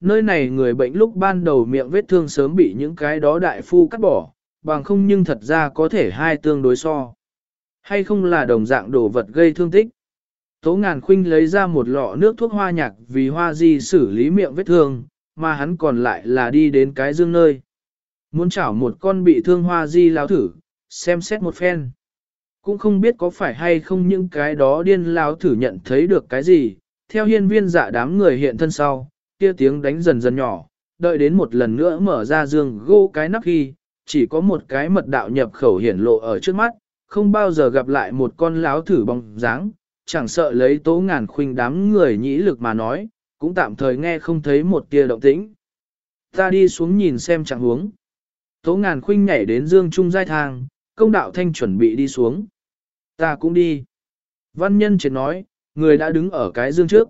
nơi này người bệnh lúc ban đầu miệng vết thương sớm bị những cái đó đại phu cắt bỏ, bằng không nhưng thật ra có thể hai tương đối so. Hay không là đồng dạng đồ vật gây thương tích. Tố ngàn khuynh lấy ra một lọ nước thuốc hoa nhạc vì hoa di xử lý miệng vết thương, mà hắn còn lại là đi đến cái dương nơi. Muốn chảo một con bị thương hoa di lao thử, xem xét một phen. Cũng không biết có phải hay không những cái đó điên lao thử nhận thấy được cái gì, theo hiên viên dạ đám người hiện thân sau, kia tiếng đánh dần dần nhỏ, đợi đến một lần nữa mở ra dương gỗ cái nắp khi, chỉ có một cái mật đạo nhập khẩu hiển lộ ở trước mắt, không bao giờ gặp lại một con láo thử bóng dáng, chẳng sợ lấy tố ngàn khuynh đám người nhĩ lực mà nói, cũng tạm thời nghe không thấy một tia động tĩnh. Ta đi xuống nhìn xem trạng huống. Tố ngàn khuynh nhảy đến dương trung giai thang, công đạo thanh chuẩn bị đi xuống. Ta cũng đi. Văn nhân chỉ nói, người đã đứng ở cái dương trước.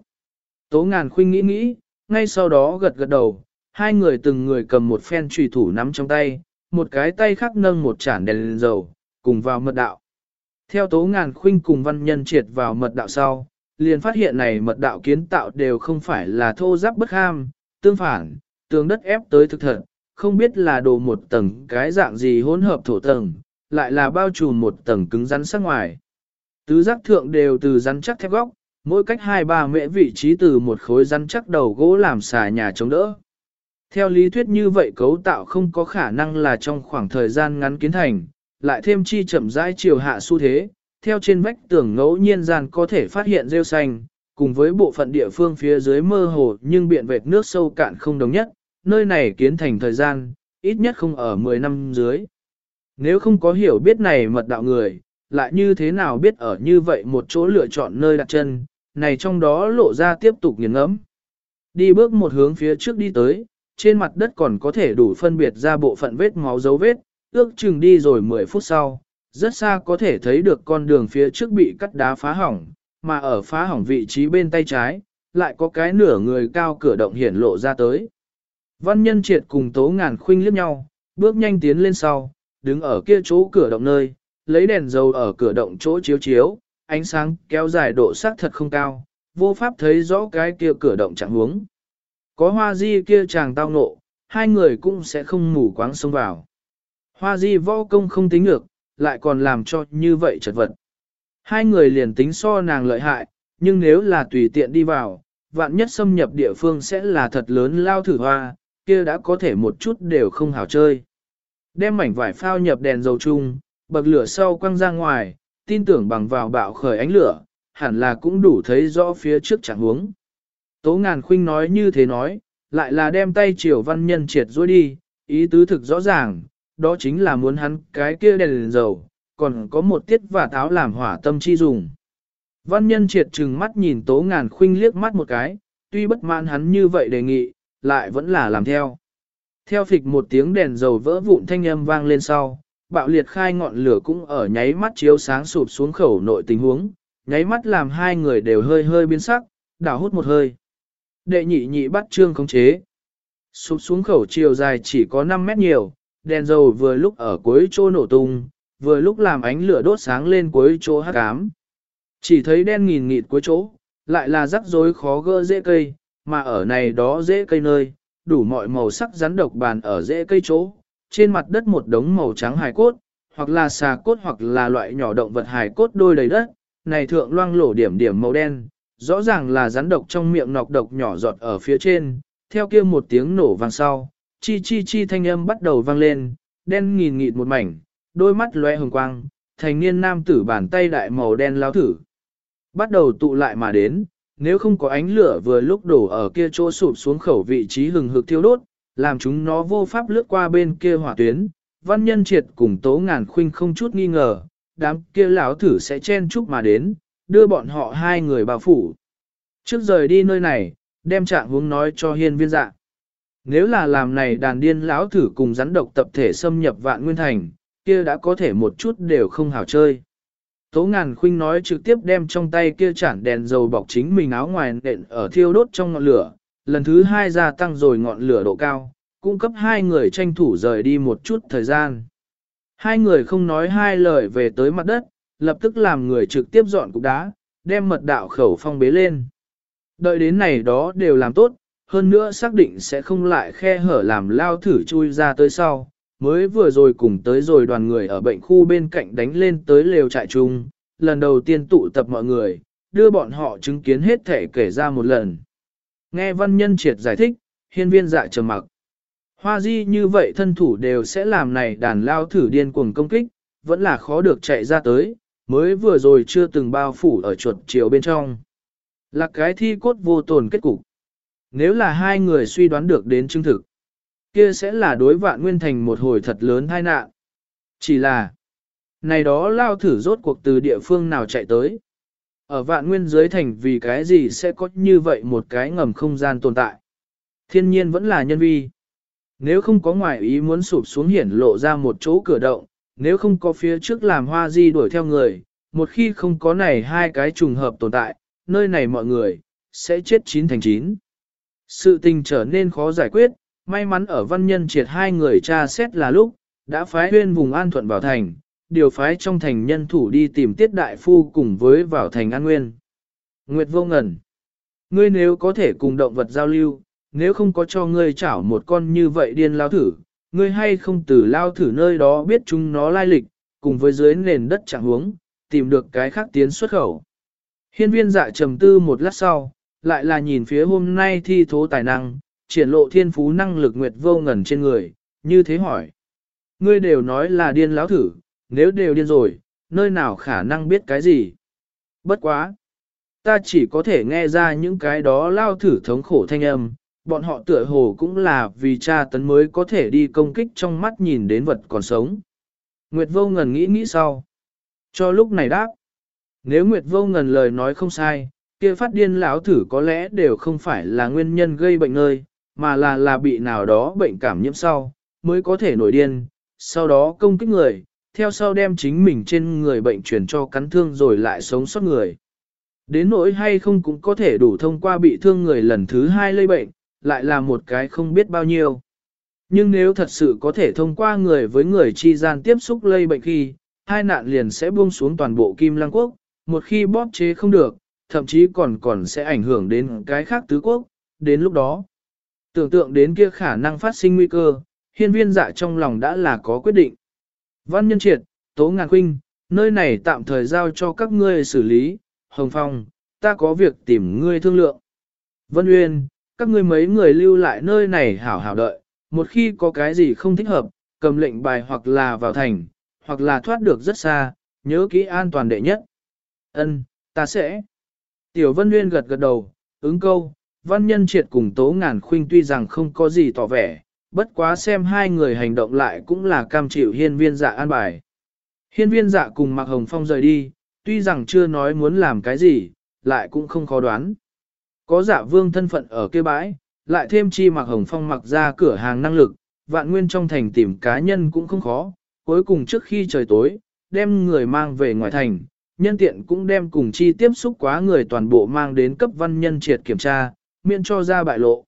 Tố ngàn khuynh nghĩ nghĩ, ngay sau đó gật gật đầu, hai người từng người cầm một phen trùy thủ nắm trong tay, một cái tay khác nâng một chản đèn lên dầu, cùng vào mật đạo. Theo tố ngàn khuynh cùng văn nhân triệt vào mật đạo sau, liền phát hiện này mật đạo kiến tạo đều không phải là thô giáp bất ham, tương phản, tường đất ép tới thực thật, không biết là đồ một tầng cái dạng gì hỗn hợp thổ tầng, lại là bao trùm một tầng cứng rắn sắc ngoài. Tứ giác thượng đều từ rắn chắc thép góc, mỗi cách hai ba mễ vị trí từ một khối rắn chắc đầu gỗ làm xà nhà chống đỡ. Theo lý thuyết như vậy cấu tạo không có khả năng là trong khoảng thời gian ngắn kiến thành, lại thêm chi chậm rãi chiều hạ xu thế, theo trên vách tường ngẫu nhiên gian có thể phát hiện rêu xanh, cùng với bộ phận địa phương phía dưới mơ hồ nhưng biện vệt nước sâu cạn không đồng nhất, nơi này kiến thành thời gian, ít nhất không ở 10 năm dưới. Nếu không có hiểu biết này mật đạo người, lại như thế nào biết ở như vậy một chỗ lựa chọn nơi đặt chân, này trong đó lộ ra tiếp tục nghiền ngẫm. Đi bước một hướng phía trước đi tới, trên mặt đất còn có thể đủ phân biệt ra bộ phận vết máu dấu vết, ước chừng đi rồi 10 phút sau, rất xa có thể thấy được con đường phía trước bị cắt đá phá hỏng, mà ở phá hỏng vị trí bên tay trái, lại có cái nửa người cao cửa động hiển lộ ra tới. Văn nhân triệt cùng tố ngàn khuynh liếc nhau, bước nhanh tiến lên sau, đứng ở kia chỗ cửa động nơi, lấy đèn dầu ở cửa động chỗ chiếu chiếu, ánh sáng kéo dài độ sắc thật không cao, vô pháp thấy rõ cái kia cửa động chẳng huống. Có hoa di kia chàng tao nộ, hai người cũng sẽ không mù quáng xông vào. Hoa di võ công không tính được, lại còn làm cho như vậy chật vật. Hai người liền tính so nàng lợi hại, nhưng nếu là tùy tiện đi vào, vạn nhất xâm nhập địa phương sẽ là thật lớn lao thử hoa, kia đã có thể một chút đều không hảo chơi. Đem mảnh vải phao nhập đèn dầu chung, bậc lửa sau quăng ra ngoài, tin tưởng bằng vào bạo khởi ánh lửa, hẳn là cũng đủ thấy rõ phía trước chẳng huống. Tố ngàn khuynh nói như thế nói, lại là đem tay triều văn nhân triệt dối đi, ý tứ thực rõ ràng, đó chính là muốn hắn cái kia đèn, đèn dầu, còn có một tiết và táo làm hỏa tâm chi dùng. Văn nhân triệt trừng mắt nhìn tố ngàn khuynh liếc mắt một cái, tuy bất mãn hắn như vậy đề nghị, lại vẫn là làm theo. Theo phịch một tiếng đèn dầu vỡ vụn thanh âm vang lên sau, bạo liệt khai ngọn lửa cũng ở nháy mắt chiếu sáng sụp xuống khẩu nội tình huống, nháy mắt làm hai người đều hơi hơi biến sắc, đảo hút một hơi. Đệ nhị nhị bắt trương khống chế. Sụp xuống khẩu chiều dài chỉ có 5 mét nhiều, đèn dầu vừa lúc ở cuối chỗ nổ tung, vừa lúc làm ánh lửa đốt sáng lên cuối chỗ hắc ám. Chỉ thấy đen nghìn nghịt cuối chỗ, lại là rắc rối khó gỡ dễ cây, mà ở này đó dễ cây nơi, đủ mọi màu sắc rắn độc bàn ở dễ cây chỗ, trên mặt đất một đống màu trắng hài cốt, hoặc là xà cốt hoặc là loại nhỏ động vật hài cốt đôi đầy đất, này thượng loang lổ điểm điểm màu đen, rõ ràng là rắn độc trong miệng nọc độc nhỏ giọt ở phía trên, theo kia một tiếng nổ vang sau, chi chi chi thanh âm bắt đầu vang lên, đen nghìn nghịt một mảnh, đôi mắt lóe hồng quang, thành niên nam tử bàn tay đại màu đen lao thử. Bắt đầu tụ lại mà đến, nếu không có ánh lửa vừa lúc đổ ở kia chỗ sụp xuống khẩu vị trí hừng hực thiêu đốt, làm chúng nó vô pháp lướt qua bên kia hỏa tuyến, văn nhân triệt cùng tố ngàn khuynh không chút nghi ngờ, đám kia lão thử sẽ chen chúc mà đến, đưa bọn họ hai người bao phủ. Trước rời đi nơi này, đem trạng hướng nói cho hiên viên dạ. Nếu là làm này đàn điên lão thử cùng rắn độc tập thể xâm nhập vạn nguyên thành, kia đã có thể một chút đều không hảo chơi. Tố ngàn khuynh nói trực tiếp đem trong tay kia chản đèn dầu bọc chính mình áo ngoài nện ở thiêu đốt trong ngọn lửa, lần thứ hai gia tăng rồi ngọn lửa độ cao, cung cấp hai người tranh thủ rời đi một chút thời gian. Hai người không nói hai lời về tới mặt đất, lập tức làm người trực tiếp dọn cục đá, đem mật đạo khẩu phong bế lên. Đợi đến này đó đều làm tốt, hơn nữa xác định sẽ không lại khe hở làm lao thử chui ra tới sau, mới vừa rồi cùng tới rồi đoàn người ở bệnh khu bên cạnh đánh lên tới lều trại chung, lần đầu tiên tụ tập mọi người, đưa bọn họ chứng kiến hết thể kể ra một lần. Nghe văn nhân triệt giải thích, hiên viên dạ trầm mặc. Hoa di như vậy thân thủ đều sẽ làm này đàn lao thử điên cuồng công kích, vẫn là khó được chạy ra tới, mới vừa rồi chưa từng bao phủ ở chuột chiều bên trong. Là cái thi cốt vô tồn kết cục. Nếu là hai người suy đoán được đến chứng thực, kia sẽ là đối vạn nguyên thành một hồi thật lớn tai nạn. Chỉ là, này đó lao thử rốt cuộc từ địa phương nào chạy tới. Ở vạn nguyên giới thành vì cái gì sẽ có như vậy một cái ngầm không gian tồn tại. Thiên nhiên vẫn là nhân vi. Nếu không có ngoại ý muốn sụp xuống hiển lộ ra một chỗ cửa động, nếu không có phía trước làm hoa di đuổi theo người, một khi không có này hai cái trùng hợp tồn tại, nơi này mọi người, sẽ chết chín thành chín. Sự tình trở nên khó giải quyết, may mắn ở văn nhân triệt hai người tra xét là lúc, đã phái huyên vùng an thuận vào thành, điều phái trong thành nhân thủ đi tìm tiết đại phu cùng với vào thành an nguyên. Nguyệt vô ngẩn. Ngươi nếu có thể cùng động vật giao lưu, nếu không có cho ngươi chảo một con như vậy điên lao thử, ngươi hay không từ lao thử nơi đó biết chúng nó lai lịch, cùng với dưới nền đất chẳng huống, tìm được cái khác tiến xuất khẩu. Hiên viên dạ trầm tư một lát sau, lại là nhìn phía hôm nay thi thố tài năng, triển lộ thiên phú năng lực nguyệt vô ngẩn trên người, như thế hỏi. Ngươi đều nói là điên lão thử, nếu đều điên rồi, nơi nào khả năng biết cái gì? Bất quá! Ta chỉ có thể nghe ra những cái đó lao thử thống khổ thanh âm, bọn họ tựa hồ cũng là vì cha tấn mới có thể đi công kích trong mắt nhìn đến vật còn sống. Nguyệt vô ngần nghĩ nghĩ sau. Cho lúc này đáp. Nếu Nguyệt vô ngần lời nói không sai, kia phát điên lão thử có lẽ đều không phải là nguyên nhân gây bệnh nơi, mà là là bị nào đó bệnh cảm nhiễm sau, mới có thể nổi điên, sau đó công kích người, theo sau đem chính mình trên người bệnh truyền cho cắn thương rồi lại sống sót người. Đến nỗi hay không cũng có thể đủ thông qua bị thương người lần thứ hai lây bệnh, lại là một cái không biết bao nhiêu. Nhưng nếu thật sự có thể thông qua người với người chi gian tiếp xúc lây bệnh khi, hai nạn liền sẽ buông xuống toàn bộ Kim Lăng Quốc, một khi bóp chế không được, thậm chí còn còn sẽ ảnh hưởng đến cái khác tứ quốc, đến lúc đó. Tưởng tượng đến kia khả năng phát sinh nguy cơ, hiên viên dạ trong lòng đã là có quyết định. Văn nhân triệt, tố ngàn khuynh, nơi này tạm thời giao cho các ngươi xử lý, Hồng Phong, ta có việc tìm ngươi thương lượng. Vân Uyên, các ngươi mấy người lưu lại nơi này hảo hảo đợi, một khi có cái gì không thích hợp, cầm lệnh bài hoặc là vào thành, hoặc là thoát được rất xa, nhớ kỹ an toàn đệ nhất. Ân, ta sẽ. Tiểu Vân Nguyên gật gật đầu, ứng câu, văn nhân triệt cùng tố ngàn khuynh tuy rằng không có gì tỏ vẻ, bất quá xem hai người hành động lại cũng là cam chịu hiên viên dạ an bài. Hiên viên dạ cùng Mạc Hồng Phong rời đi, tuy rằng chưa nói muốn làm cái gì, lại cũng không khó đoán. Có dạ vương thân phận ở kia bãi, lại thêm chi Mạc Hồng Phong mặc ra cửa hàng năng lực, vạn nguyên trong thành tìm cá nhân cũng không khó, cuối cùng trước khi trời tối, đem người mang về ngoài thành, nhân tiện cũng đem cùng chi tiếp xúc quá người toàn bộ mang đến cấp văn nhân triệt kiểm tra, miễn cho ra bại lộ.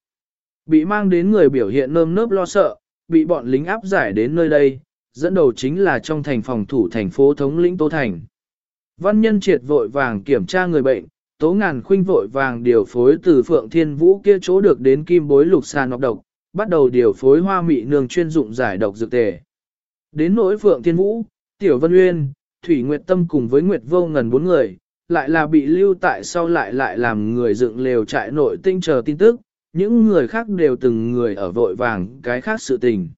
Bị mang đến người biểu hiện nơm nớp lo sợ, bị bọn lính áp giải đến nơi đây, dẫn đầu chính là trong thành phòng thủ thành phố thống lĩnh Tô Thành. Văn nhân triệt vội vàng kiểm tra người bệnh, tố ngàn khuynh vội vàng điều phối từ phượng thiên vũ kia chỗ được đến kim bối lục sàn nọc độc, bắt đầu điều phối hoa mị nương chuyên dụng giải độc dược tề. Đến nỗi phượng thiên vũ, tiểu vân uyên, thủy nguyệt tâm cùng với nguyệt vô ngần bốn người, lại là bị lưu tại sau lại lại làm người dựng lều trại nội tinh chờ tin tức, những người khác đều từng người ở vội vàng cái khác sự tình.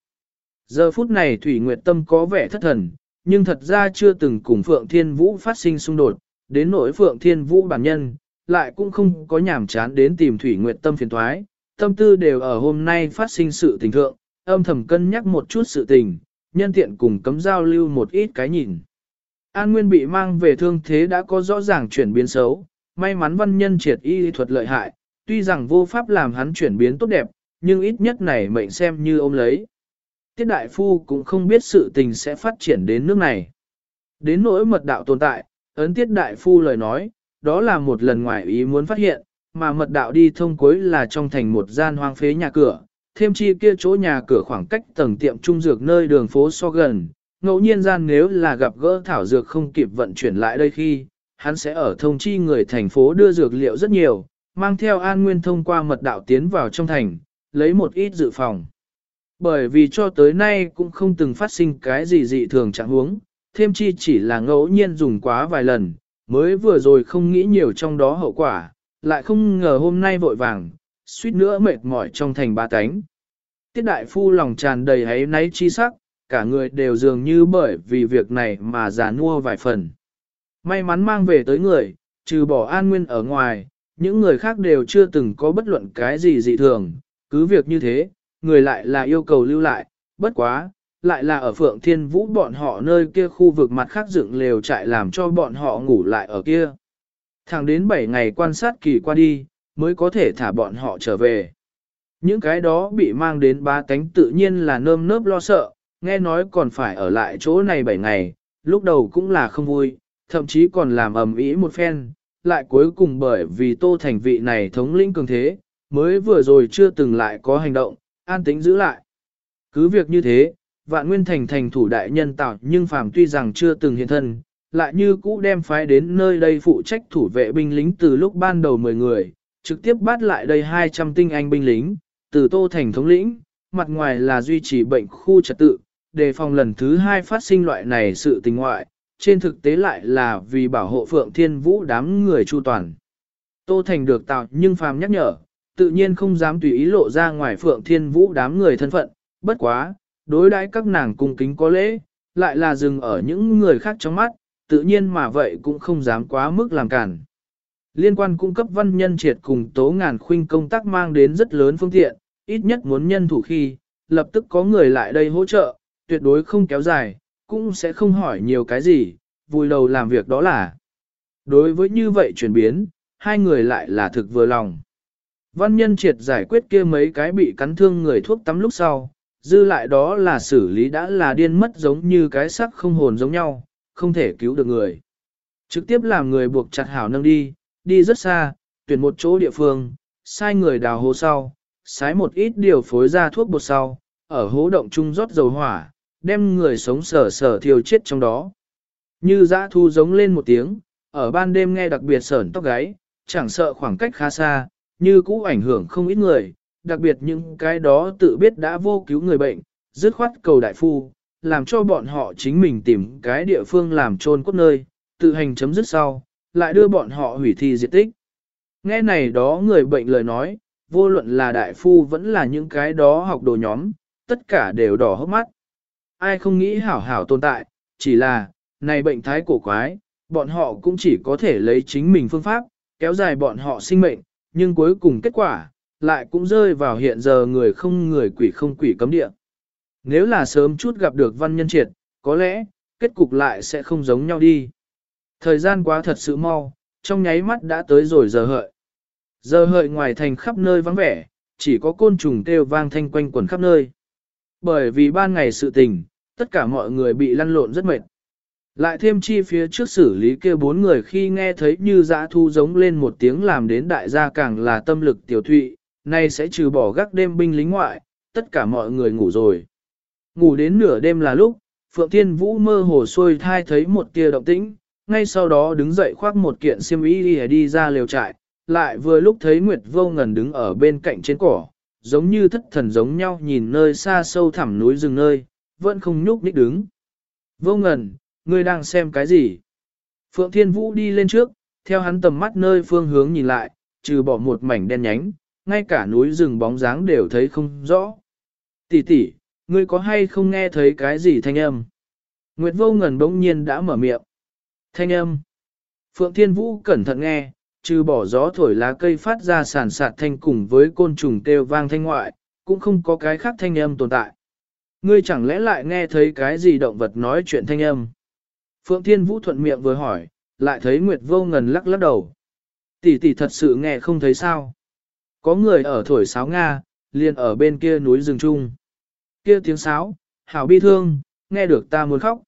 Giờ phút này Thủy Nguyệt Tâm có vẻ thất thần, nhưng thật ra chưa từng cùng Phượng Thiên Vũ phát sinh xung đột, đến nỗi Phượng Thiên Vũ bản nhân, lại cũng không có nhảm chán đến tìm Thủy Nguyệt Tâm phiền thoái, tâm tư đều ở hôm nay phát sinh sự tình thượng, âm thầm cân nhắc một chút sự tình, nhân tiện cùng cấm giao lưu một ít cái nhìn. An Nguyên bị mang về thương thế đã có rõ ràng chuyển biến xấu, may mắn văn nhân triệt y thuật lợi hại, tuy rằng vô pháp làm hắn chuyển biến tốt đẹp, nhưng ít nhất này mệnh xem như ôm lấy. Tiết đại phu cũng không biết sự tình sẽ phát triển đến nước này. Đến nỗi mật đạo tồn tại, ấn tiết đại phu lời nói, đó là một lần ngoài ý muốn phát hiện, mà mật đạo đi thông cuối là trong thành một gian hoang phế nhà cửa, thêm chi kia chỗ nhà cửa khoảng cách tầng tiệm trung dược nơi đường phố so gần, ngẫu nhiên gian nếu là gặp gỡ thảo dược không kịp vận chuyển lại đây khi, hắn sẽ ở thông chi người thành phố đưa dược liệu rất nhiều, mang theo An Nguyên thông qua mật đạo tiến vào trong thành, lấy một ít dự phòng. Bởi vì cho tới nay cũng không từng phát sinh cái gì dị thường trạng huống, thêm chi chỉ là ngẫu nhiên dùng quá vài lần, mới vừa rồi không nghĩ nhiều trong đó hậu quả, lại không ngờ hôm nay vội vàng, suýt nữa mệt mỏi trong thành ba cánh. Tiết đại phu lòng tràn đầy ấy náy chi sắc, cả người đều dường như bởi vì việc này mà già nua vài phần. May mắn mang về tới người, trừ bỏ an nguyên ở ngoài, những người khác đều chưa từng có bất luận cái gì dị thường, cứ việc như thế, người lại là yêu cầu lưu lại, bất quá, lại là ở Phượng Thiên Vũ bọn họ nơi kia khu vực mặt khác dựng lều trại làm cho bọn họ ngủ lại ở kia. Thẳng đến 7 ngày quan sát kỳ qua đi, mới có thể thả bọn họ trở về. Những cái đó bị mang đến ba cánh tự nhiên là nơm nớp lo sợ, nghe nói còn phải ở lại chỗ này 7 ngày, lúc đầu cũng là không vui, thậm chí còn làm ầm ĩ một phen, lại cuối cùng bởi vì tô thành vị này thống lĩnh cường thế, mới vừa rồi chưa từng lại có hành động, an tĩnh giữ lại. Cứ việc như thế, vạn nguyên thành thành thủ đại nhân tạo nhưng phàm tuy rằng chưa từng hiện thân, lại như cũ đem phái đến nơi đây phụ trách thủ vệ binh lính từ lúc ban đầu 10 người, trực tiếp bắt lại đây 200 tinh anh binh lính, từ tô thành thống lĩnh, mặt ngoài là duy trì bệnh khu trật tự, đề phòng lần thứ hai phát sinh loại này sự tình ngoại, trên thực tế lại là vì bảo hộ Phượng Thiên Vũ đám người chu toàn. Tô Thành được tạo nhưng phàm nhắc nhở, tự nhiên không dám tùy ý lộ ra ngoài Phượng Thiên Vũ đám người thân phận, bất quá, đối đãi các nàng cung kính có lễ, lại là dừng ở những người khác trong mắt, tự nhiên mà vậy cũng không dám quá mức làm cản. Liên quan cung cấp văn nhân triệt cùng tố ngàn khuynh công tác mang đến rất lớn phương tiện, ít nhất muốn nhân thủ khi, lập tức có người lại đây hỗ trợ, tuyệt đối không kéo dài, cũng sẽ không hỏi nhiều cái gì, vui đầu làm việc đó là. Đối với như vậy chuyển biến, hai người lại là thực vừa lòng. Văn nhân triệt giải quyết kia mấy cái bị cắn thương người thuốc tắm lúc sau, dư lại đó là xử lý đã là điên mất giống như cái sắc không hồn giống nhau, không thể cứu được người. Trực tiếp làm người buộc chặt hảo nâng đi, đi rất xa, tuyển một chỗ địa phương, sai người đào hố sau, sái một ít điều phối ra thuốc bột sau, ở hố động trung rót dầu hỏa, đem người sống sờ sờ thiêu chết trong đó. Như dã thu giống lên một tiếng, ở ban đêm nghe đặc biệt sởn tóc gáy, chẳng sợ khoảng cách khá xa, như cũ ảnh hưởng không ít người, đặc biệt những cái đó tự biết đã vô cứu người bệnh, dứt khoát cầu đại phu, làm cho bọn họ chính mình tìm cái địa phương làm trôn cốt nơi, tự hành chấm dứt sau, lại đưa bọn họ hủy thi diệt tích. Nghe này đó người bệnh lời nói, vô luận là đại phu vẫn là những cái đó học đồ nhóm, tất cả đều đỏ hốc mắt. Ai không nghĩ hảo hảo tồn tại, chỉ là, này bệnh thái cổ quái, bọn họ cũng chỉ có thể lấy chính mình phương pháp, kéo dài bọn họ sinh mệnh, nhưng cuối cùng kết quả, lại cũng rơi vào hiện giờ người không người quỷ không quỷ cấm địa. Nếu là sớm chút gặp được văn nhân triệt, có lẽ, kết cục lại sẽ không giống nhau đi. Thời gian quá thật sự mau, trong nháy mắt đã tới rồi giờ hợi. Giờ hợi ngoài thành khắp nơi vắng vẻ, chỉ có côn trùng kêu vang thanh quanh quần khắp nơi. Bởi vì ban ngày sự tình, tất cả mọi người bị lăn lộn rất mệt. Lại thêm chi phía trước xử lý kia bốn người khi nghe thấy như dã thu giống lên một tiếng làm đến đại gia càng là tâm lực tiểu thụy, nay sẽ trừ bỏ gác đêm binh lính ngoại, tất cả mọi người ngủ rồi. Ngủ đến nửa đêm là lúc, Phượng Thiên Vũ mơ hồ xuôi thai thấy một tia động tĩnh, ngay sau đó đứng dậy khoác một kiện xiêm y đi, đi ra liều trại, lại vừa lúc thấy Nguyệt Vô Ngần đứng ở bên cạnh trên cỏ, giống như thất thần giống nhau nhìn nơi xa sâu thẳm núi rừng nơi, vẫn không nhúc nhích đứng. Vô Ngẩn, ngươi đang xem cái gì? Phượng Thiên Vũ đi lên trước, theo hắn tầm mắt nơi phương hướng nhìn lại, trừ bỏ một mảnh đen nhánh, ngay cả núi rừng bóng dáng đều thấy không rõ. Tỷ tỷ, ngươi có hay không nghe thấy cái gì thanh âm? Nguyệt vô Ngẩn bỗng nhiên đã mở miệng. Thanh âm. Phượng Thiên Vũ cẩn thận nghe, trừ bỏ gió thổi lá cây phát ra sản sạt thanh cùng với côn trùng kêu vang thanh ngoại, cũng không có cái khác thanh âm tồn tại. Ngươi chẳng lẽ lại nghe thấy cái gì động vật nói chuyện thanh âm? Phượng Thiên Vũ thuận miệng vừa hỏi, lại thấy Nguyệt vô ngần lắc lắc đầu. Tỷ tỷ thật sự nghe không thấy sao? Có người ở thổi sáo Nga, liền ở bên kia núi rừng trung. Kia tiếng sáo, hảo bi thương, nghe được ta muốn khóc.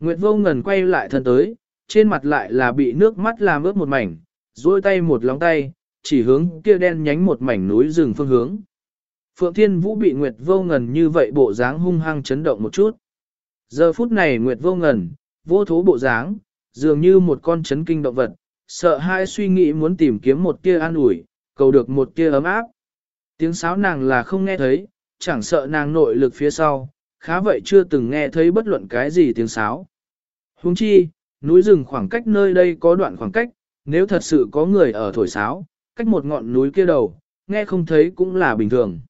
Nguyệt vô ngần quay lại thân tới, trên mặt lại là bị nước mắt làm ướt một mảnh, duỗi tay một lóng tay, chỉ hướng kia đen nhánh một mảnh núi rừng phương hướng. Phượng Thiên Vũ bị Nguyệt vô ngần như vậy bộ dáng hung hăng chấn động một chút. Giờ phút này Nguyệt vô ngần, vô thố bộ dáng, dường như một con chấn kinh động vật, sợ hai suy nghĩ muốn tìm kiếm một tia an ủi, cầu được một tia ấm áp. Tiếng sáo nàng là không nghe thấy, chẳng sợ nàng nội lực phía sau, khá vậy chưa từng nghe thấy bất luận cái gì tiếng sáo. Huống chi, núi rừng khoảng cách nơi đây có đoạn khoảng cách, nếu thật sự có người ở thổi sáo, cách một ngọn núi kia đầu, nghe không thấy cũng là bình thường.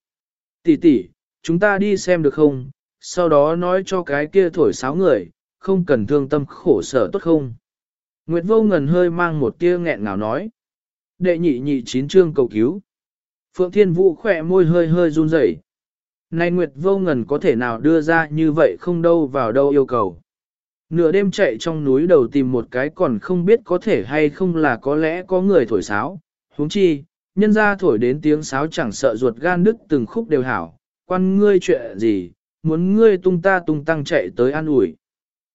Tỷ tỷ, chúng ta đi xem được không? Sau đó nói cho cái kia thổi sáo người, không cần thương tâm khổ sở tốt không? Nguyệt vô ngần hơi mang một tia nghẹn ngào nói. Đệ nhị nhị chín chương cầu cứu. Phượng Thiên Vũ khỏe môi hơi hơi run rẩy. Này Nguyệt vô ngần có thể nào đưa ra như vậy không đâu vào đâu yêu cầu. Nửa đêm chạy trong núi đầu tìm một cái còn không biết có thể hay không là có lẽ có người thổi sáo. huống chi, nhân ra thổi đến tiếng sáo chẳng sợ ruột gan đứt từng khúc đều hảo. Quan ngươi chuyện gì, muốn ngươi tung ta tung tăng chạy tới an ủi.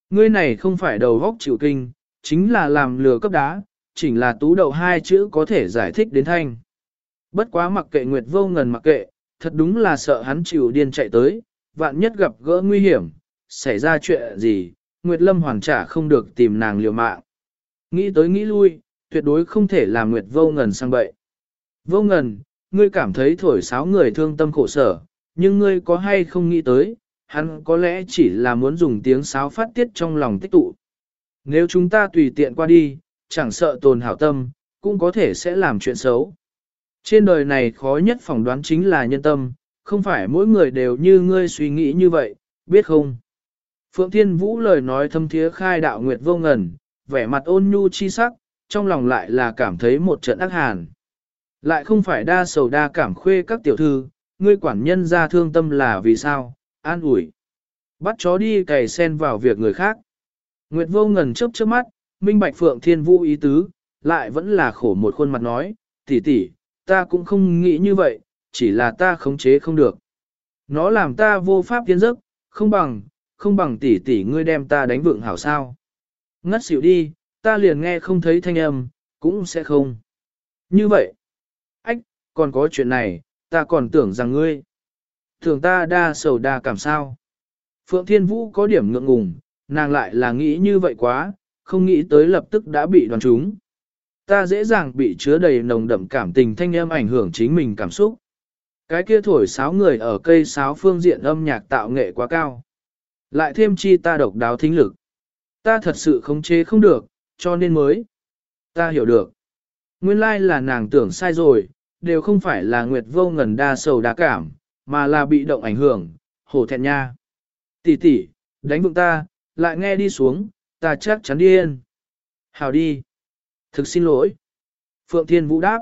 Ngươi này không phải đầu góc chịu kinh, chính là làm lừa cấp đá, chỉnh là tú đậu hai chữ có thể giải thích đến thanh. Bất quá mặc kệ Nguyệt vô ngần mặc kệ, thật đúng là sợ hắn chịu điên chạy tới, vạn nhất gặp gỡ nguy hiểm, xảy ra chuyện gì, Nguyệt Lâm hoàn trả không được tìm nàng liều mạng. Nghĩ tới nghĩ lui, tuyệt đối không thể làm Nguyệt vô ngần sang bậy. Vô ngần, ngươi cảm thấy thổi sáo người thương tâm khổ sở, nhưng ngươi có hay không nghĩ tới, hắn có lẽ chỉ là muốn dùng tiếng sáo phát tiết trong lòng tích tụ. Nếu chúng ta tùy tiện qua đi, chẳng sợ tồn hảo tâm, cũng có thể sẽ làm chuyện xấu. Trên đời này khó nhất phỏng đoán chính là nhân tâm, không phải mỗi người đều như ngươi suy nghĩ như vậy, biết không? Phượng Thiên Vũ lời nói thâm thiế khai đạo nguyệt vô ngần, vẻ mặt ôn nhu chi sắc, trong lòng lại là cảm thấy một trận ác hàn. Lại không phải đa sầu đa cảm khuê các tiểu thư, ngươi quản nhân ra thương tâm là vì sao, an ủi. Bắt chó đi cày sen vào việc người khác. Nguyệt vô ngần chớp chớp mắt, minh bạch Phượng Thiên Vũ ý tứ, lại vẫn là khổ một khuôn mặt nói, tỷ tỷ, ta cũng không nghĩ như vậy, chỉ là ta khống chế không được. Nó làm ta vô pháp tiến giấc, không bằng, không bằng tỷ tỷ ngươi đem ta đánh vượng hảo sao. Ngất xỉu đi, ta liền nghe không thấy thanh âm, cũng sẽ không. Như vậy, còn có chuyện này, ta còn tưởng rằng ngươi. Thường ta đa sầu đa cảm sao. Phượng Thiên Vũ có điểm ngượng ngùng, nàng lại là nghĩ như vậy quá, không nghĩ tới lập tức đã bị đoàn trúng. Ta dễ dàng bị chứa đầy nồng đậm cảm tình thanh âm ảnh hưởng chính mình cảm xúc. Cái kia thổi sáo người ở cây sáo phương diện âm nhạc tạo nghệ quá cao. Lại thêm chi ta độc đáo thính lực. Ta thật sự khống chế không được, cho nên mới. Ta hiểu được. Nguyên lai là nàng tưởng sai rồi, đều không phải là Nguyệt vô ngần đa sầu đa cảm, mà là bị động ảnh hưởng, hổ thẹn nha. Tỷ tỷ, đánh vượng ta, lại nghe đi xuống, ta chắc chắn điên. Hào đi. Thực xin lỗi. Phượng Thiên Vũ đáp.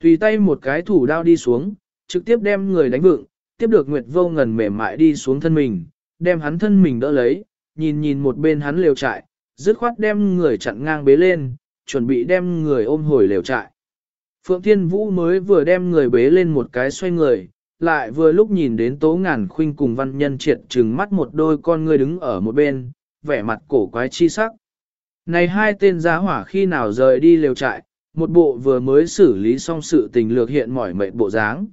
Tùy tay một cái thủ đao đi xuống, trực tiếp đem người đánh vượng, tiếp được Nguyệt vô ngần mềm mại đi xuống thân mình, đem hắn thân mình đỡ lấy, nhìn nhìn một bên hắn liều trại, dứt khoát đem người chặn ngang bế lên, chuẩn bị đem người ôm hồi liều trại. Phượng Thiên Vũ mới vừa đem người bế lên một cái xoay người, lại vừa lúc nhìn đến tố ngàn khuynh cùng văn nhân triệt trừng mắt một đôi con người đứng ở một bên, vẻ mặt cổ quái chi sắc. Này hai tên giá hỏa khi nào rời đi liều trại, một bộ vừa mới xử lý xong sự tình lược hiện mỏi mệt bộ dáng.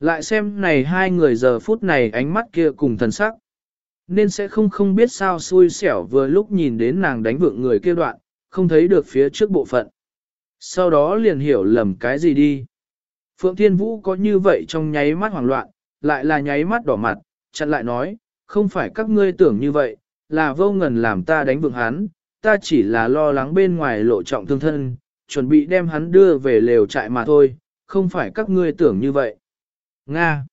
Lại xem này hai người giờ phút này ánh mắt kia cùng thần sắc. Nên sẽ không không biết sao xui xẻo vừa lúc nhìn đến nàng đánh vượng người kia đoạn, không thấy được phía trước bộ phận. Sau đó liền hiểu lầm cái gì đi. Phượng Thiên Vũ có như vậy trong nháy mắt hoảng loạn, lại là nháy mắt đỏ mặt, chặn lại nói, không phải các ngươi tưởng như vậy, là vô ngần làm ta đánh vượng hắn, ta chỉ là lo lắng bên ngoài lộ trọng thương thân, chuẩn bị đem hắn đưa về lều trại mà thôi, không phải các ngươi tưởng như vậy. Nga.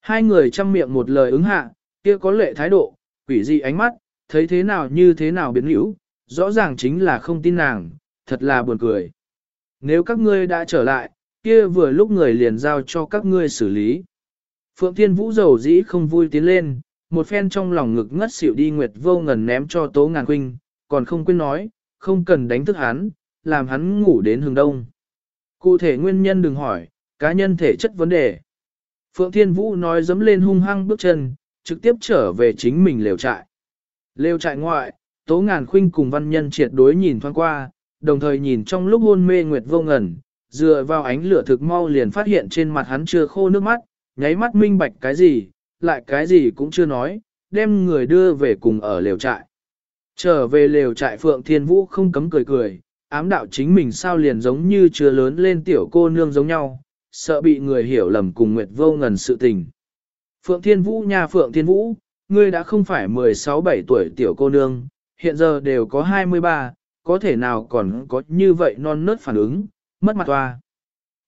Hai người chăm miệng một lời ứng hạ, kia có lệ thái độ, quỷ dị ánh mắt, thấy thế nào như thế nào biến hữu, rõ ràng chính là không tin nàng, thật là buồn cười. Nếu các ngươi đã trở lại, kia vừa lúc người liền giao cho các ngươi xử lý. Phượng Thiên Vũ dầu dĩ không vui tiến lên, một phen trong lòng ngực ngất xỉu đi Nguyệt vô ngần ném cho Tố Ngàn Quynh, còn không quên nói, không cần đánh thức hắn, làm hắn ngủ đến hừng đông. Cụ thể nguyên nhân đừng hỏi, cá nhân thể chất vấn đề. Phượng Thiên Vũ nói dấm lên hung hăng bước chân, trực tiếp trở về chính mình lều trại. Lều trại ngoại, Tố Ngàn Khuynh cùng văn nhân triệt đối nhìn thoáng qua, đồng thời nhìn trong lúc hôn mê Nguyệt vô ngẩn, dựa vào ánh lửa thực mau liền phát hiện trên mặt hắn chưa khô nước mắt, nháy mắt minh bạch cái gì, lại cái gì cũng chưa nói, đem người đưa về cùng ở lều trại. Trở về lều trại Phượng Thiên Vũ không cấm cười cười, ám đạo chính mình sao liền giống như chưa lớn lên tiểu cô nương giống nhau, sợ bị người hiểu lầm cùng Nguyệt Vô Ngần sự tình. Phượng Thiên Vũ nha Phượng Thiên Vũ, ngươi đã không phải 16-17 tuổi tiểu cô nương, hiện giờ đều có 23, có thể nào còn có như vậy non nớt phản ứng, mất mặt toa.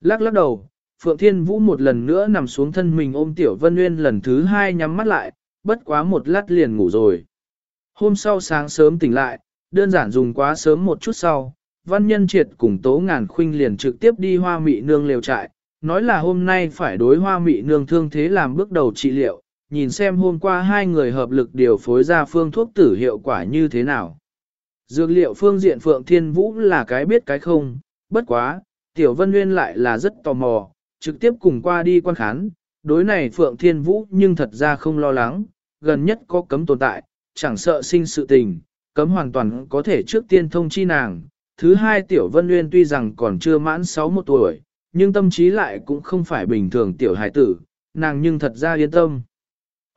Lắc lắc đầu, Phượng Thiên Vũ một lần nữa nằm xuống thân mình ôm Tiểu Vân Nguyên lần thứ hai nhắm mắt lại, bất quá một lát liền ngủ rồi. Hôm sau sáng sớm tỉnh lại, đơn giản dùng quá sớm một chút sau, Văn Nhân Triệt cùng Tố Ngàn Khuynh liền trực tiếp đi hoa mị nương liều trại, nói là hôm nay phải đối hoa mị nương thương thế làm bước đầu trị liệu, nhìn xem hôm qua hai người hợp lực điều phối ra phương thuốc tử hiệu quả như thế nào. Dược liệu phương diện Phượng Thiên Vũ là cái biết cái không, bất quá, Tiểu Vân Nguyên lại là rất tò mò, trực tiếp cùng qua đi quan khán, đối này Phượng Thiên Vũ nhưng thật ra không lo lắng, gần nhất có cấm tồn tại, chẳng sợ sinh sự tình, cấm hoàn toàn có thể trước tiên thông chi nàng. Thứ hai Tiểu Vân Nguyên tuy rằng còn chưa mãn 61 tuổi, nhưng tâm trí lại cũng không phải bình thường tiểu Hải tử, nàng nhưng thật ra yên tâm.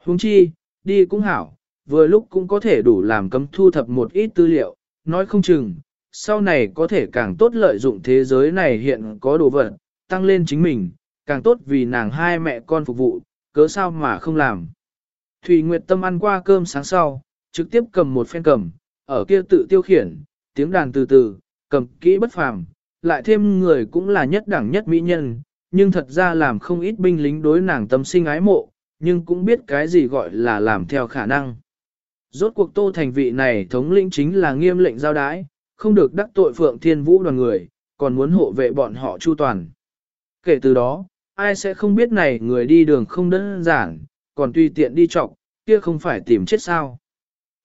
Huống chi, đi cũng hảo, vừa lúc cũng có thể đủ làm cấm thu thập một ít tư liệu, nói không chừng, sau này có thể càng tốt lợi dụng thế giới này hiện có đồ vật, tăng lên chính mình, càng tốt vì nàng hai mẹ con phục vụ, cớ sao mà không làm. Thủy Nguyệt Tâm ăn qua cơm sáng sau, trực tiếp cầm một phen cầm, ở kia tự tiêu khiển, tiếng đàn từ từ, cầm kỹ bất phàm, lại thêm người cũng là nhất đẳng nhất mỹ nhân, nhưng thật ra làm không ít binh lính đối nàng tâm sinh ái mộ, nhưng cũng biết cái gì gọi là làm theo khả năng. Rốt cuộc tô thành vị này thống lĩnh chính là nghiêm lệnh giao đái, không được đắc tội phượng thiên vũ đoàn người, còn muốn hộ vệ bọn họ chu toàn. Kể từ đó, ai sẽ không biết này người đi đường không đơn giản, còn tùy tiện đi trọc, kia không phải tìm chết sao.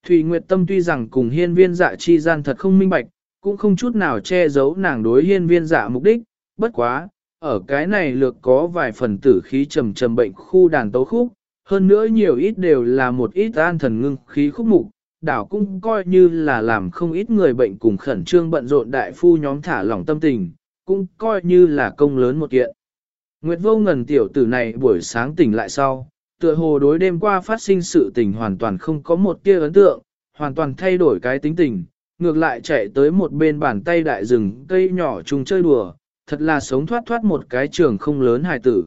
Thủy Nguyệt Tâm tuy rằng cùng hiên viên dạ chi gian thật không minh bạch, cũng không chút nào che giấu nàng đối hiên viên dạ mục đích, bất quá, ở cái này lược có vài phần tử khí trầm trầm bệnh khu đàn tấu khúc, hơn nữa nhiều ít đều là một ít an thần ngưng khí khúc mục, đảo cũng coi như là làm không ít người bệnh cùng khẩn trương bận rộn đại phu nhóm thả lỏng tâm tình, cũng coi như là công lớn một kiện. Nguyệt vô ngần tiểu tử này buổi sáng tỉnh lại sau, tựa hồ đối đêm qua phát sinh sự tình hoàn toàn không có một tia ấn tượng, hoàn toàn thay đổi cái tính tình, ngược lại chạy tới một bên bàn tay đại rừng cây nhỏ chung chơi đùa, thật là sống thoát thoát một cái trường không lớn hài tử.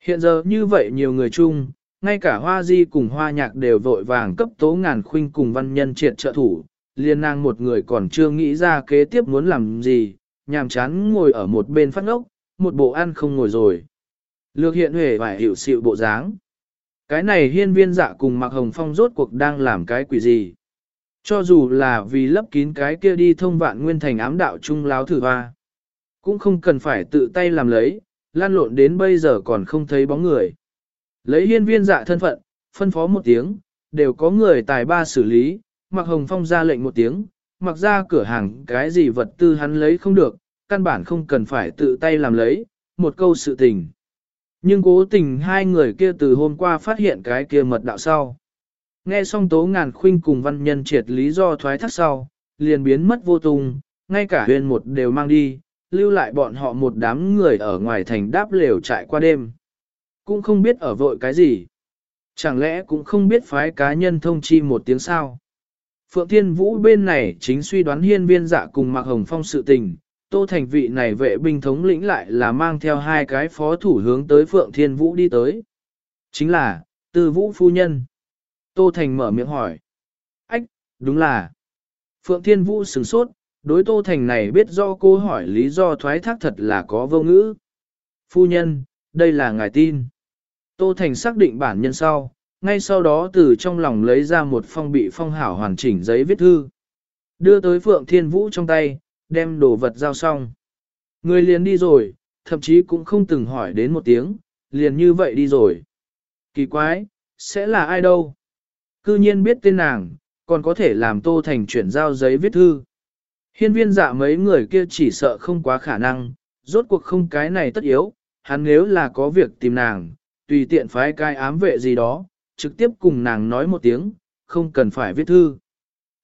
Hiện giờ như vậy nhiều người chung, ngay cả hoa di cùng hoa nhạc đều vội vàng cấp tố ngàn khuynh cùng văn nhân triệt trợ thủ, liên nàng một người còn chưa nghĩ ra kế tiếp muốn làm gì, nhàm chán ngồi ở một bên phát ngốc, một bộ ăn không ngồi rồi. Lược hiện huệ vải hiểu sự bộ dáng. Cái này hiên viên dạ cùng mặc hồng phong rốt cuộc đang làm cái quỷ gì. Cho dù là vì lấp kín cái kia đi thông vạn nguyên thành ám đạo trung láo thử hoa. Cũng không cần phải tự tay làm lấy, lan lộn đến bây giờ còn không thấy bóng người. Lấy hiên viên dạ thân phận, phân phó một tiếng, đều có người tài ba xử lý, mặc hồng phong ra lệnh một tiếng, mặc ra cửa hàng cái gì vật tư hắn lấy không được, căn bản không cần phải tự tay làm lấy, một câu sự tình. Nhưng cố tình hai người kia từ hôm qua phát hiện cái kia mật đạo sau. Nghe xong tố ngàn khuynh cùng văn nhân triệt lý do thoái thác sau, liền biến mất vô tung, ngay cả huyền một đều mang đi, lưu lại bọn họ một đám người ở ngoài thành đáp lều trại qua đêm. Cũng không biết ở vội cái gì. Chẳng lẽ cũng không biết phái cá nhân thông chi một tiếng sao. Phượng Thiên Vũ bên này chính suy đoán hiên viên dạ cùng Mạc Hồng Phong sự tình, Tô Thành vị này vệ binh thống lĩnh lại là mang theo hai cái phó thủ hướng tới Phượng Thiên Vũ đi tới. Chính là, Tư Vũ Phu Nhân. Tô Thành mở miệng hỏi. Ách, đúng là. Phượng Thiên Vũ sửng sốt, đối Tô Thành này biết do cô hỏi lý do thoái thác thật là có vô ngữ. Phu nhân, đây là ngài tin. Tô Thành xác định bản nhân sau, ngay sau đó từ trong lòng lấy ra một phong bị phong hảo hoàn chỉnh giấy viết thư. Đưa tới Phượng Thiên Vũ trong tay, đem đồ vật giao xong. Người liền đi rồi, thậm chí cũng không từng hỏi đến một tiếng, liền như vậy đi rồi. Kỳ quái, sẽ là ai đâu? Cư nhiên biết tên nàng, còn có thể làm Tô Thành chuyển giao giấy viết thư. Hiên viên dạ mấy người kia chỉ sợ không quá khả năng, rốt cuộc không cái này tất yếu, hắn nếu là có việc tìm nàng, tùy tiện phái cai ám vệ gì đó, trực tiếp cùng nàng nói một tiếng, không cần phải viết thư.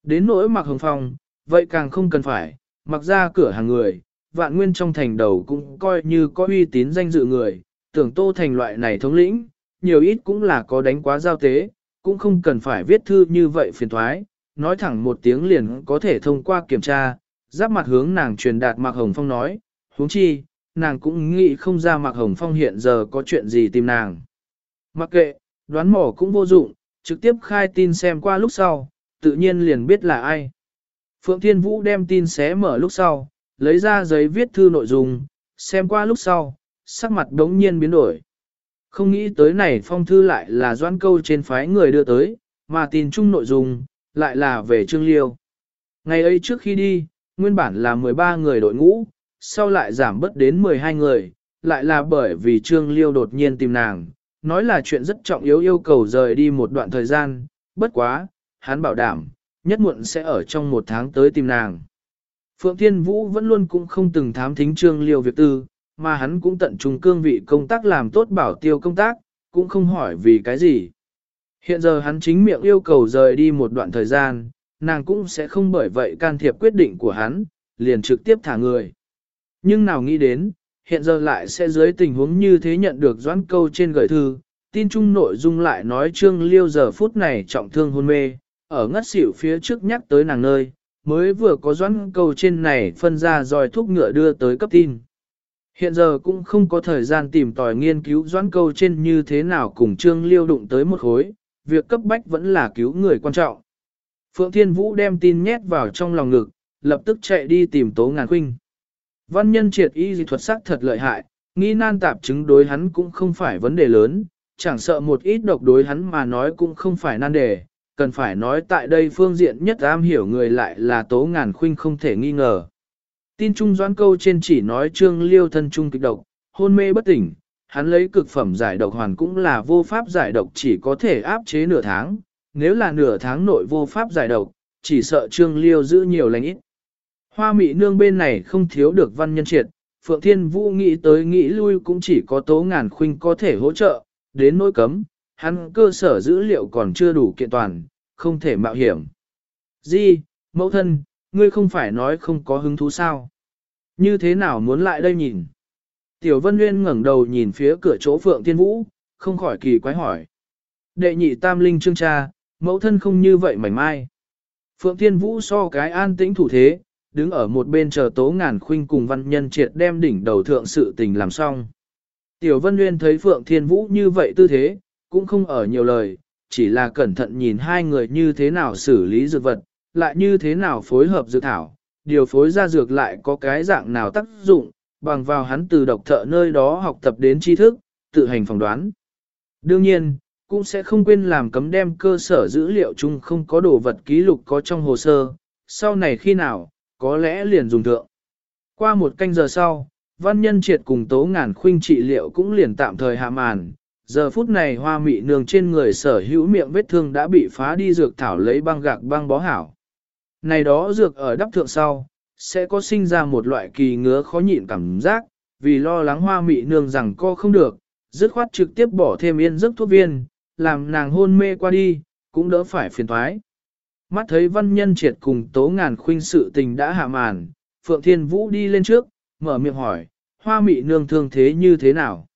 Đến nỗi mặc hồng phong, vậy càng không cần phải, mặc ra cửa hàng người, vạn nguyên trong thành đầu cũng coi như có uy tín danh dự người, tưởng tô thành loại này thống lĩnh, nhiều ít cũng là có đánh quá giao tế, cũng không cần phải viết thư như vậy phiền thoái, nói thẳng một tiếng liền có thể thông qua kiểm tra, giáp mặt hướng nàng truyền đạt Mặc Hồng Phong nói, huống chi, nàng cũng nghĩ không ra Mạc Hồng Phong hiện giờ có chuyện gì tìm nàng. Mặc kệ, đoán mỏ cũng vô dụng, trực tiếp khai tin xem qua lúc sau, tự nhiên liền biết là ai. Phượng Thiên Vũ đem tin xé mở lúc sau, lấy ra giấy viết thư nội dung, xem qua lúc sau, sắc mặt đống nhiên biến đổi. Không nghĩ tới này phong thư lại là doan câu trên phái người đưa tới, mà tin chung nội dung, lại là về Trương Liêu. Ngày ấy trước khi đi, nguyên bản là 13 người đội ngũ, sau lại giảm bớt đến 12 người, lại là bởi vì Trương Liêu đột nhiên tìm nàng, nói là chuyện rất trọng yếu yêu cầu rời đi một đoạn thời gian, bất quá, hắn bảo đảm, nhất muộn sẽ ở trong một tháng tới tìm nàng. Phượng Thiên Vũ vẫn luôn cũng không từng thám thính Trương Liêu việc tư, mà hắn cũng tận trung cương vị công tác làm tốt bảo tiêu công tác, cũng không hỏi vì cái gì. Hiện giờ hắn chính miệng yêu cầu rời đi một đoạn thời gian, nàng cũng sẽ không bởi vậy can thiệp quyết định của hắn, liền trực tiếp thả người. Nhưng nào nghĩ đến, hiện giờ lại sẽ dưới tình huống như thế nhận được doãn câu trên gửi thư, tin chung nội dung lại nói Trương Liêu giờ phút này trọng thương hôn mê, ở ngất xỉu phía trước nhắc tới nàng nơi, mới vừa có doãn câu trên này phân ra dòi thuốc ngựa đưa tới cấp tin. Hiện giờ cũng không có thời gian tìm tòi nghiên cứu doãn câu trên như thế nào cùng Trương Liêu đụng tới một khối, việc cấp bách vẫn là cứu người quan trọng. Phượng Thiên Vũ đem tin nhét vào trong lòng ngực, lập tức chạy đi tìm Tố Ngàn Khuynh. Văn nhân triệt y dị thuật sắc thật lợi hại, nghi nan tạp chứng đối hắn cũng không phải vấn đề lớn, chẳng sợ một ít độc đối hắn mà nói cũng không phải nan đề, cần phải nói tại đây phương diện nhất am hiểu người lại là Tố Ngàn Khuynh không thể nghi ngờ. Tin trung doãn câu trên chỉ nói trương liêu thân trung kịch độc, hôn mê bất tỉnh, hắn lấy cực phẩm giải độc hoàn cũng là vô pháp giải độc chỉ có thể áp chế nửa tháng, nếu là nửa tháng nội vô pháp giải độc, chỉ sợ trương liêu giữ nhiều lành ít. Hoa mị nương bên này không thiếu được văn nhân triệt, Phượng Thiên Vũ nghĩ tới nghĩ lui cũng chỉ có tố ngàn khuynh có thể hỗ trợ, đến nỗi cấm, hắn cơ sở dữ liệu còn chưa đủ kiện toàn, không thể mạo hiểm. Di, mẫu thân, ngươi không phải nói không có hứng thú sao? Như thế nào muốn lại đây nhìn? Tiểu Vân Nguyên ngẩng đầu nhìn phía cửa chỗ Phượng Thiên Vũ, không khỏi kỳ quái hỏi. Đệ nhị tam linh trương cha, mẫu thân không như vậy mảnh mai. Phượng Thiên Vũ so cái an tĩnh thủ thế, đứng ở một bên chờ tố ngàn khuynh cùng văn nhân triệt đem đỉnh đầu thượng sự tình làm xong. Tiểu Vân Nguyên thấy Phượng Thiên Vũ như vậy tư thế, cũng không ở nhiều lời, chỉ là cẩn thận nhìn hai người như thế nào xử lý dược vật, lại như thế nào phối hợp dược thảo, điều phối ra dược lại có cái dạng nào tác dụng, bằng vào hắn từ độc thợ nơi đó học tập đến tri thức, tự hành phỏng đoán. Đương nhiên, cũng sẽ không quên làm cấm đem cơ sở dữ liệu chung không có đồ vật ký lục có trong hồ sơ, sau này khi nào, có lẽ liền dùng thượng. Qua một canh giờ sau, văn nhân triệt cùng tố ngàn khuynh trị liệu cũng liền tạm thời hạ màn. Giờ phút này hoa mị nương trên người sở hữu miệng vết thương đã bị phá đi dược thảo lấy băng gạc băng bó hảo. Này đó dược ở đắp thượng sau, sẽ có sinh ra một loại kỳ ngứa khó nhịn cảm giác, vì lo lắng hoa mị nương rằng co không được, dứt khoát trực tiếp bỏ thêm yên giấc thuốc viên, làm nàng hôn mê qua đi, cũng đỡ phải phiền thoái. Mắt thấy văn nhân triệt cùng tố ngàn khuynh sự tình đã hạ màn, Phượng Thiên Vũ đi lên trước, mở miệng hỏi, hoa mị nương thương thế như thế nào?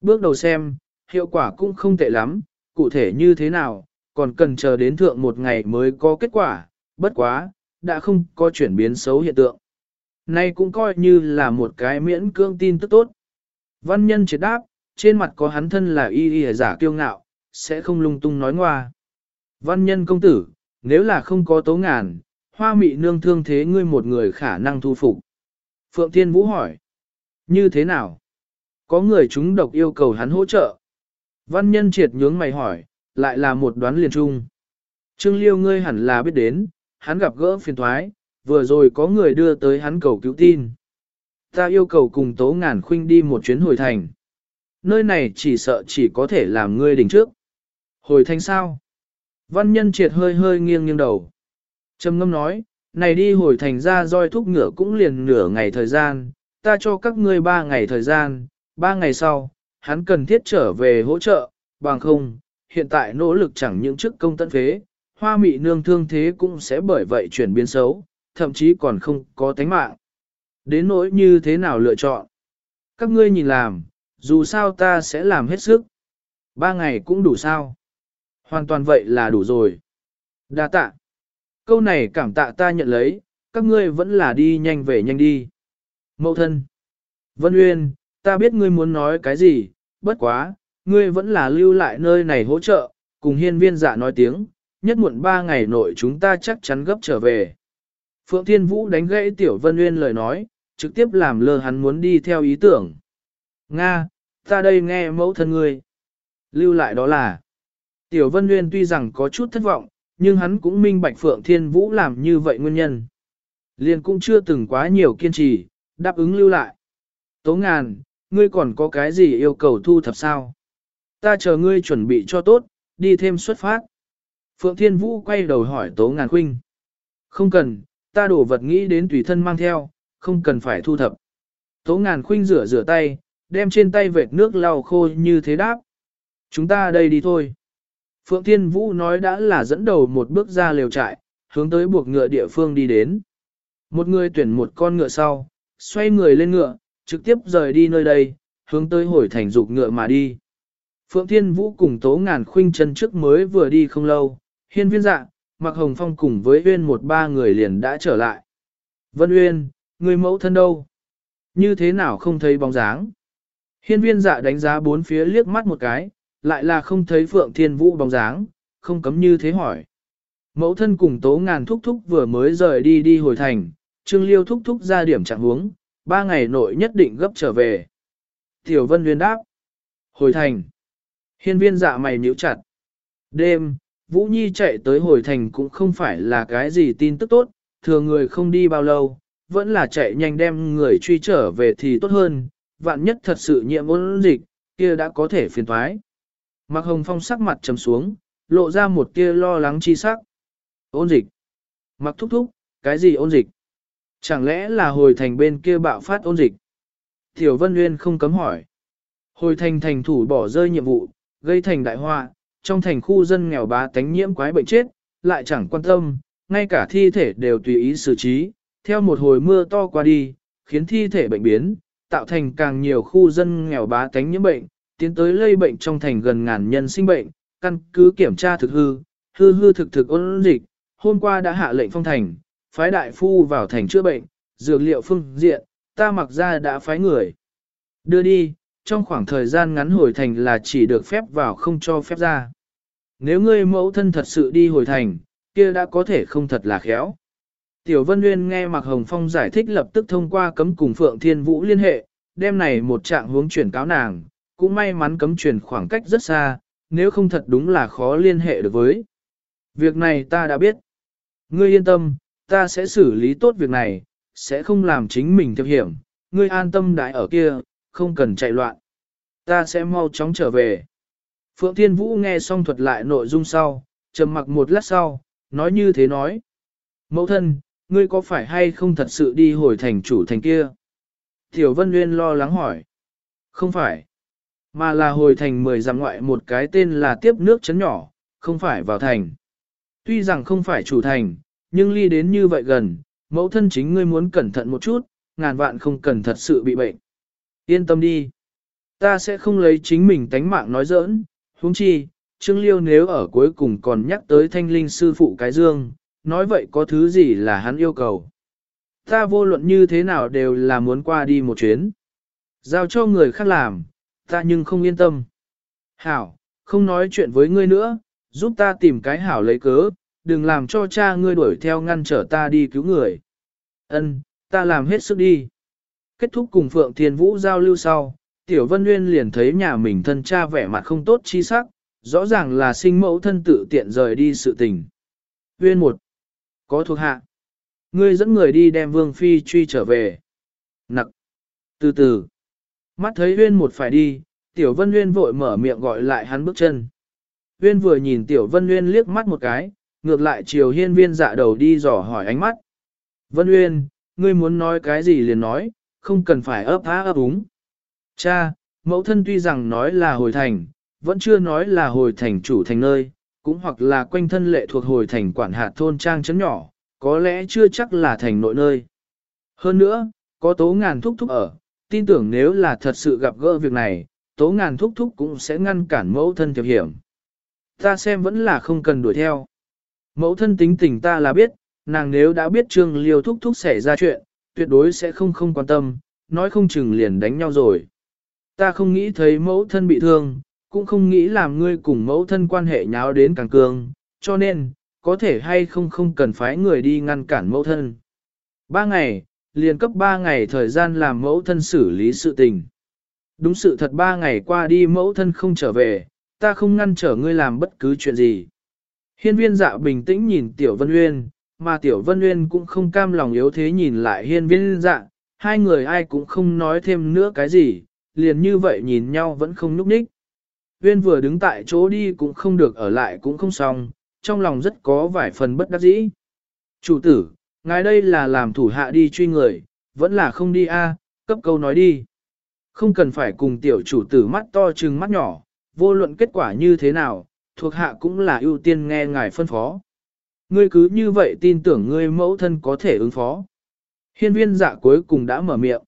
Bước đầu xem, hiệu quả cũng không tệ lắm, cụ thể như thế nào, còn cần chờ đến thượng một ngày mới có kết quả, bất quá, đã không có chuyển biến xấu hiện tượng. Nay cũng coi như là một cái miễn cương tin tức tốt. Văn nhân triệt đáp, trên mặt có hắn thân là y y giả kiêu ngạo, sẽ không lung tung nói ngoa. Văn nhân công tử, nếu là không có tố ngàn, hoa mị nương thương thế ngươi một người khả năng thu phục. Phượng Thiên Vũ hỏi, như thế nào? Có người chúng độc yêu cầu hắn hỗ trợ. Văn nhân triệt nhướng mày hỏi, lại là một đoán liền trung. Trương Liêu ngươi hẳn là biết đến, hắn gặp gỡ phiền thoái, vừa rồi có người đưa tới hắn cầu cứu tin. Ta yêu cầu cùng tố ngàn khuynh đi một chuyến hồi thành. Nơi này chỉ sợ chỉ có thể làm ngươi đỉnh trước. Hồi thành sao? Văn nhân triệt hơi hơi nghiêng nghiêng đầu. Trầm ngâm nói, này đi hồi thành ra roi thúc ngựa cũng liền nửa ngày thời gian, ta cho các ngươi ba ngày thời gian, ba ngày sau, hắn cần thiết trở về hỗ trợ, bằng không, hiện tại nỗ lực chẳng những chức công tận phế, hoa mị nương thương thế cũng sẽ bởi vậy chuyển biến xấu, thậm chí còn không có tánh mạng. Đến nỗi như thế nào lựa chọn? Các ngươi nhìn làm, dù sao ta sẽ làm hết sức. Ba ngày cũng đủ sao? Hoàn toàn vậy là đủ rồi. Đa tạ. Câu này cảm tạ ta nhận lấy, các ngươi vẫn là đi nhanh về nhanh đi. Mẫu thân. Vân Uyên, ta biết ngươi muốn nói cái gì, bất quá, ngươi vẫn là lưu lại nơi này hỗ trợ, cùng hiên viên giả nói tiếng, nhất muộn ba ngày nội chúng ta chắc chắn gấp trở về. Phượng Thiên Vũ đánh gãy Tiểu Vân Uyên lời nói, trực tiếp làm lơ hắn muốn đi theo ý tưởng. Nga, ta đây nghe mẫu thân ngươi. Lưu lại đó là, Tiểu Vân Nguyên tuy rằng có chút thất vọng, nhưng hắn cũng minh bạch Phượng Thiên Vũ làm như vậy nguyên nhân. Liền cũng chưa từng quá nhiều kiên trì, đáp ứng lưu lại. Tố ngàn, ngươi còn có cái gì yêu cầu thu thập sao? Ta chờ ngươi chuẩn bị cho tốt, đi thêm xuất phát. Phượng Thiên Vũ quay đầu hỏi Tố ngàn khuynh. Không cần, ta đổ vật nghĩ đến tùy thân mang theo, không cần phải thu thập. Tố ngàn khuynh rửa rửa tay, đem trên tay vệt nước lau khô như thế đáp. Chúng ta đây đi thôi. Phượng Thiên Vũ nói đã là dẫn đầu một bước ra lều trại, hướng tới buộc ngựa địa phương đi đến. Một người tuyển một con ngựa sau, xoay người lên ngựa, trực tiếp rời đi nơi đây, hướng tới hồi thành dục ngựa mà đi. Phượng Thiên Vũ cùng Tố Ngàn Khuynh chân trước mới vừa đi không lâu, hiên viên dạ, Mạc Hồng Phong cùng với Uyên một ba người liền đã trở lại. Vân Uyên, người mẫu thân đâu? Như thế nào không thấy bóng dáng? Hiên viên dạ đánh giá bốn phía liếc mắt một cái, lại là không thấy Phượng Thiên Vũ bóng dáng, không cấm như thế hỏi. Mẫu thân cùng tố ngàn thúc thúc vừa mới rời đi đi hồi thành, Trương Liêu thúc thúc ra điểm trạng huống, ba ngày nội nhất định gấp trở về. Tiểu Vân Nguyên đáp. Hồi thành. Hiên viên dạ mày nhíu chặt. Đêm, Vũ Nhi chạy tới hồi thành cũng không phải là cái gì tin tức tốt, thừa người không đi bao lâu, vẫn là chạy nhanh đem người truy trở về thì tốt hơn, vạn nhất thật sự nhiễm ôn dịch, kia đã có thể phiền thoái. Mạc Hồng Phong sắc mặt trầm xuống, lộ ra một tia lo lắng chi sắc. Ôn dịch. Mạc Thúc Thúc, cái gì ôn dịch? Chẳng lẽ là hồi thành bên kia bạo phát ôn dịch? Tiểu Vân Nguyên không cấm hỏi. Hồi thành thành thủ bỏ rơi nhiệm vụ, gây thành đại họa, trong thành khu dân nghèo bá tánh nhiễm quái bệnh chết, lại chẳng quan tâm, ngay cả thi thể đều tùy ý xử trí, theo một hồi mưa to qua đi, khiến thi thể bệnh biến, tạo thành càng nhiều khu dân nghèo bá tánh nhiễm bệnh, tiến tới lây bệnh trong thành gần ngàn nhân sinh bệnh, căn cứ kiểm tra thực hư, hư hư thực thực ôn dịch, hôm qua đã hạ lệnh phong thành, phái đại phu vào thành chữa bệnh, dược liệu phương diện, ta mặc ra đã phái người. Đưa đi, trong khoảng thời gian ngắn hồi thành là chỉ được phép vào không cho phép ra. Nếu ngươi mẫu thân thật sự đi hồi thành, kia đã có thể không thật là khéo. Tiểu Vân Nguyên nghe Mạc Hồng Phong giải thích lập tức thông qua cấm cùng Phượng Thiên Vũ liên hệ, đem này một trạng hướng chuyển cáo nàng, cũng may mắn cấm truyền khoảng cách rất xa, nếu không thật đúng là khó liên hệ được với. Việc này ta đã biết. Ngươi yên tâm, ta sẽ xử lý tốt việc này, sẽ không làm chính mình thiệp hiểm, ngươi an tâm đại ở kia, không cần chạy loạn. Ta sẽ mau chóng trở về. Phượng Thiên Vũ nghe xong thuật lại nội dung sau, trầm mặc một lát sau, nói như thế nói. Mẫu thân, ngươi có phải hay không thật sự đi hồi thành chủ thành kia? Tiểu Vân Nguyên lo lắng hỏi. Không phải mà là hồi thành mười dặm ngoại một cái tên là tiếp nước chấn nhỏ, không phải vào thành. Tuy rằng không phải chủ thành, nhưng ly đến như vậy gần, mẫu thân chính ngươi muốn cẩn thận một chút, ngàn vạn không cần thật sự bị bệnh. Yên tâm đi. Ta sẽ không lấy chính mình tánh mạng nói giỡn, huống chi, Trương Liêu nếu ở cuối cùng còn nhắc tới thanh linh sư phụ cái dương, nói vậy có thứ gì là hắn yêu cầu. Ta vô luận như thế nào đều là muốn qua đi một chuyến. Giao cho người khác làm, ta nhưng không yên tâm. Hảo, không nói chuyện với ngươi nữa, giúp ta tìm cái hảo lấy cớ, đừng làm cho cha ngươi đuổi theo ngăn trở ta đi cứu người. Ân, ta làm hết sức đi. Kết thúc cùng Phượng Thiên Vũ giao lưu sau, Tiểu Vân Nguyên liền thấy nhà mình thân cha vẻ mặt không tốt chi sắc, rõ ràng là sinh mẫu thân tự tiện rời đi sự tình. Nguyên một, có thuộc hạ. Ngươi dẫn người đi đem Vương Phi truy trở về. Nặc, từ từ. Mắt thấy Huyên một phải đi, Tiểu Vân Huyên vội mở miệng gọi lại hắn bước chân. Huyên vừa nhìn Tiểu Vân Huyên liếc mắt một cái, ngược lại chiều hiên viên dạ đầu đi dò hỏi ánh mắt. Vân Huyên, ngươi muốn nói cái gì liền nói, không cần phải ấp há ấp úng. Cha, mẫu thân tuy rằng nói là hồi thành, vẫn chưa nói là hồi thành chủ thành nơi, cũng hoặc là quanh thân lệ thuộc hồi thành quản hạt thôn trang chấn nhỏ, có lẽ chưa chắc là thành nội nơi. Hơn nữa, có tố ngàn thúc thúc ở, tin tưởng nếu là thật sự gặp gỡ việc này, tố ngàn thúc thúc cũng sẽ ngăn cản mẫu thân thiệp hiểm. Ta xem vẫn là không cần đuổi theo. Mẫu thân tính tình ta là biết, nàng nếu đã biết trương liêu thúc thúc xảy ra chuyện, tuyệt đối sẽ không không quan tâm, nói không chừng liền đánh nhau rồi. Ta không nghĩ thấy mẫu thân bị thương, cũng không nghĩ làm ngươi cùng mẫu thân quan hệ nháo đến càng cường, cho nên, có thể hay không không cần phái người đi ngăn cản mẫu thân. Ba ngày, liền cấp ba ngày thời gian làm mẫu thân xử lý sự tình. Đúng sự thật ba ngày qua đi mẫu thân không trở về, ta không ngăn trở ngươi làm bất cứ chuyện gì. Hiên viên dạ bình tĩnh nhìn Tiểu Vân Uyên, mà Tiểu Vân Uyên cũng không cam lòng yếu thế nhìn lại hiên viên dạ, hai người ai cũng không nói thêm nữa cái gì, liền như vậy nhìn nhau vẫn không núp ních. Uyên vừa đứng tại chỗ đi cũng không được ở lại cũng không xong, trong lòng rất có vài phần bất đắc dĩ. Chủ tử, ngài đây là làm thủ hạ đi truy người, vẫn là không đi a, cấp câu nói đi. Không cần phải cùng tiểu chủ tử mắt to trừng mắt nhỏ, vô luận kết quả như thế nào, thuộc hạ cũng là ưu tiên nghe ngài phân phó. Ngươi cứ như vậy tin tưởng ngươi mẫu thân có thể ứng phó. Hiên viên dạ cuối cùng đã mở miệng.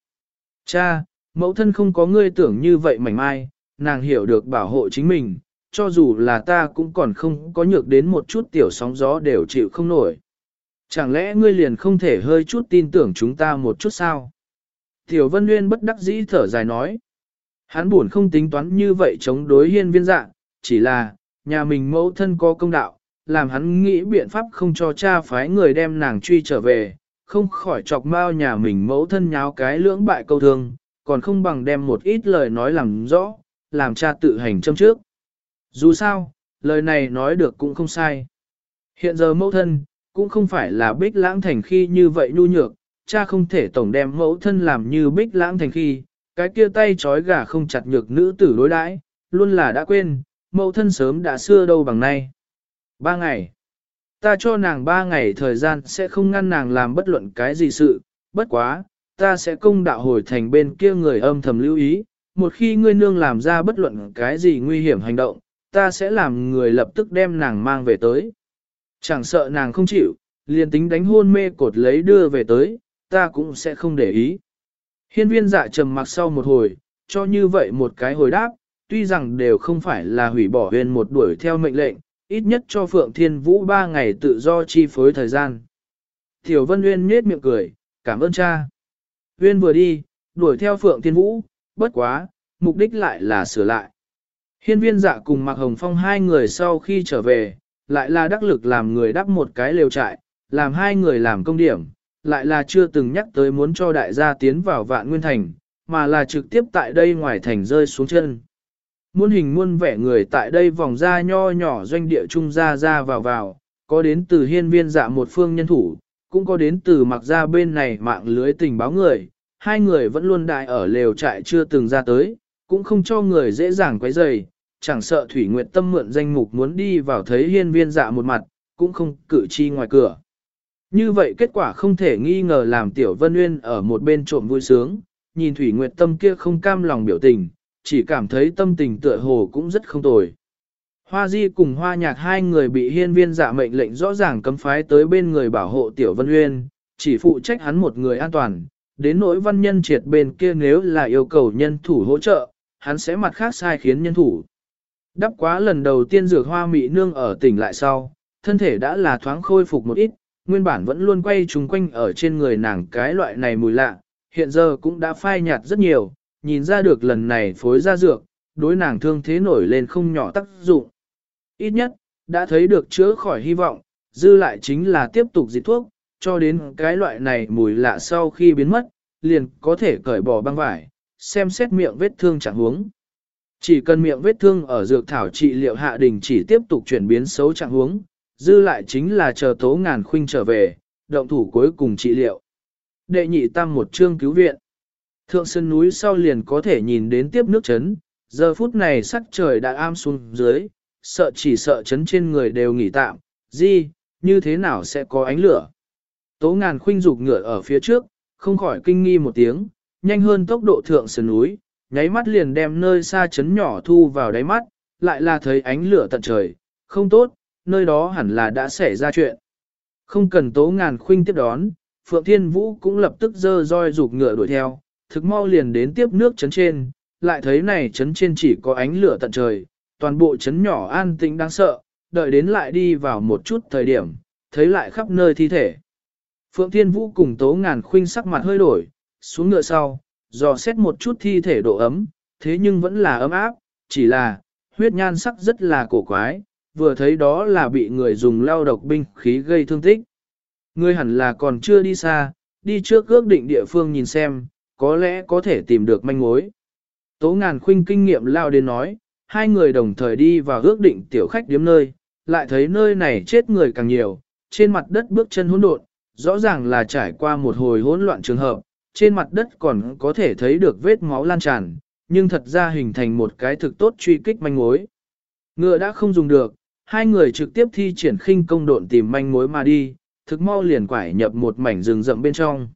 Cha, mẫu thân không có ngươi tưởng như vậy mảnh mai, nàng hiểu được bảo hộ chính mình, cho dù là ta cũng còn không có nhược đến một chút tiểu sóng gió đều chịu không nổi. Chẳng lẽ ngươi liền không thể hơi chút tin tưởng chúng ta một chút sao? Tiểu Vân Nguyên bất đắc dĩ thở dài nói. Hắn buồn không tính toán như vậy chống đối hiên viên dạ, chỉ là, nhà mình mẫu thân có công đạo, làm hắn nghĩ biện pháp không cho cha phái người đem nàng truy trở về, không khỏi chọc mao nhà mình mẫu thân nháo cái lưỡng bại câu thương, còn không bằng đem một ít lời nói làm rõ, làm cha tự hành châm trước. Dù sao, lời này nói được cũng không sai. Hiện giờ mẫu thân, cũng không phải là bích lãng thành khi như vậy nhu nhược, cha không thể tổng đem mẫu thân làm như bích lãng thành khi, cái kia tay trói gà không chặt nhược nữ tử đối đãi, luôn là đã quên, mẫu thân sớm đã xưa đâu bằng nay. Ba ngày. Ta cho nàng ba ngày thời gian sẽ không ngăn nàng làm bất luận cái gì sự, bất quá, ta sẽ công đạo hồi thành bên kia người âm thầm lưu ý, một khi ngươi nương làm ra bất luận cái gì nguy hiểm hành động, ta sẽ làm người lập tức đem nàng mang về tới. Chẳng sợ nàng không chịu, liền tính đánh hôn mê cột lấy đưa về tới, ta cũng sẽ không để ý. Hiên viên dạ trầm mặc sau một hồi, cho như vậy một cái hồi đáp, tuy rằng đều không phải là hủy bỏ huyền một đuổi theo mệnh lệnh, ít nhất cho Phượng Thiên Vũ ba ngày tự do chi phối thời gian. Tiểu Vân Uyên nhếch miệng cười, cảm ơn cha. Uyên vừa đi, đuổi theo Phượng Thiên Vũ, bất quá, mục đích lại là sửa lại. Hiên viên dạ cùng Mạc Hồng Phong hai người sau khi trở về, lại là đắc lực làm người đắp một cái lều trại, làm hai người làm công điểm, lại là chưa từng nhắc tới muốn cho đại gia tiến vào vạn nguyên thành, mà là trực tiếp tại đây ngoài thành rơi xuống chân. Muôn hình muôn vẻ người tại đây vòng ra nho nhỏ doanh địa trung ra ra vào vào, có đến từ hiên viên dạ một phương nhân thủ, cũng có đến từ mặc ra bên này mạng lưới tình báo người, hai người vẫn luôn đại ở lều trại chưa từng ra tới, cũng không cho người dễ dàng quấy rầy, chẳng sợ Thủy Nguyệt Tâm mượn danh mục muốn đi vào thấy hiên viên dạ một mặt, cũng không cử chi ngoài cửa. Như vậy kết quả không thể nghi ngờ làm Tiểu Vân Nguyên ở một bên trộm vui sướng, nhìn Thủy Nguyệt Tâm kia không cam lòng biểu tình, chỉ cảm thấy tâm tình tựa hồ cũng rất không tồi. Hoa Di cùng Hoa Nhạc hai người bị hiên viên dạ mệnh lệnh rõ ràng cấm phái tới bên người bảo hộ Tiểu Vân uyên chỉ phụ trách hắn một người an toàn, đến nỗi văn nhân triệt bên kia nếu là yêu cầu nhân thủ hỗ trợ, hắn sẽ mặt khác sai khiến nhân thủ. Đắp quá lần đầu tiên dược hoa mị nương ở tỉnh lại sau, thân thể đã là thoáng khôi phục một ít, nguyên bản vẫn luôn quay trùng quanh ở trên người nàng cái loại này mùi lạ, hiện giờ cũng đã phai nhạt rất nhiều, nhìn ra được lần này phối ra dược, đối nàng thương thế nổi lên không nhỏ tác dụng. Ít nhất, đã thấy được chữa khỏi hy vọng, dư lại chính là tiếp tục dịch thuốc, cho đến cái loại này mùi lạ sau khi biến mất, liền có thể cởi bỏ băng vải, xem xét miệng vết thương chẳng huống. Chỉ cần miệng vết thương ở dược thảo trị liệu hạ đình chỉ tiếp tục chuyển biến xấu trạng huống, dư lại chính là chờ tố ngàn khuynh trở về, động thủ cuối cùng trị liệu. Đệ nhị tam một chương cứu viện. Thượng sơn núi sau liền có thể nhìn đến tiếp nước chấn, giờ phút này sắc trời đã am xuống dưới, sợ chỉ sợ chấn trên người đều nghỉ tạm, gì, như thế nào sẽ có ánh lửa. Tố ngàn khuynh rục ngựa ở phía trước, không khỏi kinh nghi một tiếng, nhanh hơn tốc độ thượng sơn núi, nháy mắt liền đem nơi xa chấn nhỏ thu vào đáy mắt, lại là thấy ánh lửa tận trời, không tốt, nơi đó hẳn là đã xảy ra chuyện. Không cần tố ngàn khuynh tiếp đón, Phượng Thiên Vũ cũng lập tức dơ roi rụt ngựa đuổi theo, thực mau liền đến tiếp nước chấn trên, lại thấy này chấn trên chỉ có ánh lửa tận trời, toàn bộ chấn nhỏ an tĩnh đáng sợ, đợi đến lại đi vào một chút thời điểm, thấy lại khắp nơi thi thể. Phượng Thiên Vũ cùng Tố Ngàn Khuynh sắc mặt hơi đổi, xuống ngựa sau, dò xét một chút thi thể độ ấm, thế nhưng vẫn là ấm áp, chỉ là, huyết nhan sắc rất là cổ quái, vừa thấy đó là bị người dùng lao độc binh khí gây thương tích. Ngươi hẳn là còn chưa đi xa, đi trước ước định địa phương nhìn xem, có lẽ có thể tìm được manh mối. Tố ngàn khuynh kinh nghiệm lao đến nói, hai người đồng thời đi vào ước định tiểu khách điếm nơi, lại thấy nơi này chết người càng nhiều, trên mặt đất bước chân hỗn độn, rõ ràng là trải qua một hồi hỗn loạn trường hợp, trên mặt đất còn có thể thấy được vết máu lan tràn, nhưng thật ra hình thành một cái thực tốt truy kích manh mối. Ngựa đã không dùng được, hai người trực tiếp thi triển khinh công độn tìm manh mối mà đi, thực mau liền quải nhập một mảnh rừng rậm bên trong.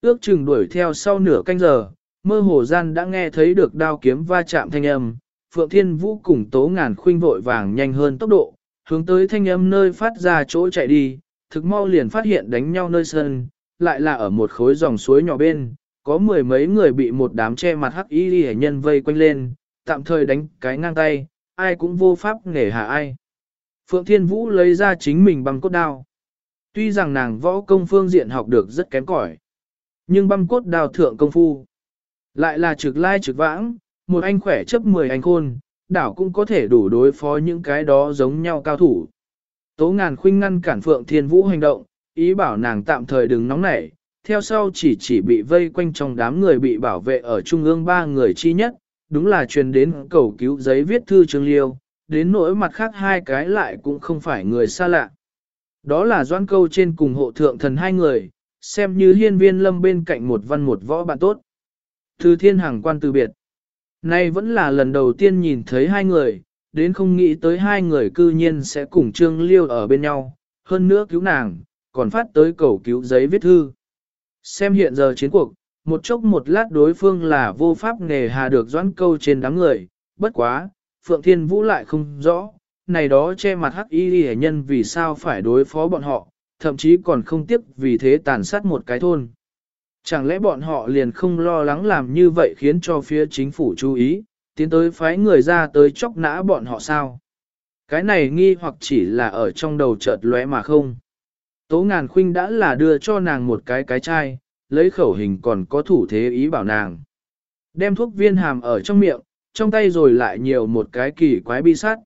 Ước chừng đuổi theo sau nửa canh giờ, mơ hồ gian đã nghe thấy được đao kiếm va chạm thanh âm, Phượng Thiên Vũ cùng tố ngàn khuynh vội vàng nhanh hơn tốc độ, hướng tới thanh âm nơi phát ra chỗ chạy đi, thực mau liền phát hiện đánh nhau nơi sân, lại là ở một khối dòng suối nhỏ bên, có mười mấy người bị một đám che mặt hắc y hệ nhân vây quanh lên, tạm thời đánh cái ngang tay, ai cũng vô pháp nghề hạ ai. Phượng Thiên Vũ lấy ra chính mình bằng cốt đao. Tuy rằng nàng võ công phương diện học được rất kém cỏi, nhưng băm cốt đao thượng công phu. Lại là trực lai trực vãng, một anh khỏe chấp 10 anh khôn, đảo cũng có thể đủ đối phó những cái đó giống nhau cao thủ. Tố ngàn khuynh ngăn cản Phượng Thiên Vũ hành động, ý bảo nàng tạm thời đừng nóng nảy, theo sau chỉ chỉ bị vây quanh trong đám người bị bảo vệ ở trung ương ba người chi nhất, đúng là truyền đến cầu cứu giấy viết thư Trương Liêu, đến nỗi mặt khác hai cái lại cũng không phải người xa lạ. Đó là doan câu trên cùng hộ thượng thần hai người, xem như hiên viên lâm bên cạnh một văn một võ bạn tốt. Thư thiên hàng quan từ biệt. Nay vẫn là lần đầu tiên nhìn thấy hai người, đến không nghĩ tới hai người cư nhiên sẽ cùng Trương Liêu ở bên nhau, hơn nữa cứu nàng, còn phát tới cầu cứu giấy viết thư. Xem hiện giờ chiến cuộc, một chốc một lát đối phương là vô pháp nghề hà được doãn câu trên đám người, bất quá, Phượng Thiên Vũ lại không rõ, này đó che mặt hắc y hệ nhân vì sao phải đối phó bọn họ, thậm chí còn không tiếc vì thế tàn sát một cái thôn. Chẳng lẽ bọn họ liền không lo lắng làm như vậy khiến cho phía chính phủ chú ý, tiến tới phái người ra tới chóc nã bọn họ sao? Cái này nghi hoặc chỉ là ở trong đầu chợt lóe mà không. Tố ngàn khuynh đã là đưa cho nàng một cái cái chai, lấy khẩu hình còn có thủ thế ý bảo nàng. Đem thuốc viên hàm ở trong miệng, trong tay rồi lại nhiều một cái kỳ quái bi sát.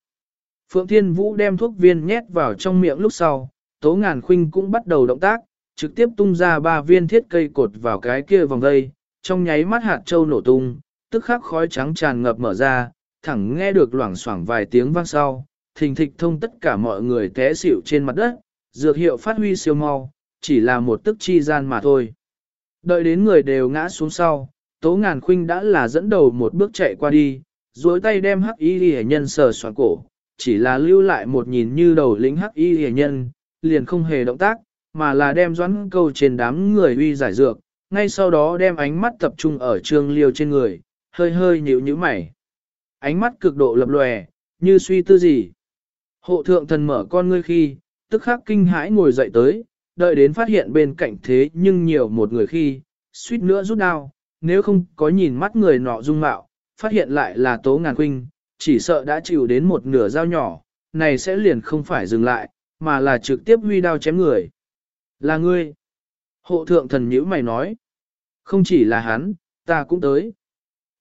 Phượng Thiên Vũ đem thuốc viên nhét vào trong miệng lúc sau, Tố Ngàn Khuynh cũng bắt đầu động tác, trực tiếp tung ra ba viên thiết cây cột vào cái kia vòng dây, trong nháy mắt hạt châu nổ tung, tức khắc khói trắng tràn ngập mở ra, thẳng nghe được loảng xoảng vài tiếng vang sau, thình thịch thông tất cả mọi người té xỉu trên mặt đất, dược hiệu phát huy siêu mau, chỉ là một tức chi gian mà thôi. Đợi đến người đều ngã xuống sau, Tố Ngàn Khuynh đã là dẫn đầu một bước chạy qua đi, duỗi tay đem hắc y Liễu nhân sờ soạn cổ, chỉ là lưu lại một nhìn như đầu lính hắc y Liễu nhân, liền không hề động tác, mà là đem doãn câu trên đám người uy giải dược, ngay sau đó đem ánh mắt tập trung ở trương liêu trên người, hơi hơi nhíu nhíu mày. Ánh mắt cực độ lập lòe, như suy tư gì. Hộ thượng thần mở con ngươi khi, tức khắc kinh hãi ngồi dậy tới, đợi đến phát hiện bên cạnh thế nhưng nhiều một người khi, suýt nữa rút đau, nếu không có nhìn mắt người nọ dung mạo, phát hiện lại là tố ngàn huynh, chỉ sợ đã chịu đến một nửa dao nhỏ, này sẽ liền không phải dừng lại, mà là trực tiếp huy đao chém người. Là ngươi. Hộ thượng thần nhữ mày nói. Không chỉ là hắn, ta cũng tới.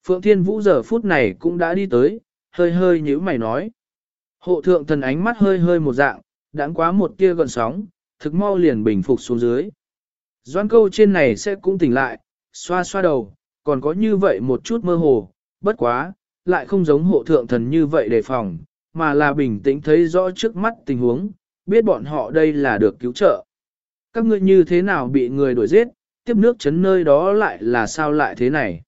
Phượng Thiên Vũ giờ phút này cũng đã đi tới, hơi hơi nhữ mày nói. Hộ thượng thần ánh mắt hơi hơi một dạng, đãng quá một tia gần sóng, thực mau liền bình phục xuống dưới. Doan câu trên này sẽ cũng tỉnh lại, xoa xoa đầu, còn có như vậy một chút mơ hồ, bất quá, lại không giống hộ thượng thần như vậy đề phòng, mà là bình tĩnh thấy rõ trước mắt tình huống, biết bọn họ đây là được cứu trợ. Các ngươi như thế nào bị người đuổi giết, tiếp nước chấn nơi đó lại là sao lại thế này.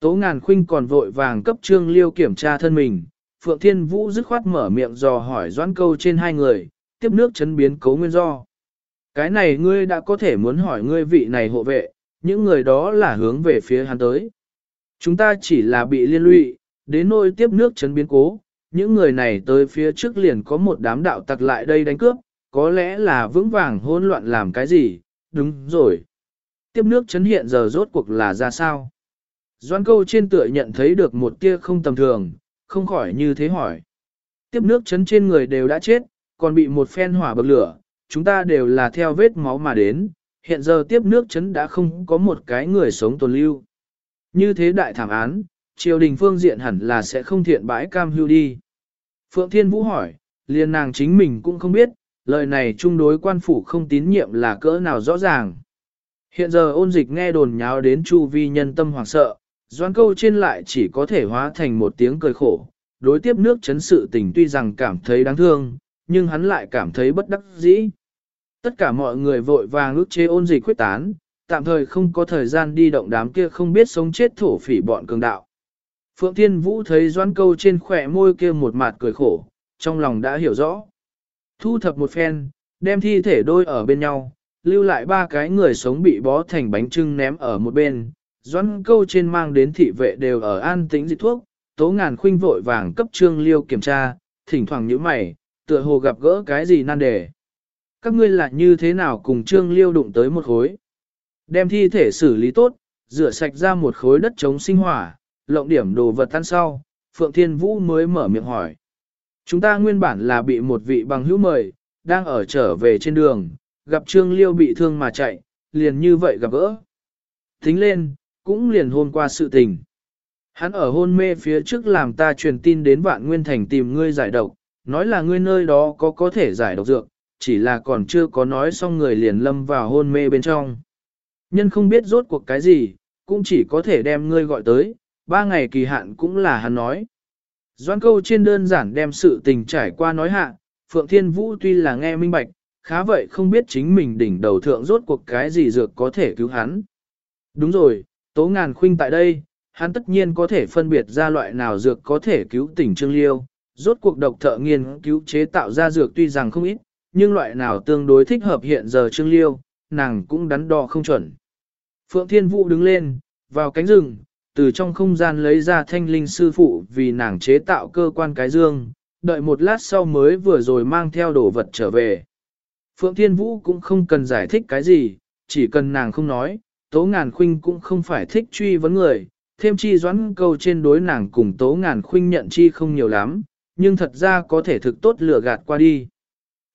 Tố ngàn khuynh còn vội vàng cấp trương liêu kiểm tra thân mình, Phượng Thiên Vũ dứt khoát mở miệng dò hỏi doãn câu trên hai người, tiếp nước chấn biến cấu nguyên do. Cái này ngươi đã có thể muốn hỏi ngươi vị này hộ vệ, những người đó là hướng về phía hắn tới. Chúng ta chỉ là bị liên lụy, đến nôi tiếp nước chấn biến cố, những người này tới phía trước liền có một đám đạo tặc lại đây đánh cướp, có lẽ là vững vàng hỗn loạn làm cái gì, đúng rồi. Tiếp nước chấn hiện giờ rốt cuộc là ra sao? Doan câu trên tựa nhận thấy được một tia không tầm thường, không khỏi như thế hỏi. Tiếp nước chấn trên người đều đã chết, còn bị một phen hỏa bậc lửa, chúng ta đều là theo vết máu mà đến, hiện giờ tiếp nước chấn đã không có một cái người sống tồn lưu. Như thế đại thảm án, triều đình phương diện hẳn là sẽ không thiện bãi cam hưu đi. Phượng Thiên Vũ hỏi, liền nàng chính mình cũng không biết, lời này chung đối quan phủ không tín nhiệm là cỡ nào rõ ràng. Hiện giờ ôn dịch nghe đồn nháo đến chu vi nhân tâm hoảng sợ, doan câu trên lại chỉ có thể hóa thành một tiếng cười khổ. Đối tiếp nước chấn sự tình tuy rằng cảm thấy đáng thương, nhưng hắn lại cảm thấy bất đắc dĩ. Tất cả mọi người vội vàng ước chế ôn dịch quyết tán, tạm thời không có thời gian đi động đám kia không biết sống chết thổ phỉ bọn cường đạo. Phượng Thiên Vũ thấy doan câu trên khỏe môi kia một mặt cười khổ, trong lòng đã hiểu rõ. Thu thập một phen, đem thi thể đôi ở bên nhau, lưu lại ba cái người sống bị bó thành bánh trưng ném ở một bên. Doãn câu trên mang đến thị vệ đều ở an tĩnh dịch thuốc, tố ngàn khuynh vội vàng cấp trương liêu kiểm tra, thỉnh thoảng nhíu mày, tựa hồ gặp gỡ cái gì nan đề. Các ngươi là như thế nào cùng trương liêu đụng tới một khối. Đem thi thể xử lý tốt, rửa sạch ra một khối đất chống sinh hỏa, lộng điểm đồ vật tan sau, Phượng Thiên Vũ mới mở miệng hỏi. Chúng ta nguyên bản là bị một vị bằng hữu mời, đang ở trở về trên đường, gặp Trương Liêu bị thương mà chạy, liền như vậy gặp gỡ. Tính lên, cũng liền hôn qua sự tình. Hắn ở hôn mê phía trước làm ta truyền tin đến vạn nguyên thành tìm ngươi giải độc, nói là ngươi nơi đó có có thể giải độc dược, chỉ là còn chưa có nói xong người liền lâm vào hôn mê bên trong. Nhân không biết rốt cuộc cái gì, cũng chỉ có thể đem ngươi gọi tới, ba ngày kỳ hạn cũng là hắn nói. Doan câu trên đơn giản đem sự tình trải qua nói hạ, Phượng Thiên Vũ tuy là nghe minh bạch, khá vậy không biết chính mình đỉnh đầu thượng rốt cuộc cái gì dược có thể cứu hắn. Đúng rồi, tố ngàn khuynh tại đây, hắn tất nhiên có thể phân biệt ra loại nào dược có thể cứu tỉnh Trương Liêu. Rốt cuộc độc thợ nghiên cứu chế tạo ra dược tuy rằng không ít, nhưng loại nào tương đối thích hợp hiện giờ Trương Liêu, nàng cũng đắn đo không chuẩn. Phượng Thiên Vũ đứng lên, vào cánh rừng, từ trong không gian lấy ra thanh linh sư phụ vì nàng chế tạo cơ quan cái dương, đợi một lát sau mới vừa rồi mang theo đồ vật trở về. Phượng Thiên Vũ cũng không cần giải thích cái gì, chỉ cần nàng không nói, Tố Ngàn Khuynh cũng không phải thích truy vấn người, thêm chi doãn câu trên đối nàng cùng Tố Ngàn Khuynh nhận chi không nhiều lắm, nhưng thật ra có thể thực tốt lừa gạt qua đi.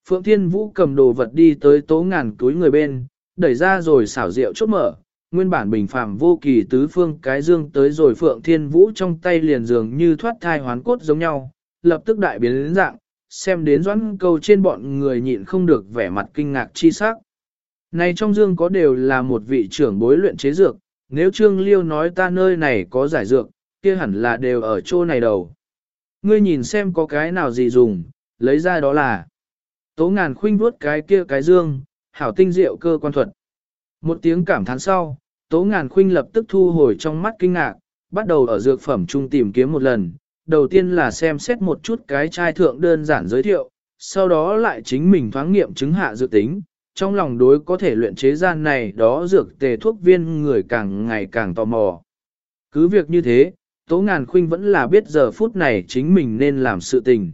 Phượng Thiên Vũ cầm đồ vật đi tới Tố Ngàn túi người bên, đẩy ra rồi xảo rượu chốt mở, nguyên bản bình phàm vô kỳ tứ phương cái dương tới rồi Phượng Thiên Vũ trong tay liền dường như thoát thai hoán cốt giống nhau, lập tức đại biến đến dạng, xem đến doãn câu trên bọn người nhịn không được vẻ mặt kinh ngạc chi sắc. Này trong dương có đều là một vị trưởng bối luyện chế dược, nếu Trương Liêu nói ta nơi này có giải dược, kia hẳn là đều ở chỗ này đầu. Ngươi nhìn xem có cái nào gì dùng, lấy ra đó là. Tố ngàn khuynh vuốt cái kia cái dương, hảo tinh diệu cơ quan thuật. Một tiếng cảm thán sau, Tố ngàn khuynh lập tức thu hồi trong mắt kinh ngạc, bắt đầu ở dược phẩm trung tìm kiếm một lần. Đầu tiên là xem xét một chút cái chai thượng đơn giản giới thiệu, sau đó lại chính mình thoáng nghiệm chứng hạ dự tính. Trong lòng đối có thể luyện chế gian này đó dược tề thuốc viên người càng ngày càng tò mò. Cứ việc như thế, Tố Ngàn Khuynh vẫn là biết giờ phút này chính mình nên làm sự tình.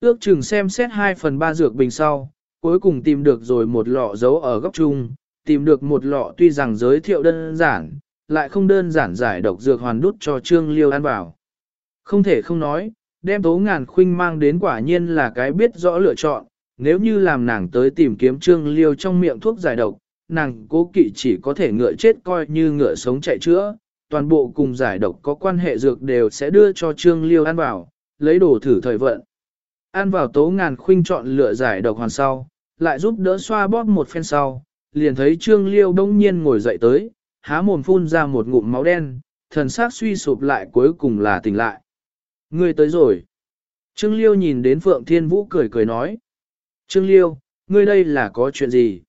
Ước chừng xem xét 2 phần 3 dược bình sau, cuối cùng tìm được rồi một lọ dấu ở góc chung, tìm được một lọ tuy rằng giới thiệu đơn giản, lại không đơn giản giải độc dược hoàn đút cho Trương Liêu ăn vào. Không thể không nói, đem tố ngàn khuynh mang đến quả nhiên là cái biết rõ lựa chọn, nếu như làm nàng tới tìm kiếm Trương Liêu trong miệng thuốc giải độc, nàng cố kỵ chỉ có thể ngựa chết coi như ngựa sống chạy chữa, toàn bộ cùng giải độc có quan hệ dược đều sẽ đưa cho Trương Liêu ăn vào, lấy đồ thử thời vận. Ăn vào tố ngàn khuynh chọn lựa giải độc hoàn sau, lại giúp đỡ xoa bóp một phen sau, liền thấy Trương Liêu đông nhiên ngồi dậy tới, há mồm phun ra một ngụm máu đen, thần xác suy sụp lại cuối cùng là tỉnh lại. Ngươi tới rồi. Trương Liêu nhìn đến Phượng Thiên Vũ cười cười nói. Trương Liêu, ngươi đây là có chuyện gì?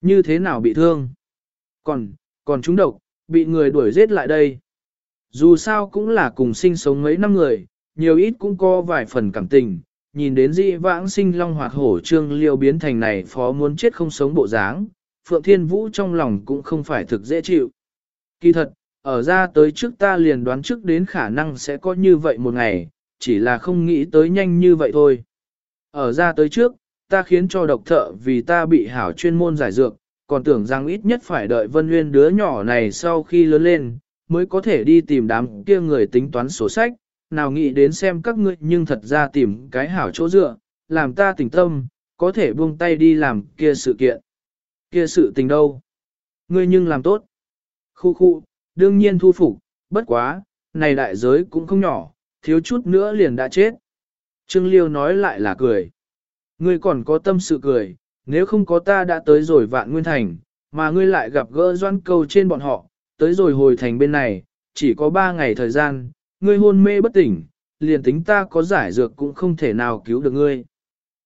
Như thế nào bị thương? Còn, còn chúng độc, bị người đuổi giết lại đây. Dù sao cũng là cùng sinh sống mấy năm người, nhiều ít cũng có vài phần cảm tình, nhìn đến dị vãng sinh long hoạt hổ Trương Liêu biến thành này phó muốn chết không sống bộ dáng, Phượng Thiên Vũ trong lòng cũng không phải thực dễ chịu. Kỳ thật, ở ra tới trước ta liền đoán trước đến khả năng sẽ có như vậy một ngày, chỉ là không nghĩ tới nhanh như vậy thôi. Ở ra tới trước, ta khiến cho độc thợ vì ta bị hảo chuyên môn giải dược, còn tưởng rằng ít nhất phải đợi Vân Nguyên đứa nhỏ này sau khi lớn lên, mới có thể đi tìm đám kia người tính toán sổ sách, nào nghĩ đến xem các ngươi nhưng thật ra tìm cái hảo chỗ dựa, làm ta tỉnh tâm, có thể buông tay đi làm kia sự kiện. Kia sự tình đâu? Ngươi nhưng làm tốt. Khu khu, đương nhiên thu phục, bất quá, này đại giới cũng không nhỏ, thiếu chút nữa liền đã chết. Trương Liêu nói lại là cười. Ngươi còn có tâm sự cười, nếu không có ta đã tới rồi vạn nguyên thành, mà ngươi lại gặp gỡ doan câu trên bọn họ, tới rồi hồi thành bên này, chỉ có ba ngày thời gian, ngươi hôn mê bất tỉnh, liền tính ta có giải dược cũng không thể nào cứu được ngươi.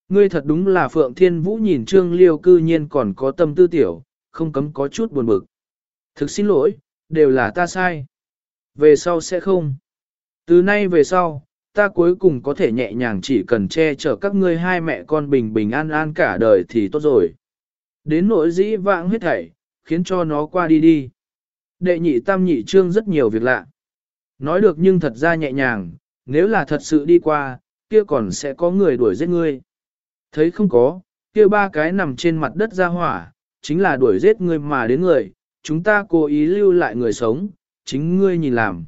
Ngươi thật đúng là Phượng Thiên Vũ nhìn Trương Liêu cư nhiên còn có tâm tư tiểu, không cấm có chút buồn bực. Thực xin lỗi, đều là ta sai. Về sau sẽ không. Từ nay về sau, ta cuối cùng có thể nhẹ nhàng chỉ cần che chở các ngươi hai mẹ con bình bình an an cả đời thì tốt rồi. Đến nỗi dĩ vãng huyết thảy, khiến cho nó qua đi đi. Đệ nhị tam nhị trương rất nhiều việc lạ. Nói được nhưng thật ra nhẹ nhàng, nếu là thật sự đi qua, kia còn sẽ có người đuổi giết ngươi. Thấy không có, kia ba cái nằm trên mặt đất ra hỏa, chính là đuổi giết ngươi mà đến người, chúng ta cố ý lưu lại người sống, chính ngươi nhìn làm.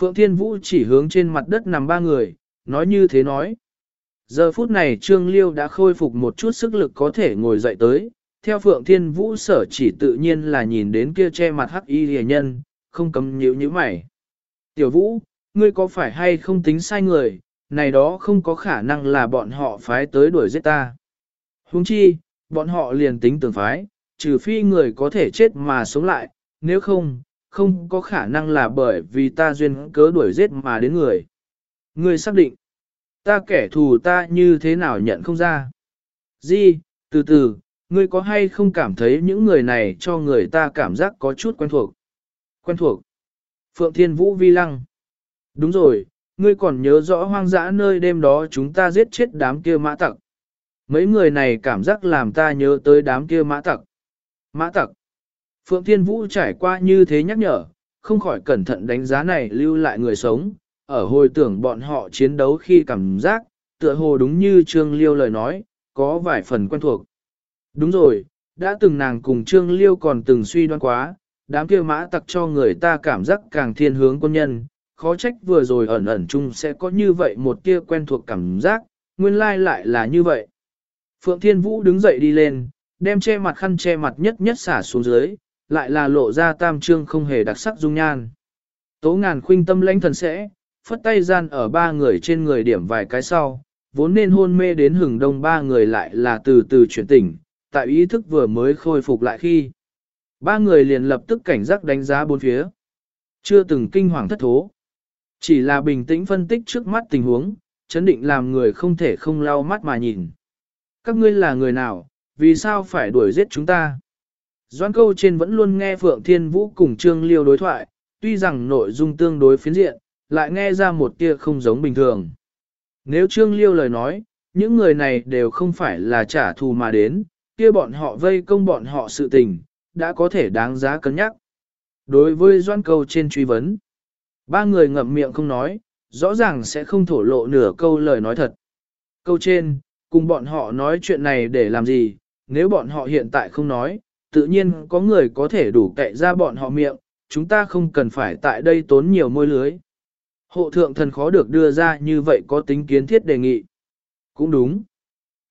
Phượng Thiên Vũ chỉ hướng trên mặt đất nằm ba người, nói như thế nói. Giờ phút này Trương Liêu đã khôi phục một chút sức lực có thể ngồi dậy tới, theo Phượng Thiên Vũ sở chỉ tự nhiên là nhìn đến kia che mặt hắc y hề nhân, không cấm nhíu như mày. Tiểu Vũ, ngươi có phải hay không tính sai người, này đó không có khả năng là bọn họ phái tới đuổi giết ta. Huống chi, bọn họ liền tính tưởng phái, trừ phi người có thể chết mà sống lại, nếu không, không có khả năng là bởi vì ta duyên cớ đuổi giết mà đến người. Ngươi xác định, ta kẻ thù ta như thế nào nhận không ra. Di, từ từ, ngươi có hay không cảm thấy những người này cho người ta cảm giác có chút quen thuộc? Quen thuộc. Phượng Thiên Vũ vi lăng. Đúng rồi, ngươi còn nhớ rõ hoang dã nơi đêm đó chúng ta giết chết đám kia mã tặc. Mấy người này cảm giác làm ta nhớ tới đám kia mã tặc. Mã tặc. Phượng Thiên Vũ trải qua như thế nhắc nhở, không khỏi cẩn thận đánh giá này lưu lại người sống, ở hồi tưởng bọn họ chiến đấu khi cảm giác, tựa hồ đúng như Trương Liêu lời nói, có vài phần quen thuộc. Đúng rồi, đã từng nàng cùng Trương Liêu còn từng suy đoán quá, đám kia mã tặc cho người ta cảm giác càng thiên hướng quân nhân, khó trách vừa rồi ẩn ẩn chung sẽ có như vậy một kia quen thuộc cảm giác, nguyên lai lại là như vậy. Phượng Thiên Vũ đứng dậy đi lên, đem che mặt khăn che mặt nhất nhất xả xuống dưới, lại là lộ ra tam trương không hề đặc sắc dung nhan. Tố ngàn khuynh tâm lãnh thần sẽ, phất tay gian ở ba người trên người điểm vài cái sau, vốn nên hôn mê đến hừng đông ba người lại là từ từ chuyển tỉnh, tại ý thức vừa mới khôi phục lại khi. Ba người liền lập tức cảnh giác đánh giá bốn phía. Chưa từng kinh hoàng thất thố. Chỉ là bình tĩnh phân tích trước mắt tình huống, chấn định làm người không thể không lau mắt mà nhìn. Các ngươi là người nào, vì sao phải đuổi giết chúng ta? Doan câu trên vẫn luôn nghe Phượng Thiên Vũ cùng Trương Liêu đối thoại, tuy rằng nội dung tương đối phiến diện, lại nghe ra một tia không giống bình thường. Nếu Trương Liêu lời nói, những người này đều không phải là trả thù mà đến, kia bọn họ vây công bọn họ sự tình, đã có thể đáng giá cân nhắc. Đối với Doan câu trên truy vấn, ba người ngậm miệng không nói, rõ ràng sẽ không thổ lộ nửa câu lời nói thật. Câu trên, cùng bọn họ nói chuyện này để làm gì, nếu bọn họ hiện tại không nói, tự nhiên có người có thể đủ cậy ra bọn họ miệng, chúng ta không cần phải tại đây tốn nhiều môi lưới. Hộ thượng thần khó được đưa ra như vậy có tính kiến thiết đề nghị. Cũng đúng.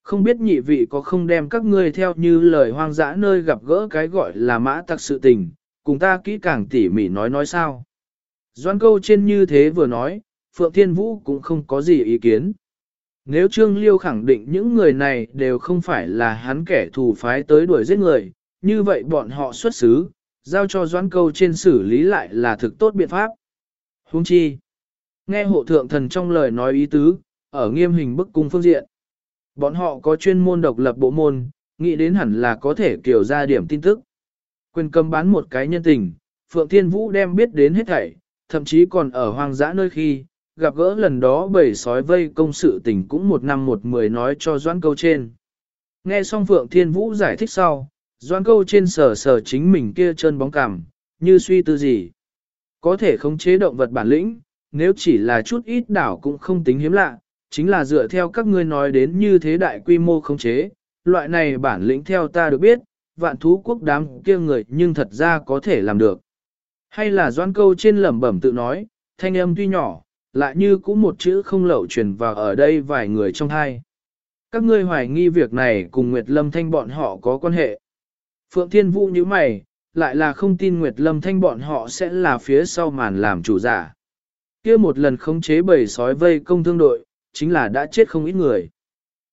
Không biết nhị vị có không đem các ngươi theo như lời hoang dã nơi gặp gỡ cái gọi là mã tặc sự tình, cùng ta kỹ càng tỉ mỉ nói nói sao. Doan câu trên như thế vừa nói, Phượng Thiên Vũ cũng không có gì ý kiến. Nếu Trương Liêu khẳng định những người này đều không phải là hắn kẻ thù phái tới đuổi giết người, như vậy bọn họ xuất xứ, giao cho doãn câu trên xử lý lại là thực tốt biện pháp. Huống chi, nghe hộ thượng thần trong lời nói ý tứ, ở nghiêm hình bức cung phương diện. Bọn họ có chuyên môn độc lập bộ môn, nghĩ đến hẳn là có thể kiểu ra điểm tin tức. Quyền cầm bán một cái nhân tình, Phượng Thiên Vũ đem biết đến hết thảy, thậm chí còn ở hoang dã nơi khi, gặp gỡ lần đó bầy sói vây công sự tình cũng một năm một mười nói cho doãn câu trên. Nghe xong Phượng Thiên Vũ giải thích sau, doan câu trên sở sở chính mình kia chân bóng cảm, như suy tư gì. Có thể khống chế động vật bản lĩnh, nếu chỉ là chút ít đảo cũng không tính hiếm lạ, chính là dựa theo các ngươi nói đến như thế đại quy mô khống chế, loại này bản lĩnh theo ta được biết, vạn thú quốc đám kia người nhưng thật ra có thể làm được. Hay là doan câu trên lẩm bẩm tự nói, thanh âm tuy nhỏ, lại như cũng một chữ không lậu truyền vào ở đây vài người trong hai. Các ngươi hoài nghi việc này cùng Nguyệt Lâm Thanh bọn họ có quan hệ. Phượng Thiên Vũ như mày, lại là không tin Nguyệt Lâm Thanh bọn họ sẽ là phía sau màn làm chủ giả. kia một lần khống chế bầy sói vây công thương đội, chính là đã chết không ít người.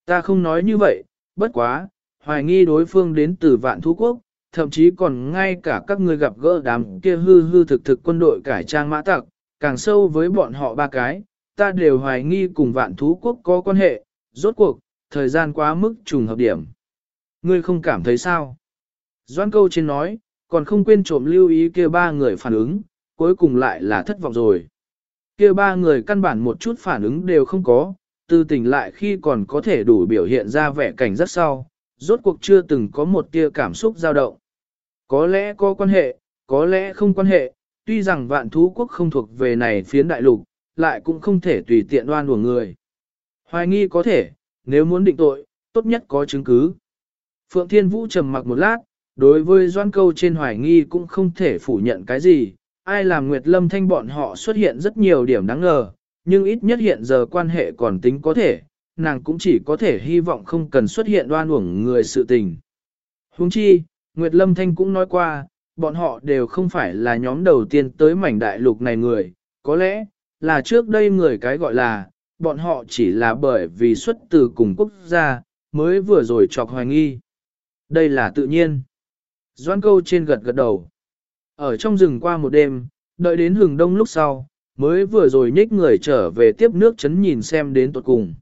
Ta không nói như vậy, bất quá, hoài nghi đối phương đến từ vạn thú quốc, thậm chí còn ngay cả các người gặp gỡ đám kia hư hư thực thực quân đội cải trang mã tặc, càng sâu với bọn họ ba cái, ta đều hoài nghi cùng vạn thú quốc có quan hệ, rốt cuộc, thời gian quá mức trùng hợp điểm. Ngươi không cảm thấy sao? Doan câu trên nói, còn không quên trộm lưu ý kia ba người phản ứng, cuối cùng lại là thất vọng rồi. Kia ba người căn bản một chút phản ứng đều không có, tư tỉnh lại khi còn có thể đủ biểu hiện ra vẻ cảnh rất sau, rốt cuộc chưa từng có một tia cảm xúc dao động. Có lẽ có quan hệ, có lẽ không quan hệ, tuy rằng vạn thú quốc không thuộc về này phiến đại lục, lại cũng không thể tùy tiện đoan của người. Hoài nghi có thể, nếu muốn định tội, tốt nhất có chứng cứ. Phượng Thiên Vũ trầm mặc một lát, đối với doan câu trên hoài nghi cũng không thể phủ nhận cái gì, ai làm Nguyệt Lâm Thanh bọn họ xuất hiện rất nhiều điểm đáng ngờ, nhưng ít nhất hiện giờ quan hệ còn tính có thể, nàng cũng chỉ có thể hy vọng không cần xuất hiện đoan uổng người sự tình. Huống chi, Nguyệt Lâm Thanh cũng nói qua, bọn họ đều không phải là nhóm đầu tiên tới mảnh đại lục này người, có lẽ, là trước đây người cái gọi là, bọn họ chỉ là bởi vì xuất từ cùng quốc gia, mới vừa rồi chọc hoài nghi. Đây là tự nhiên. Doan câu trên gật gật đầu. Ở trong rừng qua một đêm, đợi đến hừng đông lúc sau, mới vừa rồi nhích người trở về tiếp nước chấn nhìn xem đến tuột cùng.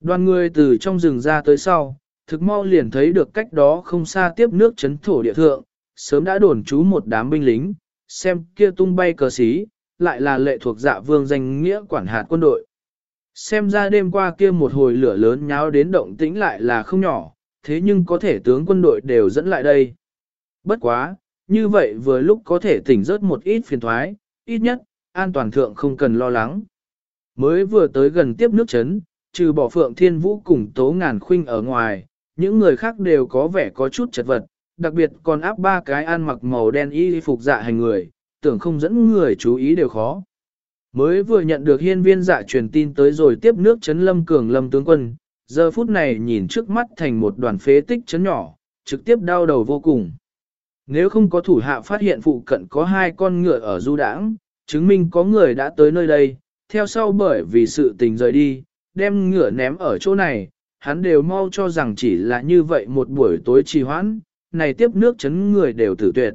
Đoàn người từ trong rừng ra tới sau, thực mau liền thấy được cách đó không xa tiếp nước chấn thổ địa thượng, sớm đã đồn trú một đám binh lính, xem kia tung bay cờ xí, lại là lệ thuộc dạ vương danh nghĩa quản hạt quân đội. Xem ra đêm qua kia một hồi lửa lớn nháo đến động tĩnh lại là không nhỏ, thế nhưng có thể tướng quân đội đều dẫn lại đây. Bất quá, như vậy vừa lúc có thể tỉnh rớt một ít phiền thoái, ít nhất, an toàn thượng không cần lo lắng. Mới vừa tới gần tiếp nước chấn, trừ bỏ phượng thiên vũ cùng tố ngàn khuynh ở ngoài, những người khác đều có vẻ có chút chật vật, đặc biệt còn áp ba cái ăn mặc màu đen y phục dạ hành người, tưởng không dẫn người chú ý đều khó. Mới vừa nhận được hiên viên dạ truyền tin tới rồi tiếp nước chấn lâm cường lâm tướng quân, giờ phút này nhìn trước mắt thành một đoàn phế tích chấn nhỏ, trực tiếp đau đầu vô cùng. Nếu không có thủ hạ phát hiện phụ cận có hai con ngựa ở du đãng, chứng minh có người đã tới nơi đây, theo sau bởi vì sự tình rời đi, đem ngựa ném ở chỗ này, hắn đều mau cho rằng chỉ là như vậy một buổi tối trì hoãn, này tiếp nước chấn người đều tử tuyệt.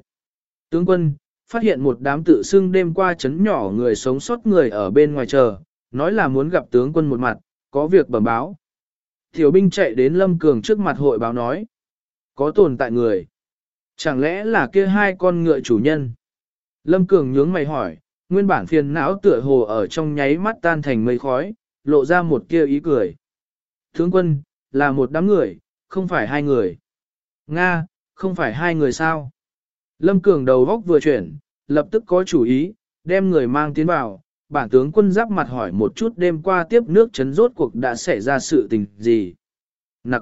Tướng quân, phát hiện một đám tự xưng đêm qua chấn nhỏ người sống sót người ở bên ngoài chờ, nói là muốn gặp tướng quân một mặt, có việc bẩm báo. Tiểu binh chạy đến Lâm Cường trước mặt hội báo nói, có tồn tại người. Chẳng lẽ là kia hai con ngựa chủ nhân? Lâm Cường nhướng mày hỏi, nguyên bản phiền não tựa hồ ở trong nháy mắt tan thành mây khói, lộ ra một kia ý cười. Tướng quân, là một đám người, không phải hai người. Nga, không phải hai người sao? Lâm Cường đầu góc vừa chuyển, lập tức có chủ ý, đem người mang tiến vào, bản tướng quân giáp mặt hỏi một chút đêm qua tiếp nước chấn rốt cuộc đã xảy ra sự tình gì. Nặc!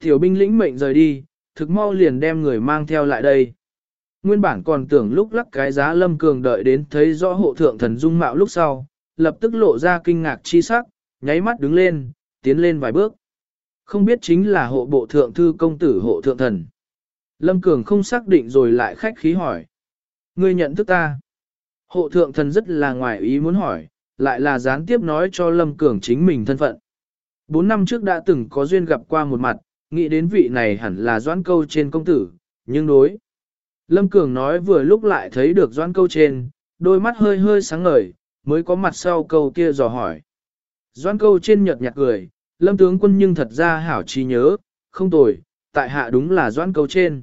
Tiểu binh lĩnh mệnh rời đi, thực mau liền đem người mang theo lại đây. Nguyên bản còn tưởng lúc lắc cái giá lâm cường đợi đến thấy rõ hộ thượng thần dung mạo lúc sau, lập tức lộ ra kinh ngạc chi sắc, nháy mắt đứng lên, tiến lên vài bước. Không biết chính là hộ bộ thượng thư công tử hộ thượng thần. Lâm Cường không xác định rồi lại khách khí hỏi. Ngươi nhận thức ta. Hộ thượng thần rất là ngoài ý muốn hỏi, lại là gián tiếp nói cho Lâm Cường chính mình thân phận. Bốn năm trước đã từng có duyên gặp qua một mặt, nghĩ đến vị này hẳn là doãn câu trên công tử, nhưng đối. Lâm Cường nói vừa lúc lại thấy được doãn câu trên, đôi mắt hơi hơi sáng ngời, mới có mặt sau câu kia dò hỏi. Doãn câu trên nhợt nhạt cười, lâm tướng quân nhưng thật ra hảo trí nhớ, không tồi, tại hạ đúng là doãn câu trên.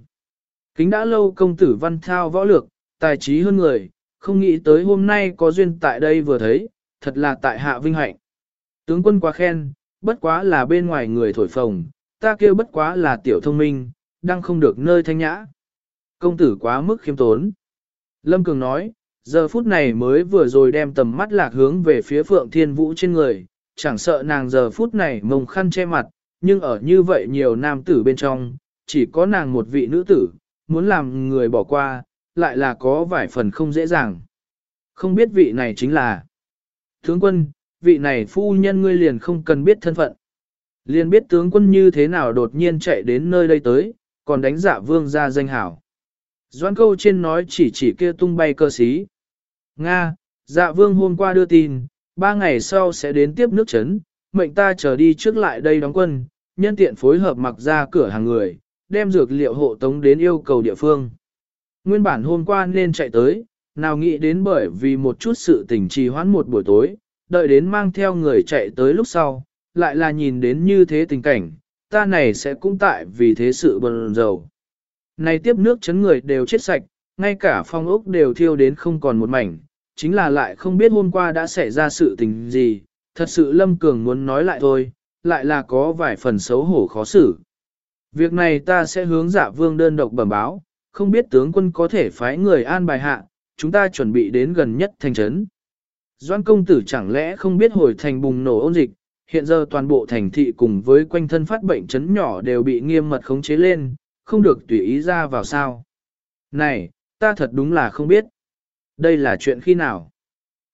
Kính đã lâu công tử văn thao võ lược, tài trí hơn người, không nghĩ tới hôm nay có duyên tại đây vừa thấy, thật là tại hạ vinh hạnh. Tướng quân quá khen, bất quá là bên ngoài người thổi phồng, ta kêu bất quá là tiểu thông minh, đang không được nơi thanh nhã. Công tử quá mức khiêm tốn. Lâm Cường nói, giờ phút này mới vừa rồi đem tầm mắt lạc hướng về phía Phượng Thiên Vũ trên người, chẳng sợ nàng giờ phút này mông khăn che mặt, nhưng ở như vậy nhiều nam tử bên trong, chỉ có nàng một vị nữ tử, muốn làm người bỏ qua, lại là có vài phần không dễ dàng. Không biết vị này chính là Tướng quân, vị này phu nhân ngươi liền không cần biết thân phận. Liền biết tướng quân như thế nào đột nhiên chạy đến nơi đây tới, còn đánh giả vương ra danh hảo. doãn câu trên nói chỉ chỉ kia tung bay cơ sĩ. Nga, dạ vương hôm qua đưa tin, ba ngày sau sẽ đến tiếp nước chấn, mệnh ta chờ đi trước lại đây đóng quân, nhân tiện phối hợp mặc ra cửa hàng người, đem dược liệu hộ tống đến yêu cầu địa phương. Nguyên bản hôm qua nên chạy tới, nào nghĩ đến bởi vì một chút sự tình trì hoãn một buổi tối, đợi đến mang theo người chạy tới lúc sau, lại là nhìn đến như thế tình cảnh, ta này sẽ cũng tại vì thế sự bần dầu. Này tiếp nước chấn người đều chết sạch, ngay cả phong ốc đều thiêu đến không còn một mảnh, chính là lại không biết hôm qua đã xảy ra sự tình gì, thật sự Lâm Cường muốn nói lại thôi, lại là có vài phần xấu hổ khó xử. Việc này ta sẽ hướng giả vương đơn độc bẩm báo, không biết tướng quân có thể phái người an bài hạ, chúng ta chuẩn bị đến gần nhất thành trấn. Doan công tử chẳng lẽ không biết hồi thành bùng nổ ôn dịch, hiện giờ toàn bộ thành thị cùng với quanh thân phát bệnh chấn nhỏ đều bị nghiêm mật khống chế lên, không được tùy ý ra vào sao. Này, ta thật đúng là không biết. Đây là chuyện khi nào?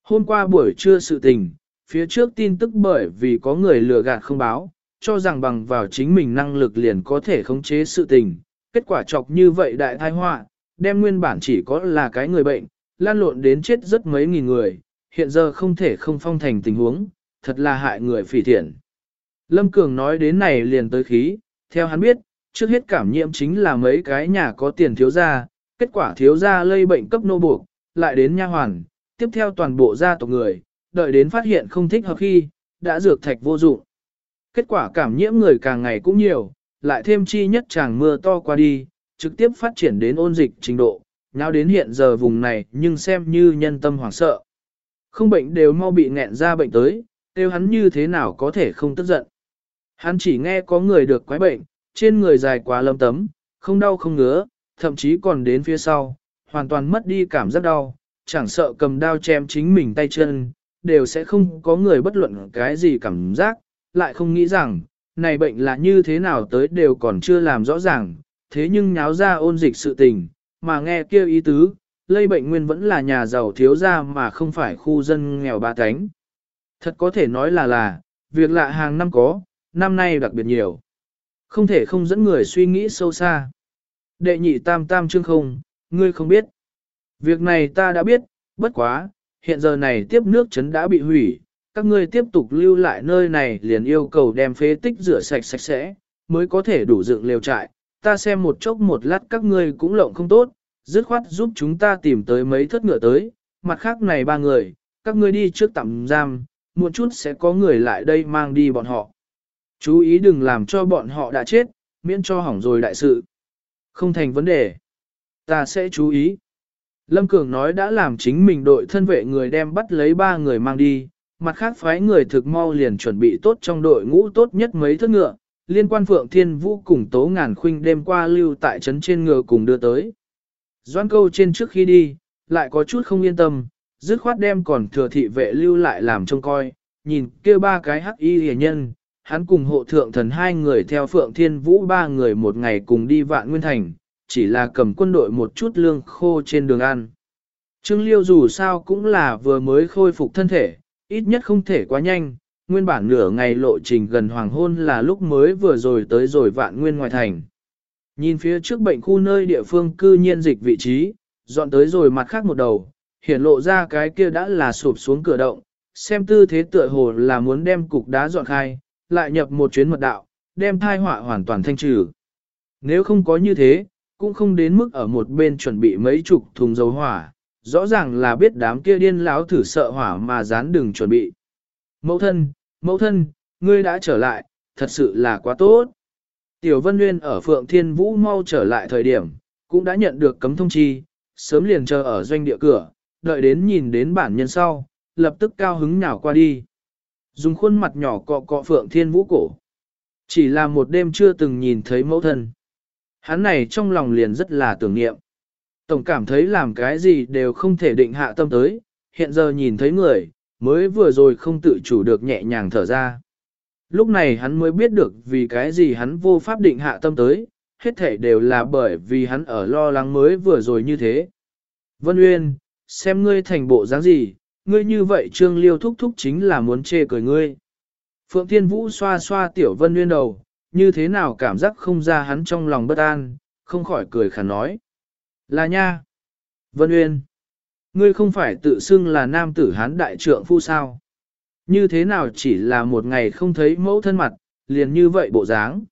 Hôm qua buổi trưa sự tình, phía trước tin tức bởi vì có người lừa gạt không báo, cho rằng bằng vào chính mình năng lực liền có thể khống chế sự tình. Kết quả chọc như vậy đại thai họa, đem nguyên bản chỉ có là cái người bệnh, lan lộn đến chết rất mấy nghìn người, hiện giờ không thể không phong thành tình huống, thật là hại người phỉ thiện. Lâm Cường nói đến này liền tới khí, theo hắn biết, trước hết cảm nhiễm chính là mấy cái nhà có tiền thiếu gia, kết quả thiếu gia lây bệnh cấp nô buộc, lại đến nha hoàn, tiếp theo toàn bộ gia tộc người, đợi đến phát hiện không thích hợp khi, đã dược thạch vô dụng. Kết quả cảm nhiễm người càng ngày cũng nhiều, lại thêm chi nhất chàng mưa to qua đi, trực tiếp phát triển đến ôn dịch trình độ, nào đến hiện giờ vùng này nhưng xem như nhân tâm hoảng sợ. Không bệnh đều mau bị nghẹn ra bệnh tới, kêu hắn như thế nào có thể không tức giận. Hắn chỉ nghe có người được quái bệnh, trên người dài quá lâm tấm, không đau không ngứa, thậm chí còn đến phía sau, hoàn toàn mất đi cảm giác đau, chẳng sợ cầm đao chém chính mình tay chân, đều sẽ không có người bất luận cái gì cảm giác, lại không nghĩ rằng, này bệnh là như thế nào tới đều còn chưa làm rõ ràng, thế nhưng nháo ra ôn dịch sự tình, mà nghe kêu ý tứ, lây bệnh nguyên vẫn là nhà giàu thiếu gia mà không phải khu dân nghèo ba cánh. Thật có thể nói là là, việc lạ hàng năm có, năm nay đặc biệt nhiều. Không thể không dẫn người suy nghĩ sâu xa. Đệ nhị tam tam chương không, ngươi không biết. Việc này ta đã biết, bất quá, hiện giờ này tiếp nước chấn đã bị hủy, các ngươi tiếp tục lưu lại nơi này liền yêu cầu đem phế tích rửa sạch sạch sẽ, mới có thể đủ dựng lều trại. Ta xem một chốc một lát các ngươi cũng lộng không tốt, dứt khoát giúp chúng ta tìm tới mấy thất ngựa tới, mặt khác này ba người, các ngươi đi trước tạm giam, một chút sẽ có người lại đây mang đi bọn họ. Chú ý đừng làm cho bọn họ đã chết, miễn cho hỏng rồi đại sự. Không thành vấn đề. Ta sẽ chú ý. Lâm Cường nói đã làm chính mình đội thân vệ người đem bắt lấy ba người mang đi, mặt khác phái người thực mau liền chuẩn bị tốt trong đội ngũ tốt nhất mấy thất ngựa, liên quan Phượng Thiên Vũ cùng Tố Ngàn Khuynh đêm qua lưu tại trấn trên ngựa cùng đưa tới. Doan câu trên trước khi đi, lại có chút không yên tâm, dứt khoát đem còn thừa thị vệ lưu lại làm trông coi, nhìn kia ba cái hắc y hề nhân, hắn cùng hộ thượng thần hai người theo Phượng Thiên Vũ ba người một ngày cùng đi vạn nguyên thành, chỉ là cầm quân đội một chút lương khô trên đường ăn. Trương Liêu dù sao cũng là vừa mới khôi phục thân thể, ít nhất không thể quá nhanh, nguyên bản nửa ngày lộ trình gần hoàng hôn là lúc mới vừa rồi tới rồi vạn nguyên ngoài thành. Nhìn phía trước bệnh khu nơi địa phương cư nhiên dịch vị trí, dọn tới rồi mặt khác một đầu, hiển lộ ra cái kia đã là sụp xuống cửa động, xem tư thế tựa hồ là muốn đem cục đá dọn khai, lại nhập một chuyến mật đạo, đem thai họa hoàn toàn thanh trừ. Nếu không có như thế, cũng không đến mức ở một bên chuẩn bị mấy chục thùng dầu hỏa, rõ ràng là biết đám kia điên lão thử sợ hỏa mà dán đừng chuẩn bị. Mẫu thân, mẫu thân, ngươi đã trở lại, thật sự là quá tốt. Tiểu Vân Nguyên ở Phượng Thiên Vũ mau trở lại thời điểm, cũng đã nhận được cấm thông chi, sớm liền chờ ở doanh địa cửa, đợi đến nhìn đến bản nhân sau, lập tức cao hứng nhào qua đi. Dùng khuôn mặt nhỏ cọ cọ Phượng Thiên Vũ cổ. Chỉ là một đêm chưa từng nhìn thấy mẫu thân. Hắn này trong lòng liền rất là tưởng niệm. Tổng cảm thấy làm cái gì đều không thể định hạ tâm tới, hiện giờ nhìn thấy người, mới vừa rồi không tự chủ được nhẹ nhàng thở ra. Lúc này hắn mới biết được vì cái gì hắn vô pháp định hạ tâm tới, hết thể đều là bởi vì hắn ở lo lắng mới vừa rồi như thế. Vân Uyên, xem ngươi thành bộ dáng gì, ngươi như vậy trương liêu thúc thúc chính là muốn chê cười ngươi. Phượng Thiên Vũ xoa xoa tiểu Vân Uyên đầu, như thế nào cảm giác không ra hắn trong lòng bất an, không khỏi cười khả nói. Là nha. Vân Uyên. Ngươi không phải tự xưng là nam tử hán đại trượng phu sao? Như thế nào chỉ là một ngày không thấy mẫu thân mặt, liền như vậy bộ dáng.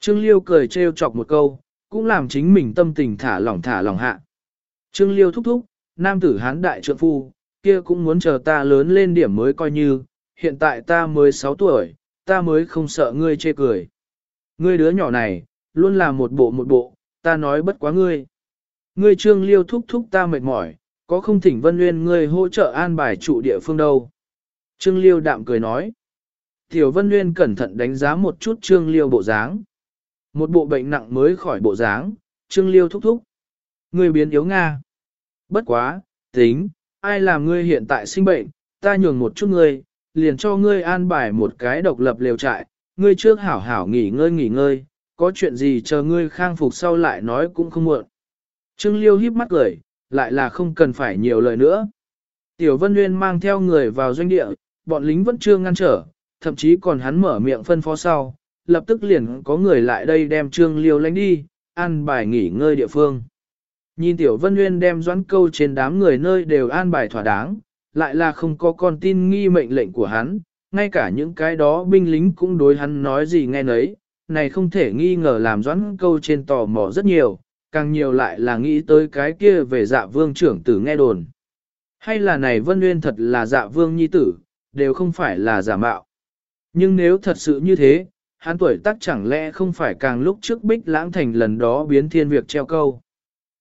Trương Liêu cười trêu chọc một câu, cũng làm chính mình tâm tình thả lỏng thả lỏng hạ. Trương Liêu thúc thúc, nam tử hán đại trượng phu, kia cũng muốn chờ ta lớn lên điểm mới coi như, hiện tại ta mới 6 tuổi, ta mới không sợ ngươi chê cười. Ngươi đứa nhỏ này, luôn là một bộ một bộ, ta nói bất quá ngươi. Ngươi trương liêu thúc thúc ta mệt mỏi, có không thỉnh vân nguyên ngươi hỗ trợ an bài trụ địa phương đâu. Trương liêu đạm cười nói. Tiểu vân nguyên cẩn thận đánh giá một chút trương liêu bộ dáng. Một bộ bệnh nặng mới khỏi bộ dáng, trương liêu thúc thúc. Ngươi biến yếu Nga. Bất quá, tính, ai làm ngươi hiện tại sinh bệnh, ta nhường một chút ngươi, liền cho ngươi an bài một cái độc lập liều trại, ngươi trước hảo hảo nghỉ ngơi nghỉ ngơi, có chuyện gì chờ ngươi khang phục sau lại nói cũng không muộn. Trương Liêu híp mắt cười, lại là không cần phải nhiều lời nữa. Tiểu Vân Nguyên mang theo người vào doanh địa, bọn lính vẫn chưa ngăn trở, thậm chí còn hắn mở miệng phân phó sau, lập tức liền có người lại đây đem Trương Liêu lánh đi, an bài nghỉ ngơi địa phương. Nhìn Tiểu Vân Nguyên đem doãn câu trên đám người nơi đều an bài thỏa đáng, lại là không có con tin nghi mệnh lệnh của hắn, ngay cả những cái đó binh lính cũng đối hắn nói gì nghe nấy, này không thể nghi ngờ làm doãn câu trên tò mò rất nhiều, càng nhiều lại là nghĩ tới cái kia về dạ vương trưởng tử nghe đồn. Hay là này Vân Nguyên thật là dạ vương nhi tử, đều không phải là giả mạo. Nhưng nếu thật sự như thế, hắn tuổi tác chẳng lẽ không phải càng lúc trước bích lãng thành lần đó biến thiên việc treo câu.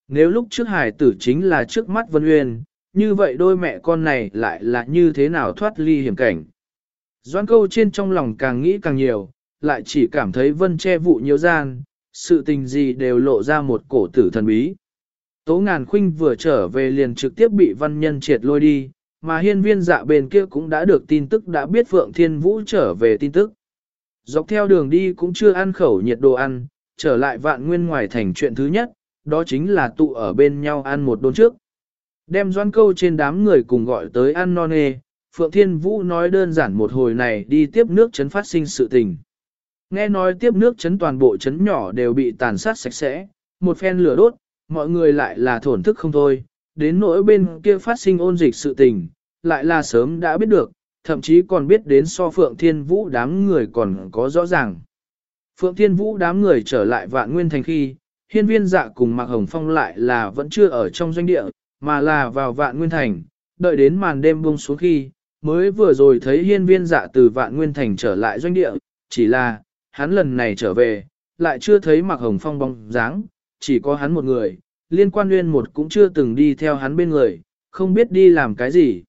Nếu lúc trước hải tử chính là trước mắt Vân Uyên, như vậy đôi mẹ con này lại là như thế nào thoát ly hiểm cảnh. Doan câu trên trong lòng càng nghĩ càng nhiều, lại chỉ cảm thấy Vân che vụ nhiều gian, sự tình gì đều lộ ra một cổ tử thần bí. Tố ngàn khuynh vừa trở về liền trực tiếp bị văn nhân triệt lôi đi, mà hiên viên dạ bên kia cũng đã được tin tức đã biết Phượng Thiên Vũ trở về tin tức. Dọc theo đường đi cũng chưa ăn khẩu nhiệt đồ ăn, trở lại vạn nguyên ngoài thành chuyện thứ nhất, đó chính là tụ ở bên nhau ăn một đốn trước. Đem doan câu trên đám người cùng gọi tới ăn non nê, Phượng Thiên Vũ nói đơn giản một hồi này đi tiếp nước chấn phát sinh sự tình. Nghe nói tiếp nước chấn toàn bộ chấn nhỏ đều bị tàn sát sạch sẽ, một phen lửa đốt, mọi người lại là thổn thức không thôi, đến nỗi bên kia phát sinh ôn dịch sự tình, lại là sớm đã biết được, thậm chí còn biết đến so Phượng Thiên Vũ đám người còn có rõ ràng. Phượng Thiên Vũ đám người trở lại vạn nguyên thành khi, hiên viên dạ cùng Mạc Hồng Phong lại là vẫn chưa ở trong doanh địa, mà là vào vạn nguyên thành, đợi đến màn đêm buông xuống khi, mới vừa rồi thấy hiên viên dạ từ vạn nguyên thành trở lại doanh địa, chỉ là, hắn lần này trở về, lại chưa thấy Mạc Hồng Phong bóng dáng, chỉ có hắn một người, liên quan nguyên một cũng chưa từng đi theo hắn bên người, không biết đi làm cái gì.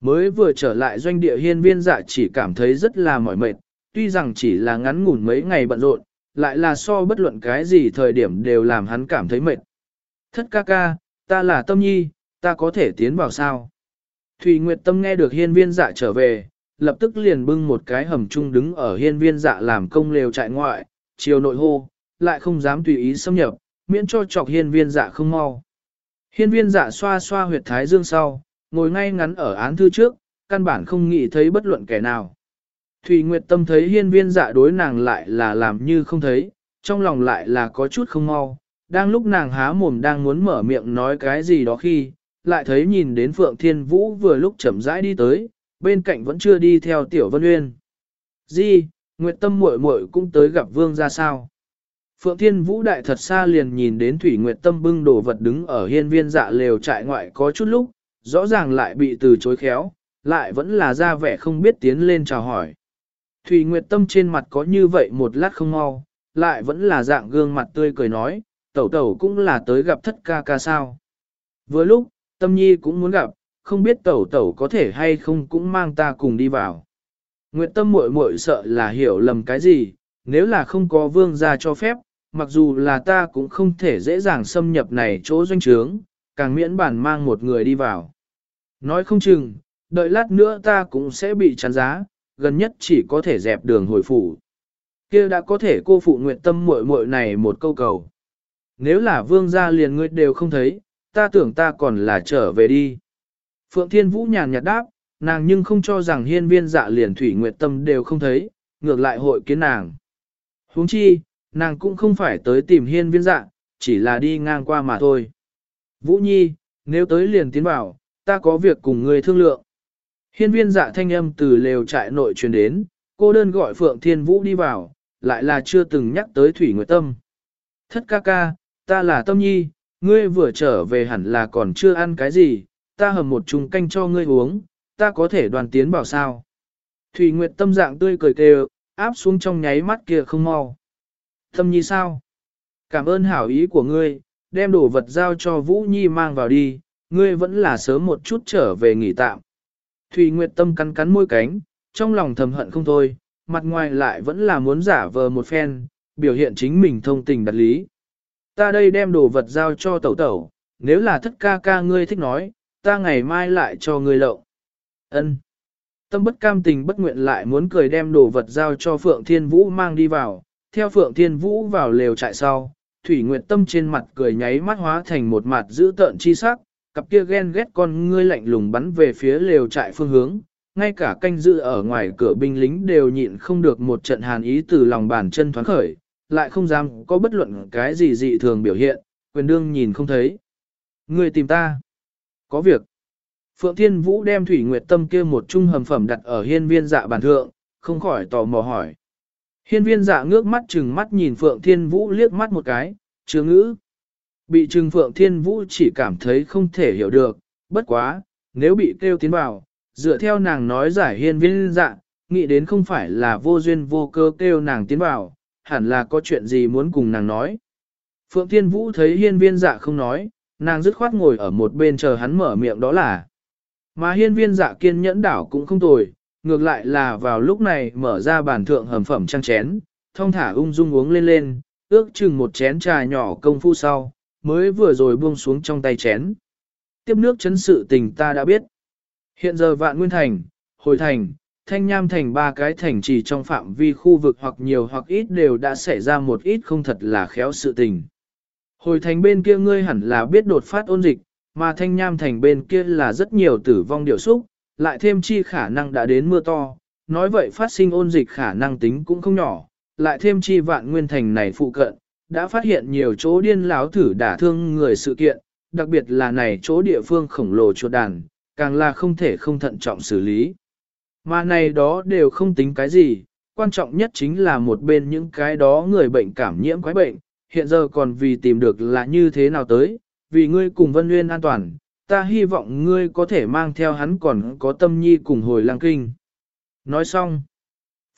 Mới vừa trở lại doanh địa hiên viên dạ chỉ cảm thấy rất là mỏi mệt, tuy rằng chỉ là ngắn ngủn mấy ngày bận rộn, lại là so bất luận cái gì thời điểm đều làm hắn cảm thấy mệt. Thất ca ca, ta là tâm nhi, ta có thể tiến vào sao? Thủy Nguyệt Tâm nghe được hiên viên dạ trở về, lập tức liền bưng một cái hầm chung đứng ở hiên viên dạ làm công lều trại ngoại, chiều nội hô, lại không dám tùy ý xâm nhập, miễn cho chọc hiên viên dạ không mau. Hiên viên dạ xoa xoa huyệt thái dương sau, ngồi ngay ngắn ở án thư trước, căn bản không nghĩ thấy bất luận kẻ nào. Thủy Nguyệt Tâm thấy hiên viên dạ đối nàng lại là làm như không thấy, trong lòng lại là có chút không mau. Đang lúc nàng há mồm đang muốn mở miệng nói cái gì đó khi, lại thấy nhìn đến Phượng Thiên Vũ vừa lúc chậm rãi đi tới, bên cạnh vẫn chưa đi theo Tiểu Vân Uyên. Di, Nguyệt Tâm muội muội cũng tới gặp Vương ra sao? Phượng Thiên Vũ đại thật xa liền nhìn đến Thủy Nguyệt Tâm bưng đồ vật đứng ở hiên viên dạ lều trại ngoại có chút lúc, rõ ràng lại bị từ chối khéo, lại vẫn là ra vẻ không biết tiến lên chào hỏi. Thủy Nguyệt Tâm trên mặt có như vậy một lát không mau, lại vẫn là dạng gương mặt tươi cười nói, tẩu tẩu cũng là tới gặp thất ca ca sao. Vừa lúc, Tâm Nhi cũng muốn gặp, không biết tẩu tẩu có thể hay không cũng mang ta cùng đi vào. Nguyệt Tâm muội muội sợ là hiểu lầm cái gì, nếu là không có vương gia cho phép, mặc dù là ta cũng không thể dễ dàng xâm nhập này chỗ doanh trướng, càng miễn bản mang một người đi vào. Nói không chừng, đợi lát nữa ta cũng sẽ bị chán giá, gần nhất chỉ có thể dẹp đường hồi phủ. kia đã có thể cô phụ nguyện tâm muội muội này một câu cầu. Nếu là vương gia liền ngươi đều không thấy, ta tưởng ta còn là trở về đi. Phượng Thiên Vũ nhàn nhạt đáp, nàng nhưng không cho rằng hiên viên dạ liền thủy nguyện tâm đều không thấy, ngược lại hội kiến nàng. huống chi, nàng cũng không phải tới tìm hiên viên dạ, chỉ là đi ngang qua mà thôi. Vũ Nhi, nếu tới liền tiến vào, ta có việc cùng ngươi thương lượng. Hiên viên dạ thanh âm từ lều trại nội truyền đến, cô đơn gọi Phượng Thiên Vũ đi vào, lại là chưa từng nhắc tới Thủy Nguyệt Tâm. Thất ca ca, ta là Tâm Nhi, ngươi vừa trở về hẳn là còn chưa ăn cái gì, ta hầm một chung canh cho ngươi uống, ta có thể đoàn tiến bảo sao. Thủy Nguyệt Tâm dạng tươi cười kêu, áp xuống trong nháy mắt kia không mau. Tâm Nhi sao? Cảm ơn hảo ý của ngươi, đem đồ vật giao cho Vũ Nhi mang vào đi, ngươi vẫn là sớm một chút trở về nghỉ tạm. Thủy Nguyệt Tâm cắn cắn môi cánh, trong lòng thầm hận không thôi, mặt ngoài lại vẫn là muốn giả vờ một phen, biểu hiện chính mình thông tình đặt lý. Ta đây đem đồ vật giao cho tẩu tẩu, nếu là thất ca ca ngươi thích nói, ta ngày mai lại cho ngươi lậu. Ân. Tâm bất cam tình bất nguyện lại muốn cười đem đồ vật giao cho Phượng Thiên Vũ mang đi vào, theo Phượng Thiên Vũ vào lều trại sau, Thủy Nguyệt Tâm trên mặt cười nháy mắt hóa thành một mặt dữ tợn chi sắc, cặp kia ghen ghét con ngươi lạnh lùng bắn về phía lều trại phương hướng, ngay cả canh giữ ở ngoài cửa binh lính đều nhịn không được một trận hàn ý từ lòng bàn chân thoáng khởi, lại không dám có bất luận cái gì dị thường biểu hiện, quyền đương nhìn không thấy. Người tìm ta. Có việc. Phượng Thiên Vũ đem Thủy Nguyệt Tâm kia một chung hầm phẩm đặt ở hiên viên dạ bàn thượng, không khỏi tò mò hỏi. Hiên viên dạ ngước mắt chừng mắt nhìn Phượng Thiên Vũ liếc mắt một cái, chưa ngữ. Bị trừng Phượng Thiên Vũ chỉ cảm thấy không thể hiểu được, bất quá, nếu bị kêu tiến vào, dựa theo nàng nói giải hiên viên dạng, nghĩ đến không phải là vô duyên vô cơ kêu nàng tiến vào, hẳn là có chuyện gì muốn cùng nàng nói. Phượng Thiên Vũ thấy hiên viên dạ không nói, nàng dứt khoát ngồi ở một bên chờ hắn mở miệng đó là. Mà hiên viên dạ kiên nhẫn đảo cũng không tồi, ngược lại là vào lúc này mở ra bàn thượng hầm phẩm trang chén, thông thả ung dung uống lên lên, ước chừng một chén trà nhỏ công phu sau, mới vừa rồi buông xuống trong tay chén. Tiếp nước chấn sự tình ta đã biết. Hiện giờ vạn nguyên thành, hồi thành, thanh nham thành ba cái thành chỉ trong phạm vi khu vực hoặc nhiều hoặc ít đều đã xảy ra một ít không thật là khéo sự tình. Hồi thành bên kia ngươi hẳn là biết đột phát ôn dịch, mà thanh nham thành bên kia là rất nhiều tử vong điều xúc, lại thêm chi khả năng đã đến mưa to, nói vậy phát sinh ôn dịch khả năng tính cũng không nhỏ, lại thêm chi vạn nguyên thành này phụ cận, đã phát hiện nhiều chỗ điên láo thử đả thương người sự kiện, đặc biệt là này chỗ địa phương khổng lồ chuột đàn, càng là không thể không thận trọng xử lý. Mà này đó đều không tính cái gì, quan trọng nhất chính là một bên những cái đó người bệnh cảm nhiễm quái bệnh, hiện giờ còn vì tìm được là như thế nào tới, vì ngươi cùng Vân Nguyên an toàn, ta hy vọng ngươi có thể mang theo hắn còn có tâm nhi cùng hồi lang kinh. Nói xong,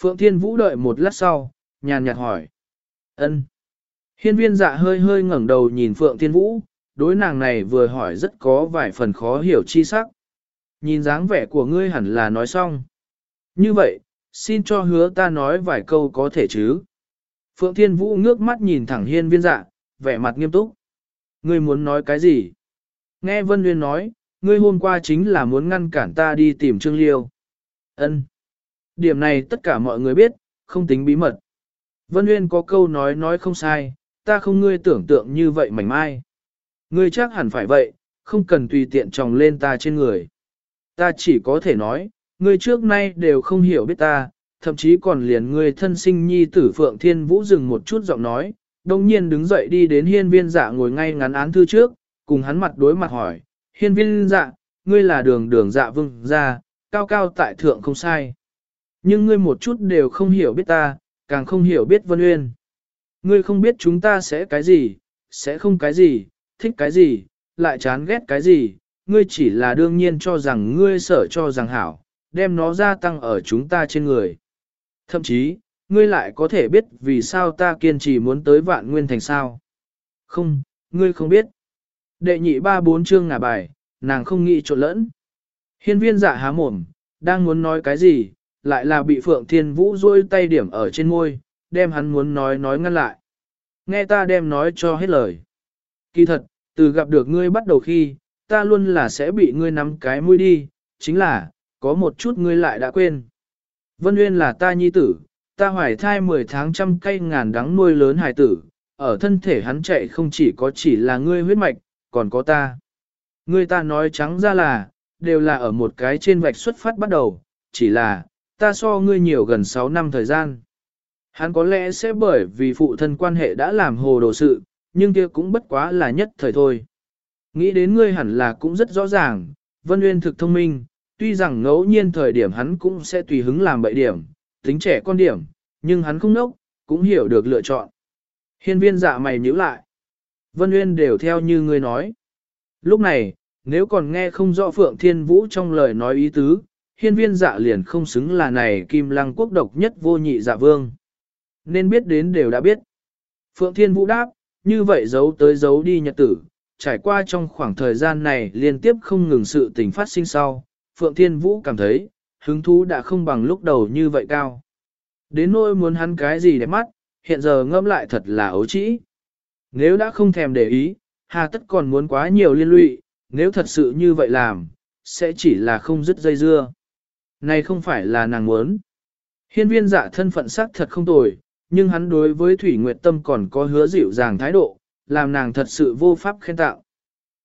Phượng Thiên Vũ đợi một lát sau, nhàn nhạt hỏi. ân. Hiên viên dạ hơi hơi ngẩng đầu nhìn Phượng Thiên Vũ, đối nàng này vừa hỏi rất có vài phần khó hiểu chi sắc. Nhìn dáng vẻ của ngươi hẳn là nói xong. Như vậy, xin cho hứa ta nói vài câu có thể chứ. Phượng Thiên Vũ ngước mắt nhìn thẳng hiên viên dạ, vẻ mặt nghiêm túc. Ngươi muốn nói cái gì? Nghe Vân Nguyên nói, ngươi hôm qua chính là muốn ngăn cản ta đi tìm Trương Liêu. Ân. Điểm này tất cả mọi người biết, không tính bí mật. Vân Nguyên có câu nói nói không sai, ta không ngươi tưởng tượng như vậy mảnh mai. Ngươi chắc hẳn phải vậy, không cần tùy tiện tròng lên ta trên người. Ta chỉ có thể nói, ngươi trước nay đều không hiểu biết ta, thậm chí còn liền ngươi thân sinh nhi tử Phượng Thiên Vũ dừng một chút giọng nói, đồng nhiên đứng dậy đi đến hiên viên dạ ngồi ngay ngắn án thư trước, cùng hắn mặt đối mặt hỏi, hiên viên dạ, ngươi là đường đường dạ vương ra, cao cao tại thượng không sai. Nhưng ngươi một chút đều không hiểu biết ta, càng không hiểu biết Vân Uyên. Ngươi không biết chúng ta sẽ cái gì, sẽ không cái gì, thích cái gì, lại chán ghét cái gì, ngươi chỉ là đương nhiên cho rằng ngươi sợ cho rằng hảo, đem nó gia tăng ở chúng ta trên người. Thậm chí, ngươi lại có thể biết vì sao ta kiên trì muốn tới vạn nguyên thành sao. Không, ngươi không biết. Đệ nhị ba bốn chương ngả bài, nàng không nghĩ trộn lẫn. Hiên viên dạ há mồm, đang muốn nói cái gì, lại là bị Phượng Thiên Vũ rôi tay điểm ở trên môi, đem hắn muốn nói nói ngăn lại. Nghe ta đem nói cho hết lời. Kỳ thật, từ gặp được ngươi bắt đầu khi, ta luôn là sẽ bị ngươi nắm cái mũi đi, chính là, có một chút ngươi lại đã quên. Vân Uyên là ta nhi tử, ta hoài thai 10 tháng trăm cây ngàn đắng nuôi lớn hài tử, ở thân thể hắn chạy không chỉ có chỉ là ngươi huyết mạch, còn có ta. Ngươi ta nói trắng ra là, đều là ở một cái trên vạch xuất phát bắt đầu, chỉ là, ta so ngươi nhiều gần 6 năm thời gian. Hắn có lẽ sẽ bởi vì phụ thân quan hệ đã làm hồ đồ sự, nhưng kia cũng bất quá là nhất thời thôi. Nghĩ đến ngươi hẳn là cũng rất rõ ràng, Vân Nguyên thực thông minh, tuy rằng ngẫu nhiên thời điểm hắn cũng sẽ tùy hứng làm bậy điểm, tính trẻ con điểm, nhưng hắn không nốc, cũng hiểu được lựa chọn. Hiên viên dạ mày nhíu lại. Vân Nguyên đều theo như ngươi nói. Lúc này, nếu còn nghe không rõ Phượng Thiên Vũ trong lời nói ý tứ, hiên viên dạ liền không xứng là này kim lăng quốc độc nhất vô nhị dạ vương. Nên biết đến đều đã biết. Phượng Thiên Vũ đáp, như vậy giấu tới giấu đi nhật tử, trải qua trong khoảng thời gian này liên tiếp không ngừng sự tình phát sinh sau, Phượng Thiên Vũ cảm thấy, hứng thú đã không bằng lúc đầu như vậy cao. Đến nỗi muốn hắn cái gì đẹp mắt, hiện giờ ngâm lại thật là ấu trĩ. Nếu đã không thèm để ý, hà tất còn muốn quá nhiều liên lụy, nếu thật sự như vậy làm, sẽ chỉ là không dứt dây dưa. Này không phải là nàng muốn. Hiên viên dạ thân phận sắc thật không tồi, nhưng hắn đối với Thủy Nguyệt Tâm còn có hứa dịu dàng thái độ, làm nàng thật sự vô pháp khen tạo.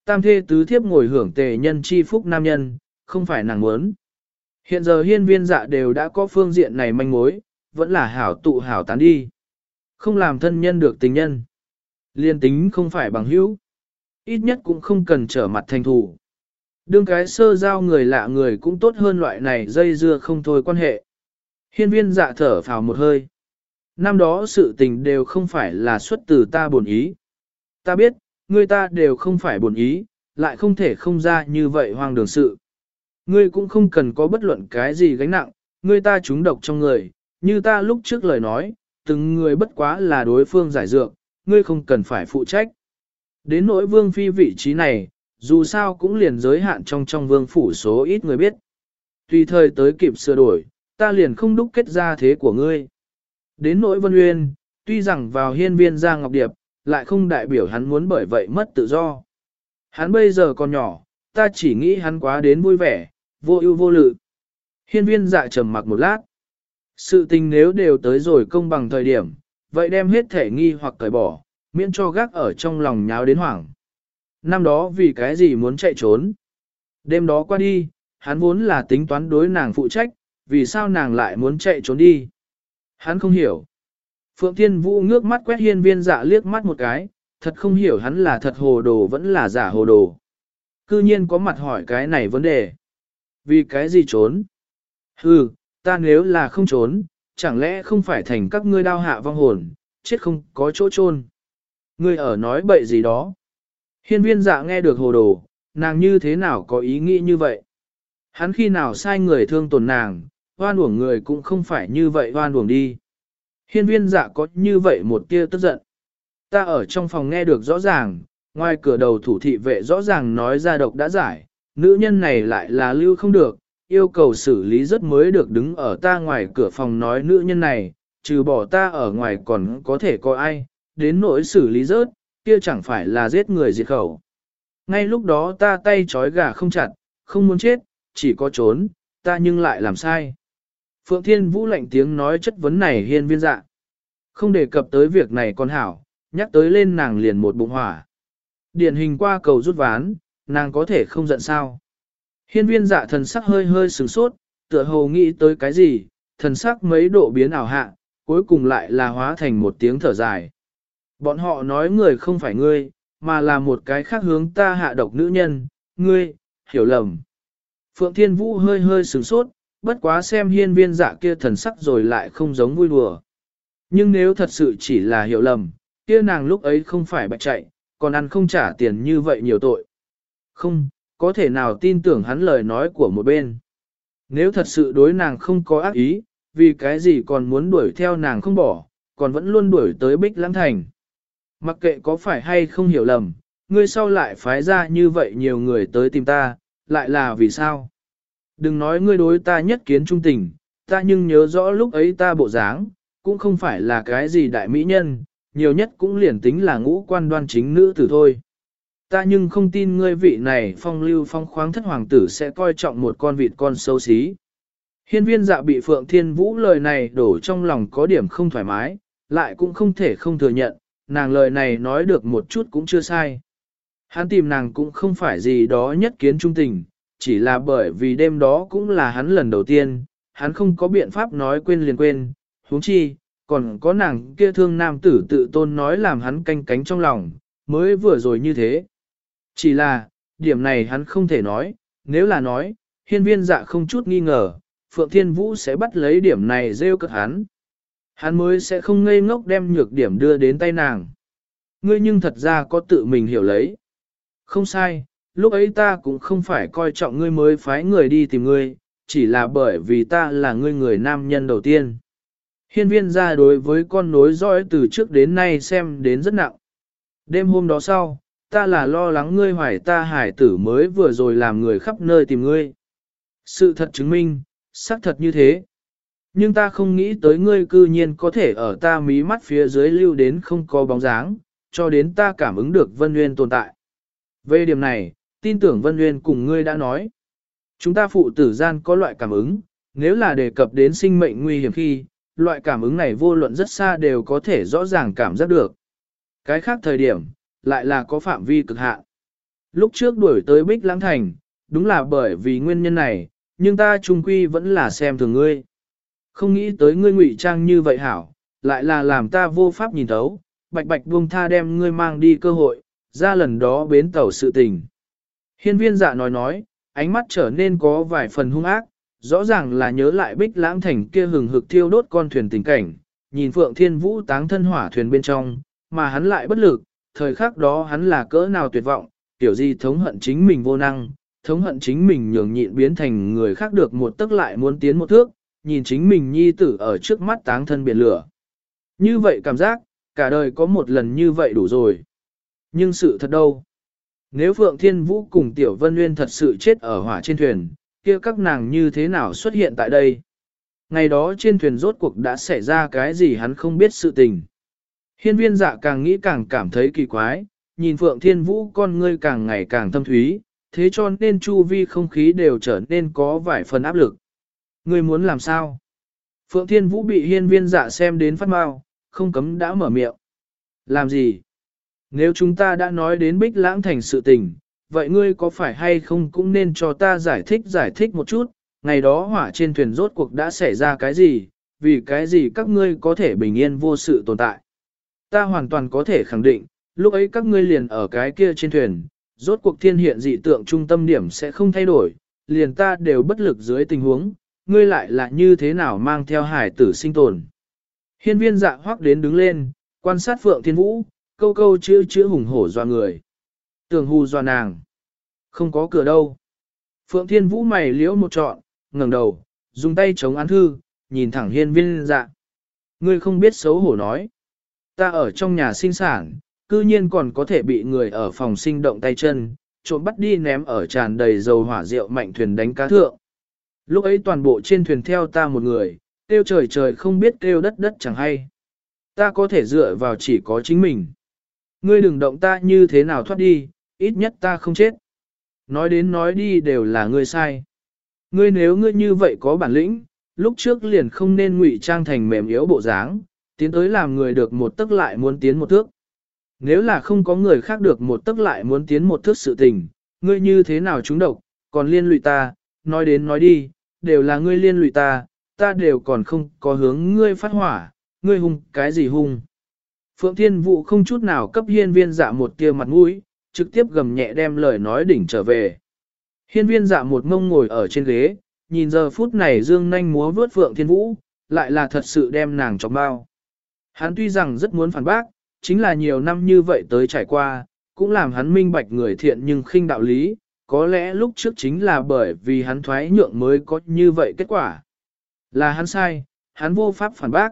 Tam thê tứ thiếp ngồi hưởng tề nhân chi phúc nam nhân, không phải nàng muốn. Hiện giờ hiên viên dạ đều đã có phương diện này manh mối, vẫn là hảo tụ hảo tán đi. Không làm thân nhân được tình nhân. Liên tính không phải bằng hữu. Ít nhất cũng không cần trở mặt thành thủ. Đương cái sơ giao người lạ người cũng tốt hơn loại này dây dưa không thôi quan hệ. Hiên viên dạ thở phào một hơi. Năm đó sự tình đều không phải là xuất từ ta buồn ý. Ta biết, người ta đều không phải buồn ý, lại không thể không ra như vậy hoang đường sự. Ngươi cũng không cần có bất luận cái gì gánh nặng, ngươi ta trúng độc trong người, như ta lúc trước lời nói, từng người bất quá là đối phương giải dược, ngươi không cần phải phụ trách. Đến nỗi vương phi vị trí này, dù sao cũng liền giới hạn trong trong vương phủ số ít người biết. Tùy thời tới kịp sửa đổi, ta liền không đúc kết ra thế của ngươi. Đến nỗi vân uyên, tuy rằng vào hiên viên gia ngọc điệp, lại không đại biểu hắn muốn bởi vậy mất tự do. Hắn bây giờ còn nhỏ, ta chỉ nghĩ hắn quá đến vui vẻ, vô ưu vô lự. Hiên viên dạ trầm mặc một lát. Sự tình nếu đều tới rồi công bằng thời điểm, vậy đem hết thể nghi hoặc cởi bỏ, miễn cho gác ở trong lòng nháo đến hoảng. Năm đó vì cái gì muốn chạy trốn. Đêm đó qua đi, hắn vốn là tính toán đối nàng phụ trách, vì sao nàng lại muốn chạy trốn đi. Hắn không hiểu. Phượng Thiên Vũ ngước mắt quét hiên viên dạ liếc mắt một cái, thật không hiểu hắn là thật hồ đồ vẫn là giả hồ đồ. Cư nhiên có mặt hỏi cái này vấn đề. Vì cái gì trốn? Hừ, ta nếu là không trốn, chẳng lẽ không phải thành các ngươi đao hạ vong hồn, chết không có chỗ chôn Ngươi ở nói bậy gì đó. Hiên viên dạ nghe được hồ đồ, nàng như thế nào có ý nghĩ như vậy? Hắn khi nào sai người thương tổn nàng, hoan uổng người cũng không phải như vậy hoan uổng đi. Hiên viên dạ có như vậy một tia tức giận. Ta ở trong phòng nghe được rõ ràng, ngoài cửa đầu thủ thị vệ rõ ràng nói ra độc đã giải, nữ nhân này lại là lưu không được, yêu cầu xử lý rất mới được đứng ở ta ngoài cửa phòng nói nữ nhân này, trừ bỏ ta ở ngoài còn có thể có ai, đến nỗi xử lý rớt, kia chẳng phải là giết người diệt khẩu. Ngay lúc đó ta tay trói gà không chặt, không muốn chết, chỉ có trốn, ta nhưng lại làm sai. Phượng Thiên Vũ lạnh tiếng nói chất vấn này hiên viên dạ. Không đề cập tới việc này con hảo, nhắc tới lên nàng liền một bụng hỏa. Điển hình qua cầu rút ván, nàng có thể không giận sao. Hiên viên dạ thần sắc hơi hơi sửng sốt, tựa hồ nghĩ tới cái gì, thần sắc mấy độ biến ảo hạ, cuối cùng lại là hóa thành một tiếng thở dài. Bọn họ nói người không phải ngươi, mà là một cái khác hướng ta hạ độc nữ nhân, ngươi, hiểu lầm. Phượng Thiên Vũ hơi hơi sửng sốt, bất quá xem hiên viên dạ kia thần sắc rồi lại không giống vui đùa. Nhưng nếu thật sự chỉ là hiểu lầm, kia nàng lúc ấy không phải bạch chạy, còn ăn không trả tiền như vậy nhiều tội. Không, có thể nào tin tưởng hắn lời nói của một bên. Nếu thật sự đối nàng không có ác ý, vì cái gì còn muốn đuổi theo nàng không bỏ, còn vẫn luôn đuổi tới Bích Lãng Thành. Mặc kệ có phải hay không hiểu lầm, ngươi sau lại phái ra như vậy nhiều người tới tìm ta, lại là vì sao? Đừng nói ngươi đối ta nhất kiến trung tình, ta nhưng nhớ rõ lúc ấy ta bộ dáng, cũng không phải là cái gì đại mỹ nhân, nhiều nhất cũng liền tính là ngũ quan đoan chính nữ tử thôi. Ta nhưng không tin ngươi vị này phong lưu phong khoáng thất hoàng tử sẽ coi trọng một con vịt con xấu xí. Hiên viên dạ bị Phượng Thiên Vũ lời này đổ trong lòng có điểm không thoải mái, lại cũng không thể không thừa nhận, nàng lời này nói được một chút cũng chưa sai. Hắn tìm nàng cũng không phải gì đó nhất kiến trung tình, chỉ là bởi vì đêm đó cũng là hắn lần đầu tiên, hắn không có biện pháp nói quên liền quên, huống chi, còn có nàng kia thương nam tử tự tôn nói làm hắn canh cánh trong lòng, mới vừa rồi như thế. Chỉ là, điểm này hắn không thể nói, nếu là nói, hiên viên dạ không chút nghi ngờ, Phượng Thiên Vũ sẽ bắt lấy điểm này rêu cực hắn. Hắn mới sẽ không ngây ngốc đem nhược điểm đưa đến tay nàng. Ngươi nhưng thật ra có tự mình hiểu lấy. Không sai, lúc ấy ta cũng không phải coi trọng ngươi mới phái người đi tìm ngươi, chỉ là bởi vì ta là ngươi người nam nhân đầu tiên. Hiên viên ra đối với con nối dõi từ trước đến nay xem đến rất nặng. Đêm hôm đó sau, ta là lo lắng ngươi hoài ta hải tử mới vừa rồi làm người khắp nơi tìm ngươi. Sự thật chứng minh, xác thật như thế. Nhưng ta không nghĩ tới ngươi cư nhiên có thể ở ta mí mắt phía dưới lưu đến không có bóng dáng, cho đến ta cảm ứng được Vân Nguyên tồn tại. Về điểm này, tin tưởng Vân Nguyên cùng ngươi đã nói. Chúng ta phụ tử gian có loại cảm ứng, nếu là đề cập đến sinh mệnh nguy hiểm khi, loại cảm ứng này vô luận rất xa đều có thể rõ ràng cảm giác được. Cái khác thời điểm, lại là có phạm vi cực hạn. Lúc trước đuổi tới Bích Lãng Thành, đúng là bởi vì nguyên nhân này, nhưng ta trung quy vẫn là xem thường ngươi. Không nghĩ tới ngươi ngụy trang như vậy hảo, lại là làm ta vô pháp nhìn thấu, bạch bạch buông tha đem ngươi mang đi cơ hội, ra lần đó bến tàu sự tình. Hiên viên dạ nói nói, ánh mắt trở nên có vài phần hung ác, rõ ràng là nhớ lại bích lãng thành kia hừng hực thiêu đốt con thuyền tình cảnh, nhìn Phượng Thiên Vũ táng thân hỏa thuyền bên trong, mà hắn lại bất lực, thời khắc đó hắn là cỡ nào tuyệt vọng, tiểu gì thống hận chính mình vô năng, thống hận chính mình nhường nhịn biến thành người khác được một tức lại muốn tiến một thước, nhìn chính mình nhi tử ở trước mắt táng thân biển lửa. Như vậy cảm giác, cả đời có một lần như vậy đủ rồi. Nhưng sự thật đâu? Nếu Phượng Thiên Vũ cùng Tiểu Vân Nguyên thật sự chết ở hỏa trên thuyền, kia các nàng như thế nào xuất hiện tại đây? Ngày đó trên thuyền rốt cuộc đã xảy ra cái gì hắn không biết sự tình. Hiên viên dạ càng nghĩ càng cảm thấy kỳ quái, nhìn Phượng Thiên Vũ con ngươi càng ngày càng thâm thúy, thế cho nên chu vi không khí đều trở nên có vài phần áp lực. Ngươi muốn làm sao? Phượng Thiên Vũ bị hiên viên dạ xem đến phát mau, không cấm đã mở miệng. Làm gì? Nếu chúng ta đã nói đến bích lãng thành sự tình, vậy ngươi có phải hay không cũng nên cho ta giải thích giải thích một chút, ngày đó hỏa trên thuyền rốt cuộc đã xảy ra cái gì, vì cái gì các ngươi có thể bình yên vô sự tồn tại. Ta hoàn toàn có thể khẳng định, lúc ấy các ngươi liền ở cái kia trên thuyền, rốt cuộc thiên hiện dị tượng trung tâm điểm sẽ không thay đổi, liền ta đều bất lực dưới tình huống, ngươi lại là như thế nào mang theo hải tử sinh tồn. Hiên viên dạ hoác đến đứng lên, quan sát Phượng Thiên Vũ, câu câu chữ chữ hùng hổ doa người. Tường hù doa nàng. Không có cửa đâu. Phượng Thiên Vũ mày liễu một trọn, ngẩng đầu, dùng tay chống án thư, nhìn thẳng hiên viên dạ. Ngươi không biết xấu hổ nói. Ta ở trong nhà sinh sản, cư nhiên còn có thể bị người ở phòng sinh động tay chân, trộm bắt đi ném ở tràn đầy dầu hỏa rượu mạnh thuyền đánh cá thượng. Lúc ấy toàn bộ trên thuyền theo ta một người, kêu trời trời không biết kêu đất đất chẳng hay. Ta có thể dựa vào chỉ có chính mình. Ngươi đừng động ta như thế nào thoát đi, ít nhất ta không chết. Nói đến nói đi đều là ngươi sai. Ngươi nếu ngươi như vậy có bản lĩnh, lúc trước liền không nên ngụy trang thành mềm yếu bộ dáng, tiến tới làm người được một tức lại muốn tiến một thước. Nếu là không có người khác được một tức lại muốn tiến một thước sự tình, ngươi như thế nào trúng độc, còn liên lụy ta, nói đến nói đi, đều là ngươi liên lụy ta, ta đều còn không có hướng ngươi phát hỏa, ngươi hung cái gì hung. Phượng Thiên Vũ không chút nào cấp hiên viên dạ một tia mặt mũi, trực tiếp gầm nhẹ đem lời nói đỉnh trở về. Hiên viên dạ một mông ngồi ở trên ghế, nhìn giờ phút này dương nanh múa vướt Phượng Thiên Vũ, lại là thật sự đem nàng trong bao. Hắn tuy rằng rất muốn phản bác, chính là nhiều năm như vậy tới trải qua, cũng làm hắn minh bạch người thiện nhưng khinh đạo lý, có lẽ lúc trước chính là bởi vì hắn thoái nhượng mới có như vậy kết quả. Là hắn sai, hắn vô pháp phản bác.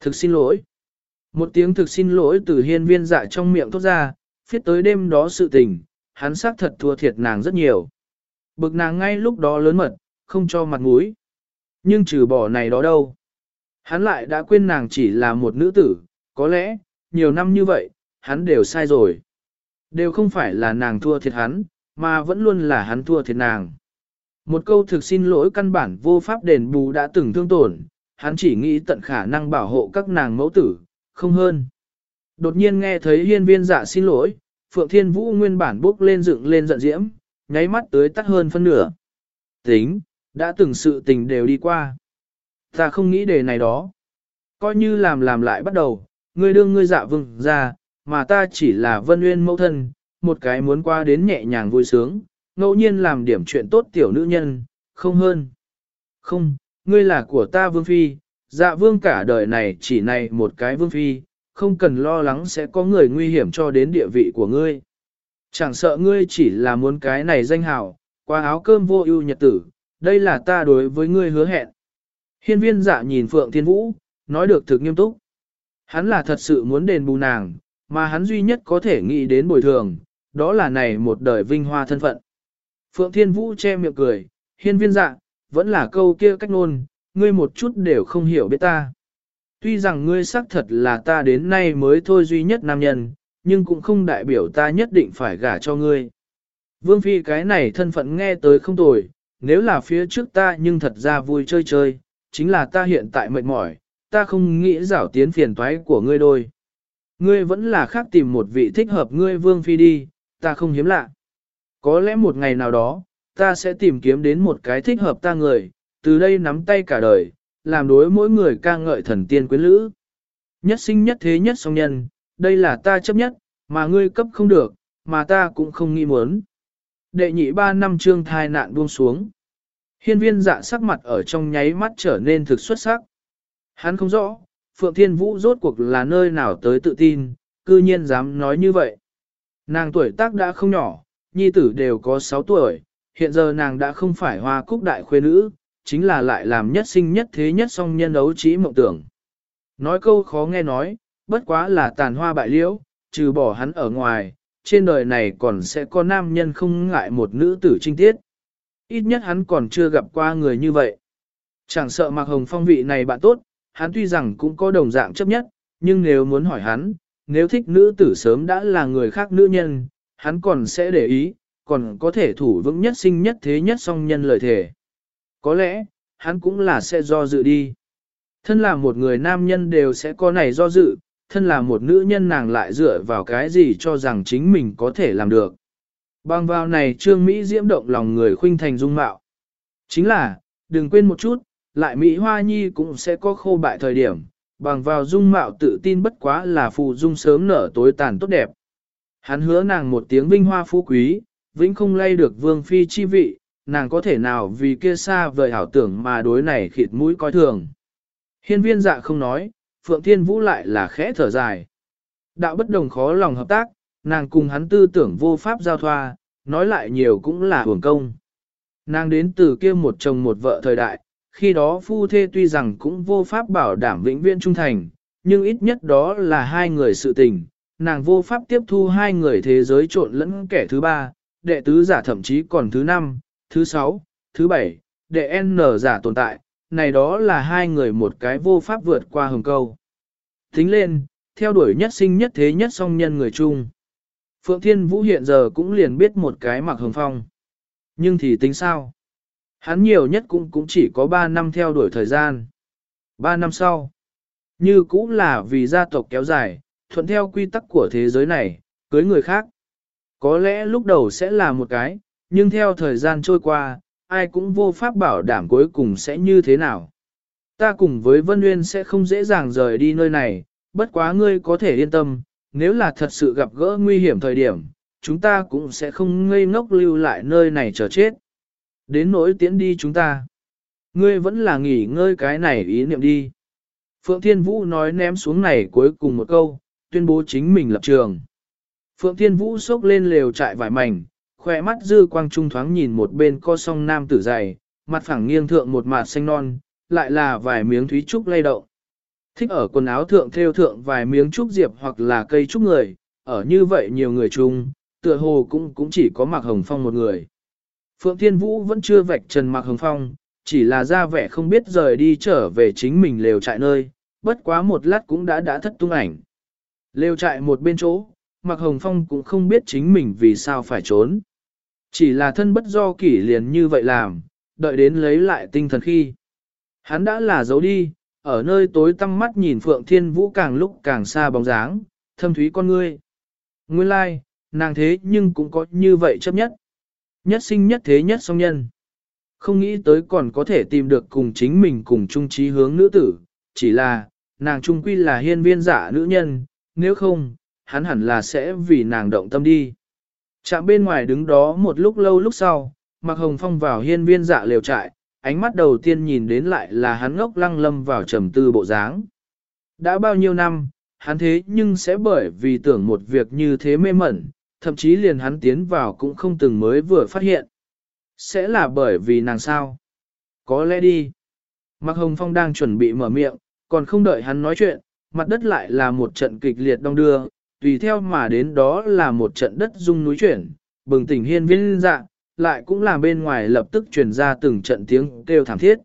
Thực xin lỗi. Một tiếng thực xin lỗi từ hiên viên dạ trong miệng thốt ra, phiết tới đêm đó sự tình, hắn xác thật thua thiệt nàng rất nhiều. Bực nàng ngay lúc đó lớn mật, không cho mặt mũi. Nhưng trừ bỏ này đó đâu. Hắn lại đã quên nàng chỉ là một nữ tử, có lẽ, nhiều năm như vậy, hắn đều sai rồi. Đều không phải là nàng thua thiệt hắn, mà vẫn luôn là hắn thua thiệt nàng. Một câu thực xin lỗi căn bản vô pháp đền bù đã từng thương tổn, hắn chỉ nghĩ tận khả năng bảo hộ các nàng mẫu tử, không hơn. Đột nhiên nghe thấy hiên viên dạ xin lỗi, Phượng Thiên Vũ nguyên bản bốc lên dựng lên giận diễm, nháy mắt tới tắt hơn phân nửa. Tính, đã từng sự tình đều đi qua. Ta không nghĩ đề này đó. Coi như làm làm lại bắt đầu, ngươi đương ngươi dạ vương ra, mà ta chỉ là vân nguyên mẫu thân, một cái muốn qua đến nhẹ nhàng vui sướng, ngẫu nhiên làm điểm chuyện tốt tiểu nữ nhân, không hơn. Không, ngươi là của ta vương phi, dạ vương cả đời này chỉ này một cái vương phi, không cần lo lắng sẽ có người nguy hiểm cho đến địa vị của ngươi. Chẳng sợ ngươi chỉ là muốn cái này danh hào, qua áo cơm vô ưu nhật tử, đây là ta đối với ngươi hứa hẹn. Hiên viên dạ nhìn Phượng Thiên Vũ, nói được thực nghiêm túc. Hắn là thật sự muốn đền bù nàng, mà hắn duy nhất có thể nghĩ đến bồi thường, đó là này một đời vinh hoa thân phận. Phượng Thiên Vũ che miệng cười, hiên viên dạ, vẫn là câu kia cách nôn, ngươi một chút đều không hiểu biết ta. Tuy rằng ngươi xác thật là ta đến nay mới thôi duy nhất nam nhân, nhưng cũng không đại biểu ta nhất định phải gả cho ngươi. Vương Phi cái này thân phận nghe tới không tồi, nếu là phía trước ta nhưng thật ra vui chơi chơi, chính là ta hiện tại mệt mỏi, ta không nghĩ rảo tiến phiền toái của ngươi đôi. Ngươi vẫn là khác tìm một vị thích hợp ngươi Vương Phi đi, ta không hiếm lạ. Có lẽ một ngày nào đó, ta sẽ tìm kiếm đến một cái thích hợp ta người, từ đây nắm tay cả đời, làm đối mỗi người ca ngợi thần tiên quyến lữ. Nhất sinh nhất thế nhất song nhân, đây là ta chấp nhất, mà ngươi cấp không được, mà ta cũng không nghĩ muốn. Đệ nhị ba năm trương thai nạn buông xuống. Hiên viên dạ sắc mặt ở trong nháy mắt trở nên thực xuất sắc. Hắn không rõ, Phượng Thiên Vũ rốt cuộc là nơi nào tới tự tin, cư nhiên dám nói như vậy. Nàng tuổi tác đã không nhỏ, nhi tử đều có 6 tuổi, hiện giờ nàng đã không phải hoa cúc đại khuê nữ, chính là lại làm nhất sinh nhất thế nhất song nhân đấu trí mộng tưởng. Nói câu khó nghe nói, bất quá là tàn hoa bại liễu, trừ bỏ hắn ở ngoài, trên đời này còn sẽ có nam nhân không ngại một nữ tử trinh tiết. Ít nhất hắn còn chưa gặp qua người như vậy. Chẳng sợ mặc hồng phong vị này bạn tốt, hắn tuy rằng cũng có đồng dạng chấp nhất, nhưng nếu muốn hỏi hắn, nếu thích nữ tử sớm đã là người khác nữ nhân, hắn còn sẽ để ý, còn có thể thủ vững nhất sinh nhất thế nhất song nhân lời thể. Có lẽ, hắn cũng là sẽ do dự đi. Thân là một người nam nhân đều sẽ có này do dự, thân là một nữ nhân nàng lại dựa vào cái gì cho rằng chính mình có thể làm được. Bằng vào này trương Mỹ diễm động lòng người khuynh thành dung mạo. Chính là, đừng quên một chút, lại Mỹ Hoa Nhi cũng sẽ có khô bại thời điểm, bằng vào dung mạo tự tin bất quá là phù dung sớm nở tối tàn tốt đẹp. Hắn hứa nàng một tiếng vinh hoa phú quý, vĩnh không lay được vương phi chi vị, nàng có thể nào vì kia xa vời hảo tưởng mà đối này khịt mũi coi thường. Hiên viên dạ không nói, Phượng Thiên Vũ lại là khẽ thở dài. Đạo bất đồng khó lòng hợp tác, nàng cùng hắn tư tưởng vô pháp giao thoa, nói lại nhiều cũng là hưởng công. Nàng đến từ kia một chồng một vợ thời đại, khi đó phu thê tuy rằng cũng vô pháp bảo đảm vĩnh viễn trung thành, nhưng ít nhất đó là hai người sự tình, nàng vô pháp tiếp thu hai người thế giới trộn lẫn kẻ thứ ba, đệ tứ giả thậm chí còn thứ năm, thứ sáu, thứ bảy, đệ n giả tồn tại, này đó là hai người một cái vô pháp vượt qua hồng câu. Tính lên, theo đuổi nhất sinh nhất thế nhất song nhân người chung. Phượng Thiên Vũ hiện giờ cũng liền biết một cái mặc hồng phong. Nhưng thì tính sao? Hắn nhiều nhất cũng cũng chỉ có 3 năm theo đuổi thời gian. 3 năm sau, như cũng là vì gia tộc kéo dài, thuận theo quy tắc của thế giới này, cưới người khác. Có lẽ lúc đầu sẽ là một cái, nhưng theo thời gian trôi qua, ai cũng vô pháp bảo đảm cuối cùng sẽ như thế nào. Ta cùng với Vân Nguyên sẽ không dễ dàng rời đi nơi này, bất quá ngươi có thể yên tâm, nếu là thật sự gặp gỡ nguy hiểm thời điểm, chúng ta cũng sẽ không ngây ngốc lưu lại nơi này chờ chết. Đến nỗi tiễn đi chúng ta. Ngươi vẫn là nghỉ ngơi cái này ý niệm đi. Phượng Thiên Vũ nói ném xuống này cuối cùng một câu, tuyên bố chính mình lập trường. Phượng Thiên Vũ xốc lên lều trại vải mảnh, khoe mắt dư quang trung thoáng nhìn một bên co song nam tử dày, mặt phẳng nghiêng thượng một mạt xanh non, lại là vài miếng thúy trúc lay động. Thích ở quần áo thượng theo thượng vài miếng trúc diệp hoặc là cây trúc người, ở như vậy nhiều người chung, tựa hồ cũng cũng chỉ có Mạc Hồng Phong một người. Phượng Thiên Vũ vẫn chưa vạch trần Mạc Hồng Phong, chỉ là ra vẻ không biết rời đi trở về chính mình lều trại nơi, bất quá một lát cũng đã đã thất tung ảnh. Lều trại một bên chỗ, Mạc Hồng Phong cũng không biết chính mình vì sao phải trốn. Chỉ là thân bất do kỷ liền như vậy làm, đợi đến lấy lại tinh thần khi. Hắn đã là giấu đi, ở nơi tối tăm mắt nhìn Phượng Thiên Vũ càng lúc càng xa bóng dáng, thâm thúy con ngươi. Nguyên lai, like, nàng thế nhưng cũng có như vậy chấp nhất. Nhất sinh nhất thế nhất song nhân. Không nghĩ tới còn có thể tìm được cùng chính mình cùng chung trí hướng nữ tử, chỉ là, nàng trung quy là hiên viên giả nữ nhân, nếu không, hắn hẳn là sẽ vì nàng động tâm đi. Chạm bên ngoài đứng đó một lúc lâu lúc sau, Mạc Hồng Phong vào hiên viên dạ liều trại, ánh mắt đầu tiên nhìn đến lại là hắn ngốc lăng lâm vào trầm tư bộ dáng. Đã bao nhiêu năm, hắn thế nhưng sẽ bởi vì tưởng một việc như thế mê mẩn, thậm chí liền hắn tiến vào cũng không từng mới vừa phát hiện. Sẽ là bởi vì nàng sao? Có lẽ đi. Mạc Hồng Phong đang chuẩn bị mở miệng, còn không đợi hắn nói chuyện, mặt đất lại là một trận kịch liệt đông đưa, tùy theo mà đến đó là một trận đất rung núi chuyển, bừng tỉnh hiên viên dạ, lại cũng là bên ngoài lập tức truyền ra từng trận tiếng kêu thảm thiết.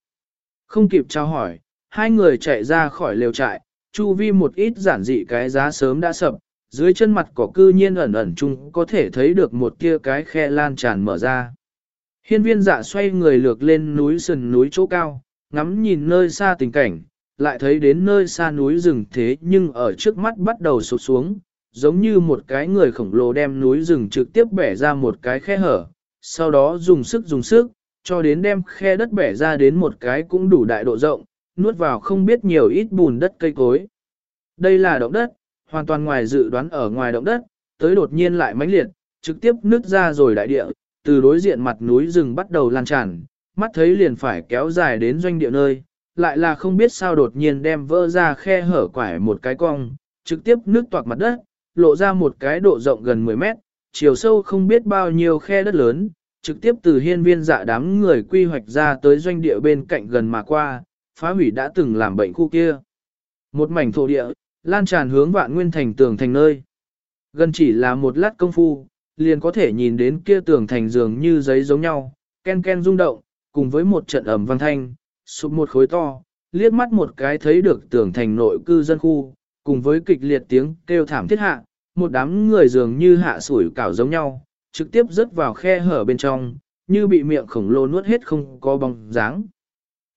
Không kịp trao hỏi, hai người chạy ra khỏi lều trại, chu vi một ít giản dị cái giá sớm đã sập, dưới chân mặt cỏ cư nhiên ẩn ẩn chung có thể thấy được một kia cái khe lan tràn mở ra. Hiên viên dạ xoay người lược lên núi sườn núi chỗ cao, ngắm nhìn nơi xa tình cảnh, lại thấy đến nơi xa núi rừng thế nhưng ở trước mắt bắt đầu sụt xuống, giống như một cái người khổng lồ đem núi rừng trực tiếp bẻ ra một cái khe hở, sau đó dùng sức dùng sức, cho đến đem khe đất bẻ ra đến một cái cũng đủ đại độ rộng, nuốt vào không biết nhiều ít bùn đất cây cối. Đây là động đất, hoàn toàn ngoài dự đoán ở ngoài động đất, tới đột nhiên lại mãnh liệt, trực tiếp nứt ra rồi đại địa, từ đối diện mặt núi rừng bắt đầu lan tràn, mắt thấy liền phải kéo dài đến doanh địa nơi, lại là không biết sao đột nhiên đem vỡ ra khe hở quải một cái cong, trực tiếp nước toạc mặt đất, lộ ra một cái độ rộng gần 10 mét, chiều sâu không biết bao nhiêu khe đất lớn, trực tiếp từ hiên viên dạ đám người quy hoạch ra tới doanh địa bên cạnh gần mà qua, phá hủy đã từng làm bệnh khu kia. Một mảnh thổ địa, lan tràn hướng vạn nguyên thành tường thành nơi. Gần chỉ là một lát công phu, liền có thể nhìn đến kia tường thành dường như giấy giống nhau, ken ken rung động, cùng với một trận ẩm văn thanh, sụp một khối to, liếc mắt một cái thấy được tường thành nội cư dân khu, cùng với kịch liệt tiếng kêu thảm thiết hạ, một đám người dường như hạ sủi cảo giống nhau, trực tiếp rớt vào khe hở bên trong, như bị miệng khổng lồ nuốt hết không có bóng dáng.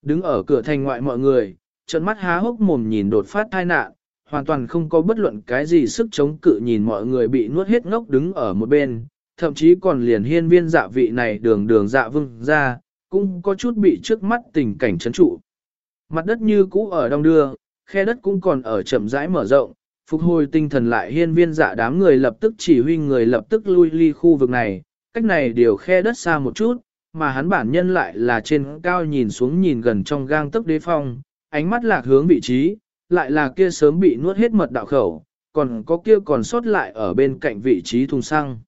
Đứng ở cửa thành ngoại mọi người, trận mắt há hốc mồm nhìn đột phát tai nạn, hoàn toàn không có bất luận cái gì sức chống cự nhìn mọi người bị nuốt hết ngốc đứng ở một bên, thậm chí còn liền hiên viên dạ vị này đường đường dạ vương ra, cũng có chút bị trước mắt tình cảnh chấn trụ. Mặt đất như cũ ở đông đưa, khe đất cũng còn ở chậm rãi mở rộng, phục hồi tinh thần lại hiên viên dạ đám người lập tức chỉ huy người lập tức lui ly khu vực này, cách này điều khe đất xa một chút, mà hắn bản nhân lại là trên cao nhìn xuống nhìn gần trong gang tấc đế phong, ánh mắt lạc hướng vị trí, lại là kia sớm bị nuốt hết mật đạo khẩu, còn có kia còn sót lại ở bên cạnh vị trí thùng xăng.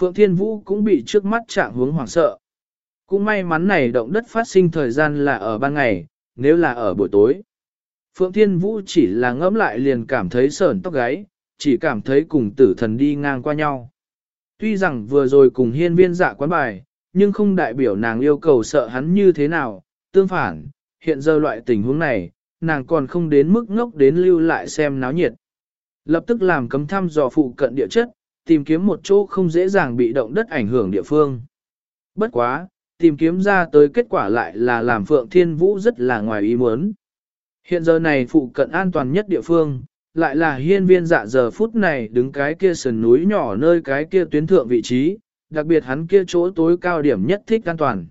Phượng Thiên Vũ cũng bị trước mắt trạng hướng hoảng sợ. Cũng may mắn này động đất phát sinh thời gian là ở ban ngày, nếu là ở buổi tối. Phượng Thiên Vũ chỉ là ngẫm lại liền cảm thấy sởn tóc gáy, chỉ cảm thấy cùng tử thần đi ngang qua nhau. Tuy rằng vừa rồi cùng hiên viên dạ quán bài, nhưng không đại biểu nàng yêu cầu sợ hắn như thế nào, tương phản, hiện giờ loại tình huống này, nàng còn không đến mức ngốc đến lưu lại xem náo nhiệt. Lập tức làm cấm thăm dò phụ cận địa chất, tìm kiếm một chỗ không dễ dàng bị động đất ảnh hưởng địa phương. Bất quá, tìm kiếm ra tới kết quả lại là làm Phượng Thiên Vũ rất là ngoài ý muốn. Hiện giờ này phụ cận an toàn nhất địa phương, lại là hiên viên dạ giờ phút này đứng cái kia sườn núi nhỏ nơi cái kia tuyến thượng vị trí, đặc biệt hắn kia chỗ tối cao điểm nhất thích an toàn.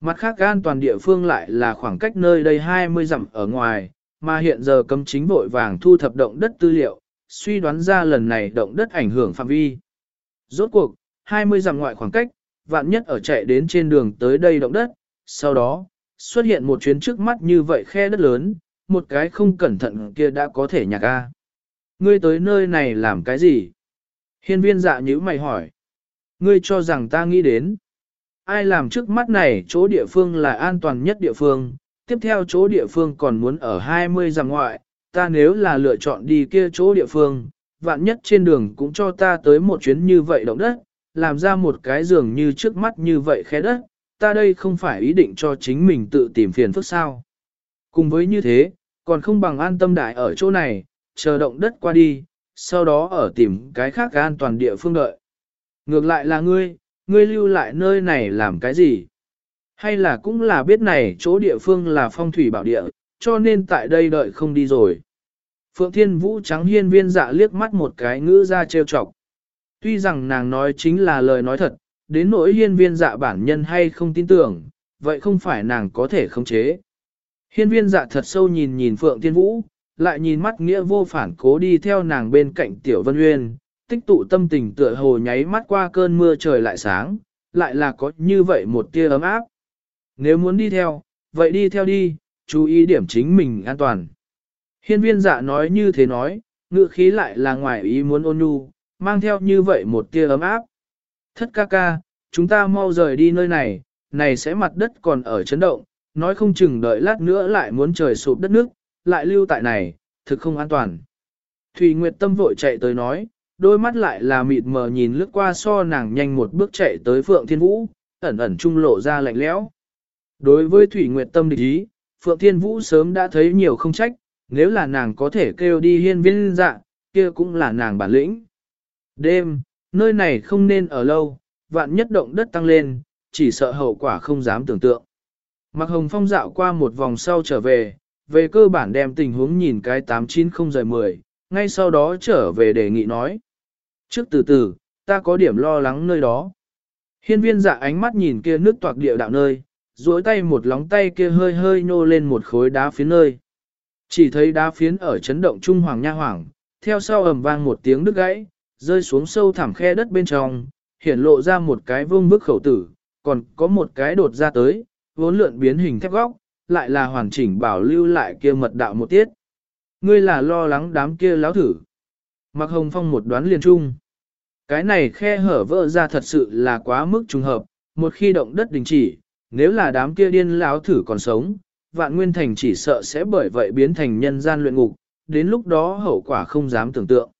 Mặt khác an toàn địa phương lại là khoảng cách nơi đây 20 dặm ở ngoài, mà hiện giờ cấm chính vội vàng thu thập động đất tư liệu, suy đoán ra lần này động đất ảnh hưởng phạm vi. Rốt cuộc, 20 dặm ngoại khoảng cách, vạn nhất ở chạy đến trên đường tới đây động đất, sau đó, xuất hiện một chuyến trước mắt như vậy khe đất lớn, một cái không cẩn thận kia đã có thể nhạc a. Ngươi tới nơi này làm cái gì? Hiên viên dạ nhữ mày hỏi. Ngươi cho rằng ta nghĩ đến. Ai làm trước mắt này chỗ địa phương là an toàn nhất địa phương, tiếp theo chỗ địa phương còn muốn ở 20 dặm ngoại, ta nếu là lựa chọn đi kia chỗ địa phương, vạn nhất trên đường cũng cho ta tới một chuyến như vậy động đất, làm ra một cái giường như trước mắt như vậy khẽ đất, ta đây không phải ý định cho chính mình tự tìm phiền phức sao. Cùng với như thế, còn không bằng an tâm đại ở chỗ này, chờ động đất qua đi, sau đó ở tìm cái khác an toàn địa phương đợi. Ngược lại là ngươi, ngươi lưu lại nơi này làm cái gì? Hay là cũng là biết này chỗ địa phương là phong thủy bảo địa, cho nên tại đây đợi không đi rồi. Phượng Thiên Vũ trắng hiên viên dạ liếc mắt một cái ngữ ra trêu chọc. Tuy rằng nàng nói chính là lời nói thật, đến nỗi hiên viên dạ bản nhân hay không tin tưởng, vậy không phải nàng có thể khống chế. Hiên viên dạ thật sâu nhìn nhìn Phượng Thiên Vũ, lại nhìn mắt nghĩa vô phản cố đi theo nàng bên cạnh Tiểu Vân Uyên, tích tụ tâm tình tựa hồ nháy mắt qua cơn mưa trời lại sáng, lại là có như vậy một tia ấm áp. Nếu muốn đi theo, vậy đi theo đi, chú ý điểm chính mình an toàn. Hiên viên dạ nói như thế nói, ngự khí lại là ngoài ý muốn ôn nhu, mang theo như vậy một tia ấm áp. Thất ca ca, chúng ta mau rời đi nơi này, này sẽ mặt đất còn ở chấn động, nói không chừng đợi lát nữa lại muốn trời sụp đất nước, lại lưu tại này, thực không an toàn. Thủy Nguyệt Tâm vội chạy tới nói, đôi mắt lại là mịt mờ nhìn lướt qua so nàng nhanh một bước chạy tới Phượng Thiên Vũ, ẩn ẩn trung lộ ra lạnh lẽo. Đối với Thủy Nguyệt Tâm địch ý, Phượng Thiên Vũ sớm đã thấy nhiều không trách, nếu là nàng có thể kêu đi hiên viên dạ, kia cũng là nàng bản lĩnh. Đêm, nơi này không nên ở lâu, vạn nhất động đất tăng lên, chỉ sợ hậu quả không dám tưởng tượng. Mạc Hồng Phong dạo qua một vòng sau trở về, về cơ bản đem tình huống nhìn cái 890 rời 10, ngay sau đó trở về đề nghị nói. Trước từ từ, ta có điểm lo lắng nơi đó. Hiên viên dạ ánh mắt nhìn kia nước toạc địa đạo nơi, duỗi tay một lóng tay kia hơi hơi nô lên một khối đá phiến nơi. Chỉ thấy đá phiến ở chấn động trung hoàng nha hoàng, theo sau ầm vang một tiếng đứt gãy, rơi xuống sâu thẳm khe đất bên trong, hiển lộ ra một cái vương bức khẩu tử, còn có một cái đột ra tới, vốn lượn biến hình thép góc, lại là hoàn chỉnh bảo lưu lại kia mật đạo một tiết. Ngươi là lo lắng đám kia láo thử. Mặc hồng phong một đoán liền trung. Cái này khe hở vỡ ra thật sự là quá mức trùng hợp, một khi động đất đình chỉ, nếu là đám kia điên láo thử còn sống, vạn nguyên thành chỉ sợ sẽ bởi vậy biến thành nhân gian luyện ngục, đến lúc đó hậu quả không dám tưởng tượng.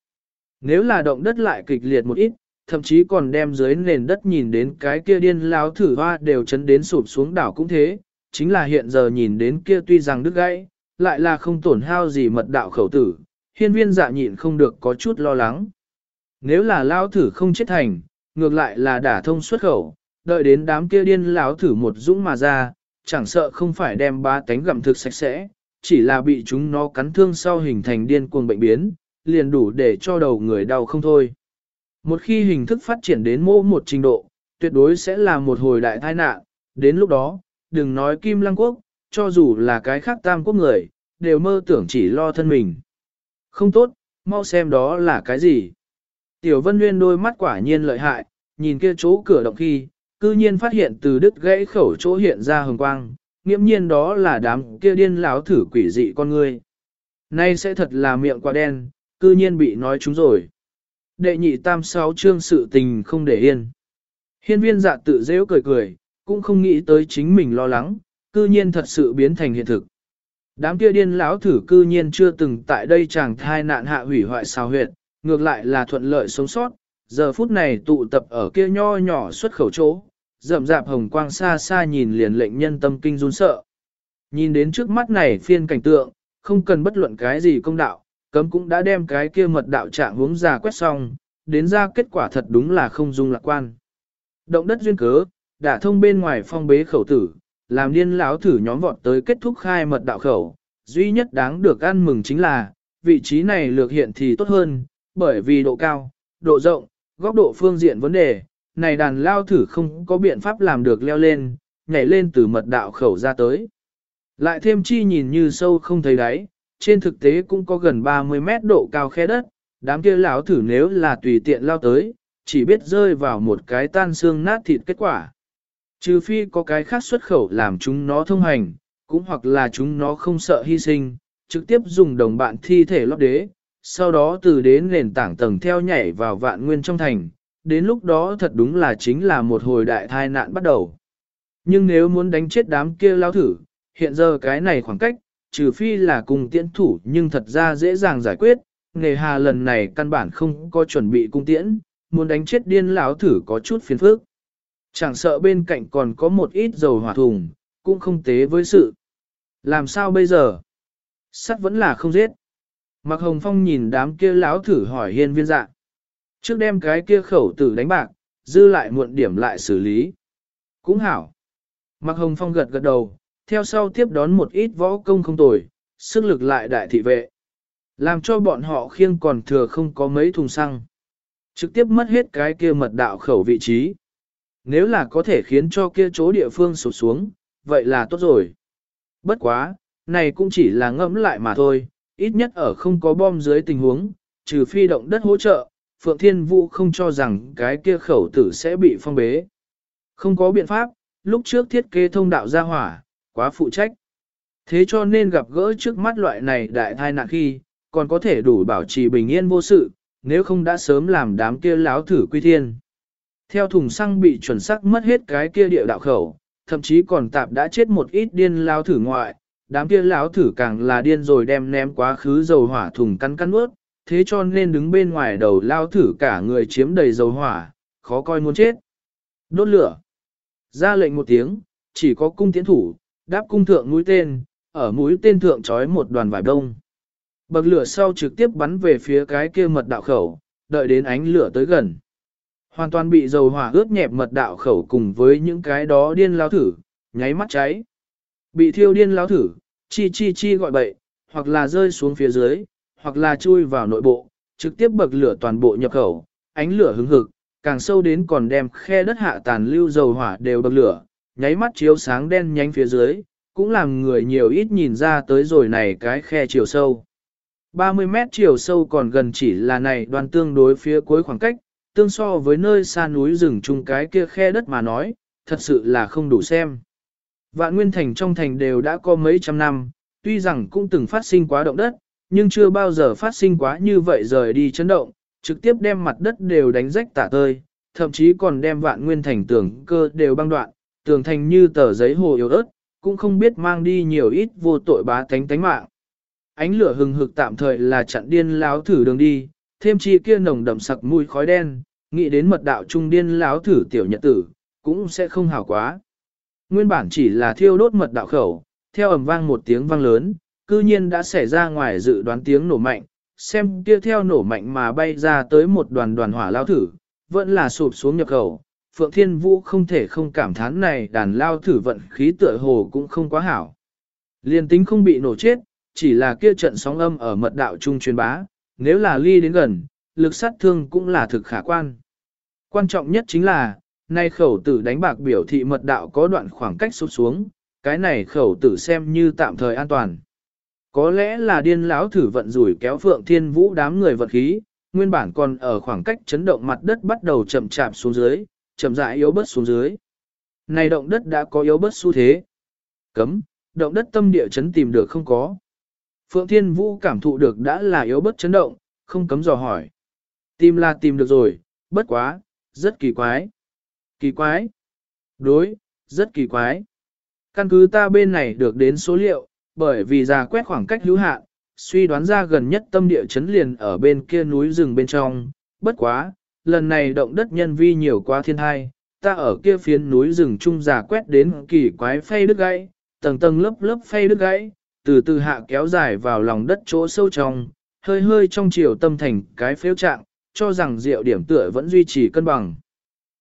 Nếu là động đất lại kịch liệt một ít, thậm chí còn đem dưới nền đất nhìn đến cái kia điên lao thử hoa đều chấn đến sụp xuống đảo cũng thế, chính là hiện giờ nhìn đến kia tuy rằng đứt gãy, lại là không tổn hao gì mật đạo khẩu tử, hiên viên dạ nhịn không được có chút lo lắng. Nếu là lao thử không chết thành, ngược lại là đả thông xuất khẩu, đợi đến đám kia điên lão thử một dũng mà ra, chẳng sợ không phải đem ba tánh gặm thực sạch sẽ, chỉ là bị chúng nó cắn thương sau hình thành điên cuồng bệnh biến, liền đủ để cho đầu người đau không thôi. Một khi hình thức phát triển đến mô một trình độ, tuyệt đối sẽ là một hồi đại tai nạn, đến lúc đó, đừng nói Kim Lăng Quốc, cho dù là cái khác tam quốc người, đều mơ tưởng chỉ lo thân mình. Không tốt, mau xem đó là cái gì. Tiểu Vân Nguyên đôi mắt quả nhiên lợi hại, nhìn kia chỗ cửa động khi, cư nhiên phát hiện từ đứt gãy khẩu chỗ hiện ra hồng quang, nghiễm nhiên đó là đám kia điên lão thử quỷ dị con người. Nay sẽ thật là miệng quá đen, cư nhiên bị nói chúng rồi. Đệ nhị tam sáu chương sự tình không để yên. Hiên viên dạ tự dễ cười cười, cũng không nghĩ tới chính mình lo lắng, cư nhiên thật sự biến thành hiện thực. Đám kia điên lão thử cư nhiên chưa từng tại đây chẳng thai nạn hạ hủy hoại sao huyệt, ngược lại là thuận lợi sống sót, giờ phút này tụ tập ở kia nho nhỏ xuất khẩu chỗ, rậm rạp hồng quang xa xa nhìn liền lệnh nhân tâm kinh run sợ. Nhìn đến trước mắt này phiên cảnh tượng, không cần bất luận cái gì công đạo, cấm cũng đã đem cái kia mật đạo trạng hướng ra quét xong, đến ra kết quả thật đúng là không dung lạc quan. Động đất duyên cớ, đã thông bên ngoài phong bế khẩu tử, làm điên lão thử nhóm vọt tới kết thúc khai mật đạo khẩu. Duy nhất đáng được ăn mừng chính là, vị trí này lược hiện thì tốt hơn, bởi vì độ cao, độ rộng, góc độ phương diện vấn đề, này đàn lao thử không có biện pháp làm được leo lên, nhảy lên từ mật đạo khẩu ra tới. Lại thêm chi nhìn như sâu không thấy đáy, trên thực tế cũng có gần 30 mét độ cao khe đất, đám kia lão thử nếu là tùy tiện lao tới, chỉ biết rơi vào một cái tan xương nát thịt kết quả. Trừ phi có cái khác xuất khẩu làm chúng nó thông hành, cũng hoặc là chúng nó không sợ hy sinh, trực tiếp dùng đồng bạn thi thể lót đế, sau đó từ đến nền tảng tầng theo nhảy vào vạn nguyên trong thành, đến lúc đó thật đúng là chính là một hồi đại thai nạn bắt đầu. Nhưng nếu muốn đánh chết đám kia lao thử, hiện giờ cái này khoảng cách, trừ phi là cùng tiễn thủ nhưng thật ra dễ dàng giải quyết, nghề hà lần này căn bản không có chuẩn bị cung tiễn, muốn đánh chết điên lão thử có chút phiền phức. Chẳng sợ bên cạnh còn có một ít dầu hỏa thùng, cũng không tế với sự. Làm sao bây giờ? Sắt vẫn là không giết. Mạc Hồng Phong nhìn đám kia lão thử hỏi hiên viên dạ. Trước đem cái kia khẩu tử đánh bạc, dư lại muộn điểm lại xử lý. Cũng hảo. Mạc Hồng Phong gật gật đầu, theo sau tiếp đón một ít võ công không tồi, sức lực lại đại thị vệ. Làm cho bọn họ khiêng còn thừa không có mấy thùng xăng. Trực tiếp mất hết cái kia mật đạo khẩu vị trí. Nếu là có thể khiến cho kia chỗ địa phương sụt xuống, vậy là tốt rồi. Bất quá, này cũng chỉ là ngẫm lại mà thôi, ít nhất ở không có bom dưới tình huống, trừ phi động đất hỗ trợ, Phượng Thiên Vũ không cho rằng cái kia khẩu tử sẽ bị phong bế. Không có biện pháp, lúc trước thiết kế thông đạo ra hỏa, quá phụ trách. Thế cho nên gặp gỡ trước mắt loại này đại thai nạn khi, còn có thể đủ bảo trì bình yên vô sự, nếu không đã sớm làm đám kia láo thử quy thiên. Theo thùng xăng bị chuẩn xác mất hết cái kia địa đạo khẩu, thậm chí còn tạp đã chết một ít điên lao thử ngoại, đám kia láo thử càng là điên rồi đem ném quá khứ dầu hỏa thùng căn căn ướt, thế cho nên đứng bên ngoài đầu lao thử cả người chiếm đầy dầu hỏa, khó coi muốn chết. Đốt lửa. Ra lệnh một tiếng, chỉ có cung tiến thủ, đáp cung thượng mũi tên, ở mũi tên thượng trói một đoàn vải đông. Bậc lửa sau trực tiếp bắn về phía cái kia mật đạo khẩu, đợi đến ánh lửa tới gần. Hoàn toàn bị dầu hỏa ướt nhẹp mật đạo khẩu cùng với những cái đó điên lao thử, nháy mắt cháy. Bị thiêu điên lao thử, chi chi chi gọi bậy, hoặc là rơi xuống phía dưới, hoặc là chui vào nội bộ, trực tiếp bậc lửa toàn bộ nhập khẩu, ánh lửa hứng hực, càng sâu đến còn đem khe đất hạ tàn lưu dầu hỏa đều bậc lửa, nháy mắt chiếu sáng đen nhánh phía dưới, cũng làm người nhiều ít nhìn ra tới rồi này cái khe chiều sâu. 30 mét chiều sâu còn gần chỉ là này đoàn tương đối phía cuối khoảng cách, tương so với nơi xa núi rừng chung cái kia khe đất mà nói, thật sự là không đủ xem. Vạn Nguyên Thành trong thành đều đã có mấy trăm năm, tuy rằng cũng từng phát sinh quá động đất, nhưng chưa bao giờ phát sinh quá như vậy rời đi chấn động, trực tiếp đem mặt đất đều đánh rách tả tơi, thậm chí còn đem Vạn Nguyên Thành tưởng cơ đều băng đoạn, tường thành như tờ giấy hồ yếu ớt, cũng không biết mang đi nhiều ít vô tội bá tánh tánh mạng. Ánh lửa hừng hực tạm thời là chặn điên láo thử đường đi, thêm chi kia nồng đậm sặc mùi khói đen, nghĩ đến mật đạo trung điên láo thử tiểu nhật tử, cũng sẽ không hảo quá. Nguyên bản chỉ là thiêu đốt mật đạo khẩu, theo ầm vang một tiếng vang lớn, cư nhiên đã xảy ra ngoài dự đoán tiếng nổ mạnh, xem kia theo nổ mạnh mà bay ra tới một đoàn đoàn hỏa lao thử, vẫn là sụp xuống nhập khẩu. Phượng Thiên Vũ không thể không cảm thán này đàn lao thử vận khí tựa hồ cũng không quá hảo. Liên tính không bị nổ chết, chỉ là kia trận sóng âm ở mật đạo trung truyền bá, nếu là ly đến gần, lực sát thương cũng là thực khả quan. Quan trọng nhất chính là, nay khẩu tử đánh bạc biểu thị mật đạo có đoạn khoảng cách sụt xuống, cái này khẩu tử xem như tạm thời an toàn. Có lẽ là điên lão thử vận rủi kéo Phượng Thiên Vũ đám người vật khí, nguyên bản còn ở khoảng cách chấn động mặt đất bắt đầu chậm chạp xuống dưới, chậm rãi yếu bớt xuống dưới. Này động đất đã có yếu bớt xu thế. Cấm, động đất tâm địa chấn tìm được không có. Phượng Thiên Vũ cảm thụ được đã là yếu bớt chấn động, không cấm dò hỏi. Tìm là tìm được rồi, bất quá, rất kỳ quái. Kỳ quái. Đối, rất kỳ quái. Căn cứ ta bên này được đến số liệu, bởi vì ra quét khoảng cách hữu hạn, suy đoán ra gần nhất tâm địa chấn liền ở bên kia núi rừng bên trong, bất quá, lần này động đất nhân vi nhiều quá thiên hai, ta ở kia phiến núi rừng trung giả quét đến kỳ quái phay đứt gãy, tầng tầng lớp lớp phay đứt gãy, từ từ hạ kéo dài vào lòng đất chỗ sâu trong, hơi hơi trong chiều tâm thành cái phếu trạng, cho rằng rượu điểm tựa vẫn duy trì cân bằng.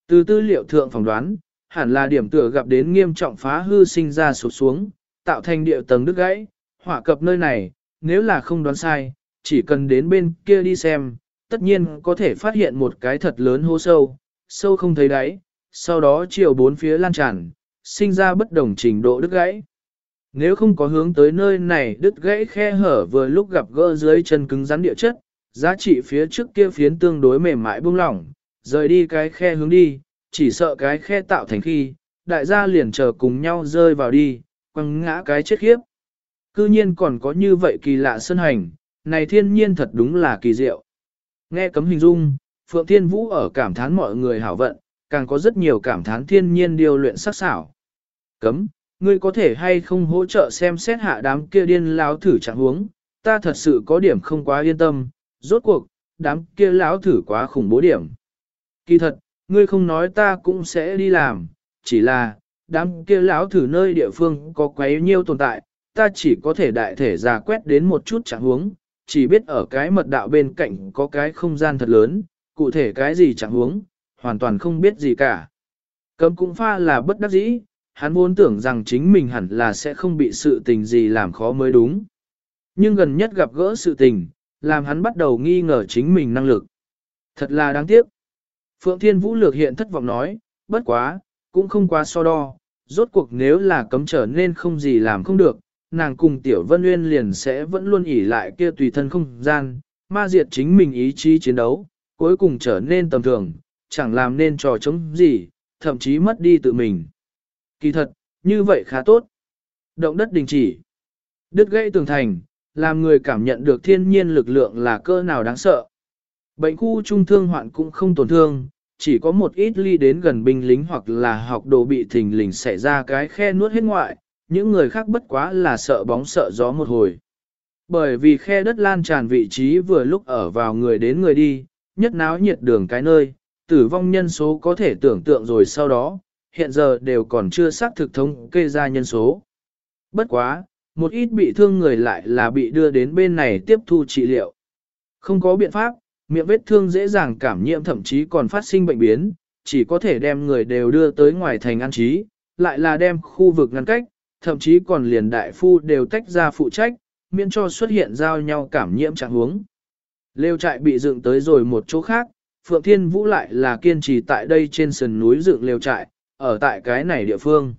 Từ tư liệu thượng phỏng đoán, hẳn là điểm tựa gặp đến nghiêm trọng phá hư sinh ra sụp xuống, tạo thành địa tầng đứt gãy, hỏa cập nơi này, nếu là không đoán sai, chỉ cần đến bên kia đi xem, tất nhiên có thể phát hiện một cái thật lớn hố sâu, sâu không thấy đáy, sau đó chiều bốn phía lan tràn, sinh ra bất đồng trình độ đứt gãy. Nếu không có hướng tới nơi này đứt gãy khe hở vừa lúc gặp gỡ dưới chân cứng rắn địa chất, giá trị phía trước kia phiến tương đối mềm mại buông lỏng, rời đi cái khe hướng đi, chỉ sợ cái khe tạo thành khi, đại gia liền chờ cùng nhau rơi vào đi, quăng ngã cái chết khiếp. Cư nhiên còn có như vậy kỳ lạ sân hành, này thiên nhiên thật đúng là kỳ diệu. Nghe cấm hình dung, Phượng Thiên Vũ ở cảm thán mọi người hảo vận, càng có rất nhiều cảm thán thiên nhiên điều luyện sắc xảo. Cấm, ngươi có thể hay không hỗ trợ xem xét hạ đám kia điên láo thử trạng huống, ta thật sự có điểm không quá yên tâm, rốt cuộc, đám kia láo thử quá khủng bố điểm. Kỳ thật, ngươi không nói ta cũng sẽ đi làm, chỉ là, đám kia láo thử nơi địa phương có quấy nhiêu tồn tại, ta chỉ có thể đại thể giả quét đến một chút trạng huống, chỉ biết ở cái mật đạo bên cạnh có cái không gian thật lớn, cụ thể cái gì chẳng huống, hoàn toàn không biết gì cả. Cấm cũng pha là bất đắc dĩ, hắn vốn tưởng rằng chính mình hẳn là sẽ không bị sự tình gì làm khó mới đúng. Nhưng gần nhất gặp gỡ sự tình, làm hắn bắt đầu nghi ngờ chính mình năng lực. Thật là đáng tiếc. Phượng Thiên Vũ lược hiện thất vọng nói, bất quá, cũng không quá so đo, rốt cuộc nếu là cấm trở nên không gì làm không được, nàng cùng Tiểu Vân uyên liền sẽ vẫn luôn ỉ lại kia tùy thân không gian, ma diệt chính mình ý chí chiến đấu, cuối cùng trở nên tầm thường, chẳng làm nên trò chống gì, thậm chí mất đi tự mình. Kỳ thật, như vậy khá tốt. Động đất đình chỉ. Đứt gãy tường thành, làm người cảm nhận được thiên nhiên lực lượng là cơ nào đáng sợ. Bệnh khu trung thương hoạn cũng không tổn thương, chỉ có một ít ly đến gần binh lính hoặc là học đồ bị thình lình xảy ra cái khe nuốt hết ngoại, những người khác bất quá là sợ bóng sợ gió một hồi. Bởi vì khe đất lan tràn vị trí vừa lúc ở vào người đến người đi, nhất náo nhiệt đường cái nơi, tử vong nhân số có thể tưởng tượng rồi sau đó, hiện giờ đều còn chưa xác thực thống kê ra nhân số. Bất quá, một ít bị thương người lại là bị đưa đến bên này tiếp thu trị liệu. Không có biện pháp, miệng vết thương dễ dàng cảm nhiễm thậm chí còn phát sinh bệnh biến, chỉ có thể đem người đều đưa tới ngoài thành an trí, lại là đem khu vực ngăn cách, thậm chí còn liền đại phu đều tách ra phụ trách, miễn cho xuất hiện giao nhau cảm nhiễm trạng huống. Lêu trại bị dựng tới rồi một chỗ khác, Phượng Thiên Vũ lại là kiên trì tại đây trên sườn núi dựng lều trại, ở tại cái này địa phương.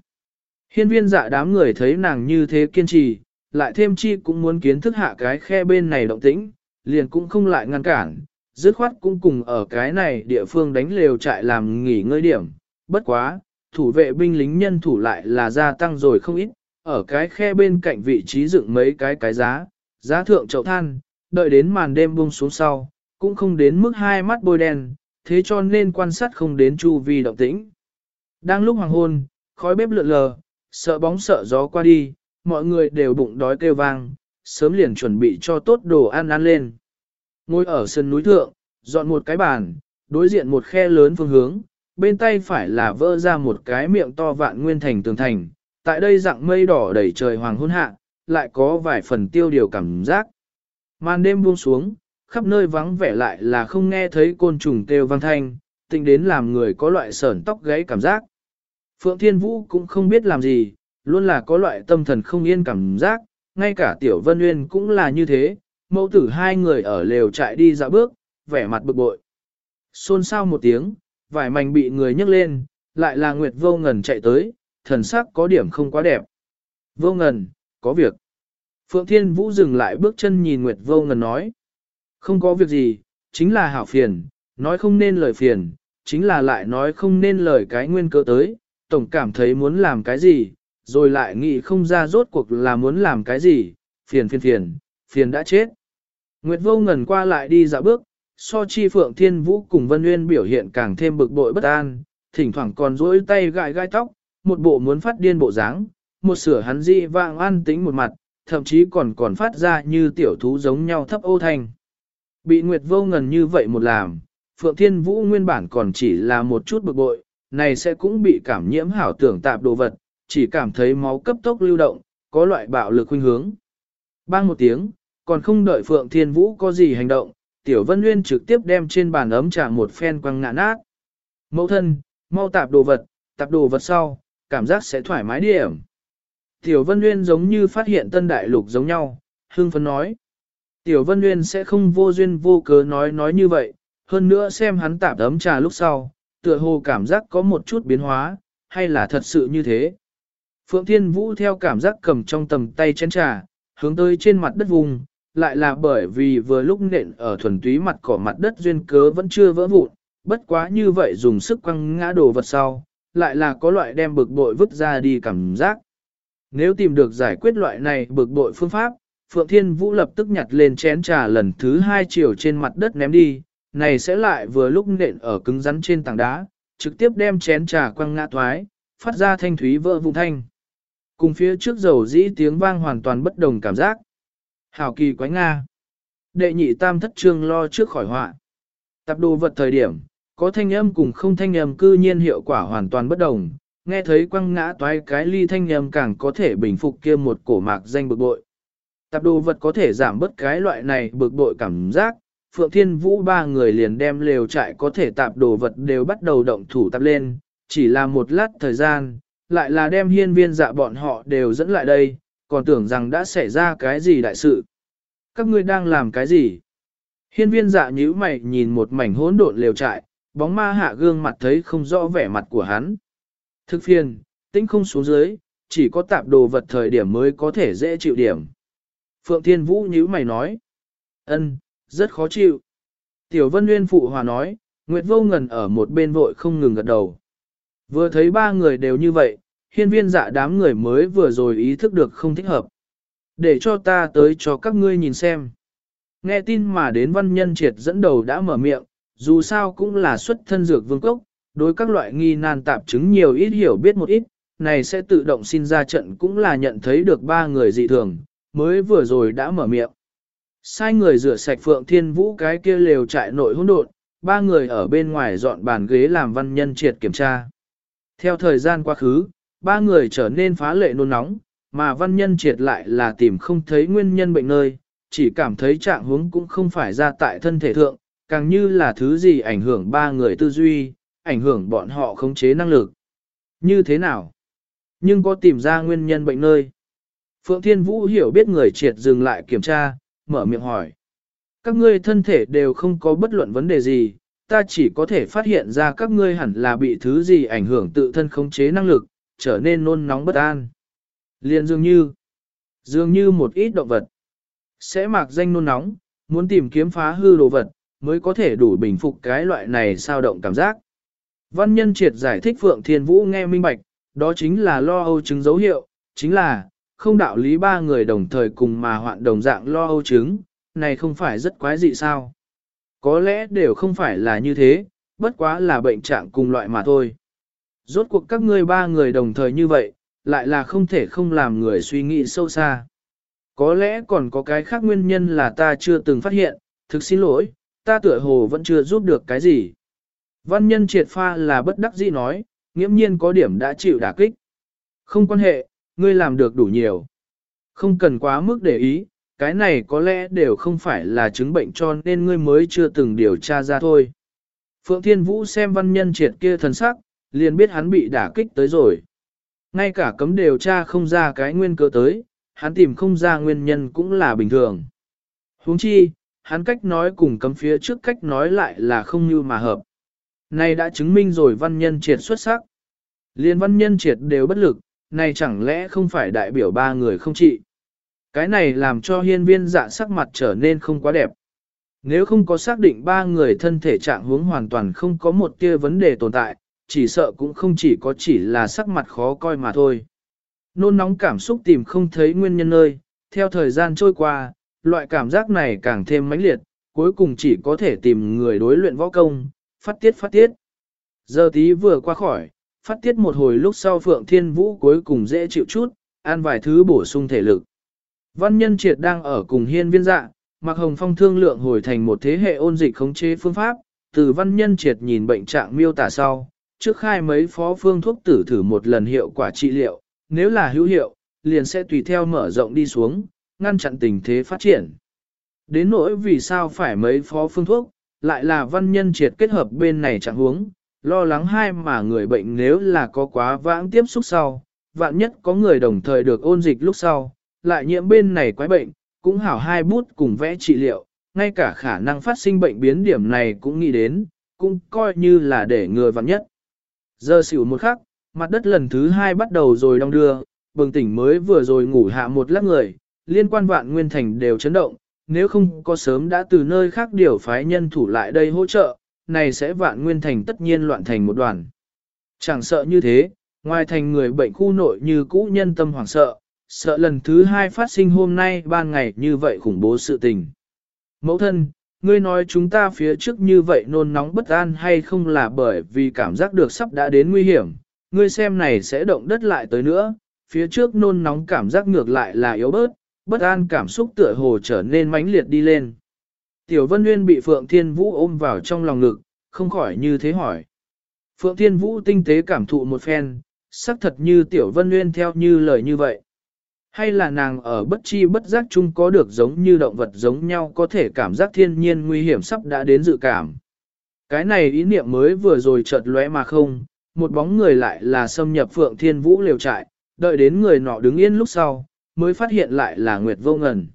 Hiên viên dạ đám người thấy nàng như thế kiên trì, lại thêm chi cũng muốn kiến thức hạ cái khe bên này động tĩnh, liền cũng không lại ngăn cản, dứt khoát cũng cùng ở cái này địa phương đánh lều trại làm nghỉ ngơi điểm. Bất quá, thủ vệ binh lính nhân thủ lại là gia tăng rồi không ít, ở cái khe bên cạnh vị trí dựng mấy cái cái giá, giá thượng chậu than, đợi đến màn đêm buông xuống sau, cũng không đến mức hai mắt bôi đen, thế cho nên quan sát không đến chu vi động tĩnh. Đang lúc hoàng hôn, khói bếp lượn lờ, sợ bóng sợ gió qua đi, mọi người đều bụng đói kêu vang, sớm liền chuẩn bị cho tốt đồ ăn ăn lên. Ngồi ở sân núi thượng, dọn một cái bàn, đối diện một khe lớn phương hướng, bên tay phải là vỡ ra một cái miệng to vạn nguyên thành tường thành, tại đây dạng mây đỏ đầy trời hoàng hôn hạ, lại có vài phần tiêu điều cảm giác. Màn đêm buông xuống, khắp nơi vắng vẻ lại là không nghe thấy côn trùng kêu vang thanh, tình đến làm người có loại sởn tóc gáy cảm giác. Phượng Thiên Vũ cũng không biết làm gì, luôn là có loại tâm thần không yên cảm giác, ngay cả Tiểu Vân Nguyên cũng là như thế, mẫu tử hai người ở lều trại đi dạo bước, vẻ mặt bực bội. Xôn xao một tiếng, vải mảnh bị người nhấc lên, lại là Nguyệt Vô Ngần chạy tới, thần sắc có điểm không quá đẹp. Vô Ngần, có việc. Phượng Thiên Vũ dừng lại bước chân nhìn Nguyệt Vô Ngần nói. Không có việc gì, chính là hảo phiền, nói không nên lời phiền, chính là lại nói không nên lời cái nguyên cớ tới, tổng cảm thấy muốn làm cái gì, rồi lại nghĩ không ra rốt cuộc là muốn làm cái gì, phiền phiền phiền, phiền đã chết. Nguyệt vô ngần qua lại đi dạo bước, so chi phượng thiên vũ cùng Vân Nguyên biểu hiện càng thêm bực bội bất an, thỉnh thoảng còn duỗi tay gãi gai tóc, một bộ muốn phát điên bộ dáng, một sửa hắn dị vang an tính một mặt, thậm chí còn còn phát ra như tiểu thú giống nhau thấp ô thanh. Bị Nguyệt vô ngần như vậy một làm, Phượng Thiên Vũ nguyên bản còn chỉ là một chút bực bội, này sẽ cũng bị cảm nhiễm hảo tưởng tạp đồ vật, chỉ cảm thấy máu cấp tốc lưu động, có loại bạo lực khuynh hướng. Bang một tiếng, còn không đợi Phượng Thiên Vũ có gì hành động, Tiểu Vân Nguyên trực tiếp đem trên bàn ấm trà một phen quăng ngã nát. Mẫu thân, mau tạp đồ vật, tạp đồ vật sau, cảm giác sẽ thoải mái điểm. Tiểu Vân Nguyên giống như phát hiện tân đại lục giống nhau, hương phấn nói. Tiểu Vân Nguyên sẽ không vô duyên vô cớ nói nói như vậy, hơn nữa xem hắn tạp ấm trà lúc sau, tựa hồ cảm giác có một chút biến hóa, hay là thật sự như thế. Phượng Thiên Vũ theo cảm giác cầm trong tầm tay chén trà, hướng tới trên mặt đất vùng, lại là bởi vì vừa lúc nện ở thuần túy mặt cỏ mặt đất duyên cớ vẫn chưa vỡ vụn, bất quá như vậy dùng sức quăng ngã đồ vật sau, lại là có loại đem bực bội vứt ra đi cảm giác. Nếu tìm được giải quyết loại này bực bội phương pháp, Phượng Thiên Vũ lập tức nhặt lên chén trà lần thứ hai chiều trên mặt đất ném đi, này sẽ lại vừa lúc nện ở cứng rắn trên tảng đá, trực tiếp đem chén trà quăng ngã thoái, phát ra thanh thúy vỡ vụn thanh. Cùng phía trước dầu dĩ tiếng vang hoàn toàn bất đồng cảm giác. Hảo kỳ quái Nga. Đệ nhị tam thất trương lo trước khỏi họa. Tập đồ vật thời điểm, có thanh âm cùng không thanh âm cư nhiên hiệu quả hoàn toàn bất đồng. Nghe thấy quăng ngã toái cái ly thanh âm càng có thể bình phục kia một cổ mạc danh bực bội. Tập đồ vật có thể giảm bớt cái loại này bực bội cảm giác, Phượng Thiên Vũ ba người liền đem lều trại có thể tạp đồ vật đều bắt đầu động thủ tạp lên, chỉ là một lát thời gian, lại là đem hiên viên dạ bọn họ đều dẫn lại đây, còn tưởng rằng đã xảy ra cái gì đại sự. Các ngươi đang làm cái gì? Hiên viên dạ nhíu mày nhìn một mảnh hỗn độn lều trại, bóng ma hạ gương mặt thấy không rõ vẻ mặt của hắn. Thực phiền, tĩnh không xuống dưới, chỉ có tạp đồ vật thời điểm mới có thể dễ chịu điểm. Phượng Thiên Vũ nhíu mày nói. ân, rất khó chịu. Tiểu Vân Nguyên phụ hòa nói, Nguyệt Vô Ngần ở một bên vội không ngừng gật đầu. Vừa thấy ba người đều như vậy, hiên viên dạ đám người mới vừa rồi ý thức được không thích hợp. Để cho ta tới cho các ngươi nhìn xem. Nghe tin mà đến văn nhân triệt dẫn đầu đã mở miệng, dù sao cũng là xuất thân dược vương cốc, đối các loại nghi nan tạp chứng nhiều ít hiểu biết một ít, này sẽ tự động xin ra trận cũng là nhận thấy được ba người dị thường, mới vừa rồi đã mở miệng. Sai người rửa sạch Phượng Thiên Vũ cái kia lều trại nội hỗn độn, ba người ở bên ngoài dọn bàn ghế làm văn nhân triệt kiểm tra. Theo thời gian quá khứ, ba người trở nên phá lệ nôn nóng, mà văn nhân triệt lại là tìm không thấy nguyên nhân bệnh nơi, chỉ cảm thấy trạng huống cũng không phải ra tại thân thể thượng, càng như là thứ gì ảnh hưởng ba người tư duy, ảnh hưởng bọn họ khống chế năng lực. Như thế nào? Nhưng có tìm ra nguyên nhân bệnh nơi. Phượng Thiên Vũ hiểu biết người triệt dừng lại kiểm tra, mở miệng hỏi. Các ngươi thân thể đều không có bất luận vấn đề gì, ta chỉ có thể phát hiện ra các ngươi hẳn là bị thứ gì ảnh hưởng tự thân khống chế năng lực, trở nên nôn nóng bất an. Liên dường như, dường như một ít động vật, sẽ mạc danh nôn nóng, muốn tìm kiếm phá hư đồ vật, mới có thể đủ bình phục cái loại này sao động cảm giác. Văn nhân triệt giải thích Phượng Thiên Vũ nghe minh bạch, đó chính là lo âu chứng dấu hiệu, chính là, không đạo lý ba người đồng thời cùng mà hoạn đồng dạng lo âu chứng, này không phải rất quái dị sao. Có lẽ đều không phải là như thế, bất quá là bệnh trạng cùng loại mà thôi. Rốt cuộc các ngươi ba người đồng thời như vậy, lại là không thể không làm người suy nghĩ sâu xa. Có lẽ còn có cái khác nguyên nhân là ta chưa từng phát hiện, thực xin lỗi, ta tựa hồ vẫn chưa giúp được cái gì. Văn nhân triệt pha là bất đắc dĩ nói, nghiễm nhiên có điểm đã chịu đả kích. Không quan hệ, ngươi làm được đủ nhiều. Không cần quá mức để ý, cái này có lẽ đều không phải là chứng bệnh cho nên ngươi mới chưa từng điều tra ra thôi. Phượng Thiên Vũ xem văn nhân triệt kia thần sắc, liền biết hắn bị đả kích tới rồi. Ngay cả cấm điều tra không ra cái nguyên cớ tới, hắn tìm không ra nguyên nhân cũng là bình thường. huống chi, hắn cách nói cùng cấm phía trước cách nói lại là không như mà hợp. Này đã chứng minh rồi văn nhân triệt xuất sắc. Liên văn nhân triệt đều bất lực, này chẳng lẽ không phải đại biểu ba người không trị. Cái này làm cho hiên viên dạ sắc mặt trở nên không quá đẹp. Nếu không có xác định ba người thân thể trạng huống hoàn toàn không có một tia vấn đề tồn tại, chỉ sợ cũng không chỉ có chỉ là sắc mặt khó coi mà thôi. Nôn nóng cảm xúc tìm không thấy nguyên nhân nơi, theo thời gian trôi qua, loại cảm giác này càng thêm mãnh liệt, cuối cùng chỉ có thể tìm người đối luyện võ công, phát tiết phát tiết. Giờ tí vừa qua khỏi, phát tiết một hồi lúc sau Phượng Thiên Vũ cuối cùng dễ chịu chút, ăn vài thứ bổ sung thể lực. Văn nhân triệt đang ở cùng hiên viên dạ, mặc hồng phong thương lượng hồi thành một thế hệ ôn dịch khống chế phương pháp, từ văn nhân triệt nhìn bệnh trạng miêu tả sau, trước khai mấy phó phương thuốc tử thử một lần hiệu quả trị liệu, nếu là hữu hiệu, liền sẽ tùy theo mở rộng đi xuống, ngăn chặn tình thế phát triển. Đến nỗi vì sao phải mấy phó phương thuốc, lại là văn nhân triệt kết hợp bên này chẳng huống, lo lắng hai mà người bệnh nếu là có quá vãng tiếp xúc sau, vạn nhất có người đồng thời được ôn dịch lúc sau, lại nhiễm bên này quái bệnh, cũng hảo hai bút cùng vẽ trị liệu, ngay cả khả năng phát sinh bệnh biến điểm này cũng nghĩ đến, cũng coi như là để người vạn nhất. Giờ xỉu một khắc, mặt đất lần thứ hai bắt đầu rồi đong đưa, bừng tỉnh mới vừa rồi ngủ hạ một lát người, liên quan vạn nguyên thành đều chấn động, nếu không có sớm đã từ nơi khác điều phái nhân thủ lại đây hỗ trợ, này sẽ vạn nguyên thành tất nhiên loạn thành một đoàn. Chẳng sợ như thế, ngoài thành người bệnh khu nội như cũ nhân tâm hoảng sợ, sợ lần thứ hai phát sinh hôm nay ban ngày như vậy khủng bố sự tình. Mẫu thân, ngươi nói chúng ta phía trước như vậy nôn nóng bất an hay không là bởi vì cảm giác được sắp đã đến nguy hiểm, ngươi xem này sẽ động đất lại tới nữa, phía trước nôn nóng cảm giác ngược lại là yếu bớt, bất an cảm xúc tựa hồ trở nên mãnh liệt đi lên. Tiểu Vân Nguyên bị Phượng Thiên Vũ ôm vào trong lòng ngực, không khỏi như thế hỏi. Phượng Thiên Vũ tinh tế cảm thụ một phen, xác thật như Tiểu Vân Nguyên theo như lời như vậy. Hay là nàng ở bất chi bất giác chung có được giống như động vật giống nhau có thể cảm giác thiên nhiên nguy hiểm sắp đã đến dự cảm. Cái này ý niệm mới vừa rồi chợt lóe mà không, một bóng người lại là xâm nhập Phượng Thiên Vũ liều trại, đợi đến người nọ đứng yên lúc sau, mới phát hiện lại là Nguyệt Vô Ngần.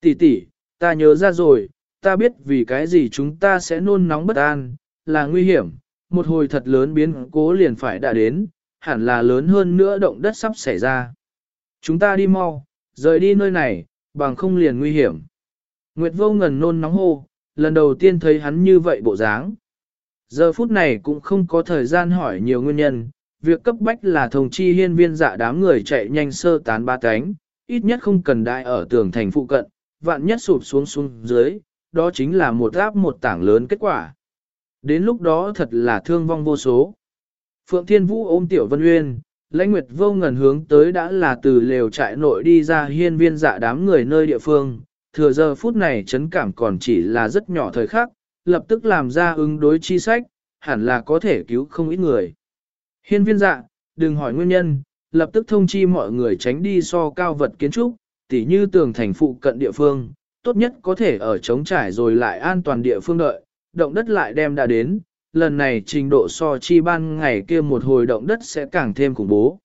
Tỷ tỷ, ta nhớ ra rồi, ta biết vì cái gì chúng ta sẽ nôn nóng bất an, là nguy hiểm, một hồi thật lớn biến cố liền phải đã đến, hẳn là lớn hơn nữa động đất sắp xảy ra. Chúng ta đi mau, rời đi nơi này, bằng không liền nguy hiểm. Nguyệt vô ngần nôn nóng hô, lần đầu tiên thấy hắn như vậy bộ dáng. Giờ phút này cũng không có thời gian hỏi nhiều nguyên nhân, việc cấp bách là thông chi hiên viên dạ đám người chạy nhanh sơ tán ba cánh, ít nhất không cần đại ở tường thành phụ cận, vạn nhất sụp xuống xuống dưới, đó chính là một áp một tảng lớn kết quả. Đến lúc đó thật là thương vong vô số. Phượng Thiên Vũ ôm Tiểu Vân Uyên, lãnh nguyệt vô ngần hướng tới đã là từ lều trại nội đi ra hiên viên dạ đám người nơi địa phương, thừa giờ phút này chấn cảm còn chỉ là rất nhỏ thời khắc, lập tức làm ra ứng đối chi sách, hẳn là có thể cứu không ít người. Hiên viên dạ, đừng hỏi nguyên nhân, lập tức thông chi mọi người tránh đi so cao vật kiến trúc, tỉ như tường thành phụ cận địa phương, tốt nhất có thể ở trống trải rồi lại an toàn địa phương đợi, động đất lại đem đã đến, lần này trình độ so chi ban ngày kia một hồi động đất sẽ càng thêm khủng bố.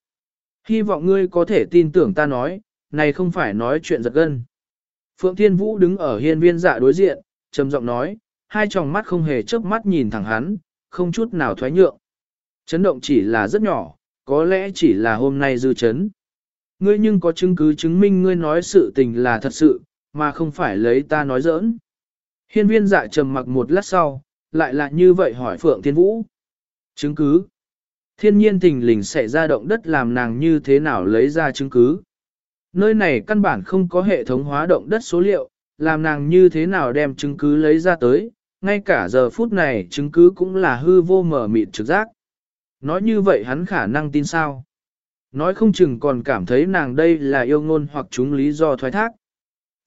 Hy vọng ngươi có thể tin tưởng ta nói, này không phải nói chuyện giật gân. Phượng Thiên Vũ đứng ở hiên viên dạ đối diện, trầm giọng nói, hai tròng mắt không hề chớp mắt nhìn thẳng hắn, không chút nào thoái nhượng. Chấn động chỉ là rất nhỏ, có lẽ chỉ là hôm nay dư chấn. Ngươi nhưng có chứng cứ chứng minh ngươi nói sự tình là thật sự, mà không phải lấy ta nói giỡn. Hiên viên dạ trầm mặc một lát sau, lại là như vậy hỏi Phượng Thiên Vũ. Chứng cứ. Thiên nhiên tình lình xảy ra động đất làm nàng như thế nào lấy ra chứng cứ. Nơi này căn bản không có hệ thống hóa động đất số liệu, làm nàng như thế nào đem chứng cứ lấy ra tới, ngay cả giờ phút này chứng cứ cũng là hư vô mở mịt trực giác. Nói như vậy hắn khả năng tin sao? Nói không chừng còn cảm thấy nàng đây là yêu ngôn hoặc chúng lý do thoái thác.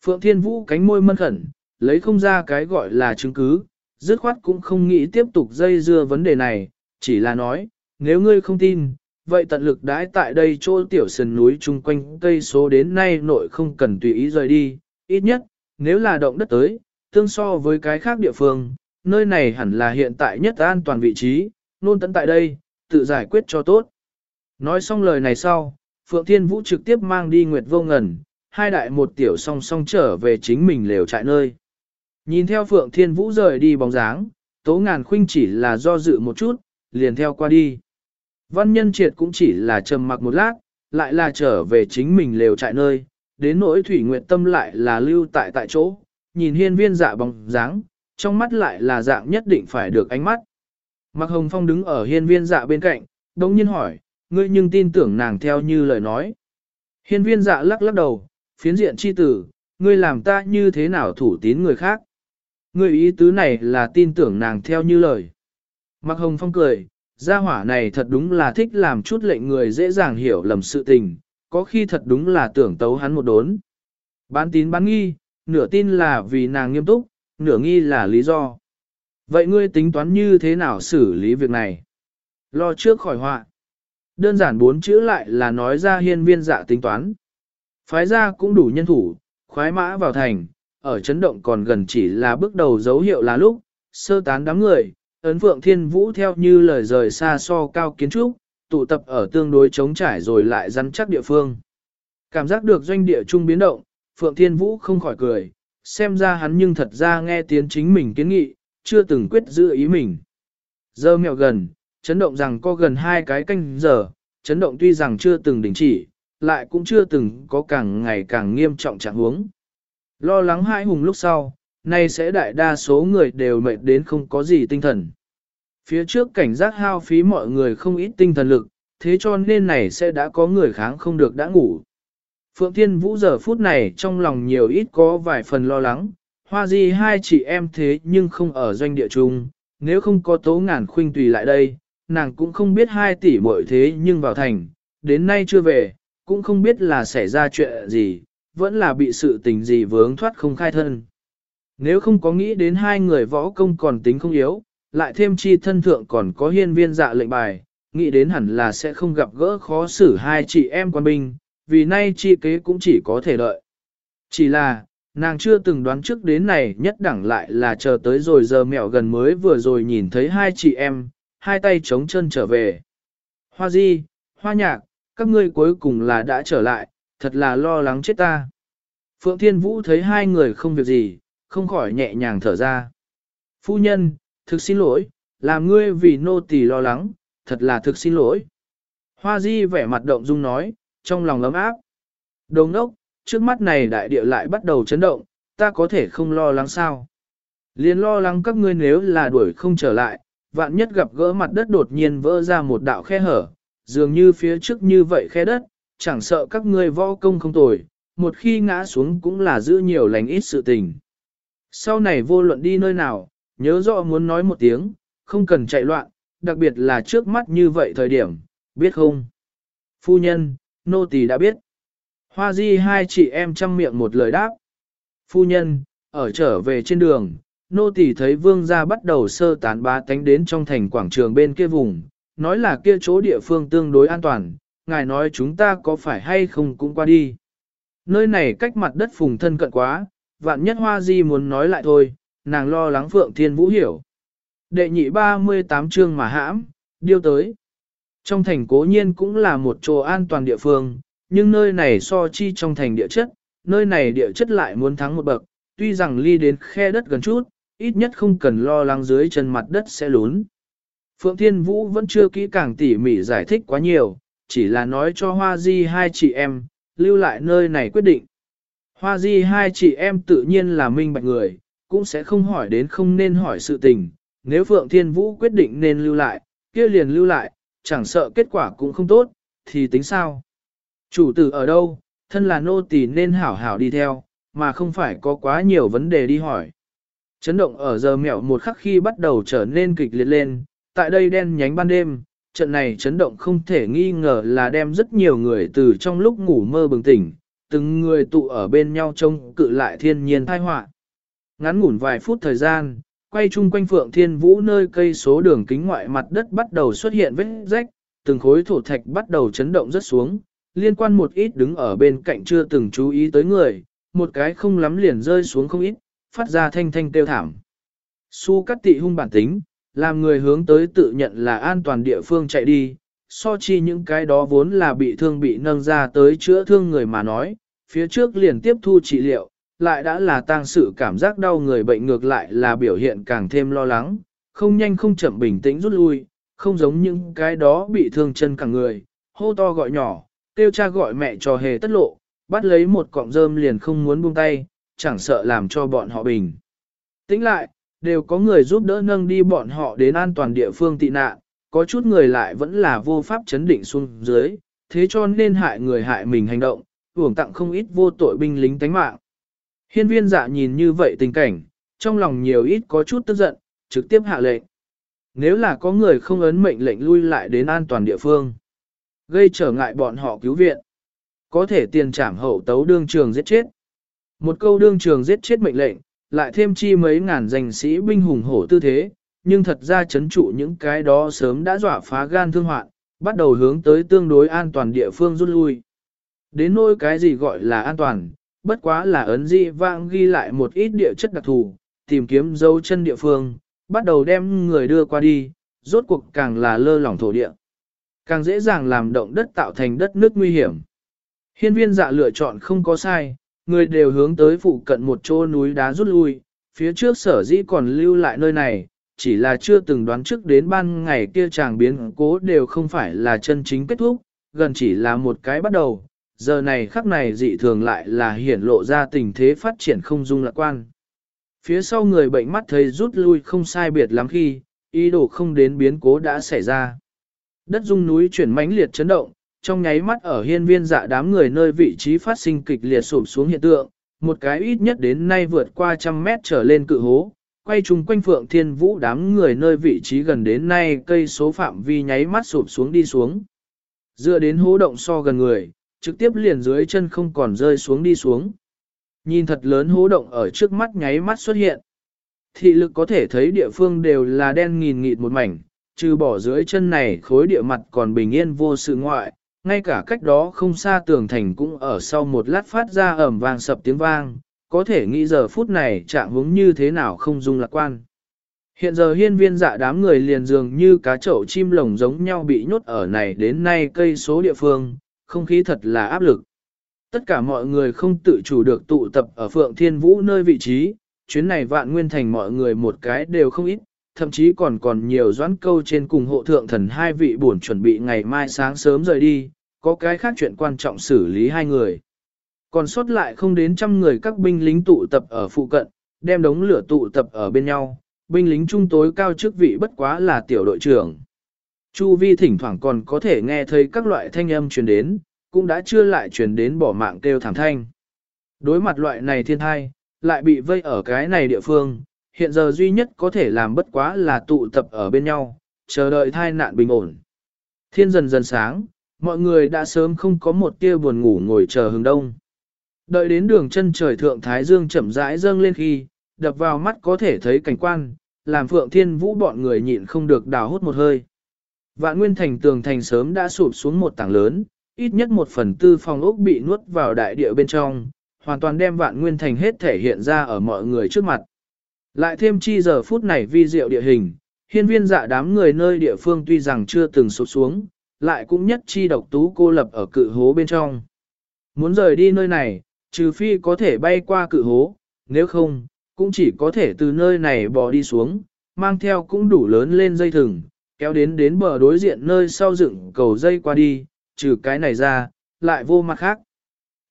Phượng Thiên Vũ cánh môi mân khẩn, lấy không ra cái gọi là chứng cứ, dứt khoát cũng không nghĩ tiếp tục dây dưa vấn đề này, chỉ là nói, nếu ngươi không tin, vậy tận lực đãi tại đây chỗ tiểu sườn núi chung quanh cây số đến nay nội không cần tùy ý rời đi, ít nhất, nếu là động đất tới, tương so với cái khác địa phương, nơi này hẳn là hiện tại nhất an toàn vị trí, luôn tận tại đây, tự giải quyết cho tốt. Nói xong lời này sau, Phượng Thiên Vũ trực tiếp mang đi Nguyệt Vô Ngần, hai đại một tiểu song song trở về chính mình lều trại nơi. Nhìn theo Phượng Thiên Vũ rời đi bóng dáng, Tố Ngàn Khuynh chỉ là do dự một chút, liền theo qua đi. Văn Nhân Triệt cũng chỉ là trầm mặc một lát, lại là trở về chính mình lều trại nơi, đến nỗi Thủy Nguyệt Tâm lại là lưu tại tại chỗ, nhìn hiên viên dạ bóng dáng, trong mắt lại là dạng nhất định phải được ánh mắt. Mạc Hồng Phong đứng ở hiên viên dạ bên cạnh, đồng nhiên hỏi, ngươi nhưng tin tưởng nàng theo như lời nói. Hiên viên dạ lắc lắc đầu, phiến diện chi tử, ngươi làm ta như thế nào thủ tín người khác. Người ý tứ này là tin tưởng nàng theo như lời. Mạc Hồng Phong cười, gia hỏa này thật đúng là thích làm chút lệnh người dễ dàng hiểu lầm sự tình, có khi thật đúng là tưởng tấu hắn một đốn. Bán tín bán nghi, nửa tin là vì nàng nghiêm túc, nửa nghi là lý do. Vậy ngươi tính toán như thế nào xử lý việc này? Lo trước khỏi họa. Đơn giản bốn chữ lại là nói ra hiên viên dạ tính toán. Phái ra cũng đủ nhân thủ, khoái mã vào thành, ở chấn động còn gần chỉ là bước đầu dấu hiệu là lúc, sơ tán đám người, ấn phượng thiên vũ theo như lời rời xa so cao kiến trúc, tụ tập ở tương đối chống trải rồi lại rắn chắc địa phương. Cảm giác được doanh địa trung biến động, phượng thiên vũ không khỏi cười, xem ra hắn nhưng thật ra nghe tiếng chính mình kiến nghị, chưa từng quyết giữ ý mình. Giờ mèo gần, chấn động rằng có gần hai cái canh giờ, chấn động tuy rằng chưa từng đình chỉ, lại cũng chưa từng có càng ngày càng nghiêm trọng trạng huống. Lo lắng hai hùng lúc sau, nay sẽ đại đa số người đều mệt đến không có gì tinh thần. Phía trước cảnh giác hao phí mọi người không ít tinh thần lực, thế cho nên này sẽ đã có người kháng không được đã ngủ. Phượng Thiên Vũ giờ phút này trong lòng nhiều ít có vài phần lo lắng, hoa di hai chị em thế nhưng không ở doanh địa chung, nếu không có tố ngàn khuynh tùy lại đây, nàng cũng không biết hai tỷ muội thế nhưng vào thành, đến nay chưa về, cũng không biết là xảy ra chuyện gì, vẫn là bị sự tình gì vướng thoát không khai thân. Nếu không có nghĩ đến hai người võ công còn tính không yếu, lại thêm chi thân thượng còn có hiên viên dạ lệnh bài, nghĩ đến hẳn là sẽ không gặp gỡ khó xử hai chị em quan binh, vì nay chi kế cũng chỉ có thể đợi. Chỉ là, nàng chưa từng đoán trước đến này nhất đẳng lại là chờ tới rồi giờ mẹo gần mới vừa rồi nhìn thấy hai chị em, hai tay chống chân trở về. Hoa di, hoa nhạc, các ngươi cuối cùng là đã trở lại, thật là lo lắng chết ta. Phượng Thiên Vũ thấy hai người không việc gì, không khỏi nhẹ nhàng thở ra. Phu nhân, thực xin lỗi, làm ngươi vì nô tỳ lo lắng, thật là thực xin lỗi. Hoa di vẻ mặt động dung nói, trong lòng ấm áp. Đồng đốc, trước mắt này đại địa lại bắt đầu chấn động, ta có thể không lo lắng sao. Liên lo lắng các ngươi nếu là đuổi không trở lại, vạn nhất gặp gỡ mặt đất đột nhiên vỡ ra một đạo khe hở, dường như phía trước như vậy khe đất, chẳng sợ các ngươi võ công không tồi, một khi ngã xuống cũng là giữ nhiều lành ít sự tình. Sau này vô luận đi nơi nào, nhớ rõ muốn nói một tiếng, không cần chạy loạn, đặc biệt là trước mắt như vậy thời điểm, biết không? Phu nhân, nô tỳ đã biết. Hoa di hai chị em chăm miệng một lời đáp. Phu nhân, ở trở về trên đường, nô tỳ thấy vương gia bắt đầu sơ tán ba tánh đến trong thành quảng trường bên kia vùng, nói là kia chỗ địa phương tương đối an toàn, ngài nói chúng ta có phải hay không cũng qua đi. Nơi này cách mặt đất phùng thân cận quá, vạn nhất hoa di muốn nói lại thôi, nàng lo lắng Phượng Thiên Vũ hiểu. Đệ nhị 38 chương mà hãm, điêu tới. Trong thành cố nhiên cũng là một chỗ an toàn địa phương, nhưng nơi này so chi trong thành địa chất, nơi này địa chất lại muốn thắng một bậc, tuy rằng ly đến khe đất gần chút, ít nhất không cần lo lắng dưới chân mặt đất sẽ lún. Phượng Thiên Vũ vẫn chưa kỹ càng tỉ mỉ giải thích quá nhiều, chỉ là nói cho Hoa Di hai chị em, lưu lại nơi này quyết định. Hoa Di hai chị em tự nhiên là minh bạch người, cũng sẽ không hỏi đến không nên hỏi sự tình. Nếu Phượng Thiên Vũ quyết định nên lưu lại, kia liền lưu lại, chẳng sợ kết quả cũng không tốt, thì tính sao? Chủ tử ở đâu, thân là nô tỳ nên hảo hảo đi theo, mà không phải có quá nhiều vấn đề đi hỏi. Chấn động ở giờ mẹo một khắc khi bắt đầu trở nên kịch liệt lên, tại đây đen nhánh ban đêm, trận này chấn động không thể nghi ngờ là đem rất nhiều người từ trong lúc ngủ mơ bừng tỉnh, từng người tụ ở bên nhau trông cự lại thiên nhiên tai họa. Ngắn ngủn vài phút thời gian, quay chung quanh phượng thiên vũ nơi cây số đường kính ngoại mặt đất bắt đầu xuất hiện vết rách, từng khối thổ thạch bắt đầu chấn động rất xuống, liên quan một ít đứng ở bên cạnh chưa từng chú ý tới người, một cái không lắm liền rơi xuống không ít, phát ra thanh thanh tiêu thảm. Su cắt tị hung bản tính, làm người hướng tới tự nhận là an toàn địa phương chạy đi, so chi những cái đó vốn là bị thương bị nâng ra tới chữa thương người mà nói, phía trước liền tiếp thu trị liệu, lại đã là tăng sự cảm giác đau người bệnh ngược lại là biểu hiện càng thêm lo lắng, không nhanh không chậm bình tĩnh rút lui, không giống những cái đó bị thương chân cả người, hô to gọi nhỏ, kêu cha gọi mẹ trò hề tất lộ, bắt lấy một cọng rơm liền không muốn buông tay, chẳng sợ làm cho bọn họ bình. Tính lại, đều có người giúp đỡ nâng đi bọn họ đến an toàn địa phương tị nạn, có chút người lại vẫn là vô pháp chấn định xuống dưới, thế cho nên hại người hại mình hành động, hưởng tặng không ít vô tội binh lính tánh mạng. Hiên viên dạ nhìn như vậy tình cảnh, trong lòng nhiều ít có chút tức giận, trực tiếp hạ lệnh. Nếu là có người không ấn mệnh lệnh lui lại đến an toàn địa phương, gây trở ngại bọn họ cứu viện, có thể tiền trảm hậu tấu đương trường giết chết. Một câu đương trường giết chết mệnh lệnh, lại thêm chi mấy ngàn danh sĩ binh hùng hổ tư thế, nhưng thật ra chấn trụ những cái đó sớm đã dọa phá gan thương hoạn, bắt đầu hướng tới tương đối an toàn địa phương rút lui. Đến nỗi cái gì gọi là an toàn, bất quá là ấn di vang ghi lại một ít địa chất đặc thù, tìm kiếm dấu chân địa phương, bắt đầu đem người đưa qua đi, rốt cuộc càng là lơ lỏng thổ địa. Càng dễ dàng làm động đất tạo thành đất nước nguy hiểm. Hiên viên dạ lựa chọn không có sai, người đều hướng tới phụ cận một chỗ núi đá rút lui, phía trước sở dĩ còn lưu lại nơi này, chỉ là chưa từng đoán trước đến ban ngày kia chàng biến cố đều không phải là chân chính kết thúc, gần chỉ là một cái bắt đầu, giờ này khắc này dị thường lại là hiển lộ ra tình thế phát triển không dung lạc quan. Phía sau người bệnh mắt thấy rút lui không sai biệt lắm khi, ý đồ không đến biến cố đã xảy ra. Đất dung núi chuyển mãnh liệt chấn động, trong nháy mắt ở hiên viên dạ đám người nơi vị trí phát sinh kịch liệt sụp xuống hiện tượng, một cái ít nhất đến nay vượt qua trăm mét trở lên cự hố, quay chung quanh phượng thiên vũ đám người nơi vị trí gần đến nay cây số phạm vi nháy mắt sụp xuống đi xuống. Dựa đến hố động so gần người, trực tiếp liền dưới chân không còn rơi xuống đi xuống. Nhìn thật lớn hố động ở trước mắt nháy mắt xuất hiện. Thị lực có thể thấy địa phương đều là đen nghìn nghịt một mảnh, trừ bỏ dưới chân này khối địa mặt còn bình yên vô sự ngoại, ngay cả cách đó không xa tường thành cũng ở sau một lát phát ra ẩm vang sập tiếng vang, có thể nghĩ giờ phút này trạng hướng như thế nào không dung lạc quan. Hiện giờ hiên viên dạ đám người liền dường như cá chậu chim lồng giống nhau bị nhốt ở này đến nay cây số địa phương, không khí thật là áp lực. Tất cả mọi người không tự chủ được tụ tập ở Phượng Thiên Vũ nơi vị trí, chuyến này vạn nguyên thành mọi người một cái đều không ít, thậm chí còn còn nhiều doãn câu trên cùng hộ thượng thần hai vị buồn chuẩn bị ngày mai sáng sớm rời đi, có cái khác chuyện quan trọng xử lý hai người. Còn sót lại không đến trăm người các binh lính tụ tập ở phụ cận, đem đống lửa tụ tập ở bên nhau, binh lính trung tối cao chức vị bất quá là tiểu đội trưởng. Chu vi thỉnh thoảng còn có thể nghe thấy các loại thanh âm truyền đến, cũng đã chưa lại truyền đến bỏ mạng kêu thảm thanh. Đối mặt loại này thiên thai, lại bị vây ở cái này địa phương, hiện giờ duy nhất có thể làm bất quá là tụ tập ở bên nhau, chờ đợi thai nạn bình ổn. Thiên dần dần sáng, mọi người đã sớm không có một tia buồn ngủ ngồi chờ hướng đông. Đợi đến đường chân trời thượng Thái Dương chậm rãi dâng lên khi, đập vào mắt có thể thấy cảnh quan, làm Phượng Thiên Vũ bọn người nhịn không được đào hút một hơi. Vạn Nguyên Thành tường thành sớm đã sụp xuống một tảng lớn, ít nhất một phần tư phòng ốc bị nuốt vào đại địa bên trong, hoàn toàn đem Vạn Nguyên Thành hết thể hiện ra ở mọi người trước mặt. Lại thêm chi giờ phút này vi diệu địa hình, hiên viên dạ đám người nơi địa phương tuy rằng chưa từng sụp xuống, lại cũng nhất chi độc tú cô lập ở cự hố bên trong. Muốn rời đi nơi này, trừ phi có thể bay qua cự hố, nếu không, cũng chỉ có thể từ nơi này bò đi xuống, mang theo cũng đủ lớn lên dây thừng, kéo đến đến bờ đối diện nơi sau dựng cầu dây qua đi, trừ cái này ra, lại vô mặt khác.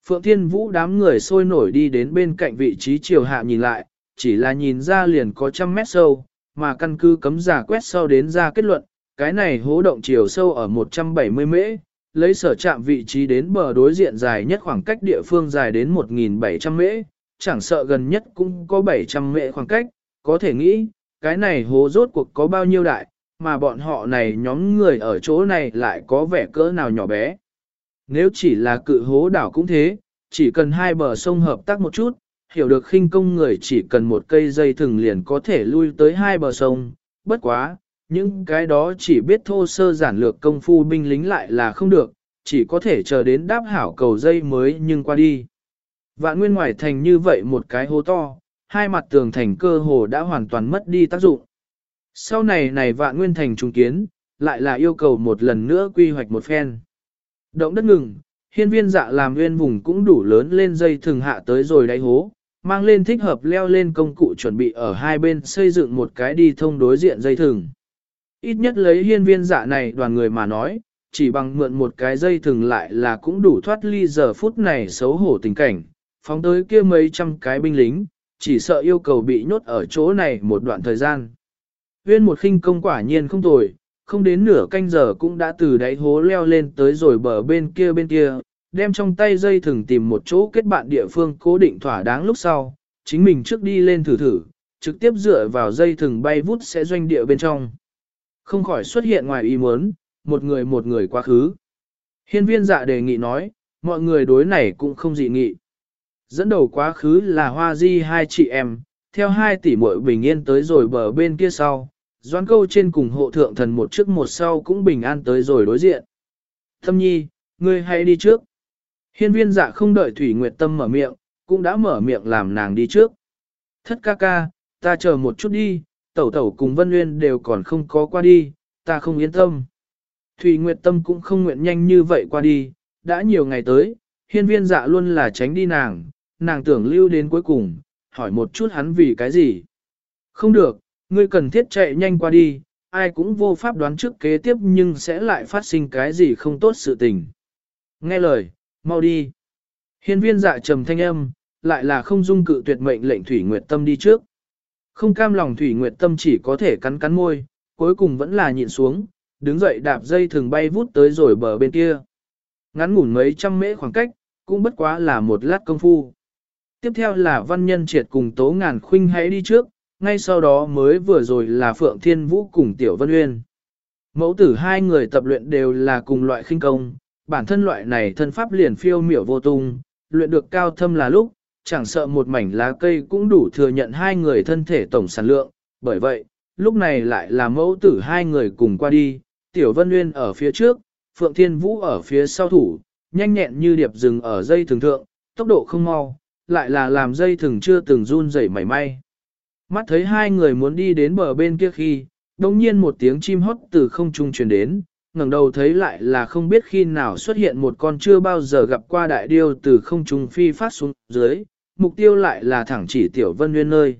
Phượng Thiên Vũ đám người sôi nổi đi đến bên cạnh vị trí chiều hạ nhìn lại, chỉ là nhìn ra liền có trăm mét sâu, mà căn cứ cấm giả quét sâu đến ra kết luận, cái này hố động chiều sâu ở 170 mễ, lấy sở chạm vị trí đến bờ đối diện dài nhất khoảng cách địa phương dài đến 1.700 mễ, chẳng sợ gần nhất cũng có 700 mễ khoảng cách, có thể nghĩ, cái này hố rốt cuộc có bao nhiêu đại, mà bọn họ này nhóm người ở chỗ này lại có vẻ cỡ nào nhỏ bé. Nếu chỉ là cự hố đảo cũng thế, chỉ cần hai bờ sông hợp tác một chút, hiểu được khinh công người chỉ cần một cây dây thừng liền có thể lui tới hai bờ sông, bất quá, những cái đó chỉ biết thô sơ giản lược công phu binh lính lại là không được, chỉ có thể chờ đến đáp hảo cầu dây mới nhưng qua đi. Vạn nguyên ngoài thành như vậy một cái hố to, hai mặt tường thành cơ hồ đã hoàn toàn mất đi tác dụng. Sau này này vạn nguyên thành trung kiến, lại là yêu cầu một lần nữa quy hoạch một phen. Động đất ngừng, hiên viên dạ làm nguyên vùng cũng đủ lớn lên dây thường hạ tới rồi đáy hố, mang lên thích hợp leo lên công cụ chuẩn bị ở hai bên xây dựng một cái đi thông đối diện dây thừng. Ít nhất lấy hiên viên dạ này đoàn người mà nói, chỉ bằng mượn một cái dây thừng lại là cũng đủ thoát ly giờ phút này xấu hổ tình cảnh, phóng tới kia mấy trăm cái binh lính, chỉ sợ yêu cầu bị nhốt ở chỗ này một đoạn thời gian. Viên một khinh công quả nhiên không tồi, không đến nửa canh giờ cũng đã từ đáy hố leo lên tới rồi bờ bên kia bên kia, đem trong tay dây thừng tìm một chỗ kết bạn địa phương cố định thỏa đáng lúc sau, chính mình trước đi lên thử thử, trực tiếp dựa vào dây thừng bay vút sẽ doanh địa bên trong. Không khỏi xuất hiện ngoài ý muốn, một người một người quá khứ. Hiên viên dạ đề nghị nói, mọi người đối này cũng không dị nghị. Dẫn đầu quá khứ là hoa di hai chị em, theo hai tỷ muội bình yên tới rồi bờ bên kia sau, doan câu trên cùng hộ thượng thần một trước một sau cũng bình an tới rồi đối diện. Thâm nhi, ngươi hãy đi trước. Hiên viên dạ không đợi Thủy Nguyệt Tâm mở miệng, cũng đã mở miệng làm nàng đi trước. Thất ca ca, ta chờ một chút đi, tẩu tẩu cùng Vân Nguyên đều còn không có qua đi, ta không yên tâm. Thủy Nguyệt Tâm cũng không nguyện nhanh như vậy qua đi, đã nhiều ngày tới, hiên viên dạ luôn là tránh đi nàng, nàng tưởng lưu đến cuối cùng, hỏi một chút hắn vì cái gì. Không được, ngươi cần thiết chạy nhanh qua đi, ai cũng vô pháp đoán trước kế tiếp nhưng sẽ lại phát sinh cái gì không tốt sự tình. Nghe lời, mau đi. Hiên viên dạ trầm thanh âm, lại là không dung cự tuyệt mệnh lệnh Thủy Nguyệt Tâm đi trước. Không cam lòng Thủy Nguyệt Tâm chỉ có thể cắn cắn môi, cuối cùng vẫn là nhịn xuống, đứng dậy đạp dây thường bay vút tới rồi bờ bên kia. Ngắn ngủn mấy trăm mễ khoảng cách, cũng bất quá là một lát công phu. Tiếp theo là văn nhân triệt cùng tố ngàn khuynh hãy đi trước, ngay sau đó mới vừa rồi là Phượng Thiên Vũ cùng Tiểu Vân Uyên. Mẫu tử hai người tập luyện đều là cùng loại khinh công, bản thân loại này thân pháp liền phiêu miểu vô tung, luyện được cao thâm là lúc, chẳng sợ một mảnh lá cây cũng đủ thừa nhận hai người thân thể tổng sản lượng, bởi vậy, lúc này lại là mẫu tử hai người cùng qua đi, Tiểu Vân Nguyên ở phía trước, Phượng Thiên Vũ ở phía sau thủ, nhanh nhẹn như điệp rừng ở dây thường thượng, tốc độ không mau, lại là làm dây thường chưa từng run rẩy mảy may. Mắt thấy hai người muốn đi đến bờ bên kia khi, đồng nhiên một tiếng chim hót từ không trung truyền đến, ngẩng đầu thấy lại là không biết khi nào xuất hiện một con chưa bao giờ gặp qua đại điêu từ không trung phi phát xuống dưới, mục tiêu lại là thẳng chỉ tiểu vân nguyên nơi.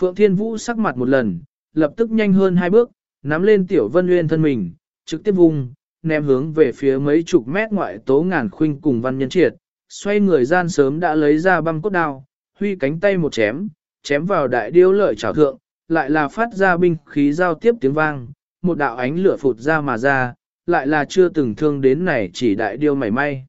Phượng Thiên Vũ sắc mặt một lần, lập tức nhanh hơn hai bước, nắm lên tiểu vân nguyên thân mình, trực tiếp vùng, ném hướng về phía mấy chục mét ngoại tố ngàn khuynh cùng văn nhân triệt, xoay người gian sớm đã lấy ra băng cốt đao, huy cánh tay một chém, chém vào đại điêu lợi trảo thượng, lại là phát ra binh khí giao tiếp tiếng vang, một đạo ánh lửa phụt ra mà ra, lại là chưa từng thương đến này chỉ đại điêu mảy may.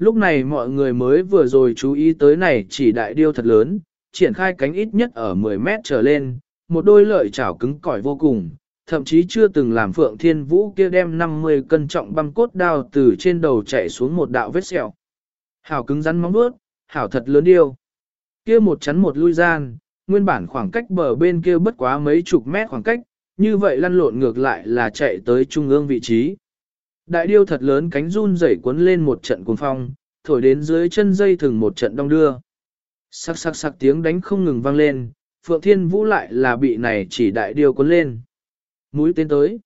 Lúc này mọi người mới vừa rồi chú ý tới này chỉ đại điêu thật lớn, triển khai cánh ít nhất ở 10 mét trở lên, một đôi lợi chảo cứng cỏi vô cùng, thậm chí chưa từng làm Phượng Thiên Vũ kia đem 50 cân trọng băm cốt đao từ trên đầu chạy xuống một đạo vết sẹo. Hảo cứng rắn móng vuốt, hảo thật lớn điêu. Kia một chắn một lui gian, nguyên bản khoảng cách bờ bên kia bất quá mấy chục mét khoảng cách, như vậy lăn lộn ngược lại là chạy tới trung ương vị trí. Đại điêu thật lớn cánh run rẩy cuốn lên một trận cuồng phong, thổi đến dưới chân dây thừng một trận đông đưa. Sắc sắc sắc tiếng đánh không ngừng vang lên, Phượng Thiên Vũ lại là bị này chỉ đại điêu cuốn lên. Mũi tên tới.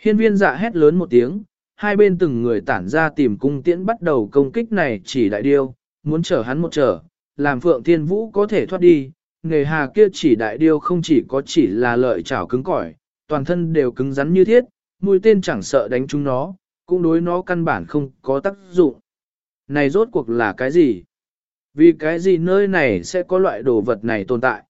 Hiên viên dạ hét lớn một tiếng, hai bên từng người tản ra tìm cung tiễn bắt đầu công kích này chỉ đại điêu, muốn chở hắn một trở, làm Phượng Thiên Vũ có thể thoát đi. Nghề hà kia chỉ đại điêu không chỉ có chỉ là lợi chảo cứng cỏi, toàn thân đều cứng rắn như thiết, mũi tên chẳng sợ đánh chúng nó, cũng đối nó căn bản không có tác dụng. Này rốt cuộc là cái gì? Vì cái gì nơi này sẽ có loại đồ vật này tồn tại?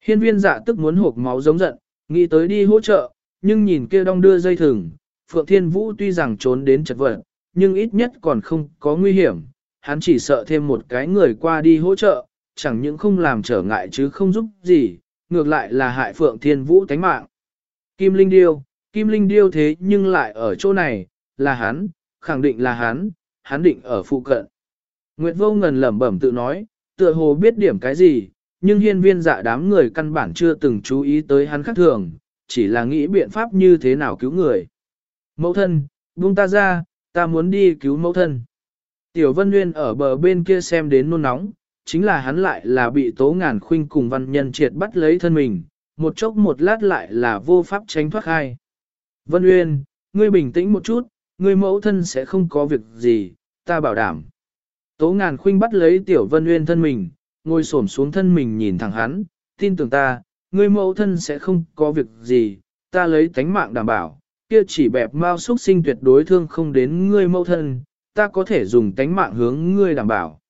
Hiên viên dạ tức muốn hộp máu giống giận, nghĩ tới đi hỗ trợ, nhưng nhìn kia đong đưa dây thừng, Phượng Thiên Vũ tuy rằng trốn đến chật vật, nhưng ít nhất còn không có nguy hiểm, hắn chỉ sợ thêm một cái người qua đi hỗ trợ, chẳng những không làm trở ngại chứ không giúp gì, ngược lại là hại Phượng Thiên Vũ tánh mạng. Kim Linh Điêu, Kim Linh Điêu thế nhưng lại ở chỗ này, là hắn, khẳng định là hắn, hắn định ở phụ cận. Nguyệt vô ngần lẩm bẩm tự nói, tựa hồ biết điểm cái gì, nhưng hiên viên dạ đám người căn bản chưa từng chú ý tới hắn khác thường, chỉ là nghĩ biện pháp như thế nào cứu người. Mẫu thân, buông ta ra, ta muốn đi cứu mẫu thân. Tiểu Vân Nguyên ở bờ bên kia xem đến nôn nóng, chính là hắn lại là bị tố ngàn khuynh cùng văn nhân triệt bắt lấy thân mình, một chốc một lát lại là vô pháp tránh thoát hai. Vân Nguyên, ngươi bình tĩnh một chút, ngươi mẫu thân sẽ không có việc gì, ta bảo đảm. Tố ngàn khuynh bắt lấy tiểu Vân Uyên thân mình, ngồi xổm xuống thân mình nhìn thẳng hắn, tin tưởng ta, ngươi mẫu thân sẽ không có việc gì, ta lấy tánh mạng đảm bảo, kia chỉ bẹp mau xuất sinh tuyệt đối thương không đến ngươi mẫu thân, ta có thể dùng tánh mạng hướng ngươi đảm bảo.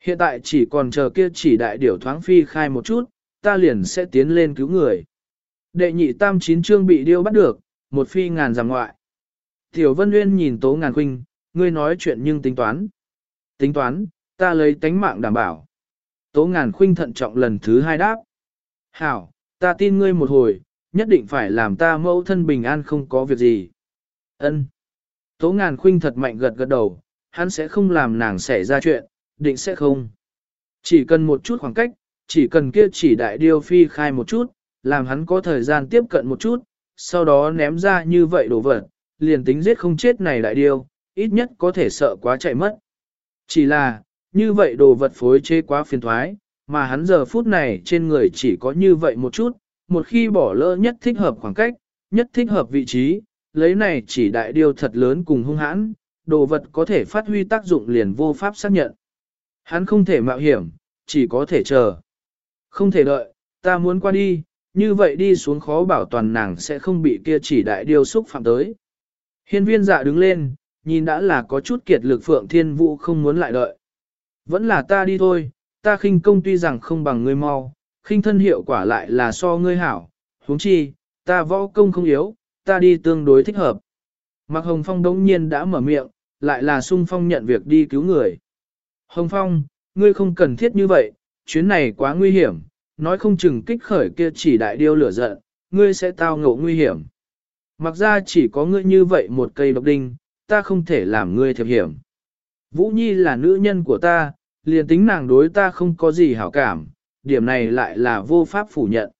Hiện tại chỉ còn chờ kia chỉ đại điểu thoáng phi khai một chút, ta liền sẽ tiến lên cứu người. Đệ nhị tam chín chương bị điêu bắt được, một phi ngàn giảm ngoại. Tiểu Vân Nguyên nhìn Tố Ngàn Khuynh, ngươi nói chuyện nhưng tính toán. Tính toán, ta lấy tánh mạng đảm bảo. Tố Ngàn Khuynh thận trọng lần thứ hai đáp. Hảo, ta tin ngươi một hồi, nhất định phải làm ta mẫu thân bình an không có việc gì. Ân. Tố Ngàn Khuynh thật mạnh gật gật đầu, hắn sẽ không làm nàng xảy ra chuyện, định sẽ không. Chỉ cần một chút khoảng cách, chỉ cần kia chỉ đại điêu phi khai một chút, làm hắn có thời gian tiếp cận một chút, sau đó ném ra như vậy đồ vật, liền tính giết không chết này đại điêu, ít nhất có thể sợ quá chạy mất. Chỉ là, như vậy đồ vật phối chế quá phiền thoái, mà hắn giờ phút này trên người chỉ có như vậy một chút, một khi bỏ lỡ nhất thích hợp khoảng cách, nhất thích hợp vị trí, lấy này chỉ đại điêu thật lớn cùng hung hãn, đồ vật có thể phát huy tác dụng liền vô pháp xác nhận. Hắn không thể mạo hiểm, chỉ có thể chờ. Không thể đợi, ta muốn qua đi, như vậy đi xuống khó bảo toàn nàng sẽ không bị kia chỉ đại điêu xúc phạm tới. Hiên viên dạ đứng lên, nhìn đã là có chút kiệt lực phượng thiên vũ không muốn lại đợi. Vẫn là ta đi thôi, ta khinh công tuy rằng không bằng ngươi mau, khinh thân hiệu quả lại là so ngươi hảo, huống chi, ta võ công không yếu, ta đi tương đối thích hợp. Mạc Hồng Phong đống nhiên đã mở miệng, lại là sung phong nhận việc đi cứu người. Hồng Phong, ngươi không cần thiết như vậy, chuyến này quá nguy hiểm, nói không chừng kích khởi kia chỉ đại điêu lửa giận, ngươi sẽ tao ngộ nguy hiểm. Mặc ra chỉ có ngươi như vậy một cây độc đinh, ta không thể làm ngươi thiệp hiểm. Vũ Nhi là nữ nhân của ta, liền tính nàng đối ta không có gì hảo cảm, điểm này lại là vô pháp phủ nhận.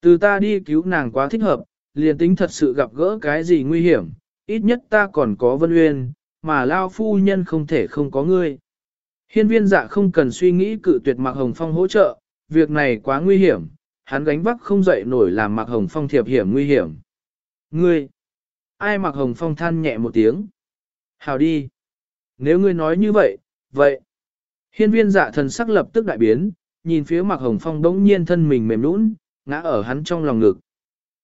Từ ta đi cứu nàng quá thích hợp, liền tính thật sự gặp gỡ cái gì nguy hiểm, ít nhất ta còn có vân uyên, mà lao phu nhân không thể không có ngươi. Hiên viên dạ không cần suy nghĩ cự tuyệt Mạc Hồng Phong hỗ trợ, việc này quá nguy hiểm, hắn gánh vác không dậy nổi làm Mạc Hồng Phong thiệp hiểm nguy hiểm. Ngươi! Ai mặc Hồng Phong than nhẹ một tiếng? Hào đi! Nếu ngươi nói như vậy, vậy! Hiên viên dạ thần sắc lập tức đại biến, nhìn phía Mặc Hồng Phong đống nhiên thân mình mềm nũng, ngã ở hắn trong lòng ngực.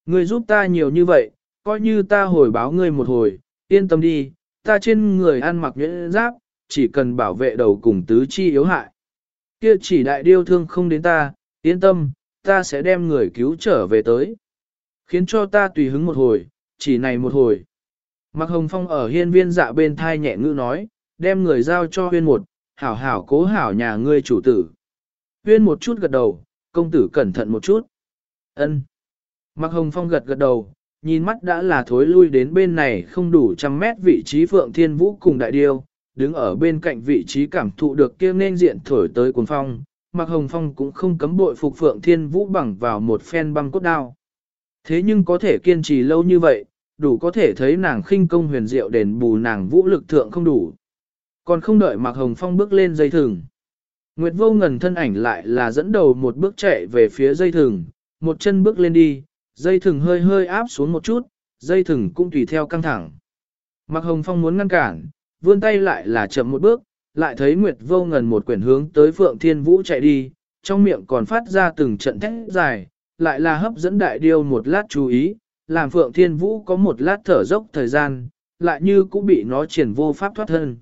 Ngươi giúp ta nhiều như vậy, coi như ta hồi báo ngươi một hồi, yên tâm đi, ta trên người ăn mặc nhuyễn giáp, chỉ cần bảo vệ đầu cùng tứ chi yếu hại. Kia chỉ đại điêu thương không đến ta, yên tâm, ta sẽ đem người cứu trở về tới. Khiến cho ta tùy hứng một hồi, chỉ này một hồi. Mạc Hồng Phong ở hiên viên dạ bên thai nhẹ ngữ nói, đem người giao cho huyên một, hảo hảo cố hảo nhà ngươi chủ tử. Huyên một chút gật đầu, công tử cẩn thận một chút. ân Mạc Hồng Phong gật gật đầu, nhìn mắt đã là thối lui đến bên này không đủ trăm mét vị trí Phượng Thiên Vũ cùng đại điêu, đứng ở bên cạnh vị trí cảm thụ được kia nên diện thổi tới cuốn phong. Mạc Hồng Phong cũng không cấm bội phục Phượng Thiên Vũ bằng vào một phen băng cốt đao. Thế nhưng có thể kiên trì lâu như vậy, đủ có thể thấy nàng khinh công huyền diệu đền bù nàng vũ lực thượng không đủ. Còn không đợi Mạc Hồng Phong bước lên dây thừng. Nguyệt vô ngần thân ảnh lại là dẫn đầu một bước chạy về phía dây thừng, một chân bước lên đi, dây thừng hơi hơi áp xuống một chút, dây thừng cũng tùy theo căng thẳng. Mạc Hồng Phong muốn ngăn cản, vươn tay lại là chậm một bước, lại thấy Nguyệt vô ngần một quyển hướng tới Phượng Thiên Vũ chạy đi, trong miệng còn phát ra từng trận thét dài, lại là hấp dẫn đại điêu một lát chú ý, làm Phượng Thiên Vũ có một lát thở dốc thời gian, lại như cũng bị nó triển vô pháp thoát thân.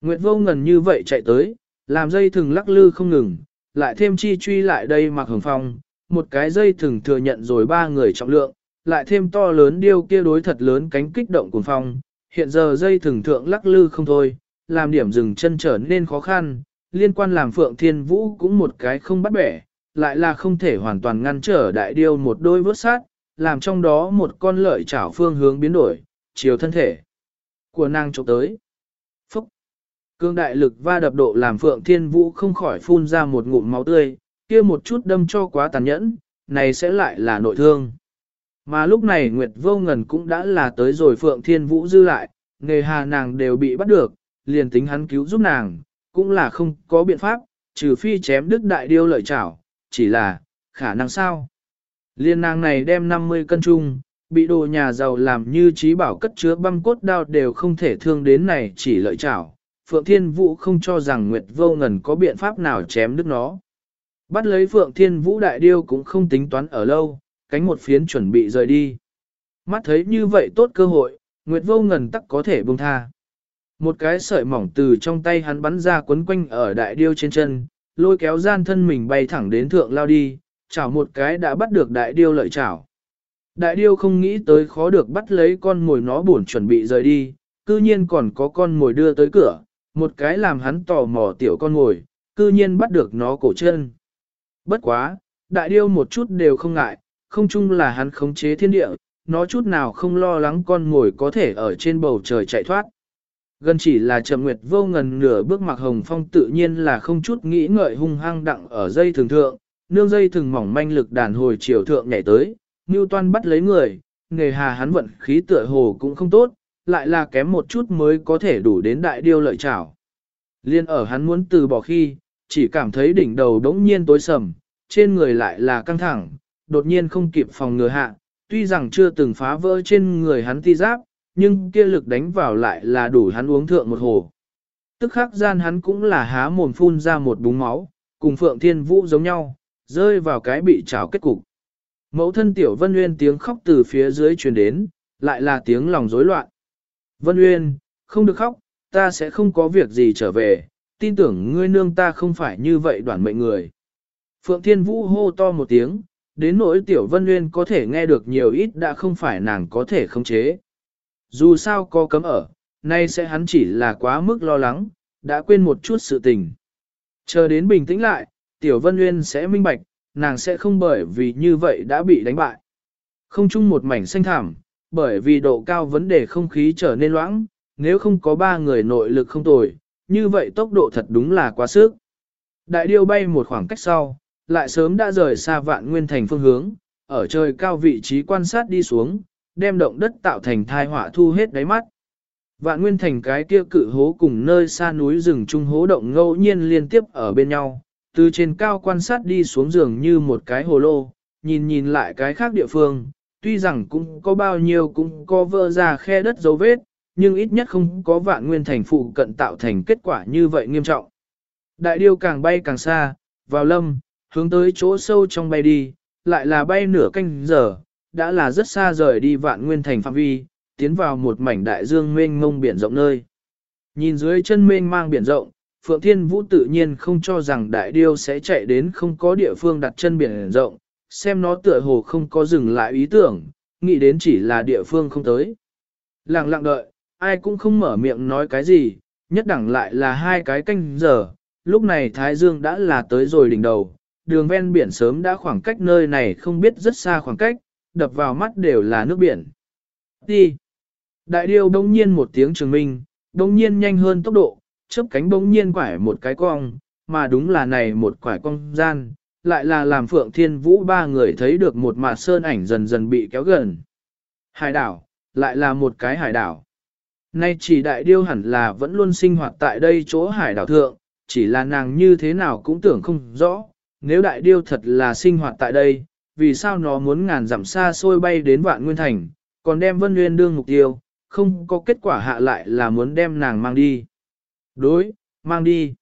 Nguyệt vô ngần như vậy chạy tới, làm dây thừng lắc lư không ngừng, lại thêm chi truy lại đây mặc hồng phong, một cái dây thừng thừa nhận rồi ba người trọng lượng, lại thêm to lớn điêu kia đối thật lớn cánh kích động cuồng phong, hiện giờ dây thừng thượng lắc lư không thôi, làm điểm dừng chân trở nên khó khăn, liên quan làm Phượng Thiên Vũ cũng một cái không bắt bẻ, lại là không thể hoàn toàn ngăn trở đại điêu một đôi vớt sát, làm trong đó một con lợi chảo phương hướng biến đổi, chiều thân thể của nàng trộm tới. Phúc! Cương đại lực va đập độ làm Phượng Thiên Vũ không khỏi phun ra một ngụm máu tươi, kia một chút đâm cho quá tàn nhẫn, này sẽ lại là nội thương. Mà lúc này Nguyệt Vô Ngần cũng đã là tới rồi Phượng Thiên Vũ dư lại, nghề hà nàng đều bị bắt được, liền tính hắn cứu giúp nàng, cũng là không có biện pháp, trừ phi chém đứt đại điêu lợi chảo, chỉ là, khả năng sao. Liên nàng này đem 50 cân chung, bị đồ nhà giàu làm như trí bảo cất chứa băm cốt đao đều không thể thương đến này chỉ lợi chảo. Phượng Thiên Vũ không cho rằng Nguyệt Vô Ngần có biện pháp nào chém đứt nó. Bắt lấy Phượng Thiên Vũ đại điêu cũng không tính toán ở lâu, cánh một phiến chuẩn bị rời đi. Mắt thấy như vậy tốt cơ hội, Nguyệt Vô Ngần tắc có thể buông tha. Một cái sợi mỏng từ trong tay hắn bắn ra quấn quanh ở đại điêu trên chân, lôi kéo gian thân mình bay thẳng đến thượng lao đi, chảo một cái đã bắt được đại điêu lợi chảo. Đại điêu không nghĩ tới khó được bắt lấy con mồi nó buồn chuẩn bị rời đi, cư nhiên còn có con mồi đưa tới cửa, một cái làm hắn tò mò tiểu con mồi, cư nhiên bắt được nó cổ chân. Bất quá, đại điêu một chút đều không ngại, không chung là hắn khống chế thiên địa, nó chút nào không lo lắng con mồi có thể ở trên bầu trời chạy thoát. Gần chỉ là trầm nguyệt vô ngần nửa bước mặc hồng phong tự nhiên là không chút nghĩ ngợi hung hăng đặng ở dây thường thượng, nương dây thường mỏng manh lực đàn hồi chiều thượng nhảy tới, Ngưu Toan bắt lấy người, nghề hà hắn vận khí tựa hồ cũng không tốt, lại là kém một chút mới có thể đủ đến đại điêu lợi trảo. Liên ở hắn muốn từ bỏ khi, chỉ cảm thấy đỉnh đầu đống nhiên tối sầm, trên người lại là căng thẳng, đột nhiên không kịp phòng ngừa hạ, tuy rằng chưa từng phá vỡ trên người hắn ti giáp, nhưng kia lực đánh vào lại là đủ hắn uống thượng một hồ. Tức khắc gian hắn cũng là há mồm phun ra một búng máu, cùng Phượng Thiên Vũ giống nhau, rơi vào cái bị trào kết cục. Mẫu thân Tiểu Vân Uyên tiếng khóc từ phía dưới truyền đến, lại là tiếng lòng rối loạn. Vân Uyên, không được khóc, ta sẽ không có việc gì trở về, tin tưởng ngươi nương ta không phải như vậy đoạn mệnh người. Phượng Thiên Vũ hô to một tiếng, đến nỗi Tiểu Vân uyên có thể nghe được nhiều ít đã không phải nàng có thể khống chế. Dù sao có cấm ở, nay sẽ hắn chỉ là quá mức lo lắng, đã quên một chút sự tình. Chờ đến bình tĩnh lại, Tiểu Vân Nguyên sẽ minh bạch, nàng sẽ không bởi vì như vậy đã bị đánh bại. Không chung một mảnh xanh thảm, bởi vì độ cao vấn đề không khí trở nên loãng, nếu không có ba người nội lực không tồi, như vậy tốc độ thật đúng là quá sức. Đại điêu bay một khoảng cách sau, lại sớm đã rời xa vạn nguyên thành phương hướng, ở trời cao vị trí quan sát đi xuống, đem động đất tạo thành thai họa thu hết đáy mắt. Vạn nguyên thành cái kia cự hố cùng nơi xa núi rừng trung hố động ngẫu nhiên liên tiếp ở bên nhau, từ trên cao quan sát đi xuống giường như một cái hồ lô, nhìn nhìn lại cái khác địa phương, tuy rằng cũng có bao nhiêu cũng có vỡ ra khe đất dấu vết, nhưng ít nhất không có vạn nguyên thành phụ cận tạo thành kết quả như vậy nghiêm trọng. Đại điêu càng bay càng xa, vào lâm, hướng tới chỗ sâu trong bay đi, lại là bay nửa canh giờ, đã là rất xa rời đi vạn nguyên thành phạm vi, tiến vào một mảnh đại dương mênh mông biển rộng nơi. Nhìn dưới chân mênh mang biển rộng, Phượng Thiên Vũ tự nhiên không cho rằng đại điêu sẽ chạy đến không có địa phương đặt chân biển rộng, xem nó tựa hồ không có dừng lại ý tưởng, nghĩ đến chỉ là địa phương không tới. Lặng lặng đợi, ai cũng không mở miệng nói cái gì, nhất đẳng lại là hai cái canh giờ, lúc này Thái Dương đã là tới rồi đỉnh đầu, đường ven biển sớm đã khoảng cách nơi này không biết rất xa khoảng cách, đập vào mắt đều là nước biển. Đi! Đại điêu đông nhiên một tiếng trường minh, đông nhiên nhanh hơn tốc độ, chớp cánh bỗng nhiên quải một cái cong, mà đúng là này một quải cong gian, lại là làm Phượng Thiên Vũ ba người thấy được một mặt sơn ảnh dần dần bị kéo gần. Hải đảo, lại là một cái hải đảo. Nay chỉ đại điêu hẳn là vẫn luôn sinh hoạt tại đây chỗ hải đảo thượng, chỉ là nàng như thế nào cũng tưởng không rõ, nếu đại điêu thật là sinh hoạt tại đây, vì sao nó muốn ngàn dặm xa xôi bay đến vạn nguyên thành, còn đem vân nguyên đương mục tiêu, không có kết quả hạ lại là muốn đem nàng mang đi. Đối, mang đi.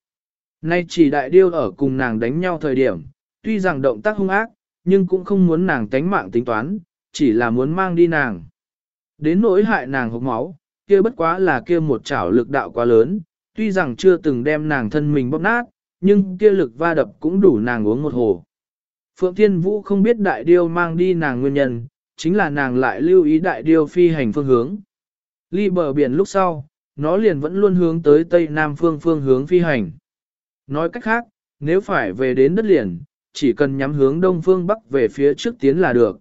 Nay chỉ đại điêu ở cùng nàng đánh nhau thời điểm, tuy rằng động tác hung ác, nhưng cũng không muốn nàng tánh mạng tính toán, chỉ là muốn mang đi nàng. Đến nỗi hại nàng hốc máu, kia bất quá là kia một chảo lực đạo quá lớn, tuy rằng chưa từng đem nàng thân mình bóp nát, nhưng kia lực va đập cũng đủ nàng uống một hồ. Phượng Thiên Vũ không biết đại điêu mang đi nàng nguyên nhân, chính là nàng lại lưu ý đại điêu phi hành phương hướng. Ly bờ biển lúc sau, nó liền vẫn luôn hướng tới tây nam phương phương hướng phi hành. Nói cách khác, nếu phải về đến đất liền, chỉ cần nhắm hướng đông phương bắc về phía trước tiến là được.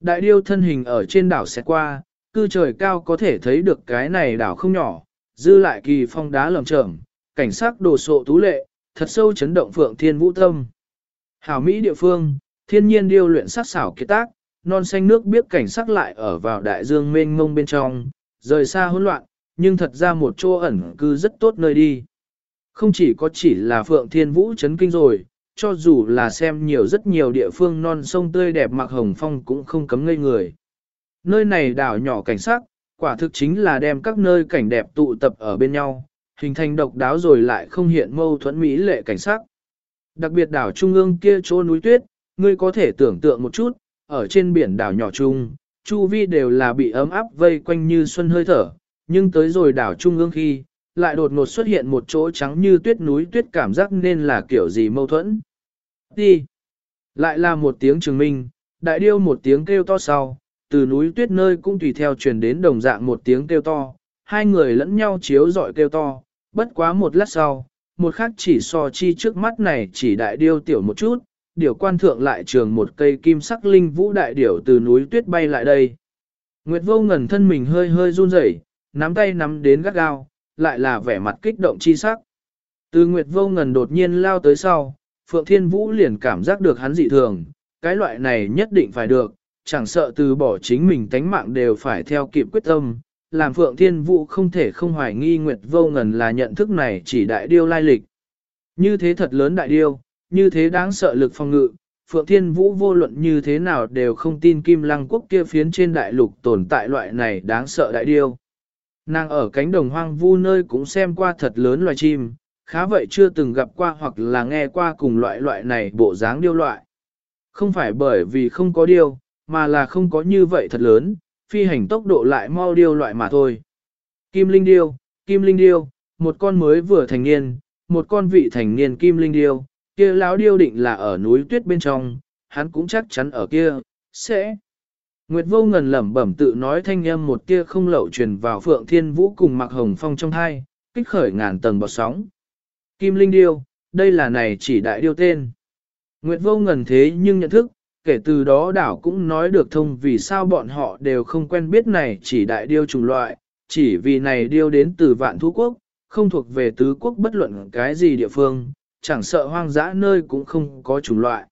Đại điêu thân hình ở trên đảo sẽ qua, cư trời cao có thể thấy được cái này đảo không nhỏ, dư lại kỳ phong đá lởm chởm, cảnh sắc đồ sộ tú lệ, thật sâu chấn động phượng thiên vũ tâm. Hảo Mỹ địa phương, thiên nhiên điêu luyện sắc xảo kiệt tác, non xanh nước biết cảnh sắc lại ở vào đại dương mênh mông bên trong, rời xa hỗn loạn, nhưng thật ra một chỗ ẩn cư rất tốt nơi đi. Không chỉ có chỉ là Phượng Thiên Vũ chấn kinh rồi, cho dù là xem nhiều rất nhiều địa phương non sông tươi đẹp mặc hồng phong cũng không cấm ngây người. Nơi này đảo nhỏ cảnh sắc, quả thực chính là đem các nơi cảnh đẹp tụ tập ở bên nhau, hình thành độc đáo rồi lại không hiện mâu thuẫn mỹ lệ cảnh sắc. Đặc biệt đảo trung ương kia chỗ núi tuyết, ngươi có thể tưởng tượng một chút, ở trên biển đảo nhỏ trung, chu vi đều là bị ấm áp vây quanh như xuân hơi thở, nhưng tới rồi đảo trung ương khi, lại đột ngột xuất hiện một chỗ trắng như tuyết núi tuyết cảm giác nên là kiểu gì mâu thuẫn. Đi! Lại là một tiếng chứng minh, đại điêu một tiếng kêu to sau, từ núi tuyết nơi cũng tùy theo truyền đến đồng dạng một tiếng kêu to, hai người lẫn nhau chiếu dọi kêu to, bất quá một lát sau, một khắc chỉ so chi trước mắt này chỉ đại điêu tiểu một chút, điều quan thượng lại trường một cây kim sắc linh vũ đại điểu từ núi tuyết bay lại đây. Nguyệt vô ngần thân mình hơi hơi run rẩy, nắm tay nắm đến gắt gao, lại là vẻ mặt kích động chi sắc. Từ Nguyệt vô ngần đột nhiên lao tới sau, Phượng Thiên Vũ liền cảm giác được hắn dị thường, cái loại này nhất định phải được, chẳng sợ từ bỏ chính mình tánh mạng đều phải theo kịp quyết tâm, làm Phượng Thiên Vũ không thể không hoài nghi Nguyệt Vô Ngần là nhận thức này chỉ đại điêu lai lịch. Như thế thật lớn đại điêu, như thế đáng sợ lực phòng ngự, Phượng Thiên Vũ vô luận như thế nào đều không tin Kim Lăng Quốc kia phiến trên đại lục tồn tại loại này đáng sợ đại điêu. Nàng ở cánh đồng hoang vu nơi cũng xem qua thật lớn loài chim, khá vậy chưa từng gặp qua hoặc là nghe qua cùng loại loại này bộ dáng điêu loại. Không phải bởi vì không có điêu, mà là không có như vậy thật lớn, phi hành tốc độ lại mau điêu loại mà thôi. Kim Linh Điêu, Kim Linh Điêu, một con mới vừa thành niên, một con vị thành niên Kim Linh Điêu, kia lão điêu định là ở núi tuyết bên trong, hắn cũng chắc chắn ở kia, sẽ. Nguyệt vô ngần lẩm bẩm tự nói thanh âm một tia không lậu truyền vào Phượng Thiên Vũ cùng mặc Hồng Phong trong thai, kích khởi ngàn tầng bọt sóng. Kim Linh Điêu, đây là này chỉ đại điêu tên. Nguyệt vô ngần thế nhưng nhận thức, kể từ đó đảo cũng nói được thông vì sao bọn họ đều không quen biết này chỉ đại điêu chủng loại, chỉ vì này điêu đến từ vạn thú quốc, không thuộc về tứ quốc bất luận cái gì địa phương, chẳng sợ hoang dã nơi cũng không có chủng loại.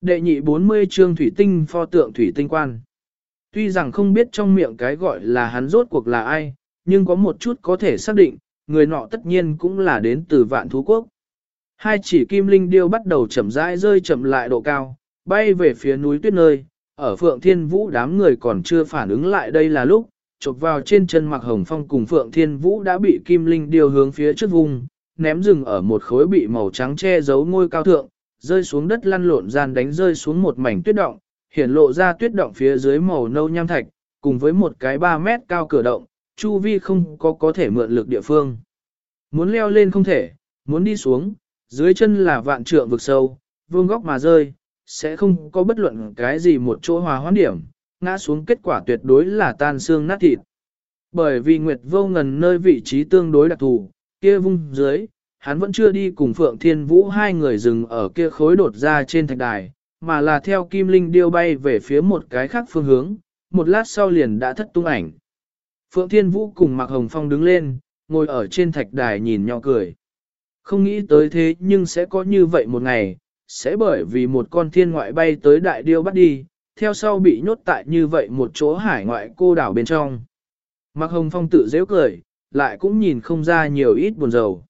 Đệ nhị 40 chương thủy tinh pho tượng thủy tinh quan. Tuy rằng không biết trong miệng cái gọi là hắn rốt cuộc là ai, nhưng có một chút có thể xác định, người nọ tất nhiên cũng là đến từ vạn thú quốc. Hai chỉ kim linh điêu bắt đầu chậm rãi rơi chậm lại độ cao, bay về phía núi tuyết nơi, ở Phượng Thiên Vũ đám người còn chưa phản ứng lại đây là lúc, chộp vào trên chân mặc hồng phong cùng Phượng Thiên Vũ đã bị Kim Linh điều hướng phía trước vùng, ném rừng ở một khối bị màu trắng che giấu ngôi cao thượng, rơi xuống đất lăn lộn gian đánh rơi xuống một mảnh tuyết động, hiển lộ ra tuyết động phía dưới màu nâu nham thạch, cùng với một cái 3 mét cao cửa động, chu vi không có có thể mượn lực địa phương. Muốn leo lên không thể, muốn đi xuống, dưới chân là vạn trượng vực sâu, vương góc mà rơi, sẽ không có bất luận cái gì một chỗ hòa hoãn điểm, ngã xuống kết quả tuyệt đối là tan xương nát thịt. Bởi vì Nguyệt Vô Ngần nơi vị trí tương đối đặc thù, kia vung dưới, hắn vẫn chưa đi cùng Phượng Thiên Vũ hai người dừng ở kia khối đột ra trên thạch đài, mà là theo Kim Linh điêu bay về phía một cái khác phương hướng, một lát sau liền đã thất tung ảnh. Phượng Thiên Vũ cùng Mạc Hồng Phong đứng lên, ngồi ở trên thạch đài nhìn nhau cười. Không nghĩ tới thế nhưng sẽ có như vậy một ngày, sẽ bởi vì một con thiên ngoại bay tới đại điêu bắt đi, theo sau bị nhốt tại như vậy một chỗ hải ngoại cô đảo bên trong. Mạc Hồng Phong tự dễ cười, lại cũng nhìn không ra nhiều ít buồn rầu.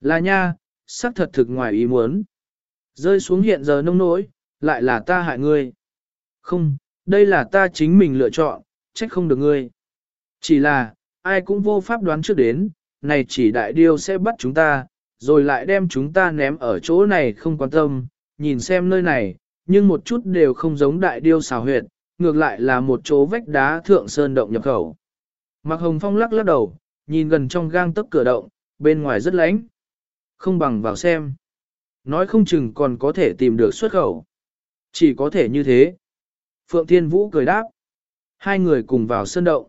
Là nha, sắc thật thực ngoài ý muốn. Rơi xuống hiện giờ nông nỗi, lại là ta hại ngươi. Không, đây là ta chính mình lựa chọn, trách không được ngươi. Chỉ là, ai cũng vô pháp đoán trước đến, này chỉ đại điêu sẽ bắt chúng ta, rồi lại đem chúng ta ném ở chỗ này không quan tâm, nhìn xem nơi này, nhưng một chút đều không giống đại điêu xào huyệt, ngược lại là một chỗ vách đá thượng sơn động nhập khẩu. Mạc Hồng Phong lắc lắc đầu, nhìn gần trong gang tấc cửa động, bên ngoài rất lạnh. Không bằng vào xem. Nói không chừng còn có thể tìm được xuất khẩu. Chỉ có thể như thế. Phượng Thiên Vũ cười đáp. Hai người cùng vào sơn động.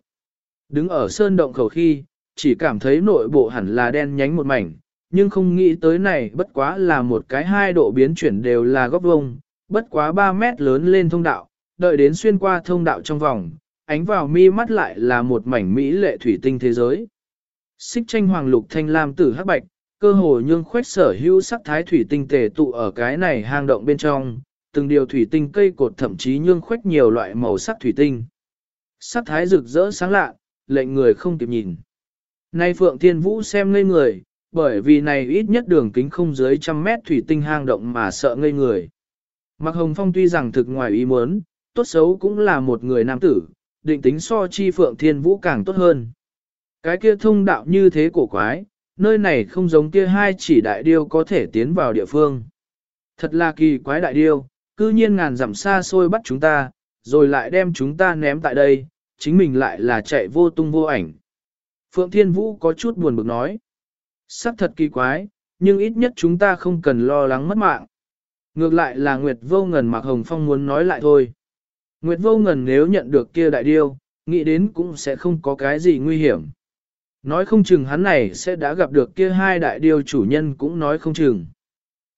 Đứng ở sơn động khẩu khi, chỉ cảm thấy nội bộ hẳn là đen nhánh một mảnh, nhưng không nghĩ tới này bất quá là một cái hai độ biến chuyển đều là góc vông, bất quá 3 mét lớn lên thông đạo, đợi đến xuyên qua thông đạo trong vòng, ánh vào mi mắt lại là một mảnh mỹ lệ thủy tinh thế giới. Xích tranh hoàng lục thanh lam tử hắc bạch, cơ hồ nhương khoét sở hữu sắc thái thủy tinh tề tụ ở cái này hang động bên trong, từng điều thủy tinh cây cột thậm chí nhương khoét nhiều loại màu sắc thủy tinh. Sắc thái rực rỡ sáng lạ, lệnh người không kịp nhìn. Nay Phượng Thiên Vũ xem ngây người, bởi vì này ít nhất đường kính không dưới trăm mét thủy tinh hang động mà sợ ngây người. Mạc Hồng Phong tuy rằng thực ngoài ý muốn, tốt xấu cũng là một người nam tử, định tính so chi Phượng Thiên Vũ càng tốt hơn. Cái kia thông đạo như thế cổ quái, nơi này không giống kia hai chỉ đại điêu có thể tiến vào địa phương. Thật là kỳ quái đại điêu, cư nhiên ngàn dặm xa xôi bắt chúng ta, rồi lại đem chúng ta ném tại đây, chính mình lại là chạy vô tung vô ảnh. Phượng Thiên Vũ có chút buồn bực nói. Sắc thật kỳ quái, nhưng ít nhất chúng ta không cần lo lắng mất mạng. Ngược lại là Nguyệt Vô Ngần Mạc Hồng Phong muốn nói lại thôi. Nguyệt Vô Ngần nếu nhận được kia đại điêu, nghĩ đến cũng sẽ không có cái gì nguy hiểm. Nói không chừng hắn này sẽ đã gặp được kia hai đại điêu chủ nhân cũng nói không chừng.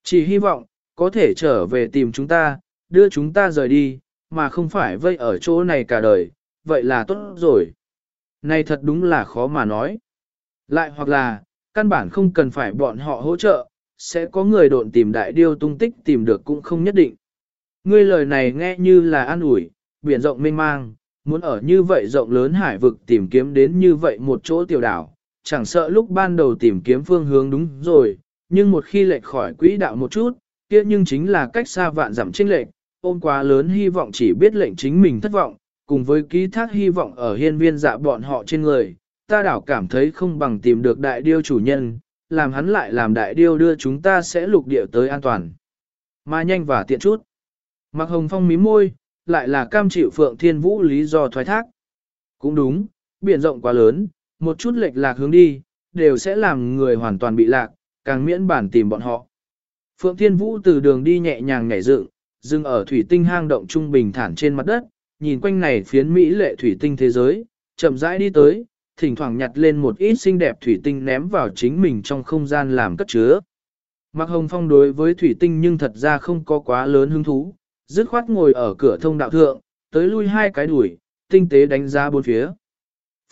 Chỉ hy vọng, có thể trở về tìm chúng ta, đưa chúng ta rời đi, mà không phải vây ở chỗ này cả đời, vậy là tốt rồi. Này thật đúng là khó mà nói. Lại hoặc là, căn bản không cần phải bọn họ hỗ trợ, sẽ có người độn tìm đại điêu tung tích tìm được cũng không nhất định. Ngươi lời này nghe như là an ủi, biển rộng mênh mang, muốn ở như vậy rộng lớn hải vực tìm kiếm đến như vậy một chỗ tiểu đảo, chẳng sợ lúc ban đầu tìm kiếm phương hướng đúng rồi, nhưng một khi lệch khỏi quỹ đạo một chút, kia nhưng chính là cách xa vạn giảm chênh lệch, ôm quá lớn hy vọng chỉ biết lệnh chính mình thất vọng, cùng với ký thác hy vọng ở hiên viên dạ bọn họ trên người, ta đảo cảm thấy không bằng tìm được đại điêu chủ nhân, làm hắn lại làm đại điêu đưa chúng ta sẽ lục địa tới an toàn. Mà nhanh và tiện chút. Mạc Hồng Phong mí môi, lại là cam chịu Phượng Thiên Vũ lý do thoái thác. Cũng đúng, biển rộng quá lớn, một chút lệch lạc hướng đi, đều sẽ làm người hoàn toàn bị lạc, càng miễn bản tìm bọn họ. Phượng Thiên Vũ từ đường đi nhẹ nhàng nhảy dựng, dừng ở thủy tinh hang động trung bình thản trên mặt đất, nhìn quanh này phiến mỹ lệ thủy tinh thế giới, chậm rãi đi tới, thỉnh thoảng nhặt lên một ít xinh đẹp thủy tinh ném vào chính mình trong không gian làm cất chứa. Mạc Hồng Phong đối với thủy tinh nhưng thật ra không có quá lớn hứng thú, dứt khoát ngồi ở cửa thông đạo thượng, tới lui hai cái đuổi, tinh tế đánh giá bốn phía.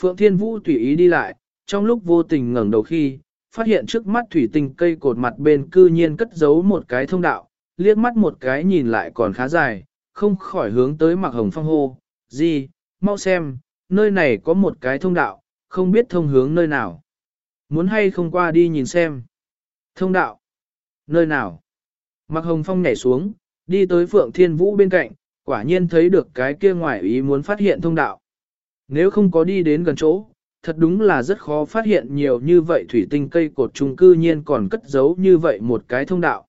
Phượng Thiên Vũ tùy ý đi lại, trong lúc vô tình ngẩng đầu khi, phát hiện trước mắt thủy tinh cây cột mặt bên cư nhiên cất giấu một cái thông đạo, liếc mắt một cái nhìn lại còn khá dài, không khỏi hướng tới Mạc Hồng Phong hô, gì, mau xem, nơi này có một cái thông đạo, không biết thông hướng nơi nào. Muốn hay không qua đi nhìn xem. Thông đạo. Nơi nào? Mặc Hồng Phong nhảy xuống, đi tới Phượng Thiên Vũ bên cạnh, quả nhiên thấy được cái kia ngoài ý muốn phát hiện thông đạo. Nếu không có đi đến gần chỗ, thật đúng là rất khó phát hiện nhiều như vậy thủy tinh cây cột trung cư nhiên còn cất giấu như vậy một cái thông đạo.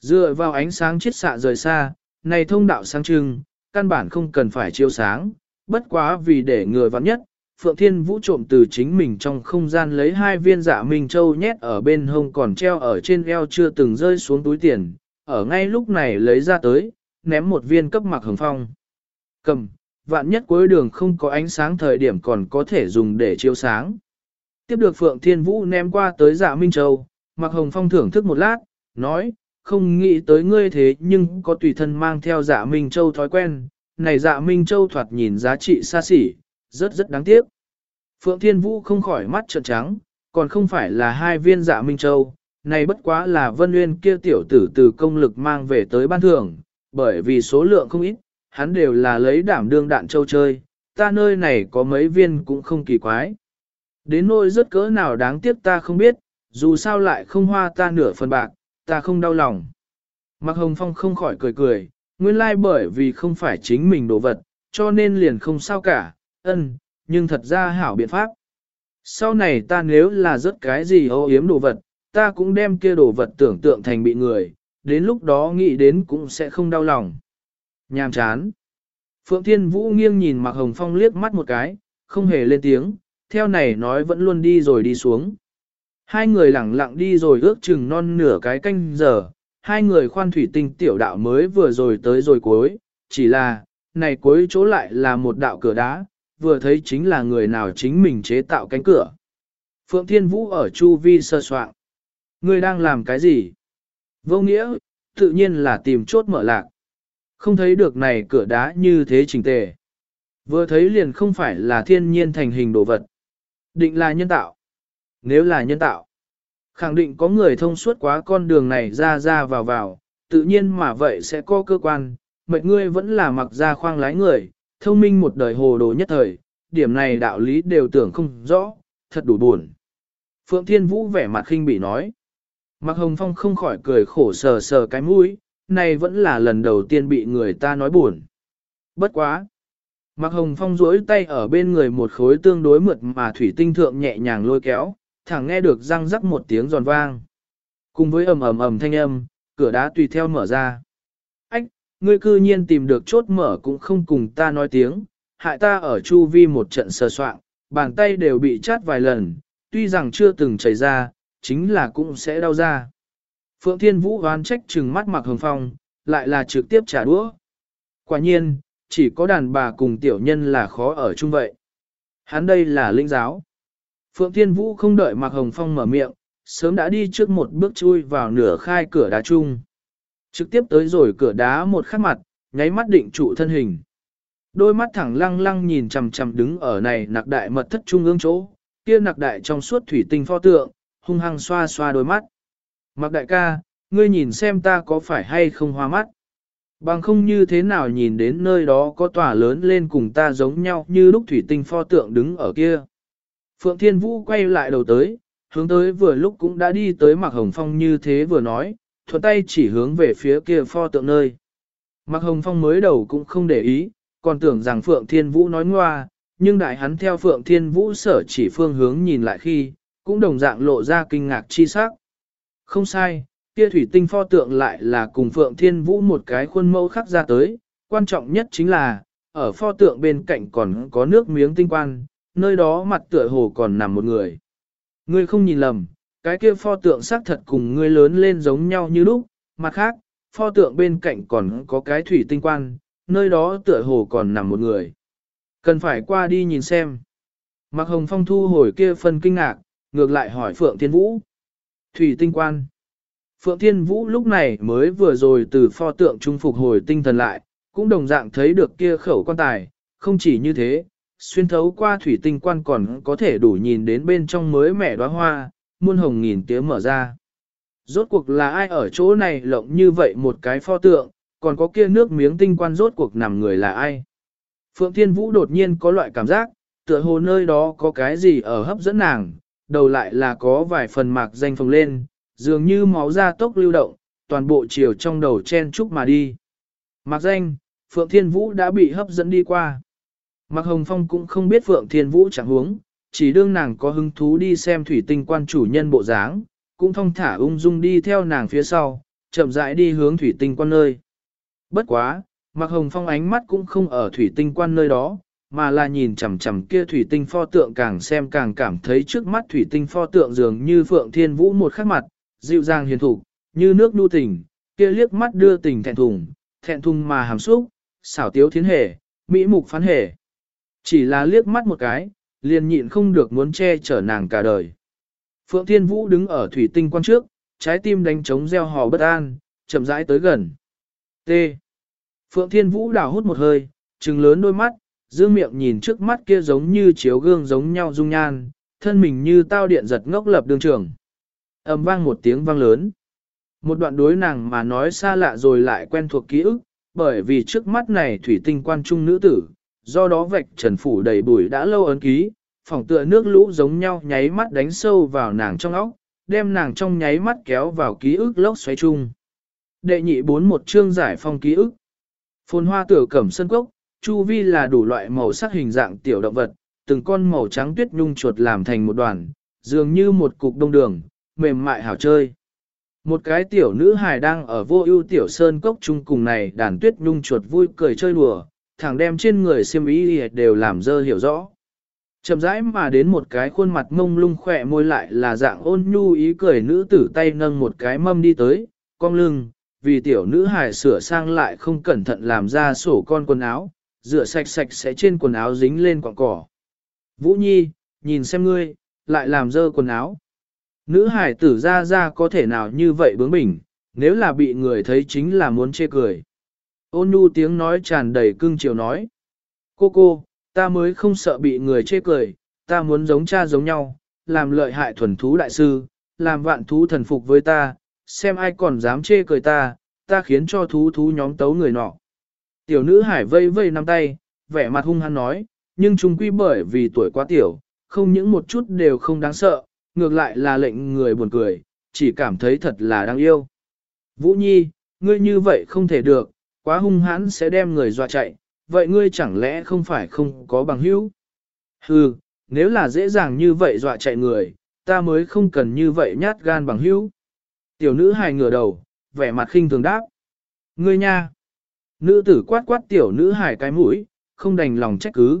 Dựa vào ánh sáng chiết xạ rời xa, này thông đạo sáng trưng, căn bản không cần phải chiếu sáng, bất quá vì để người vắng nhất, Phượng Thiên Vũ trộm từ chính mình trong không gian lấy hai viên dạ minh châu nhét ở bên hông còn treo ở trên eo chưa từng rơi xuống túi tiền, ở ngay lúc này lấy ra tới, ném một viên cấp mặc hồng phong. Cầm, vạn nhất cuối đường không có ánh sáng thời điểm còn có thể dùng để chiếu sáng. Tiếp được Phượng Thiên Vũ ném qua tới dạ Minh Châu, mặc hồng phong thưởng thức một lát, nói, không nghĩ tới ngươi thế nhưng có tùy thân mang theo dạ Minh Châu thói quen, này dạ Minh Châu thoạt nhìn giá trị xa xỉ, rất rất đáng tiếc. Phượng Thiên Vũ không khỏi mắt trợn trắng, còn không phải là hai viên dạ Minh Châu, này bất quá là Vân Nguyên kia tiểu tử từ công lực mang về tới ban thưởng, bởi vì số lượng không ít, hắn đều là lấy đảm đương đạn châu chơi, ta nơi này có mấy viên cũng không kỳ quái. Đến nỗi rất cỡ nào đáng tiếc ta không biết, dù sao lại không hoa ta nửa phần bạc, ta không đau lòng. Mạc Hồng Phong không khỏi cười cười, nguyên lai like bởi vì không phải chính mình đồ vật, cho nên liền không sao cả, ân, nhưng thật ra hảo biện pháp. Sau này ta nếu là rớt cái gì ô yếm đồ vật, ta cũng đem kia đồ vật tưởng tượng thành bị người, đến lúc đó nghĩ đến cũng sẽ không đau lòng. Nhàm chán. Phượng Thiên Vũ nghiêng nhìn Mạc Hồng Phong liếc mắt một cái, không hề lên tiếng, theo này nói vẫn luôn đi rồi đi xuống. Hai người lẳng lặng đi rồi ước chừng non nửa cái canh giờ, hai người khoan thủy tinh tiểu đạo mới vừa rồi tới rồi cuối, chỉ là, này cuối chỗ lại là một đạo cửa đá, vừa thấy chính là người nào chính mình chế tạo cánh cửa. Phượng Thiên Vũ ở Chu Vi sơ soạn. Ngươi đang làm cái gì? Vô nghĩa, tự nhiên là tìm chốt mở lạc. Không thấy được này cửa đá như thế trình tề. Vừa thấy liền không phải là thiên nhiên thành hình đồ vật. Định là nhân tạo. Nếu là nhân tạo, khẳng định có người thông suốt quá con đường này ra ra vào vào, tự nhiên mà vậy sẽ có cơ quan, mệnh ngươi vẫn là mặc ra khoang lái người, thông minh một đời hồ đồ nhất thời, điểm này đạo lý đều tưởng không rõ, thật đủ buồn. Phượng Thiên Vũ vẻ mặt khinh bỉ nói. Mạc Hồng Phong không khỏi cười khổ sờ sờ cái mũi, này vẫn là lần đầu tiên bị người ta nói buồn. Bất quá. Mạc Hồng Phong duỗi tay ở bên người một khối tương đối mượt mà thủy tinh thượng nhẹ nhàng lôi kéo, thẳng nghe được răng rắc một tiếng giòn vang. Cùng với ầm ầm ầm thanh âm, cửa đá tùy theo mở ra. Ngươi cư nhiên tìm được chốt mở cũng không cùng ta nói tiếng, hại ta ở chu vi một trận sờ soạn, bàn tay đều bị chát vài lần, tuy rằng chưa từng chảy ra, chính là cũng sẽ đau ra. Phượng Thiên Vũ oán trách trừng mắt mặc hồng phong, lại là trực tiếp trả đũa. Quả nhiên, chỉ có đàn bà cùng tiểu nhân là khó ở chung vậy. Hắn đây là linh giáo. Phượng Thiên Vũ không đợi mặc hồng phong mở miệng, sớm đã đi trước một bước chui vào nửa khai cửa đá chung. Trực tiếp tới rồi cửa đá một khắc mặt, nháy mắt định trụ thân hình. Đôi mắt thẳng lăng lăng nhìn chằm chằm đứng ở này nặc đại mật thất trung ương chỗ, kia nặc đại trong suốt thủy tinh pho tượng, hung hăng xoa xoa đôi mắt. Mặc đại ca, ngươi nhìn xem ta có phải hay không hoa mắt. Bằng không như thế nào nhìn đến nơi đó có tòa lớn lên cùng ta giống nhau như lúc thủy tinh pho tượng đứng ở kia. Phượng Thiên Vũ quay lại đầu tới, hướng tới vừa lúc cũng đã đi tới Mạc Hồng Phong như thế vừa nói, thuận tay chỉ hướng về phía kia pho tượng nơi. Mạc Hồng Phong mới đầu cũng không để ý, còn tưởng rằng Phượng Thiên Vũ nói ngoa, nhưng đại hắn theo Phượng Thiên Vũ sở chỉ phương hướng nhìn lại khi, cũng đồng dạng lộ ra kinh ngạc chi sắc. Không sai, kia thủy tinh pho tượng lại là cùng Phượng Thiên Vũ một cái khuôn mẫu khắc ra tới, quan trọng nhất chính là, ở pho tượng bên cạnh còn có nước miếng tinh quan, nơi đó mặt tựa hồ còn nằm một người. Ngươi không nhìn lầm, cái kia pho tượng xác thật cùng ngươi lớn lên giống nhau như lúc, mặt khác, pho tượng bên cạnh còn có cái thủy tinh quan, nơi đó tựa hồ còn nằm một người. Cần phải qua đi nhìn xem. Mạc Hồng Phong thu hồi kia phần kinh ngạc, ngược lại hỏi Phượng Thiên Vũ. Thủy tinh quan. Phượng Thiên Vũ lúc này mới vừa rồi từ pho tượng trung phục hồi tinh thần lại, cũng đồng dạng thấy được kia khẩu quan tài, không chỉ như thế, xuyên thấu qua thủy tinh quan còn có thể đủ nhìn đến bên trong mới mẻ đóa hoa, muôn hồng nghìn tiếng mở ra. Rốt cuộc là ai ở chỗ này lộng như vậy một cái pho tượng, còn có kia nước miếng tinh quan rốt cuộc nằm người là ai. Phượng Thiên Vũ đột nhiên có loại cảm giác, tựa hồ nơi đó có cái gì ở hấp dẫn nàng, đầu lại là có vài phần mạc danh phồng lên, dường như máu ra tốc lưu động, toàn bộ chiều trong đầu chen chúc mà đi. Mạc danh, Phượng Thiên Vũ đã bị hấp dẫn đi qua. Mạc Hồng Phong cũng không biết Phượng Thiên Vũ chẳng huống, chỉ đương nàng có hứng thú đi xem thủy tinh quan chủ nhân bộ dáng, cũng thong thả ung dung đi theo nàng phía sau, chậm rãi đi hướng thủy tinh quan nơi. Bất quá, Mạc Hồng Phong ánh mắt cũng không ở thủy tinh quan nơi đó, mà là nhìn chằm chằm kia thủy tinh pho tượng càng xem càng cảm thấy trước mắt thủy tinh pho tượng dường như Phượng Thiên Vũ một khắc mặt, dịu dàng hiền thục, như nước nu tình, kia liếc mắt đưa tình thẹn thùng, thẹn thùng mà hàm xúc, xảo tiếu thiến hề, mỹ mục phán hề. Chỉ là liếc mắt một cái, liền nhịn không được muốn che chở nàng cả đời. Phượng Thiên Vũ đứng ở thủy tinh quan trước, trái tim đánh trống gieo hò bất an, chậm rãi tới gần. T. Phượng Thiên Vũ đảo hút một hơi, trừng lớn đôi mắt, dương miệng nhìn trước mắt kia giống như chiếu gương giống nhau dung nhan, thân mình như tao điện giật ngốc lập đường trường. ầm vang một tiếng vang lớn. Một đoạn đối nàng mà nói xa lạ rồi lại quen thuộc ký ức, bởi vì trước mắt này thủy tinh quan trung nữ tử, do đó vạch trần phủ đầy bụi đã lâu ấn ký, phòng tựa nước lũ giống nhau nháy mắt đánh sâu vào nàng trong óc, đem nàng trong nháy mắt kéo vào ký ức lốc xoáy chung. Đệ nhị bốn một chương giải phong ký ức. Phồn hoa tửa cẩm sân cốc, chu vi là đủ loại màu sắc hình dạng tiểu động vật, từng con màu trắng tuyết nhung chuột làm thành một đoàn, dường như một cục đông đường, mềm mại hảo chơi. Một cái tiểu nữ hài đang ở vô ưu tiểu sơn cốc chung cùng này đàn tuyết nhung chuột vui cười chơi đùa, thẳng đem trên người xiêm ý đều làm dơ hiểu rõ. Chậm rãi mà đến một cái khuôn mặt mông lung khỏe môi lại là dạng ôn nhu ý cười nữ tử tay nâng một cái mâm đi tới, cong lưng, vì tiểu nữ hài sửa sang lại không cẩn thận làm ra sổ con quần áo, rửa sạch sạch sẽ trên quần áo dính lên quặng cỏ. Vũ Nhi, nhìn xem ngươi, lại làm dơ quần áo. Nữ hải tử ra ra có thể nào như vậy bướng bỉnh, nếu là bị người thấy chính là muốn chê cười. Ôn nhu tiếng nói tràn đầy cưng chiều nói. Cô cô, ta mới không sợ bị người chê cười, ta muốn giống cha giống nhau, làm lợi hại thuần thú đại sư, làm vạn thú thần phục với ta, xem ai còn dám chê cười ta, ta khiến cho thú thú nhóm tấu người nọ. Tiểu nữ hải vây vây nắm tay, vẻ mặt hung hăng nói, nhưng chúng quy bởi vì tuổi quá tiểu, không những một chút đều không đáng sợ, ngược lại là lệnh người buồn cười, chỉ cảm thấy thật là đáng yêu. Vũ Nhi, ngươi như vậy không thể được, quá hung hãn sẽ đem người dọa chạy, vậy ngươi chẳng lẽ không phải không có bằng hữu? Hừ, nếu là dễ dàng như vậy dọa chạy người, ta mới không cần như vậy nhát gan bằng hữu. Tiểu nữ hài ngửa đầu, vẻ mặt khinh thường đáp. Ngươi nha! Nữ tử quát quát tiểu nữ hài cái mũi, không đành lòng trách cứ.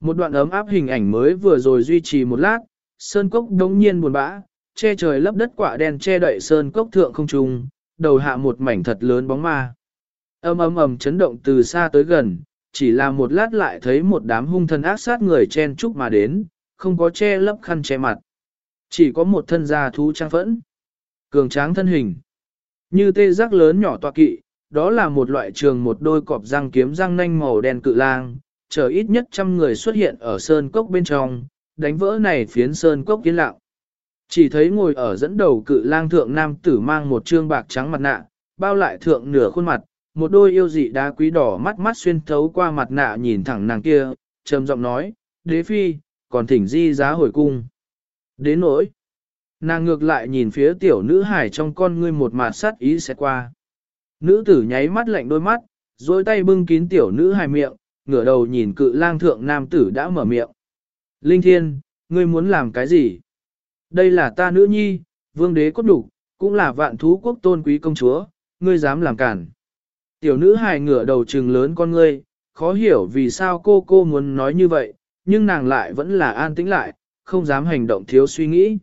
Một đoạn ấm áp hình ảnh mới vừa rồi duy trì một lát, sơn cốc đống nhiên buồn bã, che trời lấp đất quả đen che đậy sơn cốc thượng không trung, đầu hạ một mảnh thật lớn bóng ma. Âm ầm ầm chấn động từ xa tới gần, chỉ là một lát lại thấy một đám hung thần ác sát người chen chúc mà đến, không có che lấp khăn che mặt. Chỉ có một thân da thú trang phẫn. Cường tráng thân hình. Như tê giác lớn nhỏ tọa kỵ, đó là một loại trường một đôi cọp răng kiếm răng nanh màu đen cự lang, chờ ít nhất trăm người xuất hiện ở sơn cốc bên trong, đánh vỡ này phiến sơn cốc kiến lặng. Chỉ thấy ngồi ở dẫn đầu cự lang thượng nam tử mang một trương bạc trắng mặt nạ, bao lại thượng nửa khuôn mặt, một đôi yêu dị đá quý đỏ mắt mắt xuyên thấu qua mặt nạ nhìn thẳng nàng kia, trầm giọng nói, đế phi, còn thỉnh di giá hồi cung. Đến nỗi, nàng ngược lại nhìn phía tiểu nữ hải trong con ngươi một mặt sát ý sẽ qua. Nữ tử nháy mắt lạnh đôi mắt, dôi tay bưng kín tiểu nữ hải miệng, ngửa đầu nhìn cự lang thượng nam tử đã mở miệng. Linh thiên, ngươi muốn làm cái gì? Đây là ta nữ nhi, vương đế cốt đủ, cũng là vạn thú quốc tôn quý công chúa, ngươi dám làm cản. Tiểu nữ hài ngửa đầu trừng lớn con ngươi, khó hiểu vì sao cô cô muốn nói như vậy, nhưng nàng lại vẫn là an tĩnh lại, không dám hành động thiếu suy nghĩ.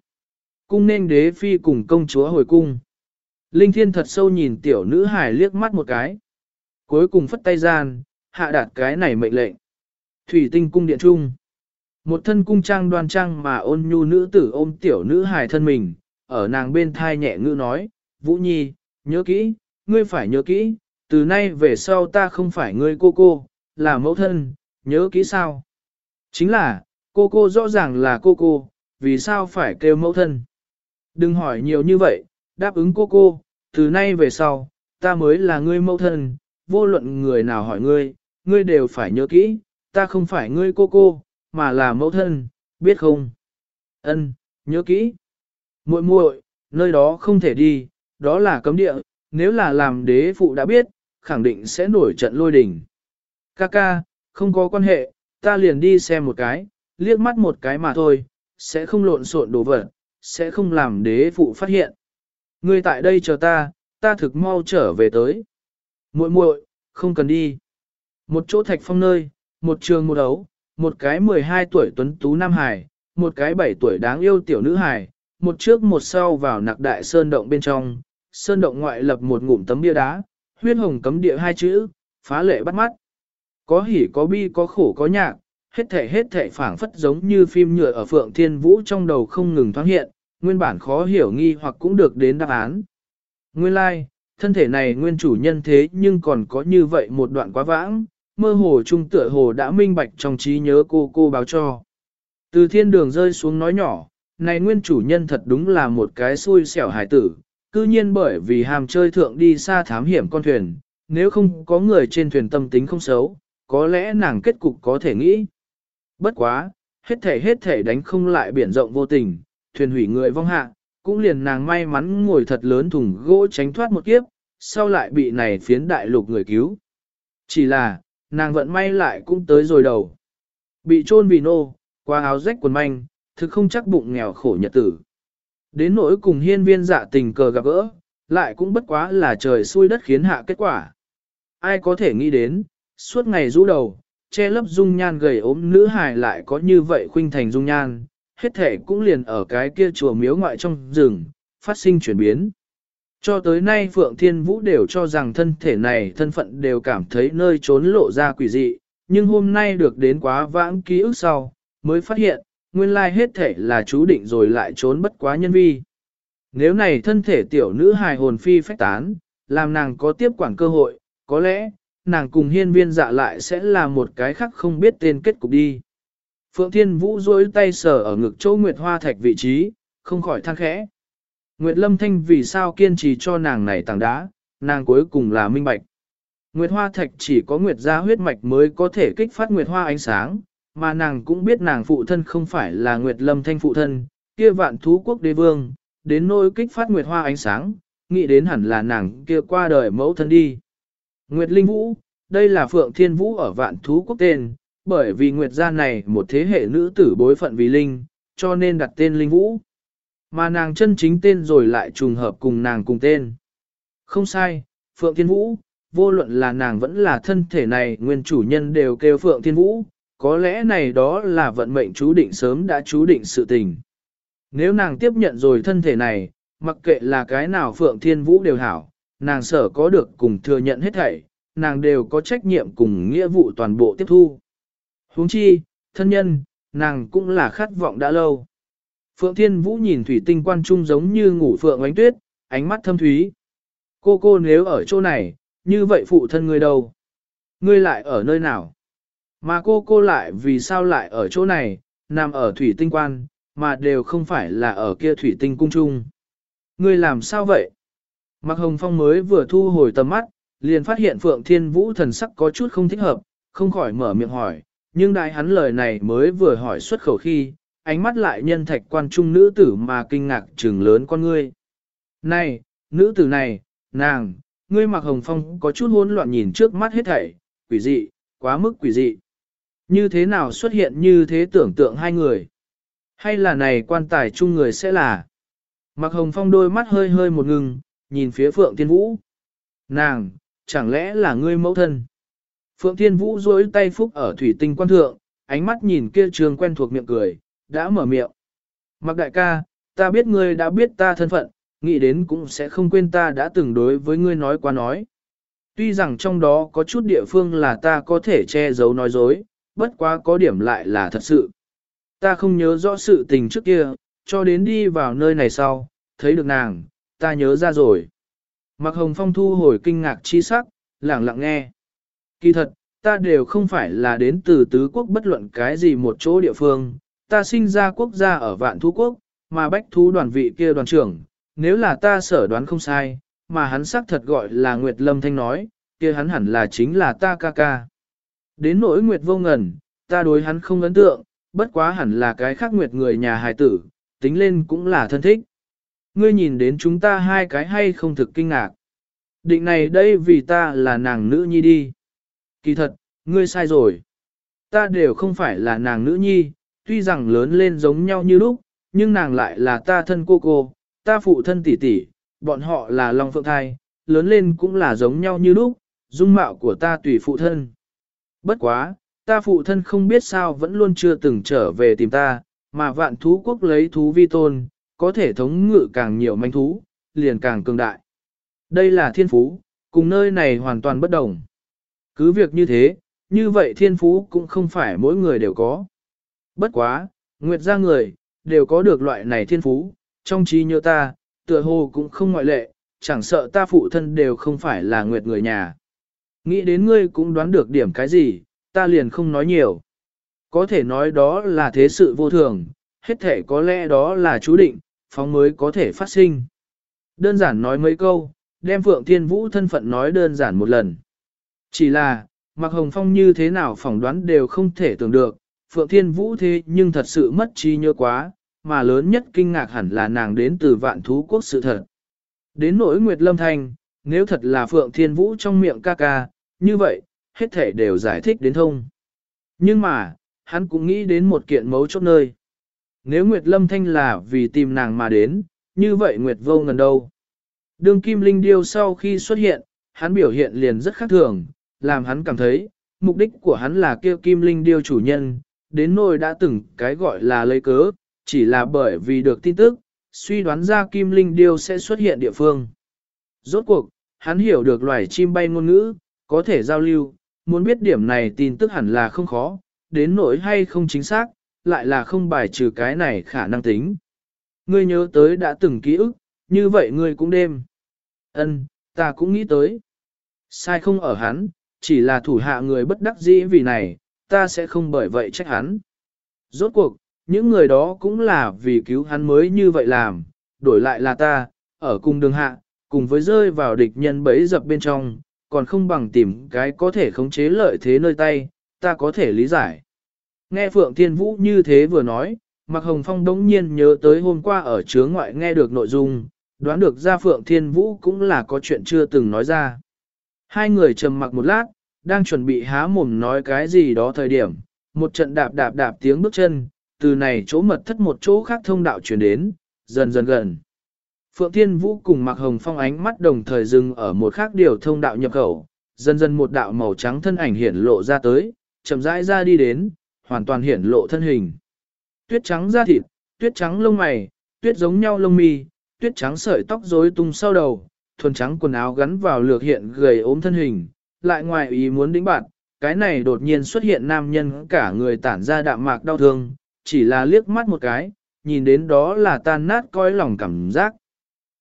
Cung nên đế phi cùng công chúa hồi cung. Linh thiên thật sâu nhìn tiểu nữ hài liếc mắt một cái. Cuối cùng phất tay gian, hạ đạt cái này mệnh lệnh. Thủy tinh cung điện trung. Một thân cung trang đoan trang mà ôn nhu nữ tử ôm tiểu nữ hài thân mình, ở nàng bên thai nhẹ ngữ nói, Vũ Nhi, nhớ kỹ, ngươi phải nhớ kỹ, từ nay về sau ta không phải ngươi cô cô, là mẫu thân, nhớ kỹ sao? Chính là, cô cô rõ ràng là cô cô, vì sao phải kêu mẫu thân? Đừng hỏi nhiều như vậy, đáp ứng cô cô, từ nay về sau, ta mới là ngươi mẫu thân, vô luận người nào hỏi ngươi, ngươi đều phải nhớ kỹ, ta không phải ngươi cô cô, mà là mẫu thân, biết không? Ân, nhớ kỹ. Muội muội, nơi đó không thể đi, đó là cấm địa, nếu là làm đế phụ đã biết, khẳng định sẽ nổi trận lôi đình. ca ca không có quan hệ, ta liền đi xem một cái, liếc mắt một cái mà thôi, sẽ không lộn xộn đồ vật, sẽ không làm đế phụ phát hiện. Ngươi tại đây chờ ta, ta thực mau trở về tới. Muội muội, không cần đi. Một chỗ thạch phong nơi, một trường một đấu một cái 12 tuổi tuấn tú nam hải, một cái 7 tuổi đáng yêu tiểu nữ hải, một trước một sau vào nặc đại sơn động bên trong, sơn động ngoại lập một ngụm tấm bia đá, huyết hồng cấm địa hai chữ, phá lệ bắt mắt. Có hỉ có bi có khổ có nhạc, hết thể hết thể phảng phất giống như phim nhựa ở Phượng Thiên Vũ trong đầu không ngừng thoáng hiện, nguyên bản khó hiểu nghi hoặc cũng được đến đáp án. Nguyên lai, like, thân thể này nguyên chủ nhân thế nhưng còn có như vậy một đoạn quá vãng, mơ hồ trung tựa hồ đã minh bạch trong trí nhớ cô cô báo cho. Từ thiên đường rơi xuống nói nhỏ, này nguyên chủ nhân thật đúng là một cái xui xẻo hải tử, cư nhiên bởi vì hàm chơi thượng đi xa thám hiểm con thuyền, nếu không có người trên thuyền tâm tính không xấu, có lẽ nàng kết cục có thể nghĩ. Bất quá, hết thể hết thể đánh không lại biển rộng vô tình, thuyền hủy người vong hạ, cũng liền nàng may mắn ngồi thật lớn thùng gỗ tránh thoát một kiếp, sau lại bị này phiến đại lục người cứu. Chỉ là, nàng vận may lại cũng tới rồi đầu. Bị trôn vì nô, qua áo rách quần manh, thực không chắc bụng nghèo khổ nhật tử. Đến nỗi cùng hiên viên dạ tình cờ gặp gỡ, lại cũng bất quá là trời xui đất khiến hạ kết quả. Ai có thể nghĩ đến, suốt ngày rũ đầu, che lấp dung nhan gầy ốm nữ hài lại có như vậy khuynh thành dung nhan, hết thể cũng liền ở cái kia chùa miếu ngoại trong rừng, phát sinh chuyển biến. Cho tới nay Phượng Thiên Vũ đều cho rằng thân thể này thân phận đều cảm thấy nơi trốn lộ ra quỷ dị, nhưng hôm nay được đến quá vãng ký ức sau, mới phát hiện, nguyên lai hết thể là chú định rồi lại trốn bất quá nhân vi. Nếu này thân thể tiểu nữ hài hồn phi phách tán, làm nàng có tiếp quản cơ hội, có lẽ, nàng cùng hiên viên dạ lại sẽ là một cái khác không biết tên kết cục đi. Phượng Thiên Vũ duỗi tay sờ ở ngực chỗ Nguyệt Hoa Thạch vị trí, không khỏi than khẽ. Nguyệt Lâm Thanh vì sao kiên trì cho nàng này tảng đá, nàng cuối cùng là minh bạch. Nguyệt Hoa Thạch chỉ có Nguyệt gia huyết mạch mới có thể kích phát Nguyệt Hoa ánh sáng, mà nàng cũng biết nàng phụ thân không phải là Nguyệt Lâm Thanh phụ thân, kia vạn thú quốc đế vương, đến nỗi kích phát Nguyệt Hoa ánh sáng, nghĩ đến hẳn là nàng kia qua đời mẫu thân đi. Nguyệt Linh Vũ, đây là Phượng Thiên Vũ ở vạn thú quốc tên, bởi vì Nguyệt gia này một thế hệ nữ tử bối phận vì Linh, cho nên đặt tên Linh Vũ. Mà nàng chân chính tên rồi lại trùng hợp cùng nàng cùng tên. Không sai, Phượng Thiên Vũ, vô luận là nàng vẫn là thân thể này nguyên chủ nhân đều kêu Phượng Thiên Vũ, có lẽ này đó là vận mệnh chú định sớm đã chú định sự tình. Nếu nàng tiếp nhận rồi thân thể này, mặc kệ là cái nào Phượng Thiên Vũ đều hảo, nàng sở có được cùng thừa nhận hết thảy, nàng đều có trách nhiệm cùng nghĩa vụ toàn bộ tiếp thu. huống chi, thân nhân, nàng cũng là khát vọng đã lâu. Phượng Thiên Vũ nhìn thủy tinh quan trung giống như ngủ phượng ánh tuyết, ánh mắt thâm thúy. Cô cô nếu ở chỗ này, như vậy phụ thân ngươi đâu? Ngươi lại ở nơi nào? Mà cô cô lại vì sao lại ở chỗ này, nằm ở thủy tinh quan, mà đều không phải là ở kia thủy tinh cung trung. Ngươi làm sao vậy? Mạc Hồng Phong mới vừa thu hồi tầm mắt, liền phát hiện Phượng Thiên Vũ thần sắc có chút không thích hợp, không khỏi mở miệng hỏi, nhưng đại hắn lời này mới vừa hỏi xuất khẩu khi, ánh mắt lại nhân thạch quan trung nữ tử mà kinh ngạc trừng lớn con ngươi. Này, nữ tử này, nàng, ngươi mặc hồng phong có chút hỗn loạn nhìn trước mắt hết thảy, quỷ dị, quá mức quỷ dị. Như thế nào xuất hiện như thế tưởng tượng hai người? Hay là này quan tài chung người sẽ là? Mặc hồng phong đôi mắt hơi hơi một ngừng, nhìn phía Phượng Thiên Vũ. Nàng, chẳng lẽ là ngươi mẫu thân? Phượng Thiên Vũ duỗi tay phúc ở thủy tinh quan thượng, ánh mắt nhìn kia trường quen thuộc miệng cười, đã mở miệng. Mặc đại ca, ta biết ngươi đã biết ta thân phận, nghĩ đến cũng sẽ không quên ta đã từng đối với ngươi nói qua nói. Tuy rằng trong đó có chút địa phương là ta có thể che giấu nói dối, bất quá có điểm lại là thật sự. Ta không nhớ rõ sự tình trước kia, cho đến đi vào nơi này sau, thấy được nàng, ta nhớ ra rồi. Mặc hồng phong thu hồi kinh ngạc chi sắc, lẳng lặng nghe. Kỳ thật, ta đều không phải là đến từ tứ quốc bất luận cái gì một chỗ địa phương, ta sinh ra quốc gia ở vạn thú quốc, mà bách thú đoàn vị kia đoàn trưởng, nếu là ta sở đoán không sai, mà hắn xác thật gọi là Nguyệt Lâm Thanh nói, kia hắn hẳn là chính là ta ca ca. Đến nỗi Nguyệt vô ngần, ta đối hắn không ấn tượng, bất quá hẳn là cái khác Nguyệt người nhà hài tử, tính lên cũng là thân thích. Ngươi nhìn đến chúng ta hai cái hay không thực kinh ngạc. Định này đây vì ta là nàng nữ nhi đi. Kỳ thật, ngươi sai rồi. Ta đều không phải là nàng nữ nhi, tuy rằng lớn lên giống nhau như lúc, nhưng nàng lại là ta thân cô cô, ta phụ thân tỷ tỷ, bọn họ là Long Phượng Thai, lớn lên cũng là giống nhau như lúc, dung mạo của ta tùy phụ thân. Bất quá, ta phụ thân không biết sao vẫn luôn chưa từng trở về tìm ta, mà vạn thú quốc lấy thú vi tôn, có thể thống ngự càng nhiều manh thú, liền càng cường đại. Đây là thiên phú, cùng nơi này hoàn toàn bất đồng. Cứ việc như thế, như vậy thiên phú cũng không phải mỗi người đều có. Bất quá, nguyệt gia người, đều có được loại này thiên phú, trong trí nhớ ta, tựa hồ cũng không ngoại lệ, chẳng sợ ta phụ thân đều không phải là nguyệt người nhà. Nghĩ đến ngươi cũng đoán được điểm cái gì, ta liền không nói nhiều. Có thể nói đó là thế sự vô thường, hết thể có lẽ đó là chú định, phóng mới có thể phát sinh. Đơn giản nói mấy câu, đem Phượng Thiên Vũ thân phận nói đơn giản một lần. Chỉ là, Mạc Hồng Phong như thế nào phỏng đoán đều không thể tưởng được, Phượng Thiên Vũ thế nhưng thật sự mất trí nhớ quá, mà lớn nhất kinh ngạc hẳn là nàng đến từ vạn thú quốc sự thật. Đến nỗi Nguyệt Lâm Thanh, nếu thật là Phượng Thiên Vũ trong miệng ca ca, như vậy, hết thể đều giải thích đến thông. Nhưng mà, hắn cũng nghĩ đến một kiện mấu chốt nơi. Nếu Nguyệt Lâm Thanh là vì tìm nàng mà đến, như vậy Nguyệt vô ngần đâu. Đường Kim Linh Điêu sau khi xuất hiện, hắn biểu hiện liền rất khác thường, làm hắn cảm thấy, mục đích của hắn là kêu Kim Linh Điêu chủ nhân, đến nỗi đã từng cái gọi là lấy cớ, chỉ là bởi vì được tin tức, suy đoán ra Kim Linh Điêu sẽ xuất hiện địa phương. Rốt cuộc, hắn hiểu được loài chim bay ngôn ngữ, có thể giao lưu, muốn biết điểm này tin tức hẳn là không khó, đến nỗi hay không chính xác, lại là không bài trừ cái này khả năng tính. Ngươi nhớ tới đã từng ký ức, như vậy ngươi cũng đêm. Ân, ta cũng nghĩ tới. Sai không ở hắn, chỉ là thủ hạ người bất đắc dĩ vì này, ta sẽ không bởi vậy trách hắn. Rốt cuộc, những người đó cũng là vì cứu hắn mới như vậy làm, đổi lại là ta, ở cùng đường hạ, cùng với rơi vào địch nhân bẫy dập bên trong, còn không bằng tìm cái có thể khống chế lợi thế nơi tay, ta có thể lý giải. Nghe Phượng Thiên Vũ như thế vừa nói, Mạc Hồng Phong đống nhiên nhớ tới hôm qua ở chướng ngoại nghe được nội dung, đoán được ra Phượng Thiên Vũ cũng là có chuyện chưa từng nói ra. Hai người trầm mặc một lát, đang chuẩn bị há mồm nói cái gì đó thời điểm, một trận đạp đạp đạp tiếng bước chân, từ này chỗ mật thất một chỗ khác thông đạo chuyển đến, dần dần gần. Phượng Thiên Vũ cùng Mạc Hồng Phong ánh mắt đồng thời dừng ở một khác điều thông đạo nhập khẩu, dần dần một đạo màu trắng thân ảnh hiển lộ ra tới, chậm rãi ra đi đến, hoàn toàn hiển lộ thân hình. Tuyết trắng da thịt, tuyết trắng lông mày, tuyết giống nhau lông mi, tuyết trắng sợi tóc rối tung sau đầu, thuần trắng quần áo gắn vào lược hiện gầy ốm thân hình, lại ngoài ý muốn đĩnh bạn, cái này đột nhiên xuất hiện nam nhân cả người tản ra đạm mạc đau thương, chỉ là liếc mắt một cái, nhìn đến đó là tan nát coi lòng cảm giác.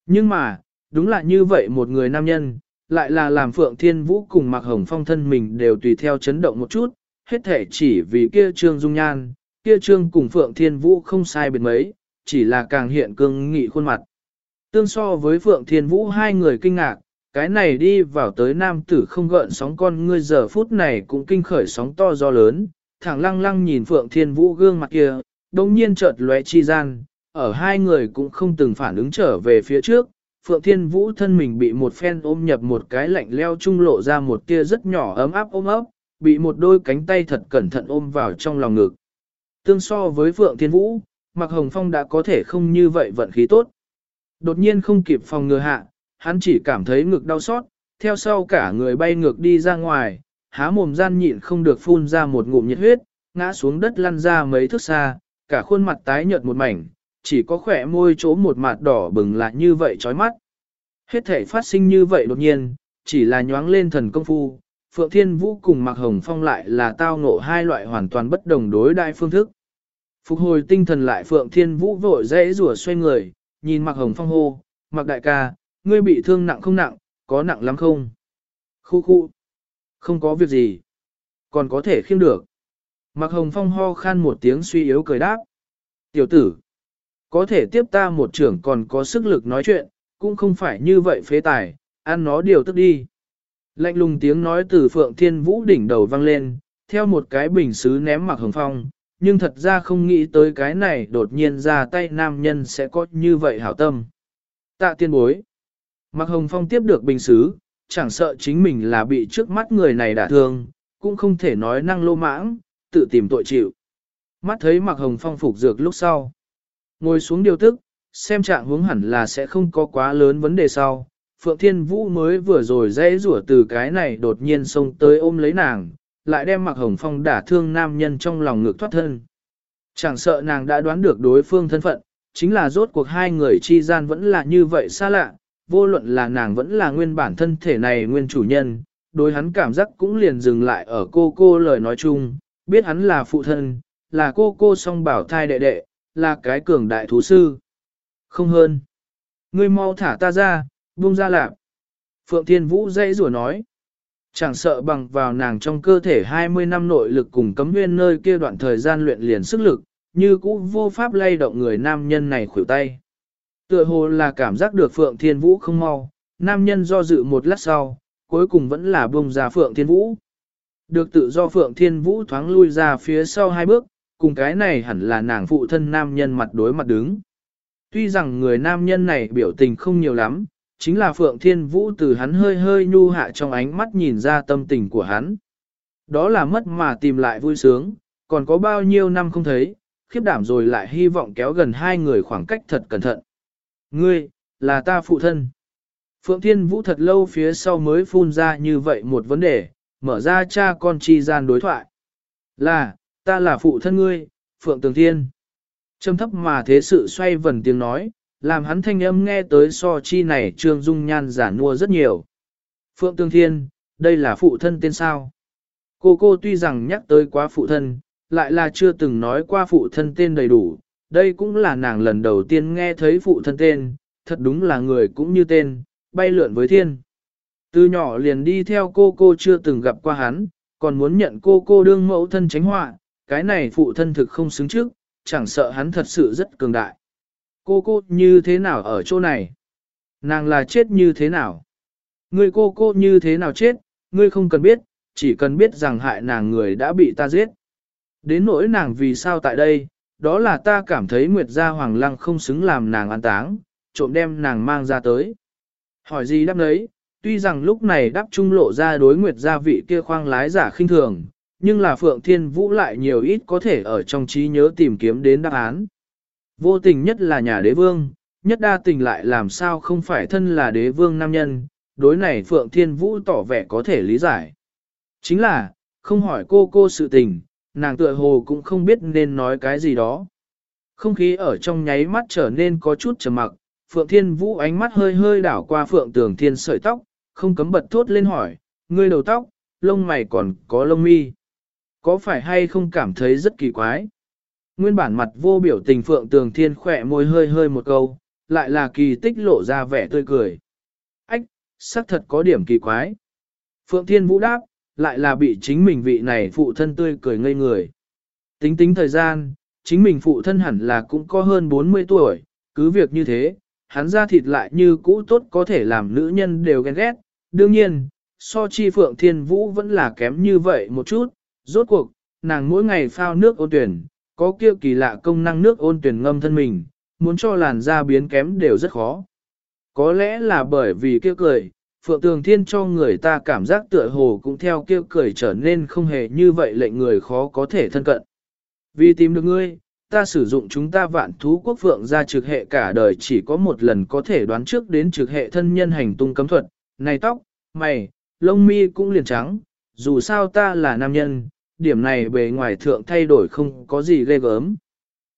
Nhưng mà, đúng là như vậy một người nam nhân, lại là làm Phượng Thiên Vũ cùng Mạc Hồng Phong thân mình đều tùy theo chấn động một chút, hết thể chỉ vì kia trương dung nhan, kia trương cùng Phượng Thiên Vũ không sai biệt mấy, chỉ là càng hiện cương nghị khuôn mặt. Tương so với Phượng Thiên Vũ hai người kinh ngạc, cái này đi vào tới nam tử không gợn sóng con ngươi giờ phút này cũng kinh khởi sóng to do lớn, thẳng lăng lăng nhìn Phượng Thiên Vũ gương mặt kia, đồng nhiên chợt lóe chi gian, ở hai người cũng không từng phản ứng trở về phía trước, Phượng Thiên Vũ thân mình bị một phen ôm nhập một cái lạnh leo trung lộ ra một tia rất nhỏ ấm áp ôm ấp, bị một đôi cánh tay thật cẩn thận ôm vào trong lòng ngực. Tương so với Phượng Thiên Vũ, Mạc Hồng Phong đã có thể không như vậy vận khí tốt. Đột nhiên không kịp phòng ngừa hạ, hắn chỉ cảm thấy ngực đau xót, theo sau cả người bay ngược đi ra ngoài, há mồm gian nhịn không được phun ra một ngụm nhiệt huyết, ngã xuống đất lăn ra mấy thước xa, cả khuôn mặt tái nhợt một mảnh, chỉ có khỏe môi chỗ một mặt đỏ bừng lại như vậy chói mắt. Hết thể phát sinh như vậy đột nhiên, chỉ là nhoáng lên thần công phu, Phượng Thiên Vũ cùng Mạc Hồng Phong lại là tao ngộ hai loại hoàn toàn bất đồng đối đại phương thức. Phục hồi tinh thần lại Phượng Thiên Vũ vội dễ rủa xoay người, nhìn Mạc Hồng Phong hô, Mạc Đại ca, ngươi bị thương nặng không nặng, có nặng lắm không? Khu khu, không có việc gì, còn có thể khiêm được. Mạc Hồng Phong ho khan một tiếng suy yếu cười đáp. Tiểu tử, có thể tiếp ta một trưởng còn có sức lực nói chuyện, cũng không phải như vậy phế tài, ăn nó điều tức đi. Lạnh lùng tiếng nói từ Phượng Thiên Vũ đỉnh đầu vang lên, theo một cái bình xứ ném mặc hồng phong, nhưng thật ra không nghĩ tới cái này đột nhiên ra tay nam nhân sẽ có như vậy hảo tâm. Tạ tiên bối. Mặc hồng phong tiếp được bình xứ, chẳng sợ chính mình là bị trước mắt người này đả thương, cũng không thể nói năng lô mãng, tự tìm tội chịu. Mắt thấy mặc hồng phong phục dược lúc sau. Ngồi xuống điều tức, xem trạng hướng hẳn là sẽ không có quá lớn vấn đề sau. Phượng Thiên Vũ mới vừa rồi dễ rủa từ cái này đột nhiên xông tới ôm lấy nàng, lại đem mặc hồng phong đả thương nam nhân trong lòng ngược thoát thân. Chẳng sợ nàng đã đoán được đối phương thân phận, chính là rốt cuộc hai người chi gian vẫn là như vậy xa lạ, vô luận là nàng vẫn là nguyên bản thân thể này nguyên chủ nhân, đối hắn cảm giác cũng liền dừng lại ở cô cô lời nói chung, biết hắn là phụ thân, là cô cô song bảo thai đệ đệ, là cái cường đại thú sư. Không hơn. Ngươi mau thả ta ra, buông ra lạp. Phượng Thiên Vũ dây rủa nói. Chẳng sợ bằng vào nàng trong cơ thể 20 năm nội lực cùng cấm nguyên nơi kia đoạn thời gian luyện liền sức lực, như cũ vô pháp lay động người nam nhân này khuỷu tay. Tựa hồ là cảm giác được Phượng Thiên Vũ không mau, nam nhân do dự một lát sau, cuối cùng vẫn là buông ra Phượng Thiên Vũ. Được tự do Phượng Thiên Vũ thoáng lui ra phía sau hai bước, cùng cái này hẳn là nàng phụ thân nam nhân mặt đối mặt đứng. Tuy rằng người nam nhân này biểu tình không nhiều lắm, chính là Phượng Thiên Vũ từ hắn hơi hơi nhu hạ trong ánh mắt nhìn ra tâm tình của hắn. Đó là mất mà tìm lại vui sướng, còn có bao nhiêu năm không thấy, khiếp đảm rồi lại hy vọng kéo gần hai người khoảng cách thật cẩn thận. Ngươi, là ta phụ thân. Phượng Thiên Vũ thật lâu phía sau mới phun ra như vậy một vấn đề, mở ra cha con chi gian đối thoại. Là, ta là phụ thân ngươi, Phượng Tường Thiên. Trầm thấp mà thế sự xoay vần tiếng nói, làm hắn thanh âm nghe tới so chi này trương dung nhan giả nua rất nhiều. Phượng Tường Thiên, đây là phụ thân tên sao? Cô cô tuy rằng nhắc tới quá phụ thân, lại là chưa từng nói qua phụ thân tên đầy đủ, đây cũng là nàng lần đầu tiên nghe thấy phụ thân tên, thật đúng là người cũng như tên, bay lượn với thiên. Từ nhỏ liền đi theo cô cô chưa từng gặp qua hắn, còn muốn nhận cô cô đương mẫu thân tránh họa, cái này phụ thân thực không xứng trước, chẳng sợ hắn thật sự rất cường đại. Cô cô như thế nào ở chỗ này? Nàng là chết như thế nào? Người cô cô như thế nào chết? Ngươi không cần biết, chỉ cần biết rằng hại nàng người đã bị ta giết. Đến nỗi nàng vì sao tại đây, đó là ta cảm thấy Nguyệt Gia Hoàng Lăng không xứng làm nàng an táng, trộm đem nàng mang ra tới. Hỏi gì đáp đấy, tuy rằng lúc này đáp trung lộ ra đối Nguyệt Gia vị kia khoang lái giả khinh thường, nhưng là Phượng Thiên Vũ lại nhiều ít có thể ở trong trí nhớ tìm kiếm đến đáp án. Vô tình nhất là nhà đế vương, nhất đa tình lại làm sao không phải thân là đế vương nam nhân, đối này Phượng Thiên Vũ tỏ vẻ có thể lý giải. Chính là, không hỏi cô cô sự tình, nàng tựa hồ cũng không biết nên nói cái gì đó. Không khí ở trong nháy mắt trở nên có chút trầm mặc, Phượng Thiên Vũ ánh mắt hơi hơi đảo qua Phượng Tường Thiên sợi tóc, không cấm bật thốt lên hỏi, ngươi đầu tóc, lông mày còn có lông mi. Có phải hay không cảm thấy rất kỳ quái? Nguyên bản mặt vô biểu tình Phượng Tường Thiên khỏe môi hơi hơi một câu, lại là kỳ tích lộ ra vẻ tươi cười. Ách, xác thật có điểm kỳ quái. Phượng Thiên Vũ đáp, lại là bị chính mình vị này phụ thân tươi cười ngây người. Tính tính thời gian, chính mình phụ thân hẳn là cũng có hơn 40 tuổi, cứ việc như thế, hắn ra thịt lại như cũ tốt có thể làm nữ nhân đều ghen ghét. Đương nhiên, so chi Phượng Thiên Vũ vẫn là kém như vậy một chút, rốt cuộc, nàng mỗi ngày phao nước ôn tuyển, có kia kỳ lạ công năng nước ôn tuyển ngâm thân mình, muốn cho làn da biến kém đều rất khó. Có lẽ là bởi vì kia cười, Phượng Tường Thiên cho người ta cảm giác tựa hồ cũng theo kia cười trở nên không hề như vậy lệnh người khó có thể thân cận. Vì tìm được ngươi, ta sử dụng chúng ta vạn thú quốc phượng ra trực hệ cả đời chỉ có một lần có thể đoán trước đến trực hệ thân nhân hành tung cấm thuật, này tóc, mày, lông mi cũng liền trắng, dù sao ta là nam nhân, điểm này bề ngoài thượng thay đổi không có gì ghê gớm.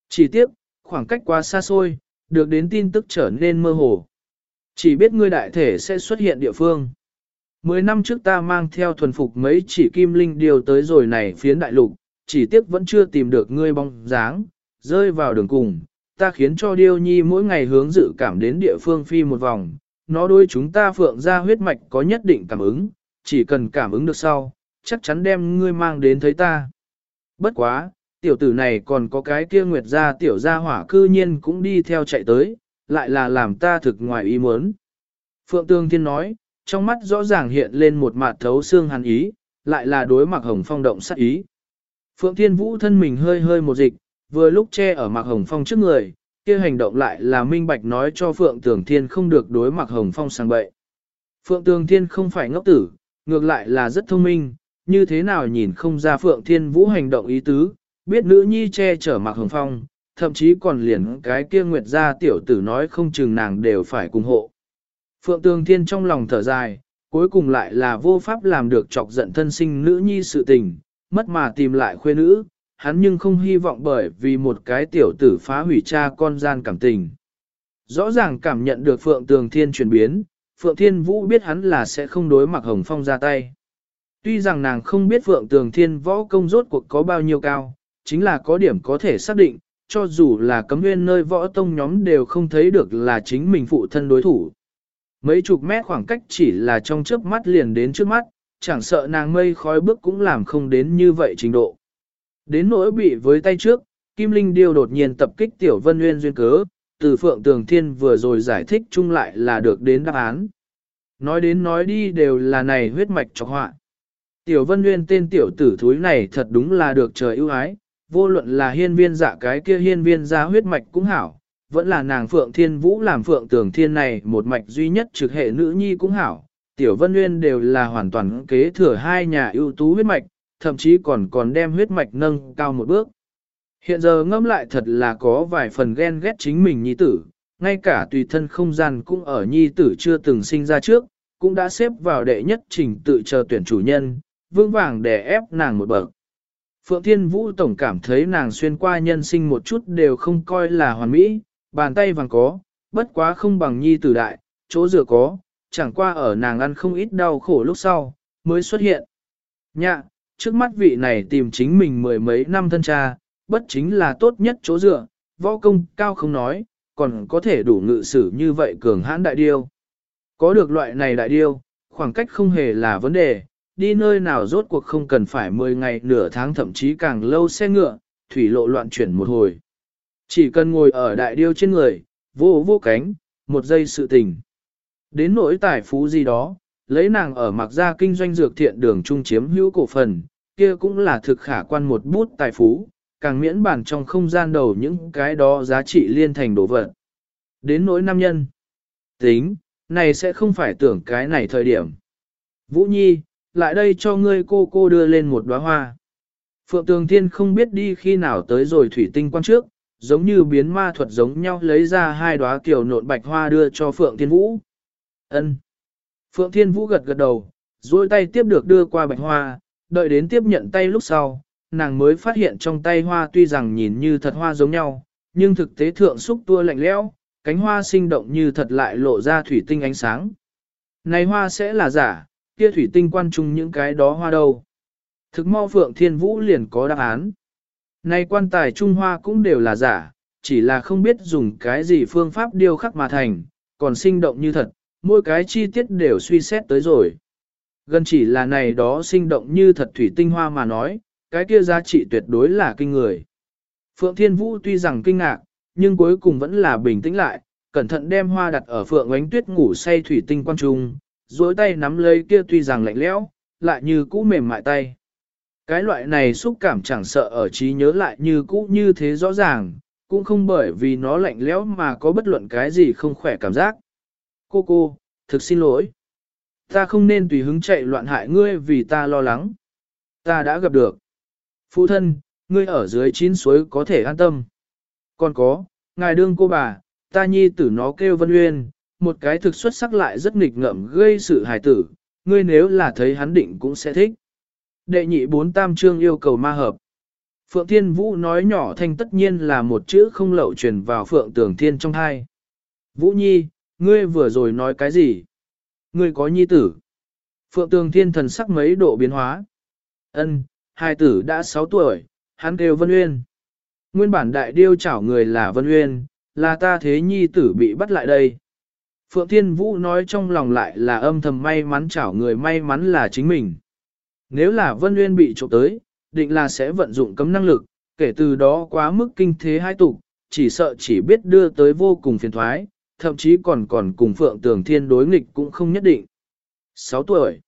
Chỉ tiếc, khoảng cách quá xa xôi, được đến tin tức trở nên mơ hồ. Chỉ biết ngươi đại thể sẽ xuất hiện địa phương. Mười năm trước ta mang theo thuần phục mấy chỉ kim linh điều tới rồi này phiến đại lục, chỉ tiếc vẫn chưa tìm được ngươi bóng dáng, rơi vào đường cùng. Ta khiến cho điêu nhi mỗi ngày hướng dự cảm đến địa phương phi một vòng, nó đôi chúng ta phượng ra huyết mạch có nhất định cảm ứng, chỉ cần cảm ứng được sau, chắc chắn đem ngươi mang đến thấy ta. Bất quá, tiểu tử này còn có cái kia nguyệt gia tiểu gia hỏa cư nhiên cũng đi theo chạy tới, lại là làm ta thực ngoài ý muốn. Phượng Tương Thiên nói, trong mắt rõ ràng hiện lên một mặt thấu xương hàn ý, lại là đối mặt hồng phong động sát ý. Phượng Thiên Vũ thân mình hơi hơi một dịch, vừa lúc che ở mặt hồng phong trước người, kia hành động lại là minh bạch nói cho Phượng Tường Thiên không được đối mặt hồng phong sang bậy. Phượng Tường Thiên không phải ngốc tử, ngược lại là rất thông minh, như thế nào nhìn không ra Phượng Thiên Vũ hành động ý tứ, biết nữ nhi che chở Mạc hồng phong, thậm chí còn liền cái kia nguyệt gia tiểu tử nói không chừng nàng đều phải cùng hộ. Phượng Tường Thiên trong lòng thở dài, cuối cùng lại là vô pháp làm được chọc giận thân sinh nữ nhi sự tình, mất mà tìm lại khuê nữ, hắn nhưng không hy vọng bởi vì một cái tiểu tử phá hủy cha con gian cảm tình. Rõ ràng cảm nhận được Phượng Tường Thiên chuyển biến, Phượng Thiên Vũ biết hắn là sẽ không đối mặt Hồng Phong ra tay. Tuy rằng nàng không biết Phượng Tường Thiên võ công rốt cuộc có bao nhiêu cao, chính là có điểm có thể xác định, cho dù là cấm nguyên nơi võ tông nhóm đều không thấy được là chính mình phụ thân đối thủ. Mấy chục mét khoảng cách chỉ là trong chớp mắt liền đến trước mắt, chẳng sợ nàng mây khói bước cũng làm không đến như vậy trình độ. Đến nỗi bị với tay trước, Kim Linh Điêu đột nhiên tập kích Tiểu Vân Nguyên duyên cớ, từ Phượng Tường Thiên vừa rồi giải thích chung lại là được đến đáp án. Nói đến nói đi đều là này huyết mạch cho họa. Tiểu Vân Nguyên tên tiểu tử thúi này thật đúng là được trời ưu ái, vô luận là hiên viên giả cái kia hiên viên ra huyết mạch cũng hảo, vẫn là nàng Phượng Thiên Vũ làm Phượng Tường Thiên này một mạch duy nhất trực hệ nữ nhi cũng hảo. Tiểu Vân Nguyên đều là hoàn toàn kế thừa hai nhà ưu tú huyết mạch, thậm chí còn còn đem huyết mạch nâng cao một bước. Hiện giờ ngâm lại thật là có vài phần ghen ghét chính mình nhi tử, ngay cả tùy thân không gian cũng ở nhi tử chưa từng sinh ra trước, cũng đã xếp vào đệ nhất trình tự chờ tuyển chủ nhân, vương vàng để ép nàng một bậc. Phượng Thiên Vũ tổng cảm thấy nàng xuyên qua nhân sinh một chút đều không coi là hoàn mỹ, bàn tay vàng có, bất quá không bằng nhi tử đại, chỗ rửa có, chẳng qua ở nàng ăn không ít đau khổ lúc sau, mới xuất hiện. Nhạ, trước mắt vị này tìm chính mình mười mấy năm thân cha, bất chính là tốt nhất chỗ dựa, võ công cao không nói, còn có thể đủ ngự sử như vậy cường hãn đại điêu. Có được loại này đại điêu, khoảng cách không hề là vấn đề, đi nơi nào rốt cuộc không cần phải 10 ngày nửa tháng thậm chí càng lâu xe ngựa, thủy lộ loạn chuyển một hồi. Chỉ cần ngồi ở đại điêu trên người, vô vô cánh, một giây sự tình. Đến nỗi tài phú gì đó, lấy nàng ở mặc gia kinh doanh dược thiện đường trung chiếm hữu cổ phần, kia cũng là thực khả quan một bút tài phú, càng miễn bản trong không gian đầu những cái đó giá trị liên thành đồ vật. Đến nỗi nam nhân, tính, này sẽ không phải tưởng cái này thời điểm. Vũ Nhi, lại đây cho ngươi cô cô đưa lên một đóa hoa. Phượng Tường Thiên không biết đi khi nào tới rồi thủy tinh quan trước, giống như biến ma thuật giống nhau lấy ra hai đóa kiểu nộn bạch hoa đưa cho Phượng Thiên Vũ. Ân. Phượng Thiên Vũ gật gật đầu, duỗi tay tiếp được đưa qua bạch hoa, đợi đến tiếp nhận tay lúc sau, nàng mới phát hiện trong tay hoa tuy rằng nhìn như thật hoa giống nhau, nhưng thực tế thượng xúc tua lạnh lẽo, cánh hoa sinh động như thật lại lộ ra thủy tinh ánh sáng. Này hoa sẽ là giả, kia thủy tinh quan trung những cái đó hoa đâu. Thực mau Phượng Thiên Vũ liền có đáp án. Này quan tài trung hoa cũng đều là giả, chỉ là không biết dùng cái gì phương pháp điêu khắc mà thành, còn sinh động như thật, mỗi cái chi tiết đều suy xét tới rồi. Gần chỉ là này đó sinh động như thật thủy tinh hoa mà nói, cái kia giá trị tuyệt đối là kinh người. Phượng Thiên Vũ tuy rằng kinh ngạc, nhưng cuối cùng vẫn là bình tĩnh lại, cẩn thận đem hoa đặt ở Phượng Ánh Tuyết ngủ say thủy tinh quan trung, duỗi tay nắm lấy kia tuy rằng lạnh lẽo, lại như cũ mềm mại tay. Cái loại này xúc cảm chẳng sợ ở trí nhớ lại như cũ như thế rõ ràng, cũng không bởi vì nó lạnh lẽo mà có bất luận cái gì không khỏe cảm giác. Cô cô, thực xin lỗi. Ta không nên tùy hứng chạy loạn hại ngươi vì ta lo lắng. Ta đã gặp được. Phụ thân, ngươi ở dưới chín suối có thể an tâm. Còn có, ngài đương cô bà, ta nhi tử nó kêu Vân Uyên, một cái thực xuất sắc lại rất nghịch ngợm gây sự hài tử, ngươi nếu là thấy hắn định cũng sẽ thích. Đệ nhị bốn tam trương yêu cầu ma hợp. Phượng Thiên Vũ nói nhỏ thanh tất nhiên là một chữ không lậu truyền vào Phượng Tường Thiên trong hai. Vũ Nhi, ngươi vừa rồi nói cái gì? Ngươi có nhi tử. Phượng Tường Thiên thần sắc mấy độ biến hóa. Ân, hai tử đã 6 tuổi, hắn kêu Vân Uyên. Nguyên bản đại điêu chảo người là Vân Uyên, là ta thế nhi tử bị bắt lại đây. Phượng Thiên Vũ nói trong lòng lại là âm thầm may mắn chảo người may mắn là chính mình. Nếu là Vân Uyên bị trộm tới, định là sẽ vận dụng cấm năng lực, kể từ đó quá mức kinh thế hai tục, chỉ sợ chỉ biết đưa tới vô cùng phiền thoái, thậm chí còn còn cùng Phượng Tường Thiên đối nghịch cũng không nhất định. 6 tuổi.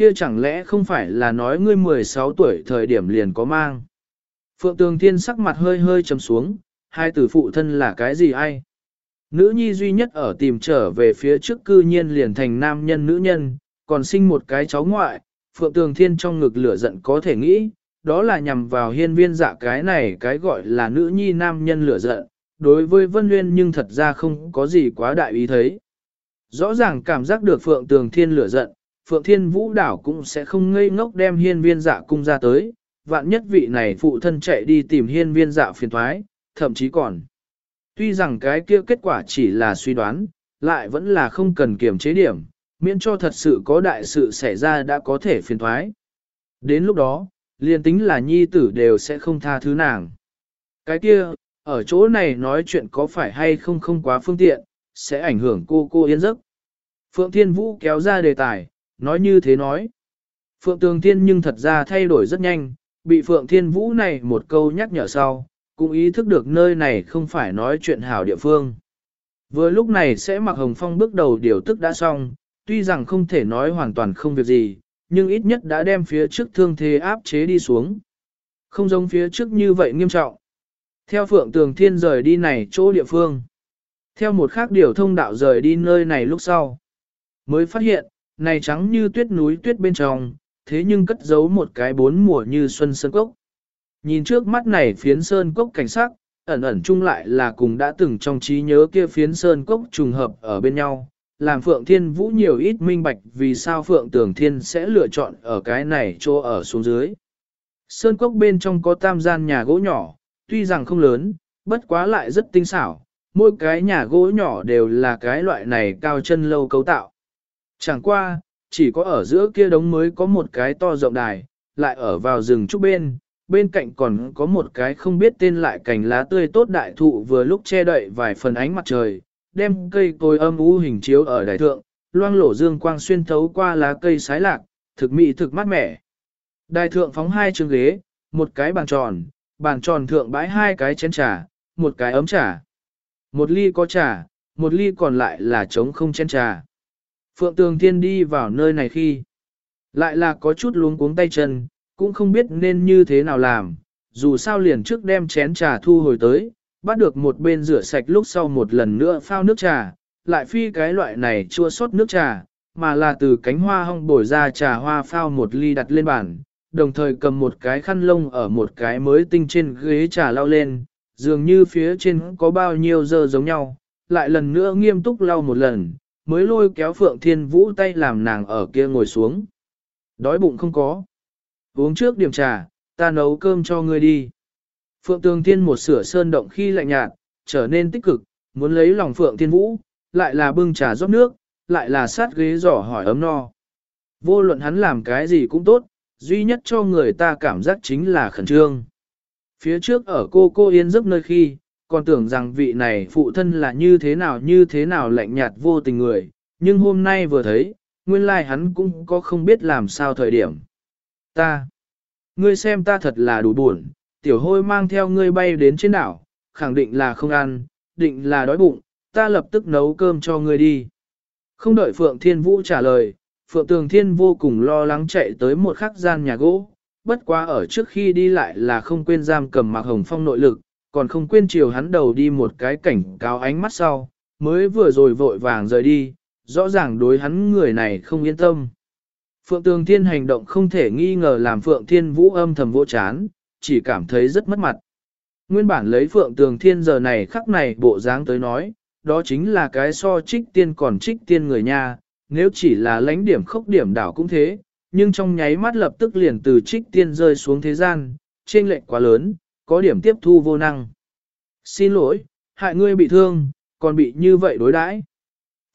Kia chẳng lẽ không phải là nói ngươi 16 tuổi thời điểm liền có mang. Phượng Tường Thiên sắc mặt hơi hơi trầm xuống, hai tử phụ thân là cái gì ai? Nữ nhi duy nhất ở tìm trở về phía trước cư nhiên liền thành nam nhân nữ nhân, còn sinh một cái cháu ngoại, Phượng Tường Thiên trong ngực lửa giận có thể nghĩ, đó là nhằm vào hiên viên dạ cái này cái gọi là nữ nhi nam nhân lửa giận, đối với Vân Nguyên nhưng thật ra không có gì quá đại ý thấy. Rõ ràng cảm giác được Phượng Tường Thiên lửa giận, Phượng Thiên Vũ đảo cũng sẽ không ngây ngốc đem hiên viên dạ cung ra tới, vạn nhất vị này phụ thân chạy đi tìm hiên viên dạ phiền thoái, thậm chí còn. Tuy rằng cái kia kết quả chỉ là suy đoán, lại vẫn là không cần kiểm chế điểm, miễn cho thật sự có đại sự xảy ra đã có thể phiền thoái. Đến lúc đó, liền tính là nhi tử đều sẽ không tha thứ nàng. Cái kia, ở chỗ này nói chuyện có phải hay không không quá phương tiện, sẽ ảnh hưởng cô cô yên giấc. Phượng Thiên Vũ kéo ra đề tài, nói như thế nói. Phượng Tường Thiên nhưng thật ra thay đổi rất nhanh, bị Phượng Thiên Vũ này một câu nhắc nhở sau, cũng ý thức được nơi này không phải nói chuyện hảo địa phương. Vừa lúc này sẽ mặc hồng phong bước đầu điều tức đã xong, tuy rằng không thể nói hoàn toàn không việc gì, nhưng ít nhất đã đem phía trước thương thế áp chế đi xuống. Không giống phía trước như vậy nghiêm trọng. Theo Phượng Tường Thiên rời đi này chỗ địa phương. Theo một khác điều thông đạo rời đi nơi này lúc sau. Mới phát hiện, này trắng như tuyết núi tuyết bên trong, thế nhưng cất giấu một cái bốn mùa như xuân sơn cốc. Nhìn trước mắt này phiến sơn cốc cảnh sắc, ẩn ẩn chung lại là cùng đã từng trong trí nhớ kia phiến sơn cốc trùng hợp ở bên nhau, làm Phượng Thiên Vũ nhiều ít minh bạch vì sao Phượng Tường Thiên sẽ lựa chọn ở cái này chỗ ở xuống dưới. Sơn cốc bên trong có tam gian nhà gỗ nhỏ, tuy rằng không lớn, bất quá lại rất tinh xảo, mỗi cái nhà gỗ nhỏ đều là cái loại này cao chân lâu cấu tạo. Chẳng qua, chỉ có ở giữa kia đống mới có một cái to rộng đài, lại ở vào rừng trúc bên, bên cạnh còn có một cái không biết tên lại cành lá tươi tốt đại thụ vừa lúc che đậy vài phần ánh mặt trời, đem cây cối âm u hình chiếu ở đài thượng, loang lổ dương quang xuyên thấu qua lá cây sái lạc, thực mỹ thực mát mẻ. Đài thượng phóng hai chương ghế, một cái bàn tròn, bàn tròn thượng bãi hai cái chén trà, một cái ấm trà. Một ly có trà, một ly còn lại là trống không chén trà. Phượng Tường Thiên đi vào nơi này khi, lại là có chút luống cuống tay chân, cũng không biết nên như thế nào làm, dù sao liền trước đem chén trà thu hồi tới, bắt được một bên rửa sạch lúc sau một lần nữa phao nước trà, lại phi cái loại này chua sót nước trà, mà là từ cánh hoa hong bổi ra trà hoa phao một ly đặt lên bàn, đồng thời cầm một cái khăn lông ở một cái mới tinh trên ghế trà lau lên, dường như phía trên có bao nhiêu giờ giống nhau, lại lần nữa nghiêm túc lau một lần, mới lôi kéo Phượng Thiên Vũ tay làm nàng ở kia ngồi xuống. Đói bụng không có. Uống trước điểm trà, ta nấu cơm cho ngươi đi. Phượng Tường Thiên một sửa sơn động khi lạnh nhạt, trở nên tích cực, muốn lấy lòng Phượng Thiên Vũ, lại là bưng trà rót nước, lại là sát ghế giỏ hỏi ấm no. Vô luận hắn làm cái gì cũng tốt, duy nhất cho người ta cảm giác chính là khẩn trương. Phía trước ở cô cô yên giấc nơi khi, còn tưởng rằng vị này phụ thân là như thế nào như thế nào lạnh nhạt vô tình người, nhưng hôm nay vừa thấy, nguyên lai like hắn cũng có không biết làm sao thời điểm. Ta, ngươi xem ta thật là đủ buồn, tiểu hôi mang theo ngươi bay đến trên đảo, khẳng định là không ăn, định là đói bụng, ta lập tức nấu cơm cho ngươi đi. Không đợi Phượng Thiên Vũ trả lời, Phượng Tường Thiên vô cùng lo lắng chạy tới một khắc gian nhà gỗ, bất quá ở trước khi đi lại là không quên giam cầm Mạc Hồng Phong nội lực, còn không quên chiều hắn đầu đi một cái cảnh cáo ánh mắt sau, mới vừa rồi vội vàng rời đi, rõ ràng đối hắn người này không yên tâm. Phượng Tường Thiên hành động không thể nghi ngờ làm Phượng Thiên Vũ âm thầm vô chán, chỉ cảm thấy rất mất mặt. Nguyên bản lấy Phượng Tường Thiên giờ này khắc này bộ dáng tới nói, đó chính là cái so trích tiên còn trích tiên người nha, nếu chỉ là lãnh điểm khốc điểm đảo cũng thế, nhưng trong nháy mắt lập tức liền từ trích tiên rơi xuống thế gian, trên lệnh quá lớn, có điểm tiếp thu vô năng. Xin lỗi, hại ngươi bị thương, còn bị như vậy đối đãi.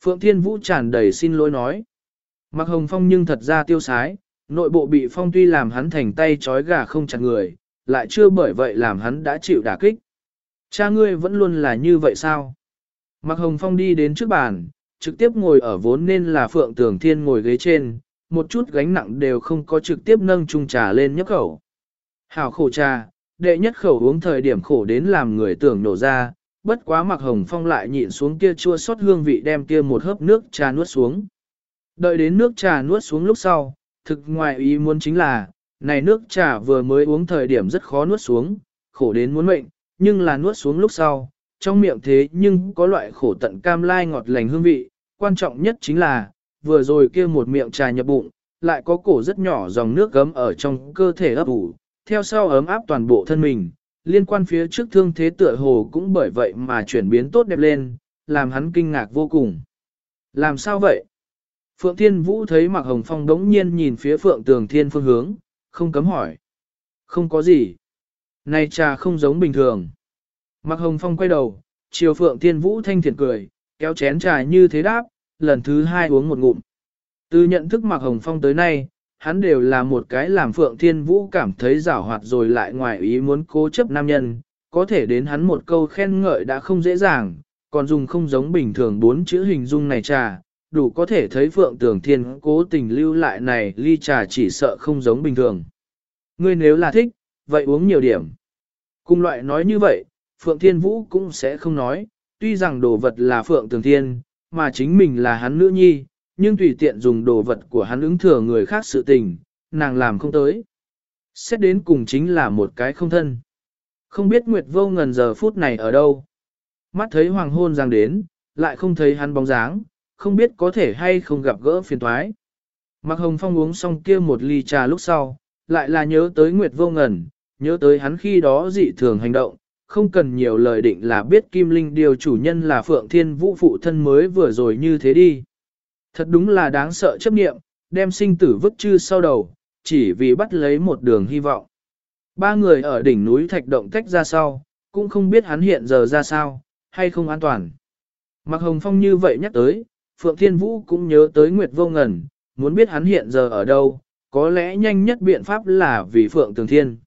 Phượng Thiên Vũ tràn đầy xin lỗi nói. Mặc hồng phong nhưng thật ra tiêu sái, nội bộ bị phong tuy làm hắn thành tay trói gà không chặt người, lại chưa bởi vậy làm hắn đã chịu đả kích. Cha ngươi vẫn luôn là như vậy sao? Mặc hồng phong đi đến trước bàn, trực tiếp ngồi ở vốn nên là phượng tường thiên ngồi ghế trên, một chút gánh nặng đều không có trực tiếp nâng chung trà lên nhấp khẩu. Hảo khổ trà, đệ nhất khẩu uống thời điểm khổ đến làm người tưởng nổ ra, bất quá mặc hồng phong lại nhịn xuống kia chua xót hương vị đem kia một hớp nước trà nuốt xuống. Đợi đến nước trà nuốt xuống lúc sau, thực ngoài ý muốn chính là, này nước trà vừa mới uống thời điểm rất khó nuốt xuống, khổ đến muốn mệnh, nhưng là nuốt xuống lúc sau, trong miệng thế nhưng có loại khổ tận cam lai ngọt lành hương vị, quan trọng nhất chính là, vừa rồi kia một miệng trà nhập bụng, lại có cổ rất nhỏ dòng nước gấm ở trong cơ thể ấp ủ, theo sau ấm áp toàn bộ thân mình, liên quan phía trước thương thế tựa hồ cũng bởi vậy mà chuyển biến tốt đẹp lên, làm hắn kinh ngạc vô cùng. Làm sao vậy? Phượng Thiên Vũ thấy Mạc Hồng Phong đống nhiên nhìn phía Phượng Tường Thiên phương hướng, không cấm hỏi. Không có gì. Này trà không giống bình thường. Mạc Hồng Phong quay đầu, chiều Phượng Thiên Vũ thanh thiện cười, kéo chén trà như thế đáp, lần thứ hai uống một ngụm. Từ nhận thức Mạc Hồng Phong tới nay, hắn đều là một cái làm Phượng Thiên Vũ cảm thấy rảo hoạt rồi lại ngoài ý muốn cố chấp nam nhân, có thể đến hắn một câu khen ngợi đã không dễ dàng, còn dùng không giống bình thường bốn chữ hình dung này trà, đủ có thể thấy Phượng Tường Thiên cố tình lưu lại này ly trà chỉ sợ không giống bình thường. Ngươi nếu là thích, vậy uống nhiều điểm. Cùng loại nói như vậy, Phượng Thiên Vũ cũng sẽ không nói, tuy rằng đồ vật là Phượng Tường Thiên, mà chính mình là hắn nữ nhi, nhưng tùy tiện dùng đồ vật của hắn ứng thừa người khác sự tình, nàng làm không tới. Xét đến cùng chính là một cái không thân. Không biết Nguyệt Vô Ngần giờ phút này ở đâu. Mắt thấy hoàng hôn giang đến, lại không thấy hắn bóng dáng, không biết có thể hay không gặp gỡ phiền toái. Mạc Hồng Phong uống xong kia một ly trà lúc sau, lại là nhớ tới Nguyệt Vô Ngần, nhớ tới hắn khi đó dị thường hành động, không cần nhiều lời định là biết Kim Linh điều chủ nhân là Phượng Thiên Vũ phụ thân mới vừa rồi như thế đi. Thật đúng là đáng sợ chấp nghiệm, đem sinh tử vứt chư sau đầu, chỉ vì bắt lấy một đường hy vọng. Ba người ở đỉnh núi thạch động tách ra sau, cũng không biết hắn hiện giờ ra sao, hay không an toàn. mặc Hồng Phong như vậy nhắc tới, Phượng Thiên Vũ cũng nhớ tới Nguyệt Vô Ngần, muốn biết hắn hiện giờ ở đâu, có lẽ nhanh nhất biện pháp là vì Phượng Tường Thiên.